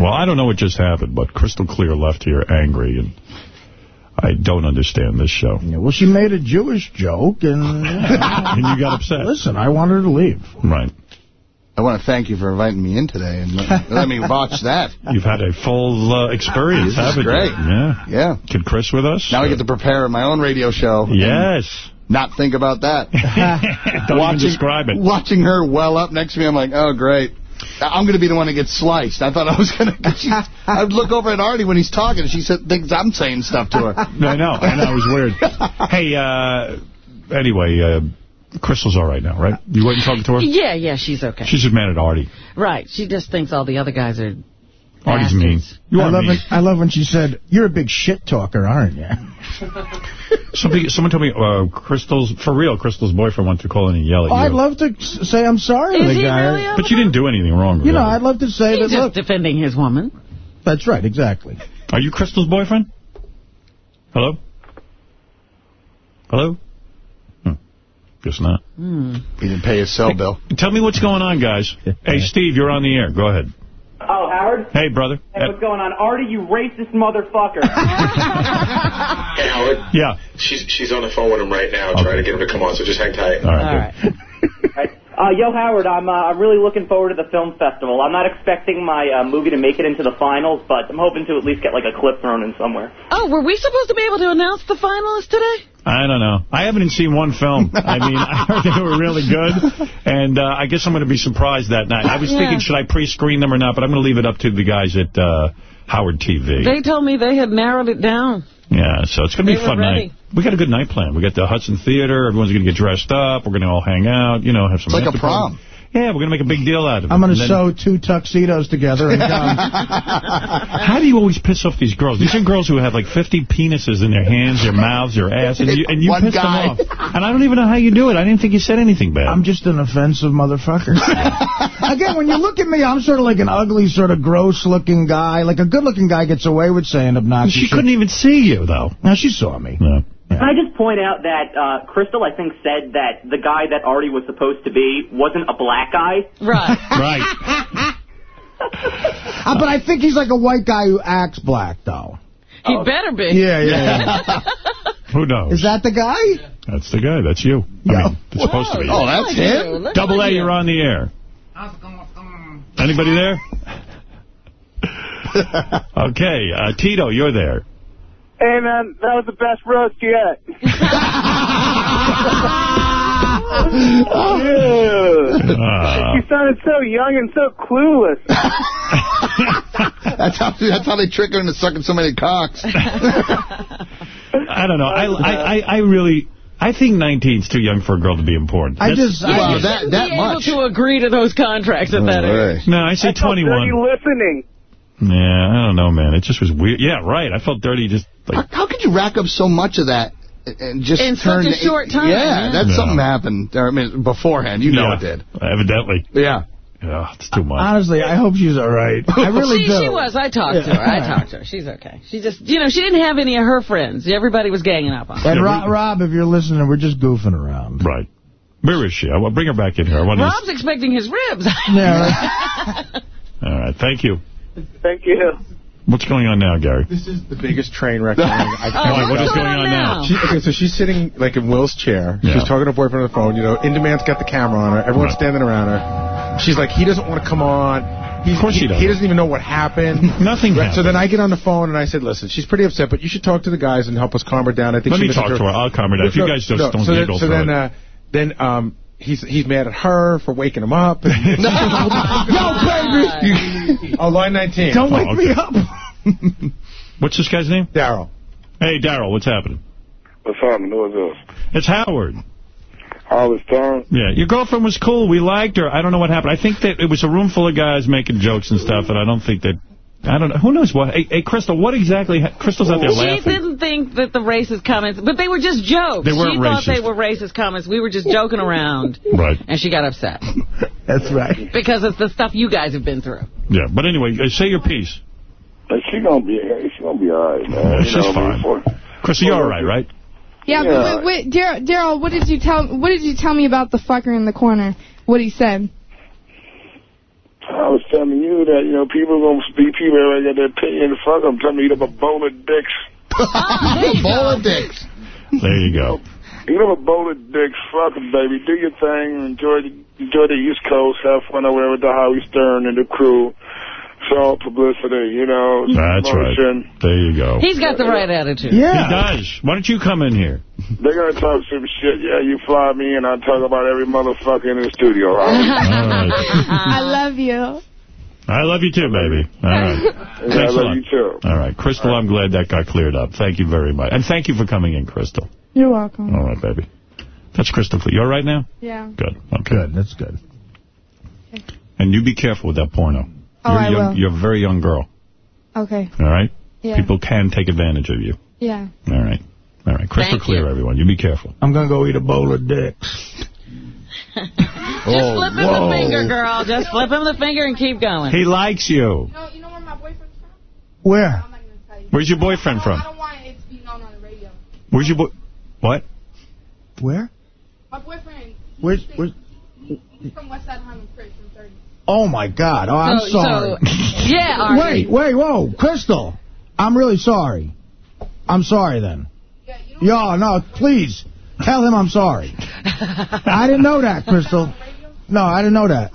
Well, I don't know what just happened, but Crystal Clear left here angry, and I don't understand this show. Yeah, well, she made a Jewish joke, and, and you got upset. Listen, I want her to leave. Right. I want to thank you for inviting me in today and let, let me watch that. You've had a full uh, experience, This is haven't great. you? Yeah. Yeah. Could Chris with us? Now I get to prepare my own radio show. Yes. Not think about that. Don't watching, even describe it. Watching her well up next to me, I'm like, oh, great. I'm going to be the one that gets sliced. I thought I was going to... I would look over at Artie when he's talking, and she said, thinks I'm saying stuff to her. I know. I know. It was weird. hey, uh, anyway, uh, Crystal's all right now, right? You went and talked to her? Yeah, yeah, she's okay. She's just mad at Artie. right. She just thinks all the other guys are Artie's mean. You I love, mean. it, I love when she said, you're a big shit talker, aren't you? Somebody, someone told me uh, Crystal's, for real, Crystal's boyfriend went to call in and yell at Oh, you. I'd love to say I'm sorry to the guy. really but you didn't do anything wrong. You know, really. I'd love to say He's that, just look, defending his woman. that's right, exactly. Are you Crystal's boyfriend? Hello? Hello? Hmm. Guess not. He didn't pay his cell bill. Tell me what's going on, guys. Hey, Steve, you're on the air. Go ahead. Oh, Howard? Hey, brother. Hey, what's going on? Artie, you racist motherfucker. Hey, Howard. Yeah. She's she's on the phone with him right now, trying to get him to come on. So just hang tight. All right. good. Uh, yo, Howard, I'm uh, I'm really looking forward to the film festival. I'm not expecting my uh, movie to make it into the finals, but I'm hoping to at least get like a clip thrown in somewhere. Oh, were we supposed to be able to announce the finalists today? I don't know. I haven't even seen one film. I mean, I heard they were really good, and uh, I guess I'm going to be surprised that night. I was Yeah. thinking, should I pre-screen them or not, but I'm going to leave it up to the guys at uh, Howard TV. They told me they had narrowed it down. Yeah, so it's going to be a fun ready. night. We got a good night plan. We got the Hudson Theater. Everyone's going to get dressed up. We're going to all hang out, you know, have some It's like a after party. prom. Yeah, we're going to make a big deal out of it. I'm going to And then- sew two tuxedos together and come. How do you always piss off these girls? These are girls who have like 50 penises in their hands, their mouths, their ass, and you, and you piss guy. them off. And I don't even know how you do it. I didn't think you said anything bad. I'm just an offensive motherfucker. Again, when you look at me, I'm sort of like an ugly, sort of gross-looking guy. Like a good-looking guy gets away with saying obnoxious she shit. couldn't even see you, though. Now, she saw me. No. Can I just point out that uh, Crystal, I think, said that the guy that Artie was supposed to be wasn't a black guy. Right. Right. Uh, but I think he's like a white guy who acts black, though. He better be. Yeah, yeah, yeah. Who knows? Is that the guy? That's the guy. That's you. I mean, it's supposed to be. Oh, that's him? Look Double A, you. you're on the air. Anybody there? okay, uh, Tito, you're there. Hey, man, that was the best roast yet. yeah. you sounded so young and so clueless. that's how that's how they trick her into sucking so many cocks. I don't know. I, I, I, I really... I think 19 is too young for a girl to be important. I That's- just- Well, you shouldn't be able to agree to those contracts at that oh, age. No, I say I felt 21. dirty listening. Yeah, I don't know, man. It just was weird. Yeah, right. I felt dirty just like... How could you rack up so much of that and just In such a short time, Yeah, yeah. that's Yeah. something happened. I mean, beforehand. You know Yeah, it did. Evidently. Yeah. Yeah, it's too uh, much. Honestly, I hope she's all right. I really she, do. she was. I talked to her. I talked to her. She's okay. She just, you know, she didn't have any of her friends. Everybody was ganging up on her. And Rob, Rob, if you're listening, we're just goofing around. Right. Where is she? I will bring her back in here. I want Rob's expecting his ribs. Yeah. All right, thank you. Thank you. What's going on now, Gary? This is the biggest train wreck I've Why, what is going on now? She, okay, so she's sitting like in Will's chair. Yeah. She's talking to her boyfriend on the phone. You know, Indemand's got the camera on her. Everyone's Right. standing around her. She's like, he doesn't want to come on. He's, Of course he doesn't. He doesn't even know what happened. Nothing Right, So then I get on the phone and I said, listen, she's pretty upset, but you should talk to the guys and help us calm her down. I think Let she me talk misinterpreted- to her. I'll calm her down. If you guys just don't so then, giggle so then, uh, then um, he's he's mad at her for waking him up. And, Yo, baby! oh, line 19. Don't wake Oh, me up. What's this guy's name? Daryl. Hey, Daryl, what's happening? What's happening? Who is this? It's Howard. Howard Stern? Yeah, your girlfriend was cool. We liked her. I don't know what happened. I think that it was a room full of guys making jokes and stuff, and I don't think that... I don't know. Who knows what? Hey, hey Crystal, what exactly... ha- Crystal's out there She laughing. didn't think that the racist comments, but they were just jokes. They weren't she thought they were racist comments. We were just joking around. Right. And she got upset. That's right. Because it's the stuff you guys have been through. Yeah, but anyway, uh, say your piece. Like, she gonna be, she gonna be all right, man. Yeah, You she's know what I mean? fine. For- Crystal, you're all right, right? Yeah, Yeah. but wait, wait Daryl, Daryl, what did you tell? What did you tell me about the fucker in the corner? What he said? I was telling you that, you know, people are gonna be people already got their opinion. Fuck them. Tell me eat up a bowl of dicks. A bowl of dicks. There you go. Eat up a bowl of dicks. Fuck them, baby. Do your thing. Enjoy the, enjoy the East Coast. Have fun over there with the Howie Stern and the crew. It's all publicity, you know. it's That's right. There you go. He's got the right attitude. Yeah. He does. Why don't you come in here? They're going to talk some shit. Yeah, you fly me and I talk about every motherfucker in the studio. All right? I love you. I love you too, baby. All right. Yeah, I Thanks a love lot. you too. All right. Crystal, I'm glad that got cleared up. Thank you very much. And thank you for coming in, Crystal. You're welcome. All right, baby. That's Crystal. You all right now? Yeah. Good. Okay. Good. That's good. And you be careful with that porno. Oh, you're, I young, will. You're a very young girl. Okay. All right? Yeah. People can take advantage of you. Yeah. All right. All right. Crystal Thank clear, you. everyone. You be careful. I'm going to go eat a bowl of dicks. Just Oh, flip him whoa. the finger, girl. Just flip him the finger and keep going. He likes you. You know, you know where? My boyfriend's from? Where? You. Where's your boyfriend from? I don't want it to be known on the radio. Where's your boy? What? Where? My boyfriend. Where's, where's, He's from West Side Harlem Chris from 30. Oh, my God. Oh, I'm So- sorry. so- yeah, Artie. Wait, wait, whoa. Crystal, I'm really sorry. I'm sorry then. Yeah, Yo, no, please. Tell him I'm sorry. I didn't know that, Crystal. No, I didn't know that.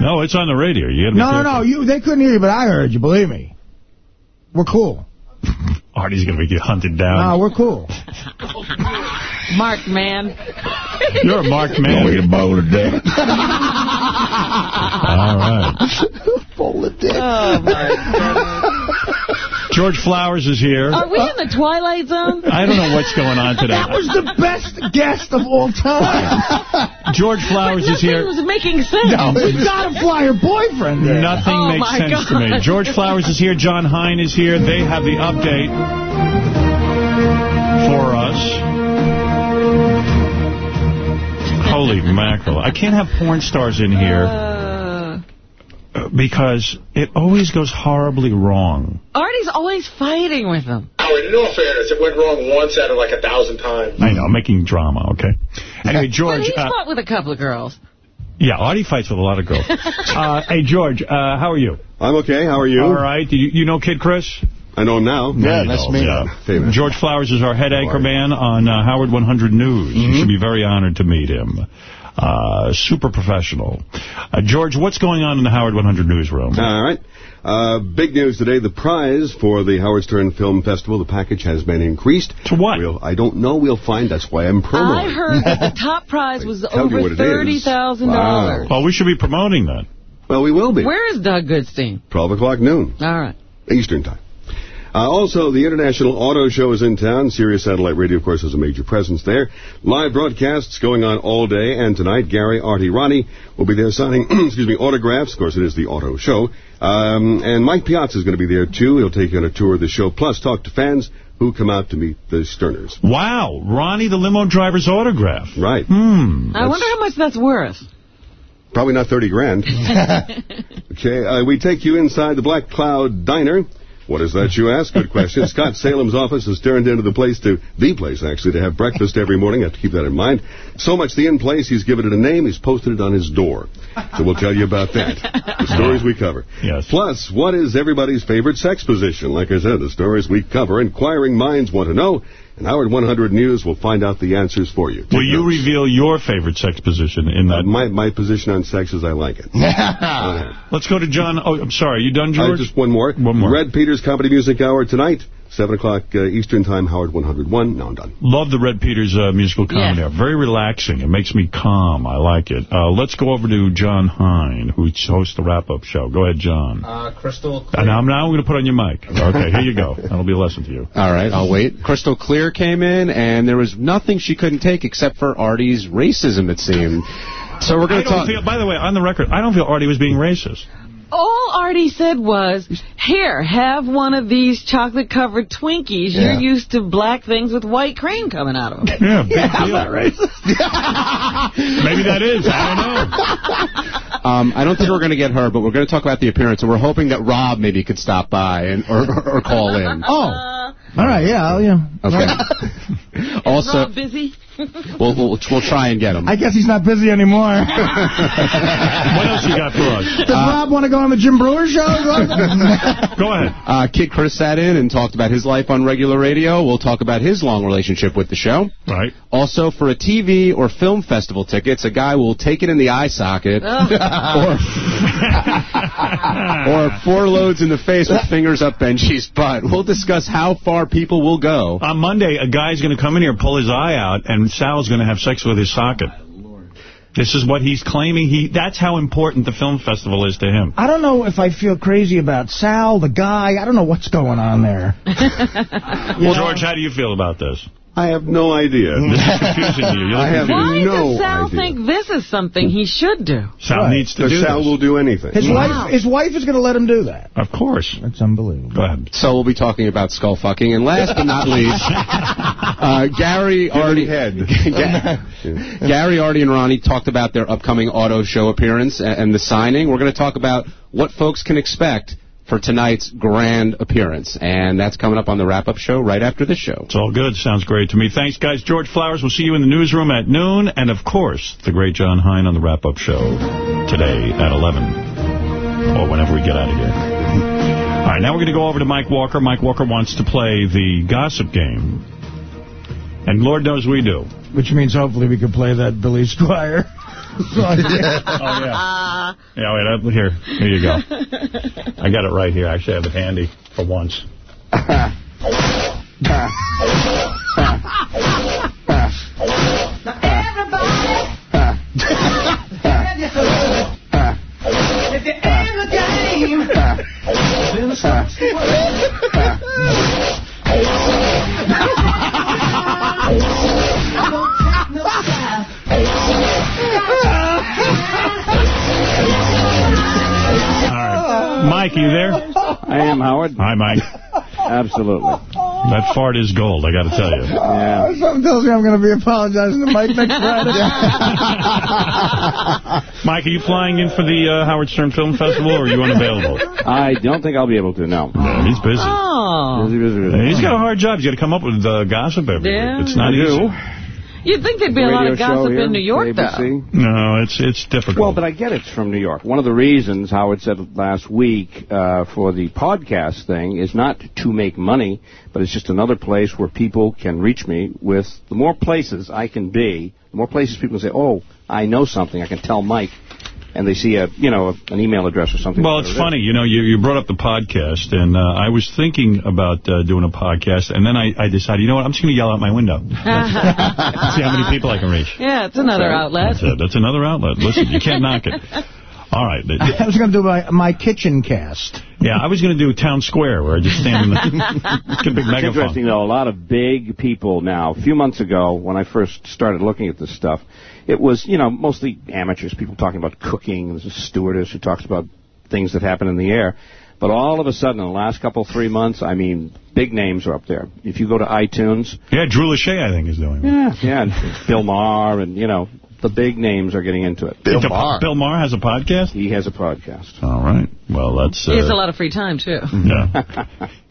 No, it's on the radio. You gotta be No, no, no. You, they couldn't hear you, but I heard you. Believe me. We're cool. Artie's going to be hunted down. No, we're cool. Mark, man. You're a marked man. eat a bowl of dick. All right. Bowl of dick. Oh, my George Flowers is here. Are we in the Twilight Zone? I don't know what's going on today. That was the best guest of all time. George Flowers is Nothing here. was making sense. No, we got a flyer boyfriend there. Nothing Oh, makes my sense to me. George Flowers is here. Jon Hein is here. They have the update for us. Holy mackerel. I can't have porn stars in here Uh, because it always goes horribly wrong. Artie's always fighting with them. Howard, in all fairness, it went wrong once out of like a thousand times. I know, I'm making drama, okay? Anyway, George... But he's uh, fought with a couple of girls. yeah, Artie fights with a lot of girls. uh, hey, George, uh, how are you? I'm okay. How are you? All right. Do you, you know Kid Chris? I know him now. There you go. Yeah. George Flowers is our head anchor man on uh, Howard 100 News. Mm-hmm. You should be very honored to meet him. Uh, super professional. Uh, George, what's going on in the Howard 100 newsroom? All right. Uh, big news today. The prize for the Howard Stern Film Festival, the package has been increased. To what? We'll, I don't know. We'll find. That's why I'm promoting. I heard that the top prize was over what it is. $30,000. Well, we should be promoting that. Well, we will be. Where is Doug Goodstein? 12 o'clock noon. All right. Eastern Time. Uh, also, the International Auto Show is in town. Sirius Satellite Radio, of course, has a major presence there. Live broadcasts going on all day, and tonight, Gary Artie Ronnie will be there signing, excuse me, autographs. Of course, it is the Auto Show. Um, and Mike Piazza is going to be there, too. He'll take you on a tour of the show, plus talk to fans who come out to meet the Sterners. Wow, Ronnie the limo driver's autograph. Right. Hmm. I wonder how much that's worth. Probably not 30 grand. okay, uh, we take you inside the Black Cloud Diner. What is that, you ask? Good question. Scott Salem's office has turned into the place to, the place, actually, to have breakfast every morning. You have to keep that in mind. So much the in place, he's given it a name. He's posted it on his door. So we'll tell you about that. The stories we cover. Yes. Plus, what is everybody's favorite sex position? Like I said, the stories we cover, inquiring minds want to know. And Howard 100 News will find out the answers for you. Will you reveal your favorite sex position in that? Uh, my, my position on sex is I like it. Let's go to John. Oh, I'm sorry. You done, George? Uh, just one more. One more. Red Peters Comedy Music Hour tonight, 7 o'clock uh, Eastern Time, Howard 101. Now I'm done. Love the Red Peters uh, musical comedy. Yeah. Very relaxing. It makes me calm. I like it. Uh, let's go over to Jon Hein, who hosts the wrap-up show. Go ahead, John. Uh, Crystal And now, now I'm going to put on your mic. Okay, here you go. That'll be a lesson to you. All right, I'll wait. Crystal Clear came in, and there was nothing she couldn't take except for Artie's racism, it seemed. So we're going to talk. feel, by the way, on the record, I don't feel Artie was being racist. All Artie said was, here, have one of these chocolate-covered Twinkies. Yeah. You're used to black things with white cream coming out of them. Yeah, big yeah, deal. Maybe that is. I don't know. Um, I don't think we're going to get her, but we're going to talk about the appearance, and we're hoping that Rob maybe could stop by and or, or call in. Oh. All right, yeah, I'll- yeah. Okay. also, Rob busy? we'll, we'll we'll try and get him. I guess he's not busy anymore. what else you got for us? Does Rob want to go on the Jim Breuer show? Go ahead. Uh, Kid Chris sat in and talked about his life on regular radio. We'll talk about his long relationship with the show. Right. Also, for a TV or film festival tickets, a guy will take it in the eye socket or, or four loads in the face with fingers up Benji's butt. We'll discuss how far people will go. On Monday, a guy's going to come in here, pull his eye out, and Sal's going to have sex with his socket. This is what he's claiming. He That's how important the film festival is to him. I don't know if I feel crazy about Sal, the guy. I don't know what's going on there. Well, George, how do you feel about this? I have no idea. This is confusing you. You're I have Why no does Sal idea. think this is something he should do? Sal Right. needs to Because do Sal this. will do anything. His Wow. wife, his wife is going to let him do that. Of course. That's unbelievable. Go ahead. So we'll be talking about skull fucking. And last but not least, uh, Gary already head. Gary, Artie, and Ronnie talked about their upcoming auto show appearance a- and the signing. We're going to talk about what folks can expect for tonight's grand appearance. And that's coming up on the wrap-up show right after the show. It's all good. Sounds great to me. Thanks, guys. George Flowers, we'll see you in the newsroom at noon. And, of course, the great Jon Hein on the wrap-up show today at 11 or whenever we get out of here. All right, now we're going to go over to Mike Walker. Mike Walker wants to play the gossip game. And Lord knows we do. Which means hopefully we could play that Billy Squier. Oh, yeah. Yeah, wait, uh, here. Here you go. I got it right here. I actually have it handy for once. Everybody! If you're in the game, Mike, are you there? I am, Howard. Hi, Mike. Absolutely. That fart is gold, I got to tell you. Yeah. Something tells me I'm going to be apologizing to Mike next Friday. Mike, are you flying in for the uh, Howard Stern Film Festival, or are you unavailable? I don't think I'll be able to, no. Yeah, he's busy. Oh. Busy, busy, busy. He's got a hard job. He's got to come up with uh, gossip every Yeah. week. It's not I do. Easy. You'd think there'd be a lot of show gossip here, in New York, though. No, it's it's difficult. Well, but I get it's from New York. One of the reasons Howard said last week uh, for the podcast thing is not to make money, but it's just another place where people can reach me with the more places I can be, the more places people can say, oh, I know something, I can tell Mike, and they see a you know a, an email address or something. Well, it's funny. You know, you, you brought up the podcast, and uh, I was thinking about uh, doing a podcast, and then I, I decided, you know what, I'm just going to yell out my window. See how many people I can reach. Yeah, it's another outlet. That's it. That's another outlet. Listen, you can't knock it. All right. I was going to do my, my kitchen cast. yeah, I was going to do Town Square, where I just stand in the get a big It's megaphone. interesting, though. A lot of big people now. A few months ago, when I first started looking at this stuff, it was, you know, mostly amateurs, people talking about cooking. There's a stewardess who talks about things that happen in the air. But all of a sudden, in the last couple, three months, I mean, big names are up there. If you go to iTunes... Yeah, Drew Lachey, I think, is doing it. Yeah, yeah, and Bill Maher, and, you know, the big names are getting into it. Bill Maher. Bill Maher has a podcast? He has a podcast. All right. Well, that's... Uh, He has a lot of free time, too. Yeah.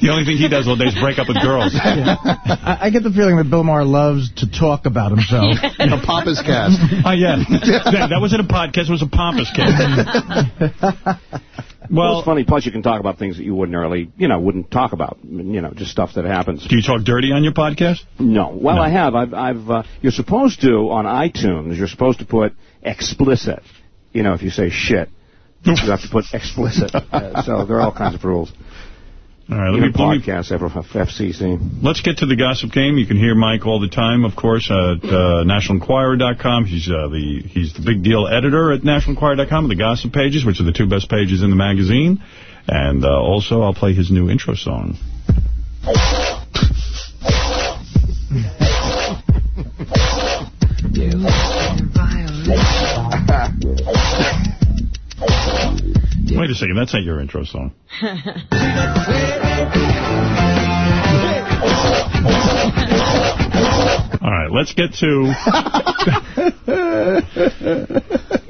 the only thing he does all day is break up with girls. I, I get the feeling that Bill Maher loves to talk about himself. In a pompous cast. Oh, yeah. that, that wasn't a podcast. It was a pompous cast. Well, it's funny. Plus, you can talk about things that you ordinarily, you know, wouldn't talk about. You know, just stuff that happens. Do you talk dirty on your podcast? No. Well, I have. I've. I've uh, you're supposed to on iTunes. You're supposed to put explicit. You know, if you say shit, you have to put explicit. Uh, so there are all kinds of rules. All right, let Even me, let me podcasts have FCC. Let's get to the gossip game. You can hear Mike all the time, of course, at uh, nationalenquirer.com. He's uh, the he's the big deal editor at nationalenquirer.com, the gossip pages, which are the two best pages in the magazine. And uh, also, I'll play his new intro song. Wait a second, that's not your intro song. All right, let's get to...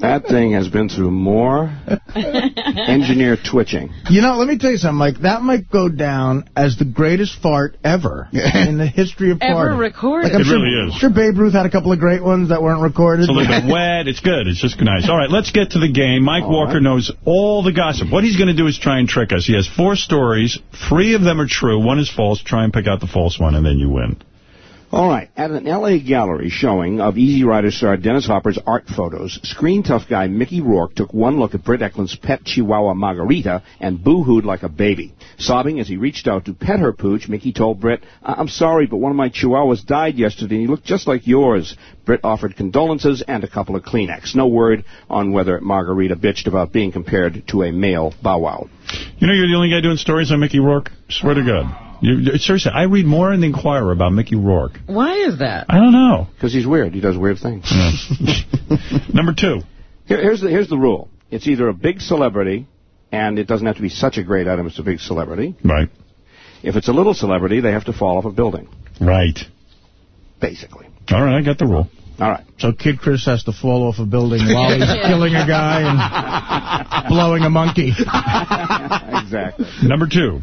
That thing has been through more engineer twitching. You know, let me tell you something, Mike. That might go down as the greatest fart ever in the history of Ever farting. recorded. Like, I'm It sure, really is. I'm sure Babe Ruth had a couple of great ones that weren't recorded. It's a little bit wet. It's good. It's just nice. All right, let's get to the game. Mike Walker knows all the gossip. What he's going to do is try and trick us. He has four stories. Three of them are true. One is false. Try and pick out the false one, and then you win. All right. At an L.A. gallery showing of Easy Rider star Dennis Hopper's art photos, screen tough guy Mickey Rourke took one look at Britt Ekland's pet chihuahua Margarita and boo-hooed like a baby. Sobbing as he reached out to pet her pooch, Mickey told Britt, "I- I'm sorry, but one of my chihuahuas died yesterday and he looked just like yours. Britt offered condolences and a couple of Kleenex. No word on whether Margarita bitched about being compared to a male Bow Wow. You know you're the only guy doing stories on Mickey Rourke? Swear to God. You, seriously, I read more in the Inquirer about Mickey Rourke. Why is that? I don't know. Because he's weird. He does weird things. Number two. Here, here's, the, here's the rule. It's either a big celebrity, and it doesn't have to be such a great item, it's a big celebrity. Right. If it's a little celebrity, they have to fall off a building, Right. basically. All right, I got the rule. All right. So Kid Chris has to fall off a building while he's killing a guy and blowing a monkey. exactly. Number two.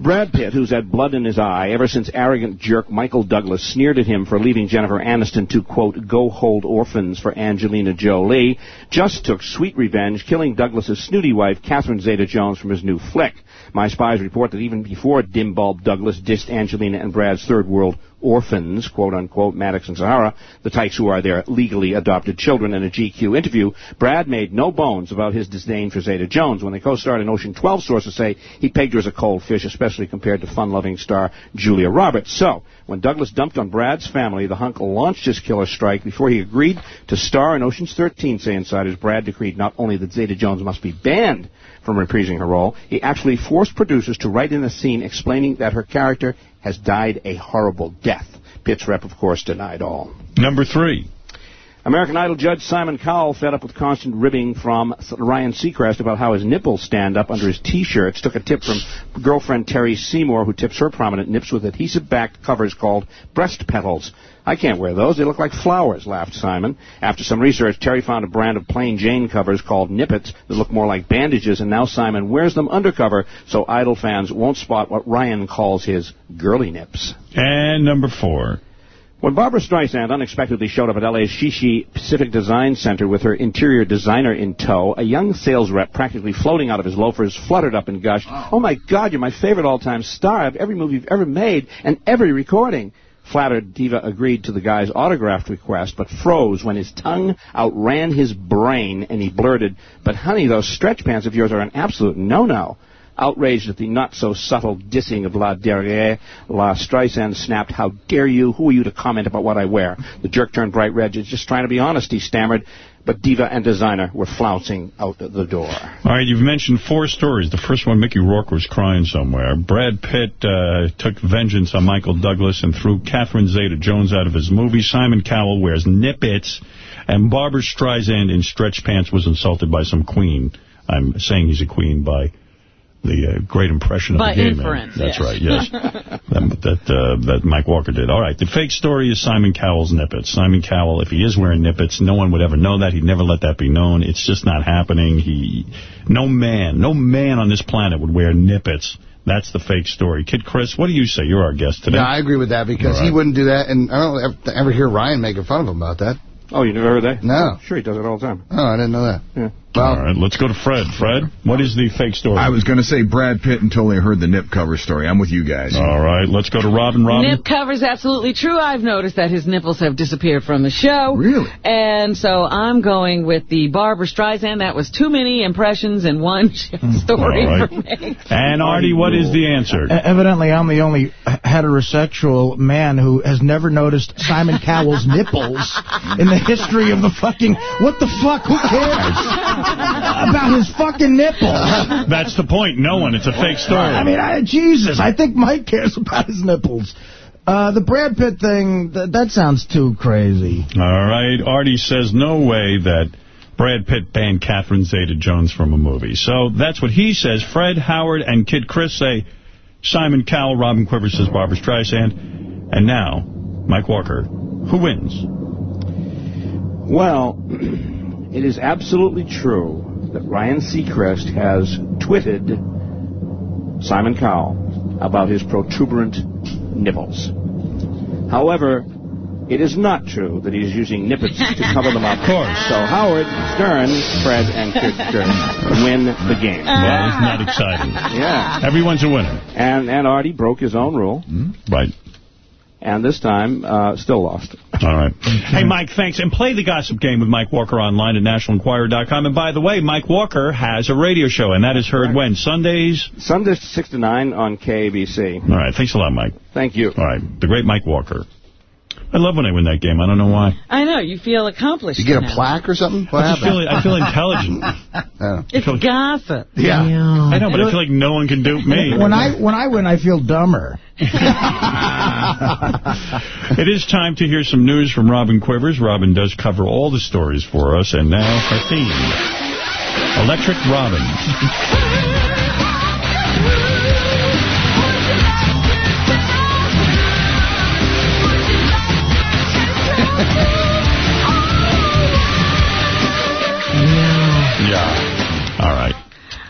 Brad Pitt, who's had blood in his eye ever since arrogant jerk Michael Douglas sneered at him for leaving Jennifer Aniston to, quote, go hold orphans for Angelina Jolie, just took sweet revenge, killing Douglas's snooty wife, Catherine Zeta-Jones, from his new flick. My spies report that even before dim bulb Douglas dissed Angelina and Brad's third world orphans, quote unquote, Maddox and Zahara, the tykes who are their legally adopted children, in a GQ interview, Brad made no bones about his disdain for Zeta Jones. When they co-starred in Ocean 12, sources say he pegged her as a cold fish, especially compared to fun-loving star Julia Roberts. So, when Douglas dumped on Brad's family, the hunk launched his killer strike before he agreed to star in Ocean's 13, say insiders. Brad decreed not only that Zeta Jones must be banned from reprising her role, he actually forced producers to write in a scene explaining that her character has died a horrible death. Pitt's rep, of course, denied all. Number three. American Idol judge Simon Cowell, fed up with constant ribbing from Ryan Seacrest about how his nipples stand up under his T-shirts, took a tip from girlfriend Terri Seymour, who tips her prominent nips with adhesive-backed covers called breast petals. I can't wear those. They look like flowers, laughed Simon. After some research, Terri found a brand of plain Jane covers called Nippets that look more like bandages, and now Simon wears them undercover so Idol fans won't spot what Ryan calls his girly nips. And number four. When Barbara Streisand unexpectedly showed up at LA's Shishi Pacific Design Center with her interior designer in tow, a young sales rep practically floating out of his loafers fluttered up and gushed, Oh my God, you're my favorite all-time star of every movie you've ever made and every recording. Flattered, Diva agreed to the guy's autograph request, but froze when his tongue outran his brain and he blurted, But honey, those stretch pants of yours are an absolute no-no. Outraged at the not-so-subtle dissing of La Derriere, La Streisand snapped, How dare you? Who are you to comment about what I wear? The jerk turned bright red. Just trying to be honest, he stammered. But Diva and Designer were flouncing out the door. All right, you've mentioned four stories. The first one, Mickey Rourke was crying somewhere. Brad Pitt uh, took vengeance on Michael Douglas and threw Catherine Zeta-Jones out of his movie. Simon Cowell wears nippets. And Barbara Streisand in stretch pants was insulted by some queen. I'm saying he's a queen by the uh, great impression of By the gay inference, man. That's yes. right, yes. that that, uh, that Mike Walker did. All right, the fake story is Simon Cowell's nippets. Simon Cowell, if he is wearing nippets, no one would ever know that. He'd never let that be known. It's just not happening. He, No man, no man on this planet would wear nippets. That's the fake story. Kid Chris, what do you say? You're our guest today. Yeah, I agree with that because All he wouldn't do that, and I don't ever, ever hear Ryan making fun of him about that. Oh, you never heard that? No. Sure, he does it all the time. Oh, I didn't know that. Yeah. All right, let's go to Fred. Fred, what is the fake story? I was going to say Brad Pitt until I heard the nip cover story. I'm with you guys. All right, let's go to Robin. Robin? Nip cover's absolutely true. I've noticed that his nipples have disappeared from the show. Really? And so I'm going with the Barbara Streisand. That was too many impressions in one story All right. for me. And Artie, what is the answer? E- Evidently, I'm the only heterosexual man who has never noticed Simon Cowell's nipples in the history of the fucking... What the fuck? Who cares? About his fucking nipples. That's the point. No one. It's a fake story. I mean, I, Jesus, I think Mike cares about his nipples. Uh, the Brad Pitt thing, th that sounds too crazy. All right. Artie says no way that Brad Pitt banned Catherine Zeta-Jones from a movie. So that's what he says. Fred, Howard, and Kid Chris say Simon Cowell. Robin Quivers says Barbara Streisand. And now, Mike Walker. Who wins? Well, it is absolutely true that Ryan Seacrest has twitted Simon Cowell about his protuberant nipples. However, it is not true that he's using nippets to cover them up. Of course. So Howard, Stern, Fred, and Kid Stern win the game. Well, isn't exciting? Yeah. Everyone's a winner. And, and Artie broke his own rule. Hmm? Right. And this time, uh, still lost. All right. Hey, Mike, thanks. And play the gossip game with Mike Walker online at nationalenquirer.com. And by the way, Mike Walker has a radio show, and that is heard when? Sundays? Sundays 6 to 9 on KABC. All right. Thanks a lot, Mike. Thank you. All right. The great Mike Walker. I love when I win that game. I don't know why. I know, you feel accomplished. You get a now. plaque or something? What I just feel. I feel intelligent. Oh. It's gossip. Yeah. I know, but I feel like no one can dupe me. When I when I win, I feel dumber. It is time to hear some news from Robin Quivers. Robin does cover all the stories for us, and now her theme. Electric Robin. All right.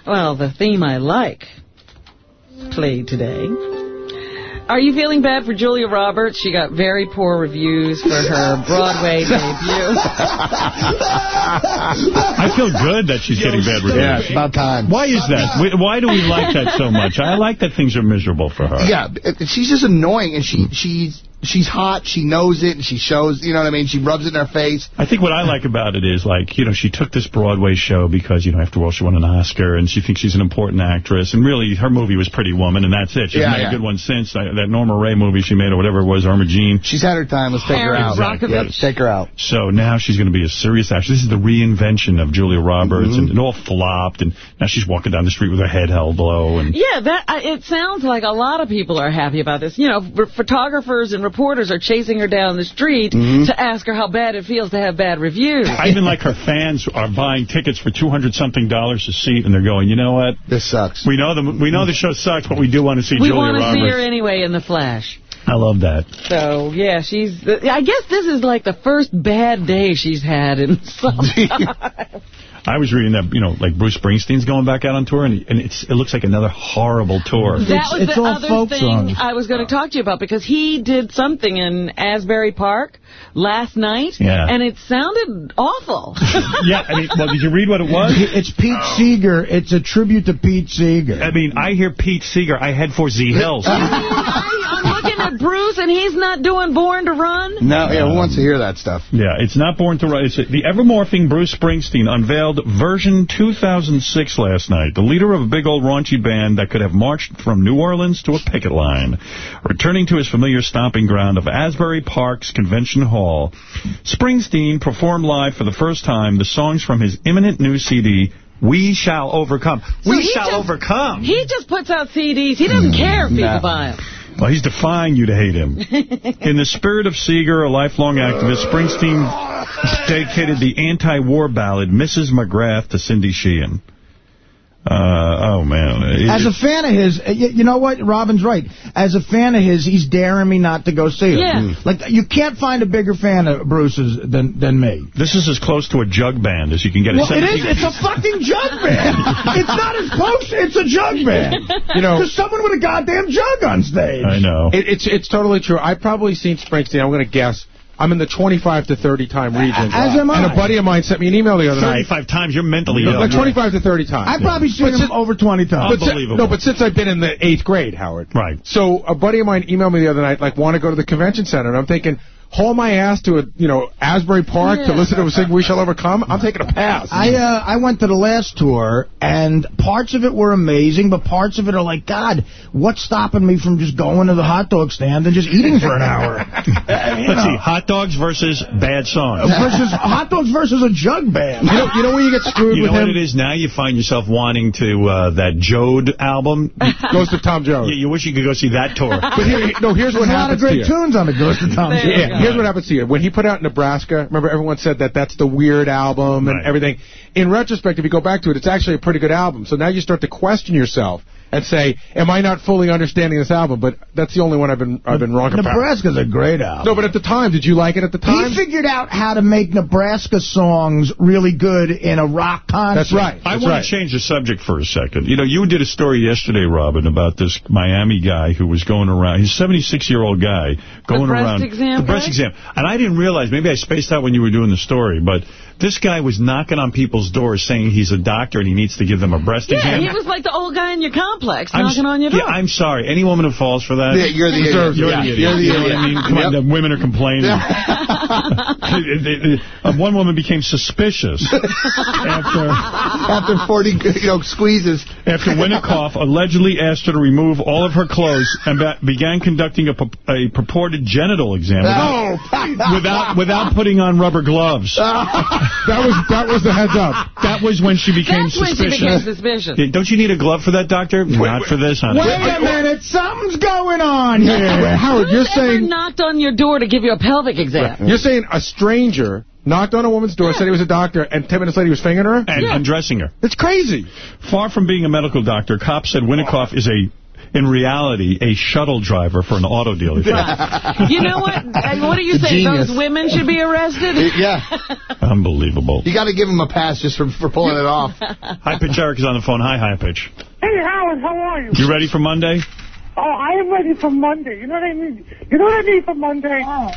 Well, the theme I like played today. Are you feeling bad for Julia Roberts? She got very poor reviews for her Broadway debut. I feel good that she's getting bad reviews. Yeah, it's about time. Why is that? Why do we like that so much? I like that things are miserable for her. Yeah, she's just annoying, and she she's she's hot. She knows it, and she shows. You know what I mean? She rubs it in her face. I think what I like about it is, like, you know, she took this Broadway show because, you know, after all, she won an Oscar, and she thinks she's an important actress. And really, her movie was Pretty Woman, and that's it. She's Yeah, made yeah. a good one since. That that Norma Rae movie she made, or whatever it was, Irma Jean. She's had her time. Let's take her out. Brockovich. Yep, take her out. So now she's going to be a serious actress. This is the reinvention of Julia Roberts, Mm-hmm. and it all flopped, and now she's walking down the street with her head held low. And Yeah, that it sounds like a lot of people are happy about this. You know, photographers and reporters are chasing her down the street Mm-hmm. to ask her how bad it feels to have bad reviews. I even like her fans are buying tickets for 200-something dollars a seat, and they're going, you know what? This sucks. We know the we know the show sucks, but we do want to see we Julia want to see her anyway in the Flash. I love that. So, yeah, she's... I guess this is like the first bad day she's had in some time. I was reading that, you know, like Bruce Springsteen's going back out on tour, and, and it's it looks like another horrible tour. That was the other thing I was going to talk to you about because he did something in Asbury Park last night, Yeah. and it sounded awful. yeah, I mean, well, did you read what it was? It's Pete oh. Seeger. It's a tribute to Pete Seeger. I mean, I hear Pete Seeger, I head for Z Hills. I'm looking at Bruce, and he's not doing Born to Run. No, yeah, who wants to hear that stuff? Yeah, it's not Born to Run. It's the ever-morphing Bruce Springsteen unveiled version 2006 last night. The leader of a big old raunchy band that could have marched from New Orleans to a picket line. Returning to his familiar stomping ground of Asbury Park's Convention Hall, Springsteen performed live for the first time the songs from his imminent new CD, We Shall Overcome. So we shall just- overcome. He just puts out CDs. He doesn't mm, care if people no. buy them. Well, he's defying you to hate him. In the spirit of Seeger, a lifelong activist, Springsteen dedicated the anti-war ballad Mrs. McGrath to Cindy Sheehan. Uh, oh, man. As a fan of his, you, you know what? Robin's right. As a fan of his, he's daring me not to go see him. Yeah. Like, you can't find a bigger fan of Bruce's than than me. this is as close to a jug band as you can get. Well, it 17 is. It's a fucking jug band. it's not as close. It's a jug band. You know- There's someone with a goddamn jug on stage. I know. It, it's it's totally true. I've probably seen Springsteen. I'm going to guess. I'm in the 25 to 30 time region. As am And a buddy of mine sent me an email the other night. 35 times, you're mentally ill. Like 25 to 30 times. I've probably seen him over 20 times. But si- no, but since I've been in the eighth grade, Howard. Right. So a buddy of mine emailed me the other night, like, want to go to the convention center. And I'm thinking, haul my ass to a, you know, Asbury Park to listen to a sing We Shall Overcome? I'm taking a pass. I uh, I went to the last tour, and parts of it were amazing, but parts of it are like, God, what's stopping me from just going to the hot dog stand and just eating for an hour? Let's see, hot dogs versus bad songs. versus hot dogs versus a jug band. You know, you know where you get screwed You with know what it is now? You find yourself wanting to, uh, that Joad album. Ghost of Tom Jones. Yeah, you wish you could go see that tour. But here, no, here's what happens. There's a lot of to great tunes on the Ghost of Tom Yeah, Here's what happens to you. When he put out Nebraska, remember everyone said that that's the weird album and everything. In retrospect, if you go back to it, it's actually a pretty good album. So now you start to question yourself and say, am I not fully understanding this album? But that's the only one I've been I've been wrong about. Nebraska's a great album. No, but at the time, did you like it at the time? He figured out how to make Nebraska songs really good in a rock concert. Right. I want to change the subject for a second. You know, you did a story yesterday, Robin, about this Miami guy who was going around. He's a 76-year-old guy going breast around. exam the breast guy? exam. And I didn't realize, maybe I spaced out when you were doing the story, but this guy was knocking on people's doors saying he's a doctor and he needs to give them a breast Yeah, exam. he was like the old guy in your complex I'm knocking on your door. Yeah, I'm sorry. Any woman who falls for that... Yeah, you're the idiot. You're Yeah, the idiot. you're the You know what. I mean? Come on, the women are complaining. The- the- uh, one woman became suspicious after... After 40 you know, squeezes. After Winnickoff allegedly asked her to remove all of her clothes and ba- began conducting a, pu- a purported genital exam without, without without putting on rubber gloves. that was that was the heads up. That was when she became That's when she suspicious. became suspicious. Yeah, Don't you need a glove for that, doctor? Not for this, honey. Wait a minute, something's going on here. Howard, you're Who's ever saying knocked on your door to give you a pelvic exam? you're saying a stranger knocked on a woman's door, said he was a doctor, and 10 minutes later he was fingering her? And undressing her. It's crazy. Far from being a medical doctor, cops said Winnickoff is a, in reality, a shuttle driver for an auto dealership. You know what? What do you think? Those women should be arrested? Yeah. Unbelievable. You got to give him a pass just for, for pulling it off. High Pitch Eric is on the phone. Hi, High Pitch. Hey, Howard, how are you? You ready for Monday? Oh, I am ready for Monday. You know what I mean? You know what I need for Monday? Oh.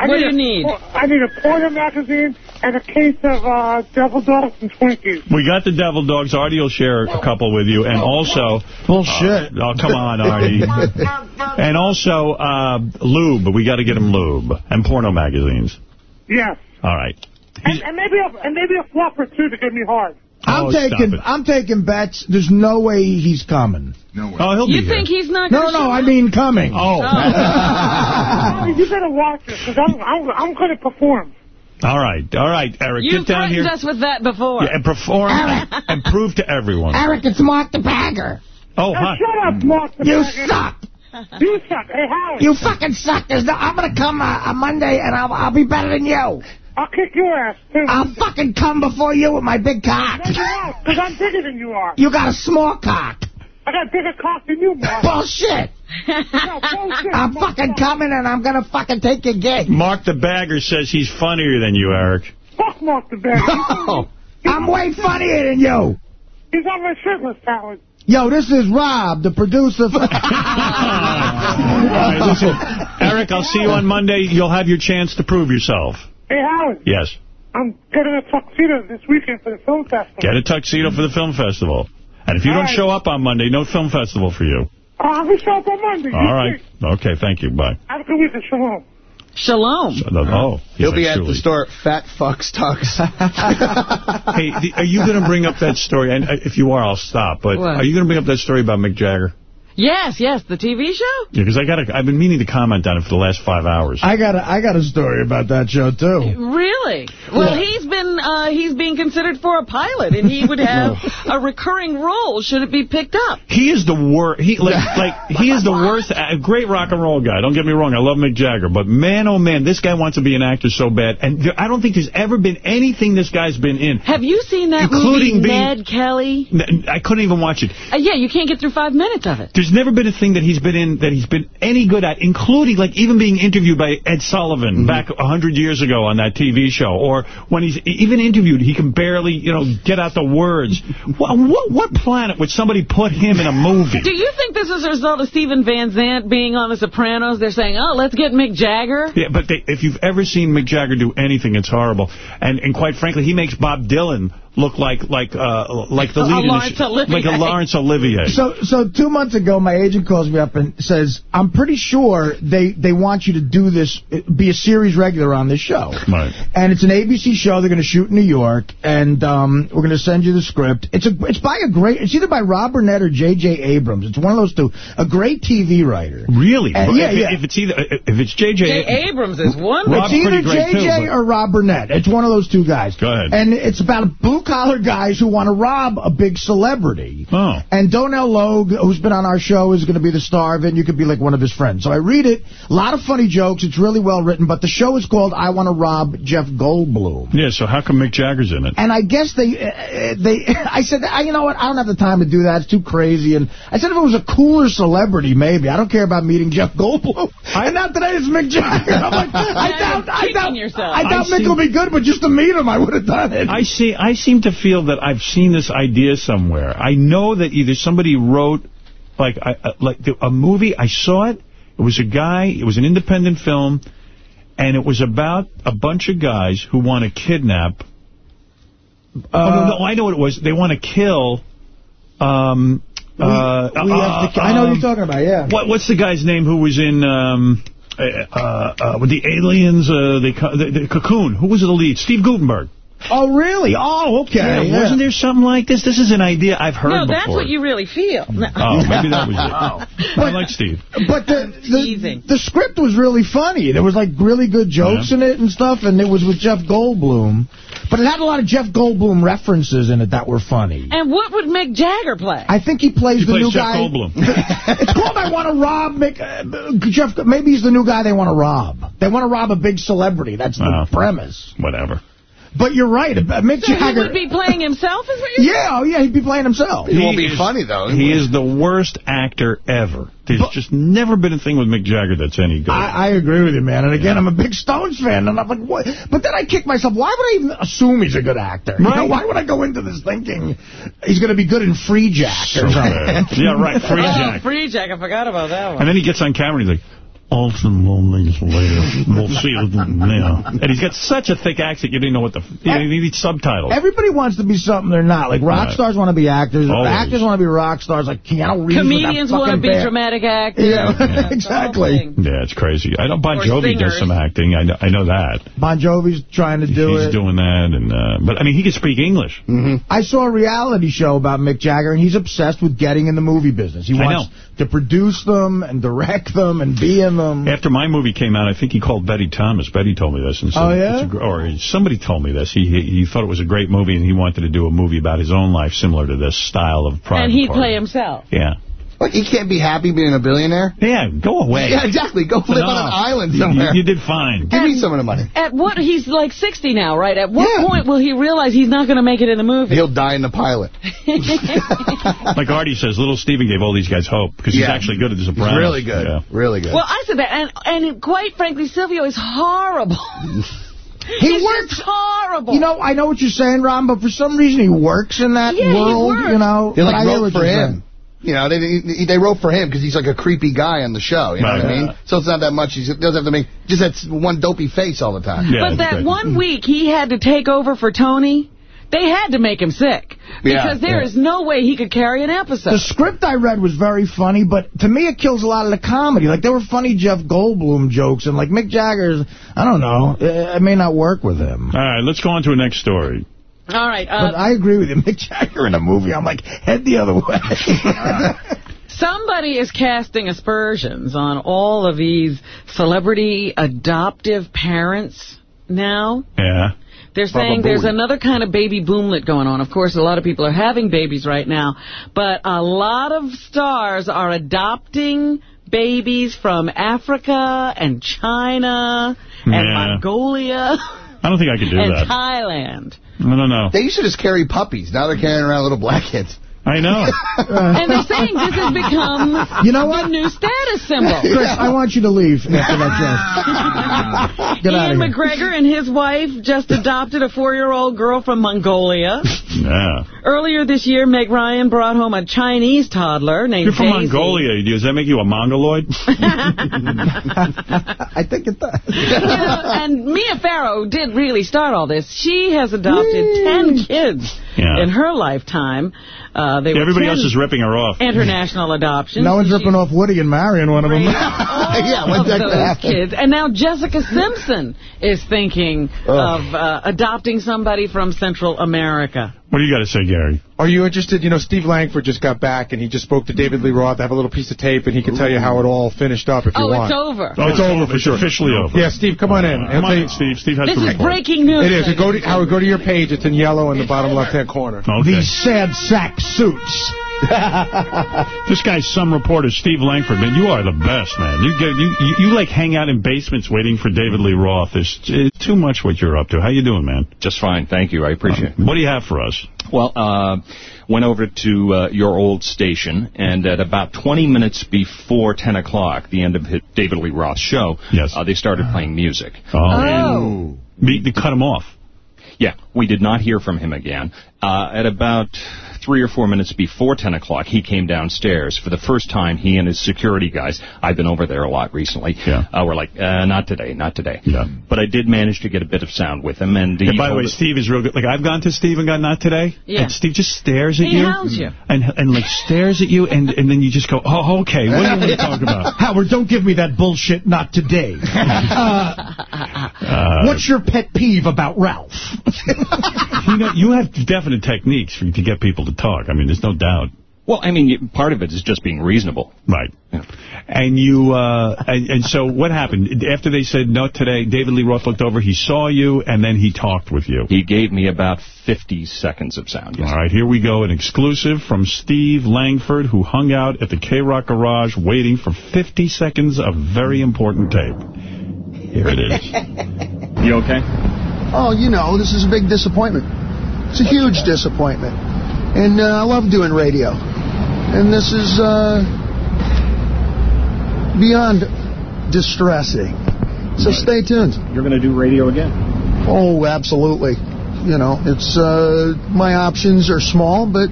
I What do a you need? I need a Porter magazine and a case of uh, Devil Dogs and Twinkies. We got the Devil Dogs. Artie will share a couple with you. And also... Bullshit. oh, come on, Artie. and also, uh, lube. We got to get him lube. And porno magazines. Yes. All right. And, and maybe a, and maybe a flopper, too, to get me hard. I'm Oh, taking. I'm taking bets. There's no way he's coming. No way. Oh, he'll You be think here. he's not No, going no, I mean coming. Oh. Oh, you better watch it, because I'm, I'm, I'm going to perform. All right. All right, Eric. You get down here. You threatened here. us with that before. Yeah, and perform and prove to everyone. Eric, it's Mark the Bagger. Oh, Now, hi. shut up, Mark. the You Bagger. suck. You suck. Hey, Howard. You fucking suck. There's no, I'm gonna come uh, on Monday and I'll, I'll be better than you. I'll kick your ass, too. I'll fucking come before you with my big cock. No, you won't, because I'm bigger than you are. You got a small cock. I got bigger cock than you, Mark. Bullshit. No, bullshit. I'm fucking coming and I'm gonna fucking take your gig. Mark the Bagger says he's funnier than you, Eric. Fuck Mark the Bagger. Oh, I'm way funnier than you. He's on my shit list, Howard. Yo, this is Rob, the producer. For All right, listen, Eric, I'll see you on Monday. You'll have your chance to prove yourself. Hey, Howard. Yes. I'm getting a tuxedo this weekend for the film festival. Get a tuxedo for the film festival. And if you All don't right. show up on Monday, no film festival for you. Uh, I'm going to show up on Monday. All right. Okay, thank you. Bye. Have a good weekend. Shalom. Shalom. Oh, He'll be like at the store, Fat Fucks talks. Hey, the- are you going to bring up that story? And uh, if you are, I'll stop. But What? are you going to bring up that story about Mick Jagger? Yes, yes, the TV show? Yeah, because I got. I've been meaning to comment on it for the last five hours. I got a, I got a story about that show too. Really? Well, he's been uh, he's being considered for a pilot, and he would have a recurring role should it be picked up. He is the worst. He like like he is the worst. A great rock and roll guy. Don't get me wrong. I love Mick Jagger, but man, oh man, this guy wants to be an actor so bad. And there, I don't think there's ever been anything this guy's been in. Have you seen that Including movie, being- Ned Kelly? I couldn't even watch it. Uh, yeah, you can't get through five minutes of it. There's never been a thing that he's been in that he's been any good at, including like even being interviewed by Ed Sullivan mm-hmm. back a hundred years ago on that TV show, or when he's even interviewed, he can barely you know get out the words. What what, what planet would somebody put him in a movie? Do you think this is a result of Stephen Van Zandt being on The Sopranos? They're saying, oh, let's get Mick Jagger. Yeah, but they, if you've ever seen Mick Jagger do anything, it's horrible. And and quite frankly, he makes Bob Dylan look like like uh like the A lead in the Olivier. like a Laurence Olivier. So, so two months ago, my agent calls me up and says, "I'm pretty sure they they want you to do this, be a series regular on this show." Right. And it's an ABC show. They're going to shoot in New York, and um, we're going to send you the script. It's a it's by a great. It's either by Rob Burnett or J.J. Abrams. It's one of those two. A great TV writer. Really? Uh, yeah, if, yeah. if it's either if it's J.J. Jay Abrams is wonderful. Rob's it's either pretty great, J.J. or Rob Burnett. It's one of those two guys. Go ahead. And it's about blue-collar guys who want to rob a big celebrity. Oh. And Donal Logue, who's been on our show, is going to be the star of it, and you could be like one of his friends. So I read it. A lot of funny jokes. It's really well written, but the show is called I Want to Rob Jeff Goldblum. Yeah, so how come Mick Jagger's in it? And I guess they, uh, they, I said, "Ah, you know what, I don't have the time to do that. It's too crazy. And I said if it was a cooler celebrity, maybe. I don't care about meeting Jeff Goldblum. I, and not today it's Mick Jagger. I'm like, I doubt, you're I doubt, yourself. I doubt I Mick see- will be good, but just to meet him, I would have done it. I see. I seem to feel that I've seen this idea somewhere. I know that either somebody wrote, like, I, uh, like the, a movie. I saw it. It was a guy. It was an independent film, and it was about a bunch of guys who want to kidnap. oh, no, no, I know what it was. They want to kill. Um. We- uh, we have to- I know what um, you're talking about, yeah. What What's the guy's name who was in um, uh, uh, uh, with the aliens? Uh, the, the the cocoon. Who was the lead? Steve Guttenberg. Oh, really? Oh, okay. Yeah, yeah. wasn't there something like this? This is an idea I've heard No, before. that's what you really feel. No. Oh, maybe that was it. I like Steve. But the, the the script was really funny. There was like really good jokes in it and stuff, and it was with Jeff Goldblum. But it had a lot of Jeff Goldblum references in it that were funny. And what would Mick Jagger play? I think he plays He the plays new Jeff guy. Goldblum. it's called I Want to Rob Mick, uh, Jeff. Maybe he's the new guy they want to rob. They want to rob a big celebrity. That's the Oh. premise. Whatever. But you're right. Mick So he Jagger. would be playing himself, is what you're yeah, oh yeah, he'd be playing himself. He won't be is- funny, though. He is the worst actor ever. There's just never been a thing with Mick Jagger that's any good. I, I agree with you, man. And again, I'm a big Stones fan, and I'm like, what? But then I kick myself. Why would I even assume he's a good actor? You know, why would I go into this thinking he's going to be good in Free Jack or something? Yeah, right, Free Oh, Jack. Free Jack. I forgot about that one. And then he gets on camera and he's like, Alton Lonely's later. We'll see you now. And he's got such a thick accent, you didn't know what the... You know, you subtitles. Everybody wants to be something they're not. Like rock Right. stars want to be actors. Always. Actors want to be rock stars. Like Keanu Reeves. with that Comedians want to be band. dramatic actors. Yeah, That's the whole exactly. Yeah, it's crazy. I know Bon Or Jovi does some acting. I know, I know that. Bon Jovi's trying to do he's it. He's doing that. and uh, But, I mean, he can speak English. I saw a reality show about Mick Jagger, and he's obsessed with getting in the movie business. He wants to produce them and direct them and be in them. Um, After my movie came out, I think he called Betty Thomas. Betty told me this. And said, Oh, yeah? it's a or somebody told me this. He, he he thought it was a great movie, and he wanted to do a movie about his own life similar to this style of private And he'd Party. play himself. Yeah. Like, he can't be happy being a billionaire? Yeah, go away. Yeah, exactly. Go live on an island You- somewhere. You, did fine. Give me some of the money. At what, he's like 60 now, right? At what Yeah. point will he realize he's not going to make it in the movie? He'll die in the pilot. Like Artie says, little Steven gave all these guys hope because he's Yeah. actually good at The He's really good. Yeah. Really good. Well, I said that, and and quite frankly, Silvio is horrible. He it's works horrible. You know, I know what you're saying, Ron, but for some reason he works in that Yeah, world, you know. They but like I hear wrote for him. Saying. You know, they they- they wrote for him because he's like a creepy guy on the show. You know Right. what I mean? So it's not that much. He doesn't have to make just that one dopey face all the time. Yeah, but that one mm-hmm. week he had to take over for Tony, they had to make him sick. Because there is no way he could carry an episode. The script I read was very funny, but to me it kills a lot of the comedy. Like, there were funny Jeff Goldblum jokes, and like Mick Jagger's, I don't know, it, it may not work with him. All right, let's go on to the next story. All right. Uh, But I agree with you. Mick Jagger in a movie, I'm like, head the other way. Somebody is casting aspersions on all of these celebrity adoptive parents now. Yeah. They're saying Baba there's Booey. another kind of baby boomlet going on. Of course, a lot of people are having babies right now, but a lot of stars are adopting babies from Africa and China and Yeah. Mongolia I don't think I could do and that. Thailand. I don't know. They used to just carry puppies. Now they're carrying around little black kids. I know. and they're saying this has become You know the new status symbol. Chris, I want you to leave after that joke. Get Ewan. McGregor and his wife just adopted a four-year-old girl from Mongolia. Yeah. Earlier this year, Meg Ryan brought home a Chinese toddler named You're from Daisy. Mongolia. Does that make you a mongoloid? I think it does. You know, and Mia Farrow did really start all this. She has adopted 10 kids Yeah. in her lifetime. Uh, they were Everybody else is ripping her off. international adoptions. No one's ripping off Woody and marrying one of them. yeah, all when's that gonna those happen? kids. And now Jessica Simpson is thinking of uh, adopting somebody from Central America. What do you got to say, Gary? Are you interested? You know, Steve Langford just got back, and he just spoke to David Lee Roth. I have a little piece of tape, and he can tell you how it all finished up if you Oh, want. it's over. Oh, it's over for it's sure. officially over. Yeah, Steve, come on in. He'll Come on in, Steve. Steve has This to is report. breaking news. It is. Go to, Howard, go to your page. It's in yellow in the bottom left-hand corner. Okay. These sad sack suits. This guy's some reporter, Steve Langford. Man, you are the best, man. You get you you, you like hang out in basements waiting for David Lee Roth. It's, it's too much what you're up to. How you doing, man? Just fine, thank you. I appreciate it. What do you have for us? Well, uh, went over to uh, your old station, and at about 20 minutes before 10 o'clock, the end of David Lee Roth's show, Yes. uh, they started playing music. Oh. Be, they cut him off. Yeah, we did not hear from him again. Uh, at about three or four minutes before 10 o'clock, he came downstairs. For the first time, he and his security guys, I've been over there a lot recently, Yeah. uh, were like, uh, not today, not today. Yeah. But I did manage to get a bit of sound with him. And, And by the way, Steve is real good. Like, I've gone to Steve and got not today. Yeah. And Steve just stares at He you. hounds you. And, and like, stares at you, and, and then you just go, oh, okay, what do you want to talk about? Howard, don't give me that bullshit, not today. Uh, Uh, what's your pet peeve about Ralph? you know, you have definite techniques for, to get people to talk. I mean, there's no doubt. well, I mean, part of it is just being reasonable. Right. And you, uh, and, and so what happened? After they said no today, David Lee Roth looked over, he saw you, and then he talked with you. He gave me about 50 seconds of sound. Yes. All right, here we go. An exclusive from Steve Langford, who hung out at the K-Rock Garage waiting for 50 seconds of very important tape. Here it is. You okay? Oh, you know, this is a big disappointment. It's a huge disappointment. And uh, I love doing radio. And this is uh, beyond distressing. So stay tuned. You're going to do radio again? Oh, absolutely. You know, it's uh, my options are small, but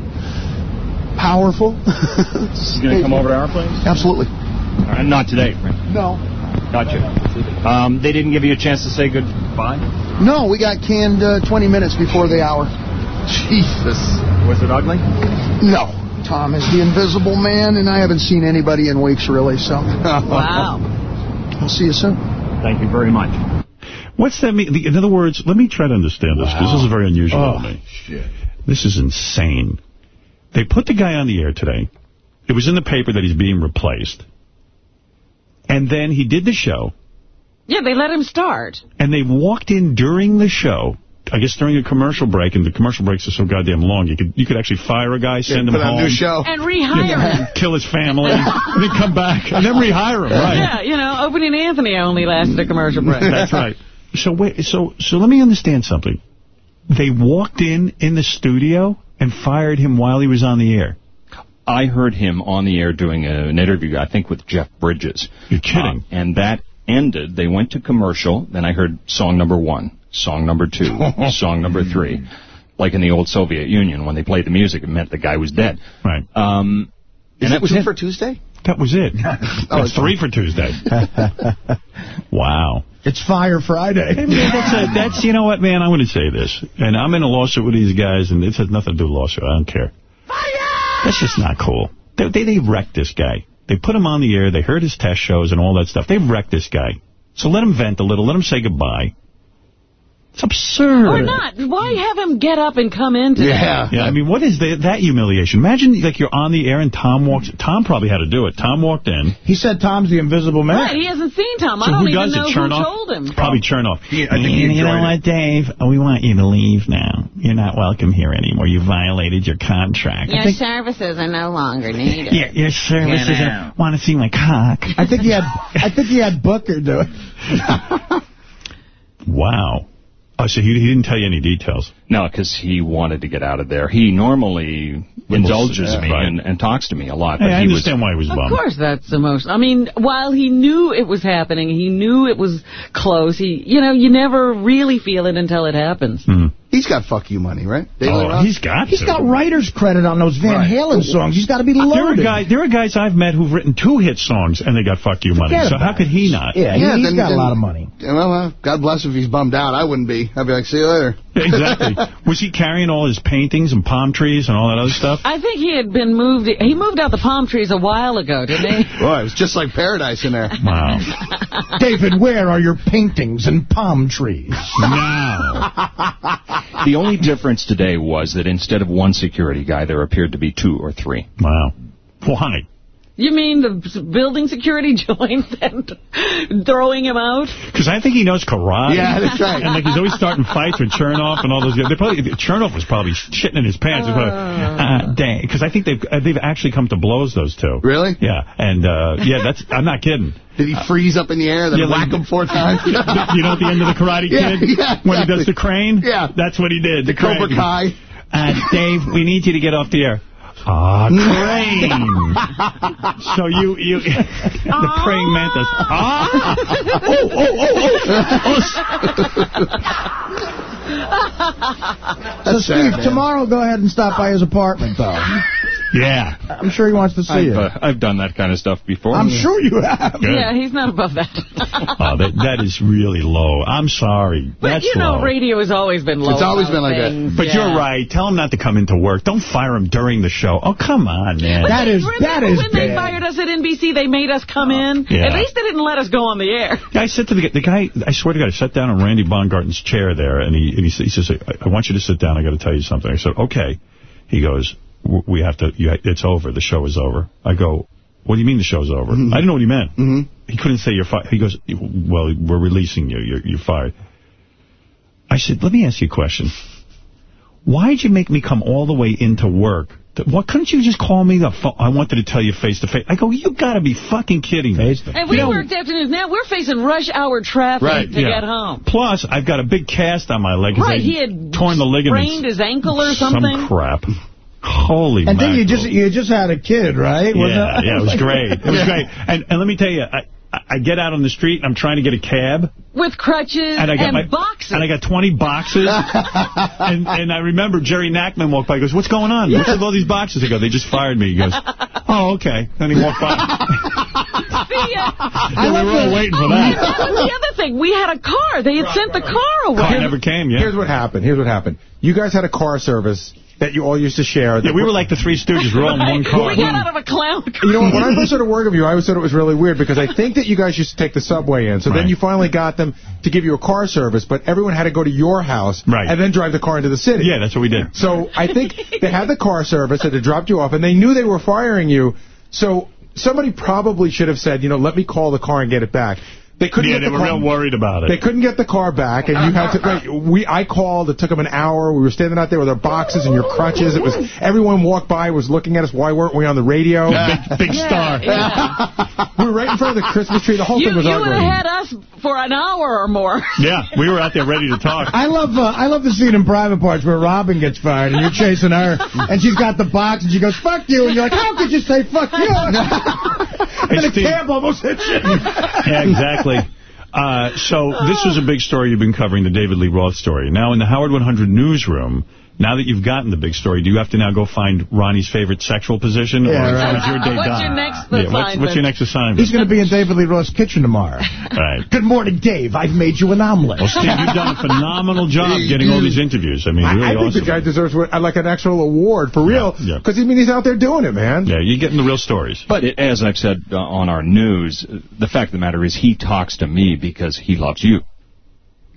powerful. You going to come over to our place? Absolutely. Not today, Frank. No. Gotcha. Um, they didn't give you a chance to say goodbye? No, we got canned uh, 20 minutes before the hour. Jesus. Was it ugly? No. Tom is the invisible man, and I haven't seen anybody in weeks, really, so. Wow. I'll see you soon. Thank you very much. What's that mean? The- In other words, let me try to understand this, because this is very unusual Oh, to me. Shit. This is insane. They put the guy on the air today. It was in the paper that he's being replaced. And then he did the show, Yeah, they let him start. and they walked in during the show, I guess during a commercial break, and the commercial breaks are so goddamn long, you could you could actually fire a guy, send him put on home. a new show. And rehire him. Kill his family, and then come back, and then rehire him, right? Yeah, you know, Opie and Anthony only lasted a commercial break. That's right. So wait, so so let me understand something. They walked in in the studio and fired him while he was on the air. I heard him on the air doing a, an interview, I think, with Jeff Bridges. You're kidding. Uh, and that ended, they went to commercial, then I heard song number one, song number two, song number three. Like in the old Soviet Union, when they played the music, it meant the guy was dead. Right. Um, Is and it that was two it. for Tuesday? That was it. Oh, That's three for Tuesday. wow. It's Fire Friday. Hey, man, that's, a, that's, you know what, man, I'm going to say this. And I'm in a lawsuit with these guys, and this has nothing to do with lawsuit. I don't care. Fire! That's just not cool. They, they, they wrecked this guy. They put him on the air. They heard his test shows and all that stuff. They wrecked this guy. So let him vent a little. Let him say goodbye. It's absurd. Or not. Why have him get up and come in today? Yeah, I mean, what is the, that humiliation? Imagine, like, you're on the air and Tom walks... Tom probably had to do it. Tom walked in. He said Tom's the invisible man. Right, he hasn't seen Tom. So I don't who even does it? know who Chernoff? told him. Probably Chernoff. I think you know enjoyed what, Dave? Oh, we want you to leave now. You're not welcome here anymore. You violated your contract. Your services are no longer needed. Yeah, your services are, want to see my cock. I think he had I think he had Booker do it. Wow. Oh, so he, he didn't tell you any details. No, because he wanted to get out of there. He normally indulges yeah, me right. and, and talks to me a lot. Hey, but I he understand was, why he was bummed. Of course that's the most. I mean, while he knew it was happening, he knew it was close. He, you know, you never really feel it until it happens. He's got fuck you money, right? Daily Oh, Rock? he's got He's to. got writer's credit on those Van Right. Halen songs. He's got to be loaded. There are, guys, there are guys I've met who've written two hit songs and they got fuck you money. So how about could he not? Yeah, Yeah, he, has then- got then- a lot of money. Well, uh, God bless if he's bummed out. I wouldn't be. I'd be like, see you later. exactly. Was he carrying all his paintings and palm trees and all that other stuff? I think he had been moved. He moved out the palm trees a while ago, didn't he? Boy, it was just like paradise in there. Wow. David, where are your paintings and palm trees? Now. the only difference today was that instead of one security guy, there appeared to be two or three. Wow. Why? You mean the building security joined and throwing him out? Because I think he knows karate. Yeah, that's right. And like he's always starting fights with Chernoff and all those guys. They probably Chernoff was probably shitting in his pants. Uh, dang, because I think they've uh, they've actually come to blows. Those two. Really? Yeah, and uh, yeah, that's I'm not kidding. Did he freeze up in the air, then Yeah, whack like- him four times? you know, at the end of the Karate Yeah, Kid, yeah, when he does the crane. Yeah. that's what he did. The Cobra crane. Kai. Uh, Dave, we need you to get off the air. Ah, crane. so you, you, the praying mantis. Ah. Oh, oh, oh, oh. So, Steve, tomorrow go ahead and stop by his apartment, though. Yeah. I'm sure he wants to see I've, you. uh, I've done that kind of stuff before. I'm sure you have. Good. Yeah, he's not above that. Oh, that, that is really low. I'm sorry. but, That's you know, low. radio has always been low. It's always been like that. But yeah. you're right. Tell him not to come into work. Don't fire him during the show. Oh, come on, man. That is Remember that is when they bad. fired us at NBC, they made us come in? Yeah. At least they didn't let us go on the air. Yeah, I said to the, the guy, I swear to God, I sat down on Randy Bongarten's chair there, and he, and he, he says, I, I want you to sit down. I got to tell you something. I said, okay. He goes, "W- we have to, you, it's over. The show is over. I go, what do you mean the show's over? I didn't know what he meant. Mm-hmm. He couldn't say you're fired. He goes, well, we're releasing you. You're, you're fired. I said, let me ask you a question. Why'd you make me come all the way into work? Th- What couldn't you just call me the phone? I wanted to tell you face to face. I go, you got to be fucking kidding me. And we worked afternoons. Now we're facing rush hour traffic Right, to yeah. get home. Plus, I've got a big cast on my leg. Right, I he had torn the ligaments. sprained his ankle or something. Some crap. Holy And then you just you just had a kid, right? Yeah, it? yeah, it was great. It was great. And, and let me tell you, I, I get out on the street and I'm trying to get a cab. With crutches And I got my boxes. and I got 20 boxes. and and I remember Jerry Nachman walked by. He goes, "What's going on? What's with all these boxes?" I go, "They just fired me." He goes, "Oh, okay." Then he walked by. See uh, ya. Yeah, we were all waiting for oh, that. That was the other thing. We had a car. They had sent the car away. Car never came. Yeah. Here's what happened. Here's what happened. You guys had a car service that you all used to share. Yeah, we were like the Three Stooges. We're all in one car. We got out of a clown car. You know, when I first started working with you, I always thought it was really weird because I think that you guys used to take the subway in. So Right. then you finally got them to give you a car service, but everyone had to go to your house Right. and then drive the car into the city. Yeah, that's what we did. So I think they had the car service that had dropped you off, and they knew they were firing you. So somebody probably should have said, you know, let me call the car and get it back. They couldn't Yeah, get they the were car. real worried about it. They couldn't get the car back, and you had to. Wait, we I called. It took them an hour. We were standing out there with our boxes and your crutches. It was everyone walked by was looking at us. Why weren't we on the radio? Big, big star. we were right in front of the Christmas tree. The whole You, thing was you would have had us for an hour or more. Yeah, we were out there ready to talk. I love uh, I love the scene in Private Parts where Robin gets fired and you're chasing her and she's got the box and she goes fuck you and you're like how could you say fuck you and a Steve. cab almost hit you. yeah, exactly. Uh, so this was a big story you've been covering, the David Lee Roth story. Now, in the Howard 100 newsroom, now that you've gotten the big story, do you have to now go find Ronnie's favorite sexual position? Yeah, or right. is your day What's done? your next Yeah, what's, what's assignment? your next assignment? He's going to be in David Lee Roth's kitchen tomorrow. Right. Good morning, Dave. I've made you an omelet. Well, Steve, you've done a phenomenal job getting all these interviews. I mean, I, really I think awesome. the guy deserves what- like an actual award for real. Yeah, yeah. Because, I mean, he's out there doing it, man. Yeah, you're getting the real stories. But it, as I've said uh, on our news, uh, the fact of the matter is he talks to me because he loves you.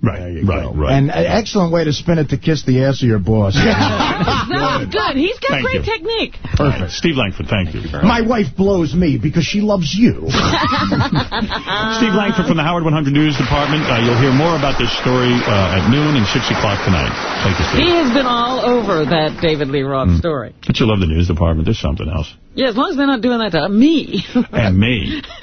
Right, right, right. And an excellent way to spin it to kiss the ass of your boss. No, good. He's got Thank great you. technique. Perfect. Steve Langford, thank you. My wife blows me because she loves you. Steve Langford from the Howard 100 News Department. Uh, you'll hear more about this story uh, at noon and 6 o'clock tonight. Thank you, He has been all over that David Lee Roth Hmm. story. Don't you love the news department? There's something else. Yeah, as long as they're not doing that to me. And me.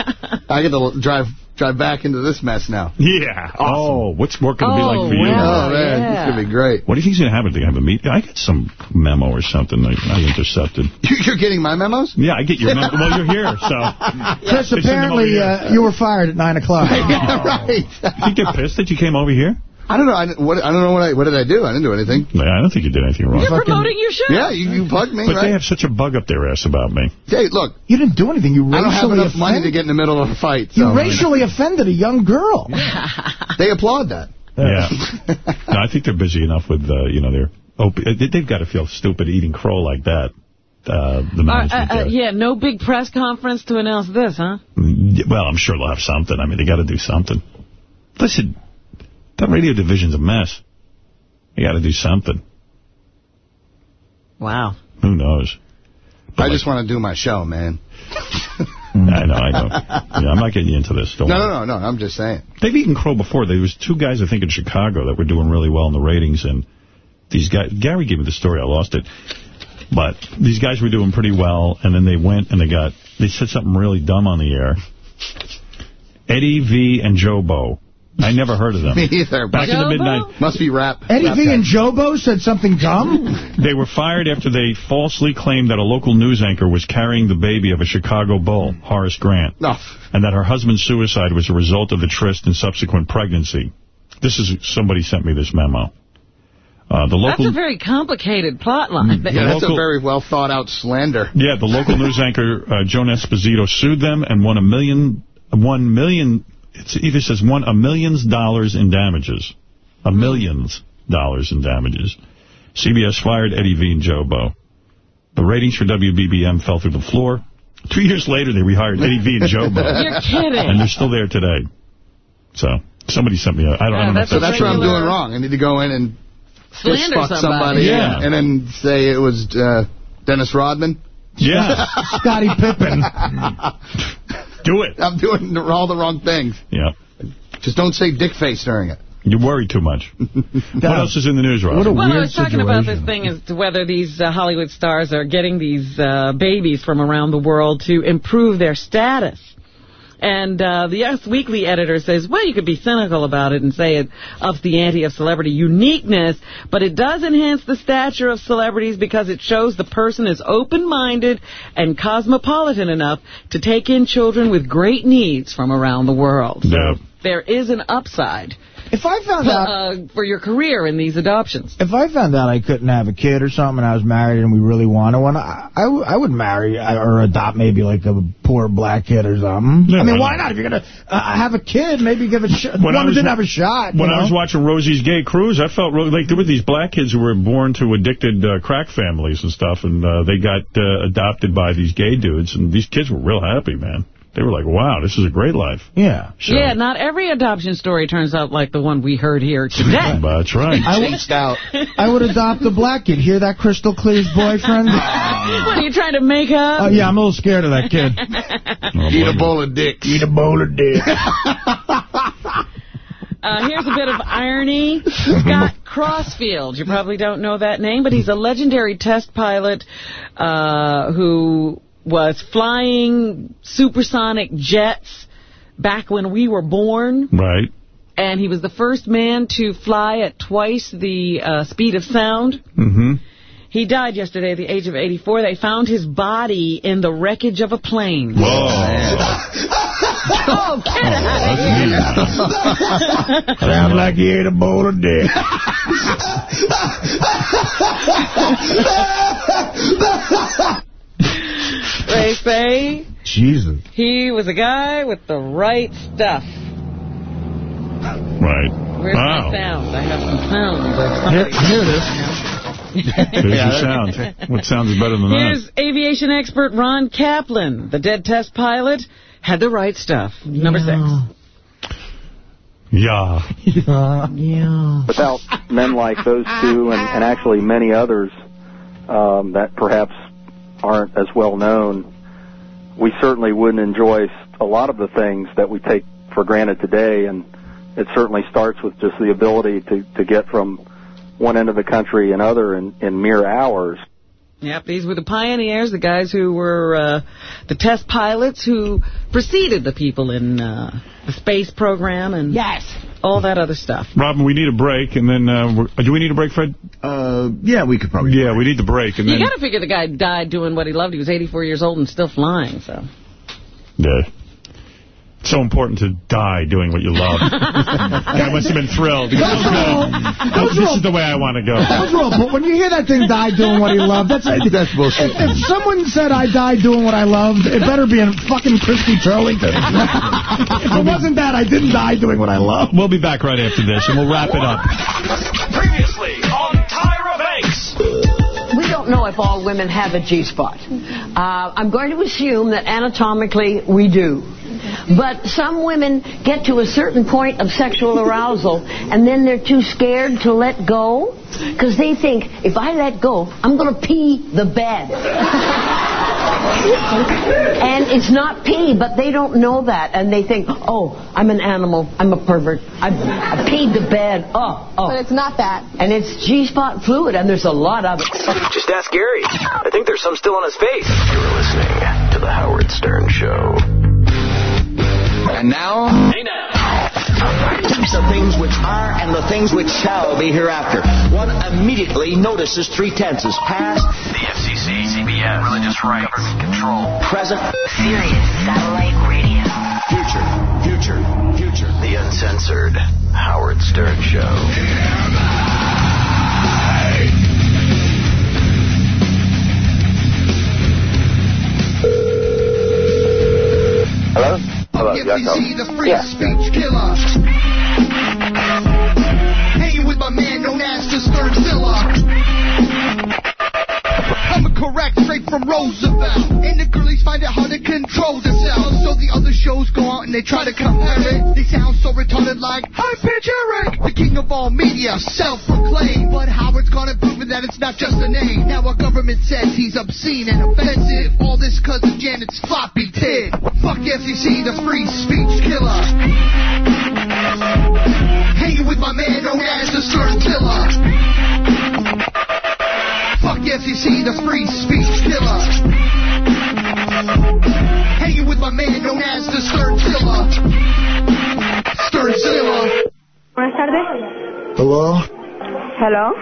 I get to drive drive back into this mess now. Yeah. Oh, what's work going to be Oh, like for you? wow. Oh, man, yeah. it's going to be great. What do you think's going to happen? Think I have a meet? I got some memo or something that I intercepted. You're getting my memos? Yeah, I get your memo. Well, you're here, so. Chris, They send them over apparently uh, you were fired at 9 o'clock. yeah, right. Did you get pissed that you came over here? I don't know. I, what, I don't know what I what did I do. I didn't do anything. No, I don't think you did anything wrong. You're promoting your show. Yeah, you, you plugged me, But right? they have such a bug up their ass about me. Hey, look, You didn't do anything. You racially I don't have racially enough money to offended. get in the middle of a fight. You racially offended a young girl. they applaud that. Yeah. no, I think they're busy enough with, uh, you know, their... Opi- uh, they've got to feel stupid eating crow like that. Uh, the Uh, management uh, uh, there. yeah, no big press conference to announce this, huh? Well, I'm sure they'll have something. I mean, they got to do something. Listen, that radio division's a mess. They got to do something. Wow. Who knows? I just want to do my show, man. I know, I know. Yeah, I'm not getting you into this. Don't No, worry. no, no, no. I'm just saying. They've eaten crow before. There was two guys, I think, in Chicago that were doing really well in the ratings, and these guys, Gary gave me the story, I lost it, but these guys were doing pretty well, and then they went and they got, they said something really dumb on the air. Eddie V and Joe Bo. I never heard of them. Me either. Back in the midnight, Must be rap. Eddie rap V and Jobo said something dumb? they were fired after they falsely claimed that a local news anchor was carrying the baby of a Chicago bull, Horace Grant, No. and that her husband's suicide was a result of the tryst and subsequent pregnancy. This is, somebody sent me this memo. Uh, the That's local, a very complicated plot line. Yeah, that's local- a very well thought out slander. yeah, the local news anchor, uh, Joan Esposito, sued them and won a million, one million, it either says won a millions dollars in damages. A millions dollars in damages. CBS fired Eddie V and Joe Bo. The ratings for WBBM fell through the floor. Two years later, they rehired Eddie V and Joe Bo. You're kidding. And they're still there today. So, somebody sent me a, I don't, I don't know that's if So that's that's what I'm doing wrong. I need to go in and fist Slander fuck somebody. somebody, Yeah. and, and then say it was uh, Dennis Rodman. Yeah, Scottie Pippen. do it. I'm doing all the wrong things. Yeah. Just don't say dick face during it. You worry too much. what else is in the news, Rob? What a Well, I was talking about this thing as to whether these uh, Hollywood stars are getting these uh, babies from around the world to improve their status. And uh, the Us Weekly editor says, well, you could be cynical about it and say it ups the ante of celebrity uniqueness, but it does enhance the stature of celebrities because it shows the person is open-minded and cosmopolitan enough to take in children with great needs from around the world. Yeah. There is an upside If I found out... uh, for your career in these adoptions. If I found out I couldn't have a kid or something and I was married and we really wanted one, I, I, I would marry uh, or adopt maybe like a poor black kid or something. Yeah, I mean, why why not? not? If you're going to uh, have a kid, maybe give it a shot. One was who didn't have a shot. When you I was watching Rosie's Gay Cruise, I felt really like there were these black kids who were born to addicted uh, crack families and stuff, and uh, they got uh, adopted by these gay dudes, and these kids were real happy, man. They were like, wow, this is a great life. Yeah. So, Yeah, not every adoption story turns out like the one we heard here today. That's right. I would, out. I would adopt a black kid. Hear that, Crystal Clear's boyfriend? what are you trying to make up? Oh, yeah, I'm a little scared of that kid. Oh, Eat a bowl of dicks. Eat a bowl of dick. Uh, here's a bit of irony. Scott Crossfield. You probably don't know that name, but he's a legendary test pilot uh, who was flying supersonic jets back when we were born. Right. And he was the first man to fly at twice the uh, speed of sound. Mm-hmm. He died yesterday at the age of 84. They found his body in the wreckage of a plane. Whoa. Oh, get out of here. Sounds like you ate a bowl of dick. They say Jesus. he was a guy with the right stuff. Right. Where's wow. my sound? I have some sound. but Here, here it is. There's your sound. What sounds is better than that? Here's aviation expert Ron Kaplan. The dead test pilot had the right stuff. Number six. Yeah. Yeah. Yeah. without men like those two and, and actually many others um, that perhaps aren't as well known, we certainly wouldn't enjoy a lot of the things that we take for granted today. And it certainly starts with just the ability to, to get from one end of the country and other in, in mere hours. Yep, these were the pioneers, the guys who were uh, the test pilots who preceded the people in uh, the space program and yes, all that other stuff. Robin, we need a break, and then uh, we're- do we need a break, Fred? Uh, yeah, we could probably. Yeah, we need the break, and You then got to figure the guy died doing what he loved. He was 84 years old and still flying, so. yeah. It's so important to die doing what you love. Guy must have been thrilled. He Those are all- "Oh, those are this all- is the way I want to go. Those are all, but when you hear that thing die doing what he loved, that's That's bullshit. If, if someone said I died doing what I loved, it better be in fucking Christy Turlington. if it wasn't that, I didn't die doing what I loved. We'll be back right after this, and we'll wrap it up. Previously on Tyra Banks. We don't know if all women have a G-spot. Uh, I'm going to assume that anatomically we do. But some women get to a certain point of sexual arousal and then they're too scared to let go because they think, if I let go, I'm going to pee the bed. and it's not pee, but they don't know that. And they think, oh, I'm an animal. I'm a pervert. I, I peed the bed. Oh, oh. But it's not that. And it's G-spot fluid, and there's a lot of it. Just ask Gary. I think there's some still on his face. You're listening to The Howard Stern Show. And now, Hey now. types of things which are and the things which shall be hereafter. One immediately notices three tenses: past, The FCC, CBS, religious right, government control. present, Sirius satellite radio. future, future, future. The uncensored Howard Stern Show. Hello? Hello, If you see the free Yeah. speech killer. Hanging with my man known as the Sturdzilla. Correct straight from Roosevelt. And the girlies find it hard to control themselves. So the other shows go out and they try to compare it. They sound so retarded like, High Pitch Eric! The king of all media, self-proclaimed. But Howard's gone and proven that it's not just a name. Now our government says he's obscene and offensive. All this cause of Janet's floppy tit. Fuck FCC, the free speech killer. Hanging with my man known as the Sturdzilla. Fuck you see, the free speech killer. Hanging with my man known as the Sturdzilla. Sturdzilla. Buenas tardes. Hello? Hello.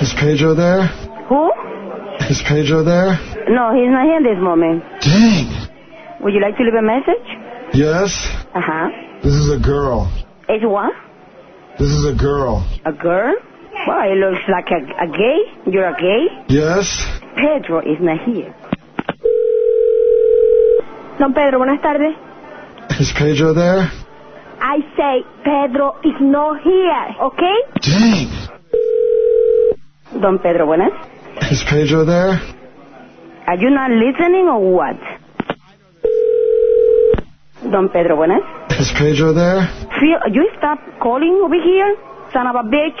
Is Pedro there? Who? Is Pedro there? No, he's not here this moment. Dang. Would you like to leave a message? Yes? Uh huh. This is a girl. It's what? This is a girl. A girl? Well, it looks like a, a gay. You're a gay? Yes? Pedro is not here. Don Pedro, buenas tardes. Is Pedro there? I say Pedro is not here, okay? Dang. Don Pedro, buenas. Is Pedro there? Are you not listening or what? Don Pedro, buenas. Is Pedro there? Feel, you stop calling over here, son of a bitch.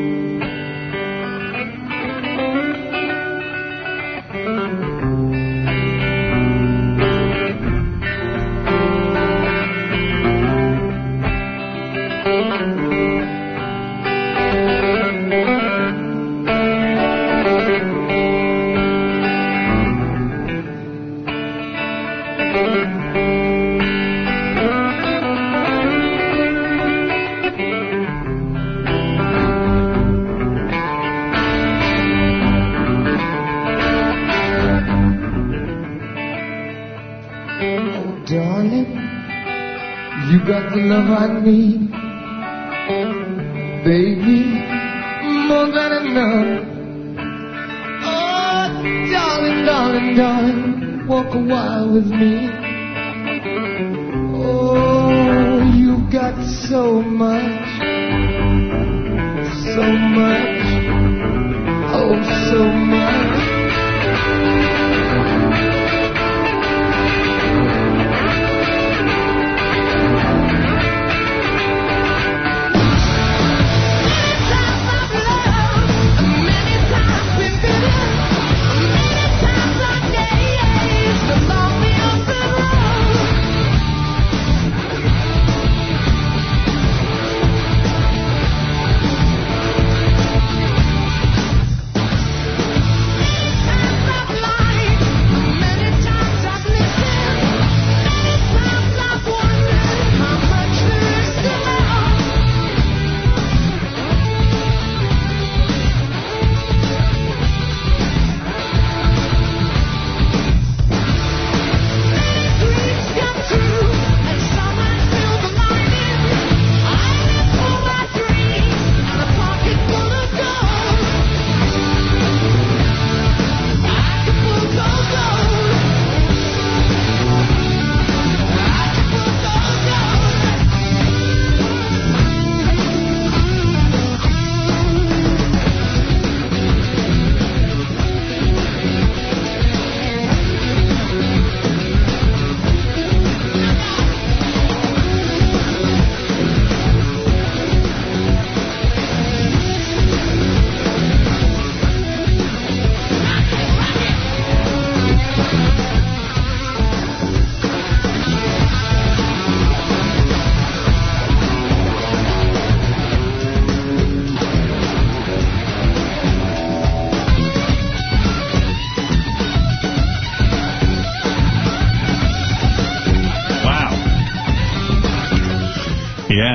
got the love I need, baby, more than enough. Oh, darling, darling, darling, walk a while with me. Oh, you got so much, so much, oh, so much.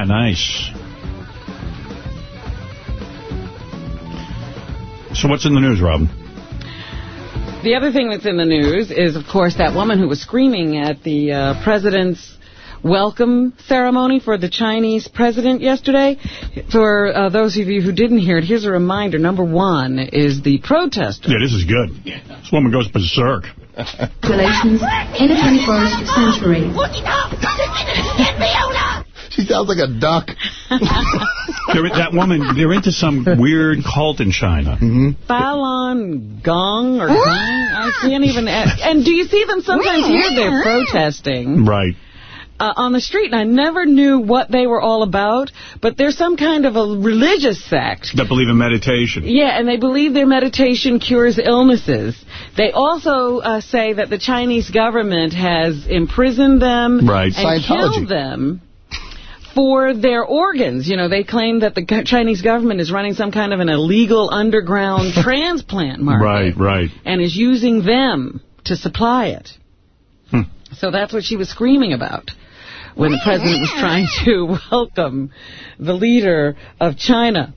Nice. So what's in the news, Robin? The other thing that's in the news is, of course, that woman who was screaming at the uh, president's welcome ceremony for the Chinese president yesterday. For uh, those of you who didn't hear it, here's a reminder. Number one is the protester. Yeah, this is good. This woman goes berserk. Relations in the 21st century. She sounds like a duck. They're, that woman, they're into some weird cult in China. Mm-hmm. Falun Gong or Gong? I can't even... And do you see them sometimes here? They're protesting. Right. uh, on the street, and I never knew what they were all about, but they're some kind of a religious sect. That believe in meditation. Yeah, and they believe their meditation cures illnesses. They also uh, say that the Chinese government has imprisoned them Right. and Scientology. killed them for their organs. You know, they claim that the Chinese government is running some kind of an illegal underground transplant market Right, right. and is using them to supply it. Hmm. So that's what she was screaming about when the president was trying to welcome the leader of China.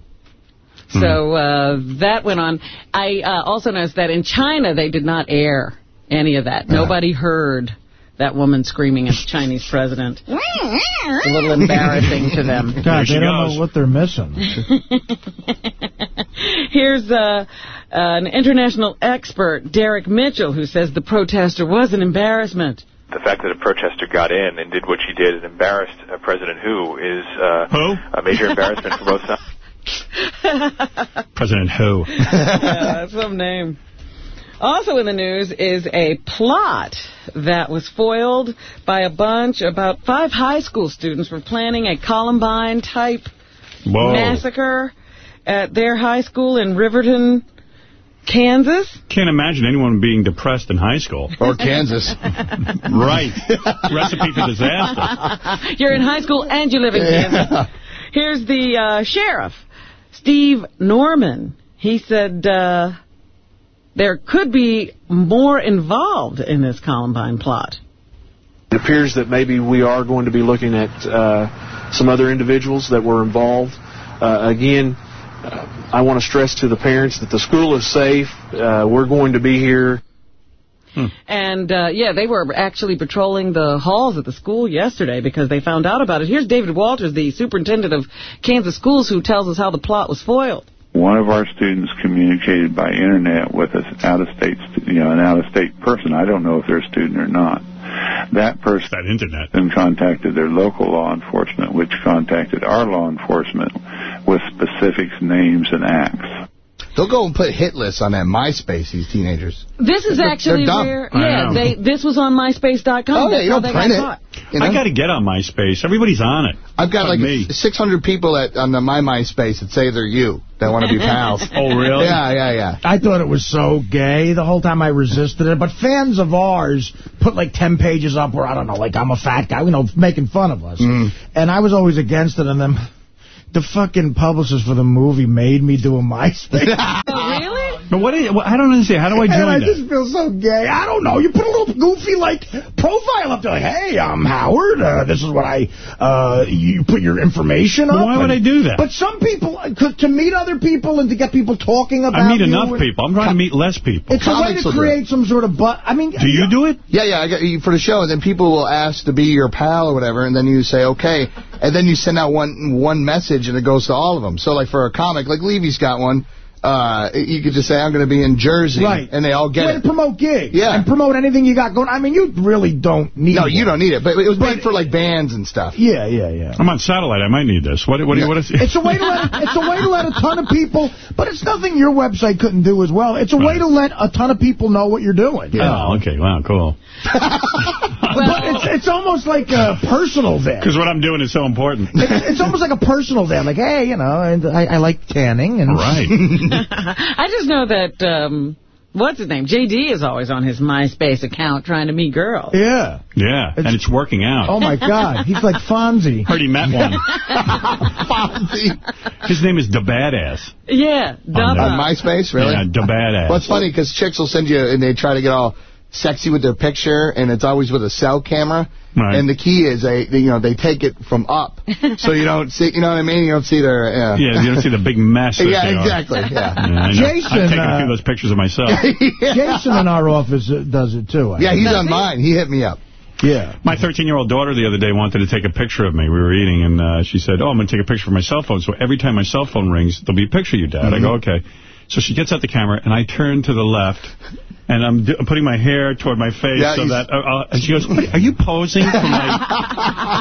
Hmm. So uh, that went on. I uh, also noticed that in China they did not air any of that. Nobody heard that woman screaming at the Chinese president. It's a little embarrassing to them. God, they don't know what they're missing. Here's uh, an international expert, Derek Mitchell, who says the protester was an embarrassment. the fact that a protester got in and did what she did and embarrassed uh, President Who is is uh, a major embarrassment for both sides. President Who. yeah, that's some name. Also in the news is a plot that was foiled by a bunch, about five high school students were planning a Columbine-type massacre at their high school in Riverton, Kansas. Can't imagine anyone being depressed in high school. Or Kansas. right. Recipe for disaster. You're in high school and you live in Kansas. Here's the uh, sheriff, Steve Norman. He said uh, there could be more involved in this Columbine plot. It appears that maybe we are going to be looking at uh, some other individuals that were involved. Uh, again, uh, I want to stress to the parents that the school is safe. Uh, we're going to be here. And, uh, yeah, they were actually patrolling the halls at the school yesterday because they found out about it. Here's David Walters, the superintendent of Kansas schools, who tells us how the plot was foiled. One of our students communicated by internet with an out-of-state, you know, an out-of-state person. I don't know if they're a student or not. That person that internet. then contacted their local law enforcement, which contacted our law enforcement with specifics, names, and acts. They'll go and put hit lists on that MySpace, these teenagers. This is They're- actually they're dumb. where, yeah, they this was on MySpace.com. Oh, yeah, you how don't print it. caught. You know? I got to get on MySpace. Everybody's on it. I've got But like me. 600 people at, on the, my MySpace that say they're you, that want to be pals. Oh, really? Yeah, yeah, yeah. I thought it was so gay the whole time I resisted it. But fans of ours put like 10 pages up where, I don't know, like I'm a fat guy, you know, making fun of us. Mm. And I was always against it. And then the fucking publicist for the movie made me do a MySpace. Really? But what is, well, I don't understand. How do I and join I that? just feel so gay. I don't know. You put a little goofy, like, profile up there, like, hey, I'm Howard. Uh, this is what I, uh, you put your information But up. why would I do that? But some people, uh, to meet other people and to get people talking about I meet you enough and- people. I'm trying to meet less people. It's a way to create some sort of but. I mean, Do you do it? Yeah, yeah, I get, you for the show, and then people will ask to be your pal or whatever, and then you say okay, and then you send out one one message, and it goes to all of them. So, like for a comic, like Levy's got one, uh, you could just say I'm going to be in Jersey, Right. and they all get way it. to promote gigs. Yeah. And promote anything you got going. I mean, you really don't need No, you don't need it, but it was made for like bands and stuff. Yeah, yeah, yeah. I'm on satellite. I might need this. What? What? do you What is? It's a way to let it's a way to let a ton of people, but it's nothing your website couldn't do as well. It's a way to let a ton of people know what you're doing. Oh, okay. Wow, cool. but it's it's almost like a personal thing. Because what I'm doing is so important. It's, it's almost like a personal thing. Like, hey, you know, and I, I like tanning. And Right. I just know that, um, what's his name? JD is always on his MySpace account trying to meet girls. yeah. Yeah, and it's working out. Oh my God, he's like Fonzie. Heard he met one. Fonzie. His name is Da Badass. Yeah, On On MySpace, really? Yeah, Da Badass. Well, it's funny because chicks will send you, and they try to get all sexy with their picture, and it's always with a cell camera. Right. And the key is they, they, you know, they take it from up, so you don't see, you know what I mean? You don't see their. Yeah, Yeah, you don't see the big mess. that Yeah, they are. exactly. Yeah. Yeah, I know. Jason, I've taken a uh, few of those pictures of myself. Jason in our office uh, does it too. I Yeah, think. he's on mine. He hit me up. Yeah. My 13-year-old daughter the other day wanted to take a picture of me. We were eating, and uh, she said, oh, I'm going to take a picture of my cell phone. So every time my cell phone rings, there'll be a picture of you, Dad. I go, Mm-hmm. okay. So she gets out the camera, and I turn to the left, and I'm d putting my hair toward my face Yeah, so that... Uh, uh, and she goes, what, are you posing for my...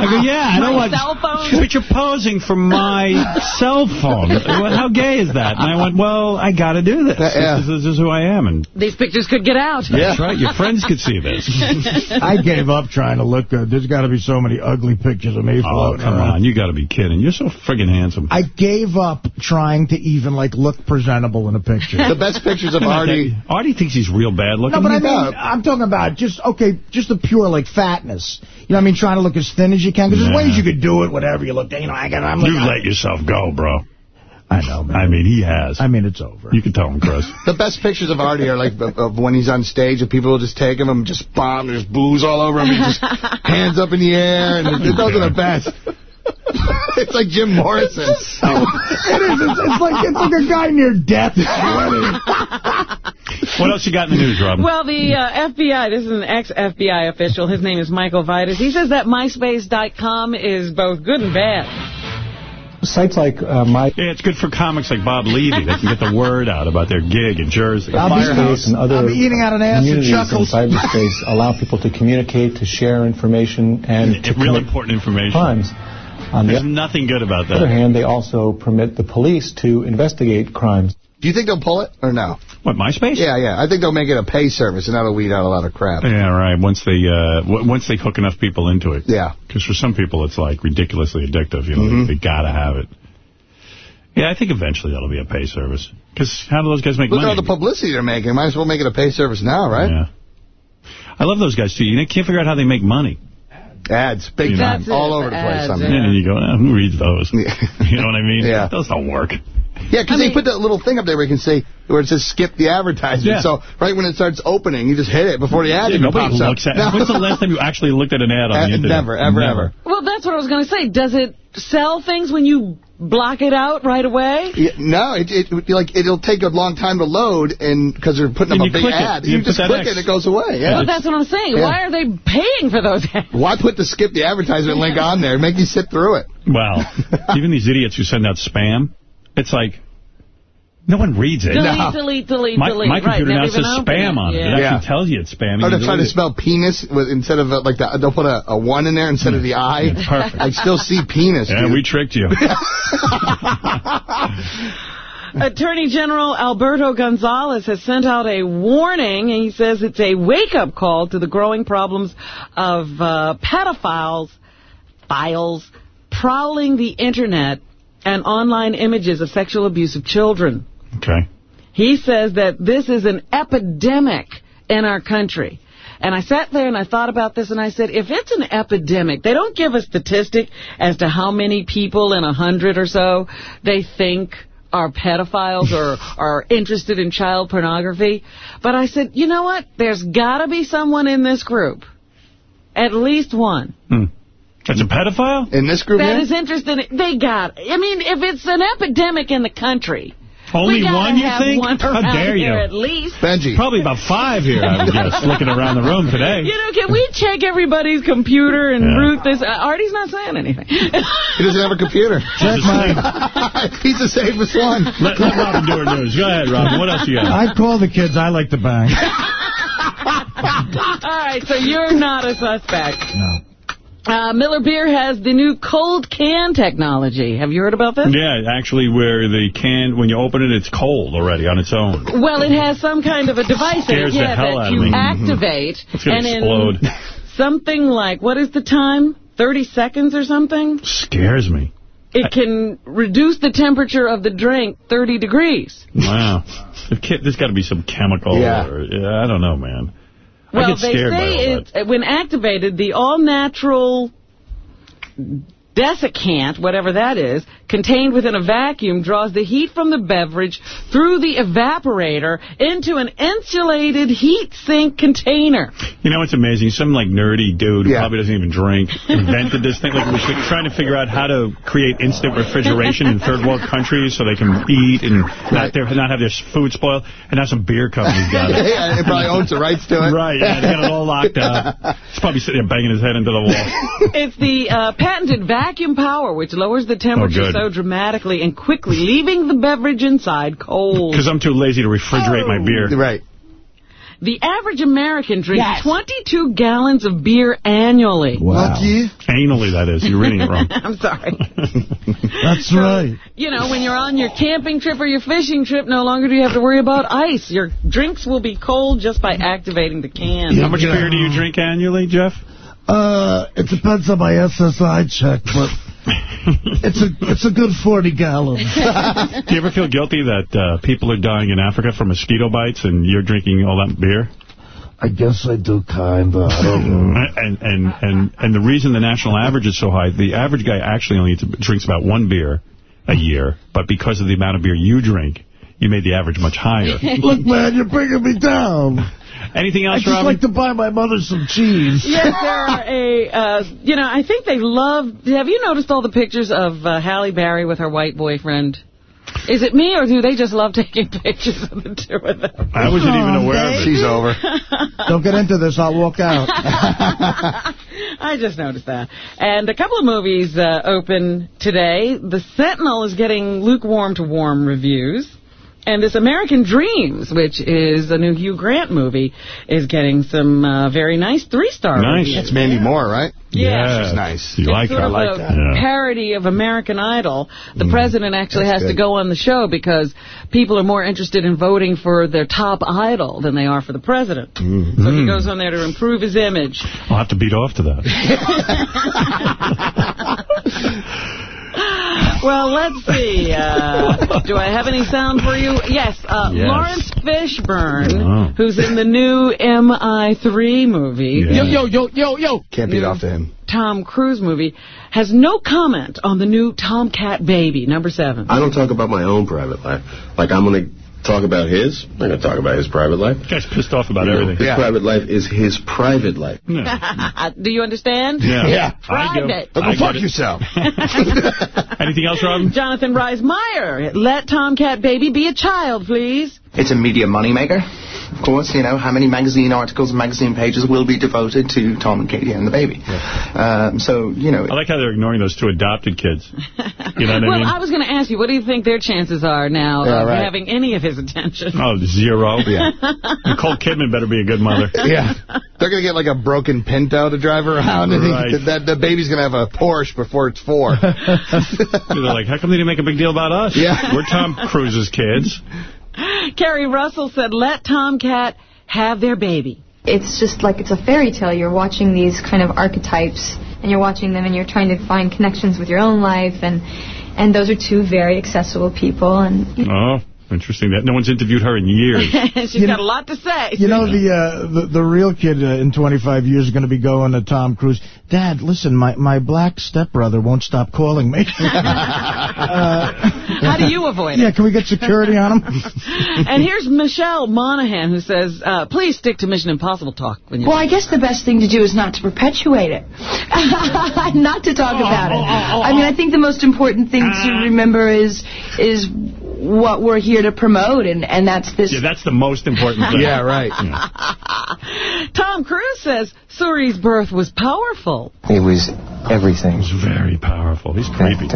I go, yeah, I don't My want... cell phone? She goes, but you're posing for my cell phone. How gay is that? And I went, well, I got to do this. Yeah. This, is, this is who I am. And These pictures could get out. that's right. Your friends could see this. I gave up trying to look good. There's got to be so many ugly pictures of me Oh, come around. on. You got to be kidding. You're so friggin' handsome. I gave up trying to even, like, look presentable in a picture. The best pictures of You're Artie. Artie thinks he's real bad looking. No, but I mean. I'm talking about just, okay, just the pure, like, fatness. You know what I mean? Trying to look as thin as you can. Because Yeah. there's ways you could do it, whatever you look. You know, I got, I'm You like, let yourself go, bro. I know, man. I mean, he has. I mean, it's over. You can tell him, Chris. The best pictures of Artie are like of, of when he's on stage and people will just take him and just bomb. There's booze all over him. He just hands up in the air, and it, those are the best. it's like Jim Morrison. it is. It's, it's like it's like a guy near death. What else you got in the news, Robin? Well, the uh, FBI, this is an ex-FBI official. His name is Michael Vatis. He says that MySpace.com is both good and bad. Sites like uh, my yeah, it's good for comics like Bob Levy. They can get the word out about their gig in Jersey. Firehouse and other I'm eating out an ass and communities in chuckles. cyberspace allow people to communicate, to share information, and to Real important information. crimes. On the There's nothing good about that. On the other hand, they also permit the police to investigate crimes. Do you think they'll pull it or no? What, MySpace? Yeah, yeah. I think they'll make it a pay service, and that'll weed out a lot of crap. Yeah, right. Once they uh, w once they hook enough people into it. Yeah. Because for some people, it's like ridiculously addictive. You know, Mhm. they, they got to have it. Yeah, I think eventually that'll be a pay service. Because how do those guys make Look at all the publicity they're making. Might as well make it a pay service now, right? Yeah. I love those guys, too. You can't figure out how they make money. Ads, big You time, That's all over the place. ads, on And there. then you go, eh, who reads those? you know what I mean? Yeah. Those don't work. Yeah, because I they mean- put that little thing up there where you can say, where it says skip the advertisement. Yeah. So right when it starts opening, you just hit it before the ad Yeah, even nobody pops looks up. at When's the last time you actually looked at an ad on the Uh, internet? never, ever, ever. Well, that's what I was going to say. Does it sell things when you block it out right away? Yeah, no, it, it would be like it'll take a long time to load, and because they're putting And up a big ad, You you, just click X. it, and it goes away. Yeah. Well, that's what I'm saying. Yeah. Why are they paying for those ads? Why put the skip the advertisement link on there? Make you sit through it. Well, even these idiots who send out spam, it's like, no one reads it. Delete, delete, delete, My, delete. my computer right, now says spam it. on it. Yeah. It Yeah. actually tells you it's spam. Or and they're trying to spell penis with, instead of uh, like the, they'll put a, a one in there instead of the I. perfect. I still see penis. Yeah, dude. we tricked you. Attorney General Alberto Gonzales has sent out a warning, and he says it's a wake-up call to the growing problems of uh, pedophiles, files, prowling the Internet and online images of sexual abuse of children. Okay. He says that this is an epidemic in our country. And I sat there and I thought about this and I said, if it's an epidemic, they don't give a statistic as to how many people in a hundred or so they think are pedophiles or are interested in child pornography. But I said, you know what? There's got to be someone in this group, at least one, Hmm. That's a pedophile? In this group that here? is interested in, they got, I mean, if it's an epidemic in the country, Only one, you think? One How dare you? At least. Benji. Probably about five here, I would guess, looking around the room today. You know, can we check everybody's computer and Yeah. root this? Uh, Artie's not saying anything. He doesn't have a computer. Check mine. He's the safest one. Let, let Robin do her news. Go ahead, Robin. What else you got? I call the kids I like to bang. All right, so you're not a suspect. No. Uh, Miller Beer has the new cold can technology. Have you heard about this? Yeah, actually, where the can, when you open it, it's cold already on its own. Well, it has some kind of a device in it, yeah, that you me. activate. It's gonna and explode. something like, what is the time? 30 seconds or something? Scares me. It can reduce the temperature of the drink 30 degrees. Wow. There's got to be some chemical. Yeah. Or, yeah, I don't know, man. Well, they scared by all say it, when activated, the all-natural desiccant, whatever that is, contained within a vacuum, draws the heat from the beverage through the evaporator into an insulated heat sink container. You know what's amazing? Some like nerdy dude who Yeah. probably doesn't even drink invented this thing. Like was trying to figure out how to create instant refrigeration in third world countries so they can eat and not their, not have their food spoiled. And now some beer company's got it. yeah, it probably owns the rights to it. Right, yeah, they got it all locked up. He's probably sitting there banging his head into the wall. It's the uh, patented vacuum power, which lowers the temperature Oh, so dramatically and quickly, leaving the beverage inside cold. Because I'm too lazy to refrigerate my oh. beer. Right. The average American drinks 22 gallons of beer annually. Lucky. Anally, that is. You're reading it wrong. I'm sorry. That's right. You know, when you're on your camping trip or your fishing trip, no longer do you have to worry about ice. Your drinks will be cold just by activating the can. How much beer do you drink annually, Jeff? Uh, it depends on my SSI check, but it's a it's a good 40 gallons. Do you ever feel guilty that uh, people are dying in Africa from mosquito bites and you're drinking all that beer? I guess I do kind of. I don't know. And, and and and the reason the national average is so high, the average guy actually only drinks about one beer a year, but because of the amount of beer you drink, you made the average much higher. Look, man, you're bringing me down. Anything I else, just Robin? like to buy my mother some cheese. Yes, there are a, uh, you know, I think they love, have you noticed all the pictures of uh, Halle Berry with her white boyfriend? Is it me, or do they just love taking pictures of the two of them? I wasn't even aware of it. She's over. Don't get into this. I'll walk out. I just noticed that. And a couple of movies uh, open today. The Sentinel is getting lukewarm to warm reviews. And this American Dreamz, which is a new Hugh Grant movie, is getting some uh, very nice three-star Nice. reviews. That's Mandy Moore, right? Yeah. She's nice. You It's like her? of like a that. Yeah. parody of American Idol. The Mm. president actually That's has to go on the show because people are more interested in voting for their top idol than they are for the president. Mm. So he goes on there to improve his image. I'll have to beat off to that. Well, let's see. Uh, do I have any sound for you? Yes. Uh, Yes. Laurence Fishburne, Oh. who's in the new MI3 movie, Yeah. yo, yo, yo, yo. yo. Can't beat off to him. Tom Cruise movie, has no comment on the new TomKat Baby, number seven. I don't talk about my own private life. Like I'm gonna talk about his. I'm not going to talk about his private life. Guy's pissed off about You know, everything. His private life is his private life. Do you understand? Yeah. Yeah. Private. Go I fuck it. yourself. Anything else, Robin? Jonathan Rhys Meyer, let TomKat Baby be a child, please. It's a media moneymaker. Of course, you know, how many magazine articles and magazine pages will be devoted to Tom and Katie and the baby. Um, so, you know... I like how they're ignoring those two adopted kids. You know what well, I mean? Well, I was going to ask you, what do you think their chances are now Yeah, of right. having any of his attention? Oh, zero. Yeah. Nicole Kidman better be a good mother. Yeah. They're going to get like a broken Pinto to drive around. And Right. he, that, the baby's going to have a Porsche before it's four. They're like, how come they didn't make a big deal about us? Yeah. We're Tom Cruise's kids. Keri Russell said, let TomKat have their baby. It's just like it's a fairy tale. You're watching these kind of archetypes, and you're watching them, and you're trying to find connections with your own life, and and those are two very accessible people, and Oh, interesting. That No one's interviewed her in years. She's You got know- a lot to say. You know, the, uh, the the real kid uh, in 25 years is going to be going to Tom Cruise. Dad, listen, my, my black stepbrother won't stop calling me. How do you avoid it? yeah, can we get security on him? And here's Michelle Monaghan who says, uh, please stick to Mission Impossible talk. When you Well, I guess the best thing to do is not to perpetuate it. not to talk about it. I mean, I think the most important thing to remember is is what we're here to promote, and, and that's this. Yeah, that's the most important thing. Yeah, right. Tom Cruise says Suri's birth was powerful. It was everything. was very powerful. He's creepy.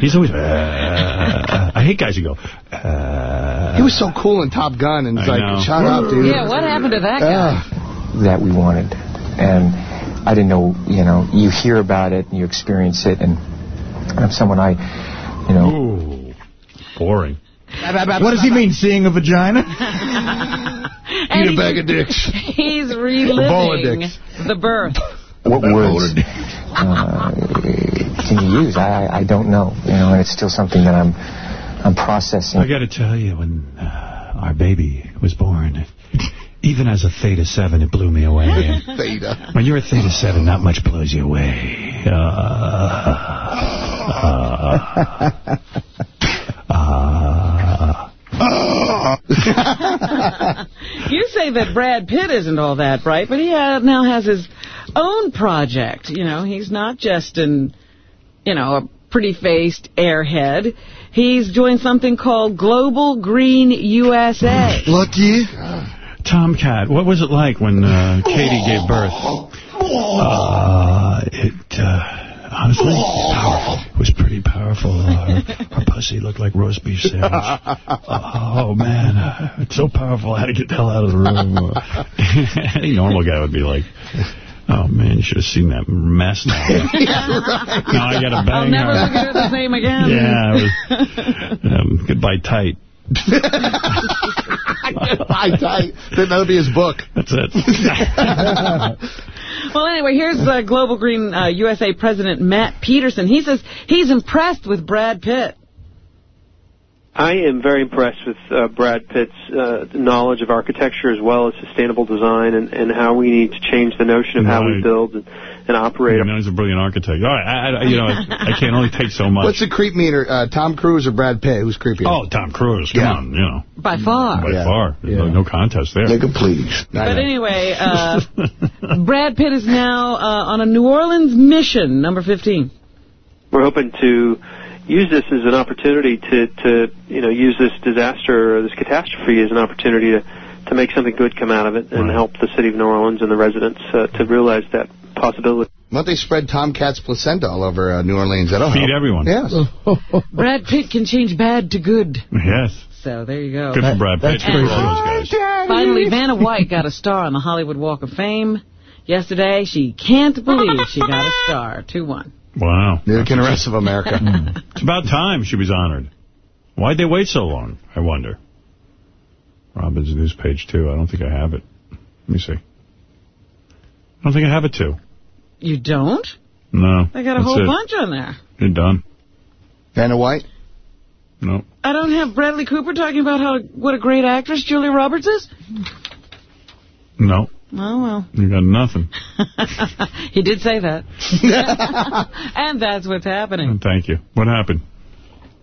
He's always... Uh, I hate guys who go... Uh, He was so cool in Top Gun, and it's I like, know. shut up, dude. Yeah, what happened to that guy? that we wanted. And I didn't know, you know, you hear about it and you experience it. And I'm someone I, you know. Ooh, boring. what does he mean, seeing a vagina? And Eat a he's- bag of dicks. He's bowl of reliving dicks. the birth. What words uh, can you use? I, I don't know, you know, and it's still something that I'm I'm processing. I got to tell you, when uh, our baby was born, even as a Theta 7, it blew me away. Theta. when you're a Theta 7, not much blows you away. Uh, uh, uh, You say that Brad Pitt isn't all that bright, but he ha now has his own project. You know, he's not just an, you know, a pretty-faced airhead. He's doing something called Global Green USA. Lucky. Tomcat, what was it like when uh, Katie gave birth? Uh, it, uh, honestly, powerful. It was pretty powerful. Uh, her, pussy looked like roast beef sandwich. oh, man. Uh, it's so powerful, I had to get the hell out of the room. Any normal guy would be like, oh, man, you should have seen that mess now. now I got to bang I'll never her. look at her the same again. Yeah, it was, um, goodbye tight. I tight. Then that'll be his book. That's it. Well, anyway, here's uh, Global Green uh, USA President Matt Petersen. He says he's impressed with Brad Pitt. I am very impressed with uh, Brad Pitt's uh, knowledge of architecture as well as sustainable design and, and how we need to change the notion of how we build and, and operate. You know, he's a brilliant architect. All right, I, I, you know, I can only take so much. What's the creep meter? Uh, Tom Cruise or Brad Pitt? Who's creepier? Oh, Tom Cruise. Come Yeah. on, you know. By far. By far. There's no, no contest there. Nigga, please. But anyway, uh, Brad Pitt is now uh, on a New Orleans mission, number 15. We're hoping to use this as an opportunity to, to you know, use this disaster or this catastrophe as an opportunity to, to make something good come out of it and help the city of New Orleans and the residents uh, to realize that possibility. Why don't they spread TomKat's placenta all over uh, New Orleans? That'll Feed help. everyone. Yes. Brad Pitt can change bad to good. Yes. So there you go. Good for Brad Pitt. that's Good for those guys. Finally, Vanna White got a star on the Hollywood Walk of Fame yesterday. She can't believe she got a star. 2-1. Wow. Neither can the rest of America. It's about time she was honored. Why'd they wait so long, I wonder? Robin's News page too. I don't think I have it. Let me see. I don't think I have it, too. You don't? No. I got a whole it. bunch on there. You're done. Vanna White? No. I don't have Bradley Cooper talking about how what a great actress Julia Roberts is? No. Oh, well. You got nothing. he did say that. and that's what's happening. Thank you. What happened?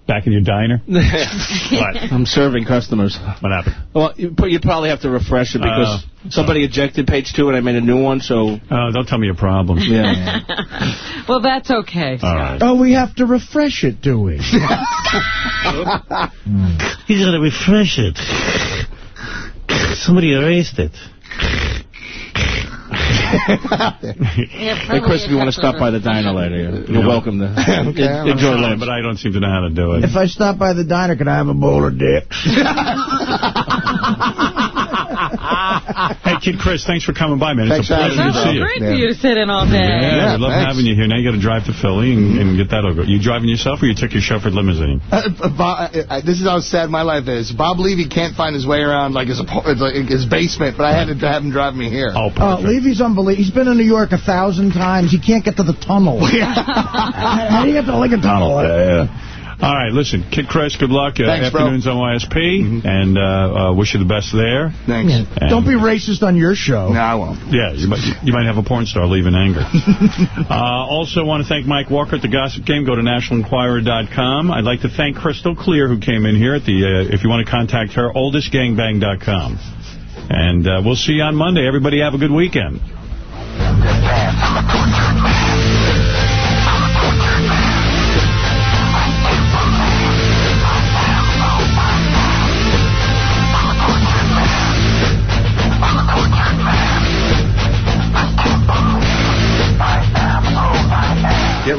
Back in your diner? what? I'm serving customers. What happened? Well, you, you probably have to refresh it because Uh, somebody ejected page two and I made a new one, so... Oh, don't tell me your problems. Yeah. well, that's okay. All right. Oh, we have to refresh it, do we? He's going to refresh it. Somebody erased it. Hey, Chris, if you want to stop by the diner later, you're, you're No. welcome to Okay, en- enjoy I'm lunch. But I don't seem to know how to do it. If I stop by the diner, can I have a bowl of dicks? hey, Kid Chris, thanks for coming by, man. Thanks it's a pleasure to me, see you. Great for you to sit in all day. Yeah, we love thanks. having you here. Now you got to drive to Philly and, and get that over. You driving yourself or you took your chauffeured limousine? Uh, uh, Bob, uh, this is how sad my life is. Bob Levy can't find his way around like his like his basement, but I had to have him drive me here. Oh, Oh, Levy's unbelievable. He's been in New York a thousand times. He can't get to the tunnel. how, how do you get to the Lincoln Tunnel? yeah. All right, listen, Kid Chris, good luck. Uh, Thanks, bro. afternoons on YSP, and uh, uh, wish you the best there. Thanks. And- Don't be racist on your show. No, I won't. Yeah, you might, you might have a porn star leave in anger. uh, also want to thank Mike Walker at the Gossip Game. Go to nationalenquirer.com. I'd like to thank Crystal Clear, who came in here. at the. Uh, if you want to contact her, oldestgangbang.com. And uh, we'll see you on Monday. Everybody have a good weekend.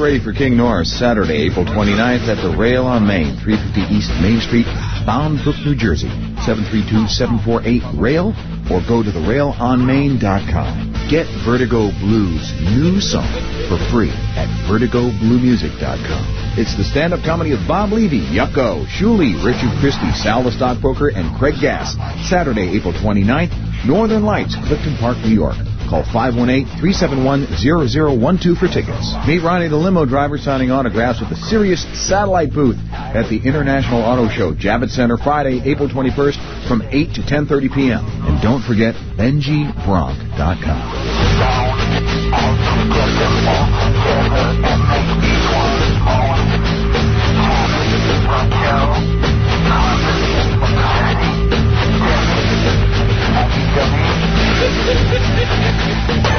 Ready for King Norris Saturday, April 29th at the Rail on Main, 350 East Main Street, Bound Brook, New Jersey, 732-748-RAIL, or go to therailonmain.com. Get Vertigo Blues' new song for free at vertigobluemusic.com. It's the stand-up comedy of Bob Levy, Yucko, Shuli, Richard Christie, Sal the Stockbroker, and Craig Gass. Saturday, April 29th, Northern Lights, Clifton Park, New York. Call 518-371-0012 for tickets. Meet Ronnie the limo driver signing autographs at the Sirius Satellite booth at the International Auto Show, Javits Center, Friday, April 21st from 8 to 10.30 p.m. And don't forget BenjiBronk.com.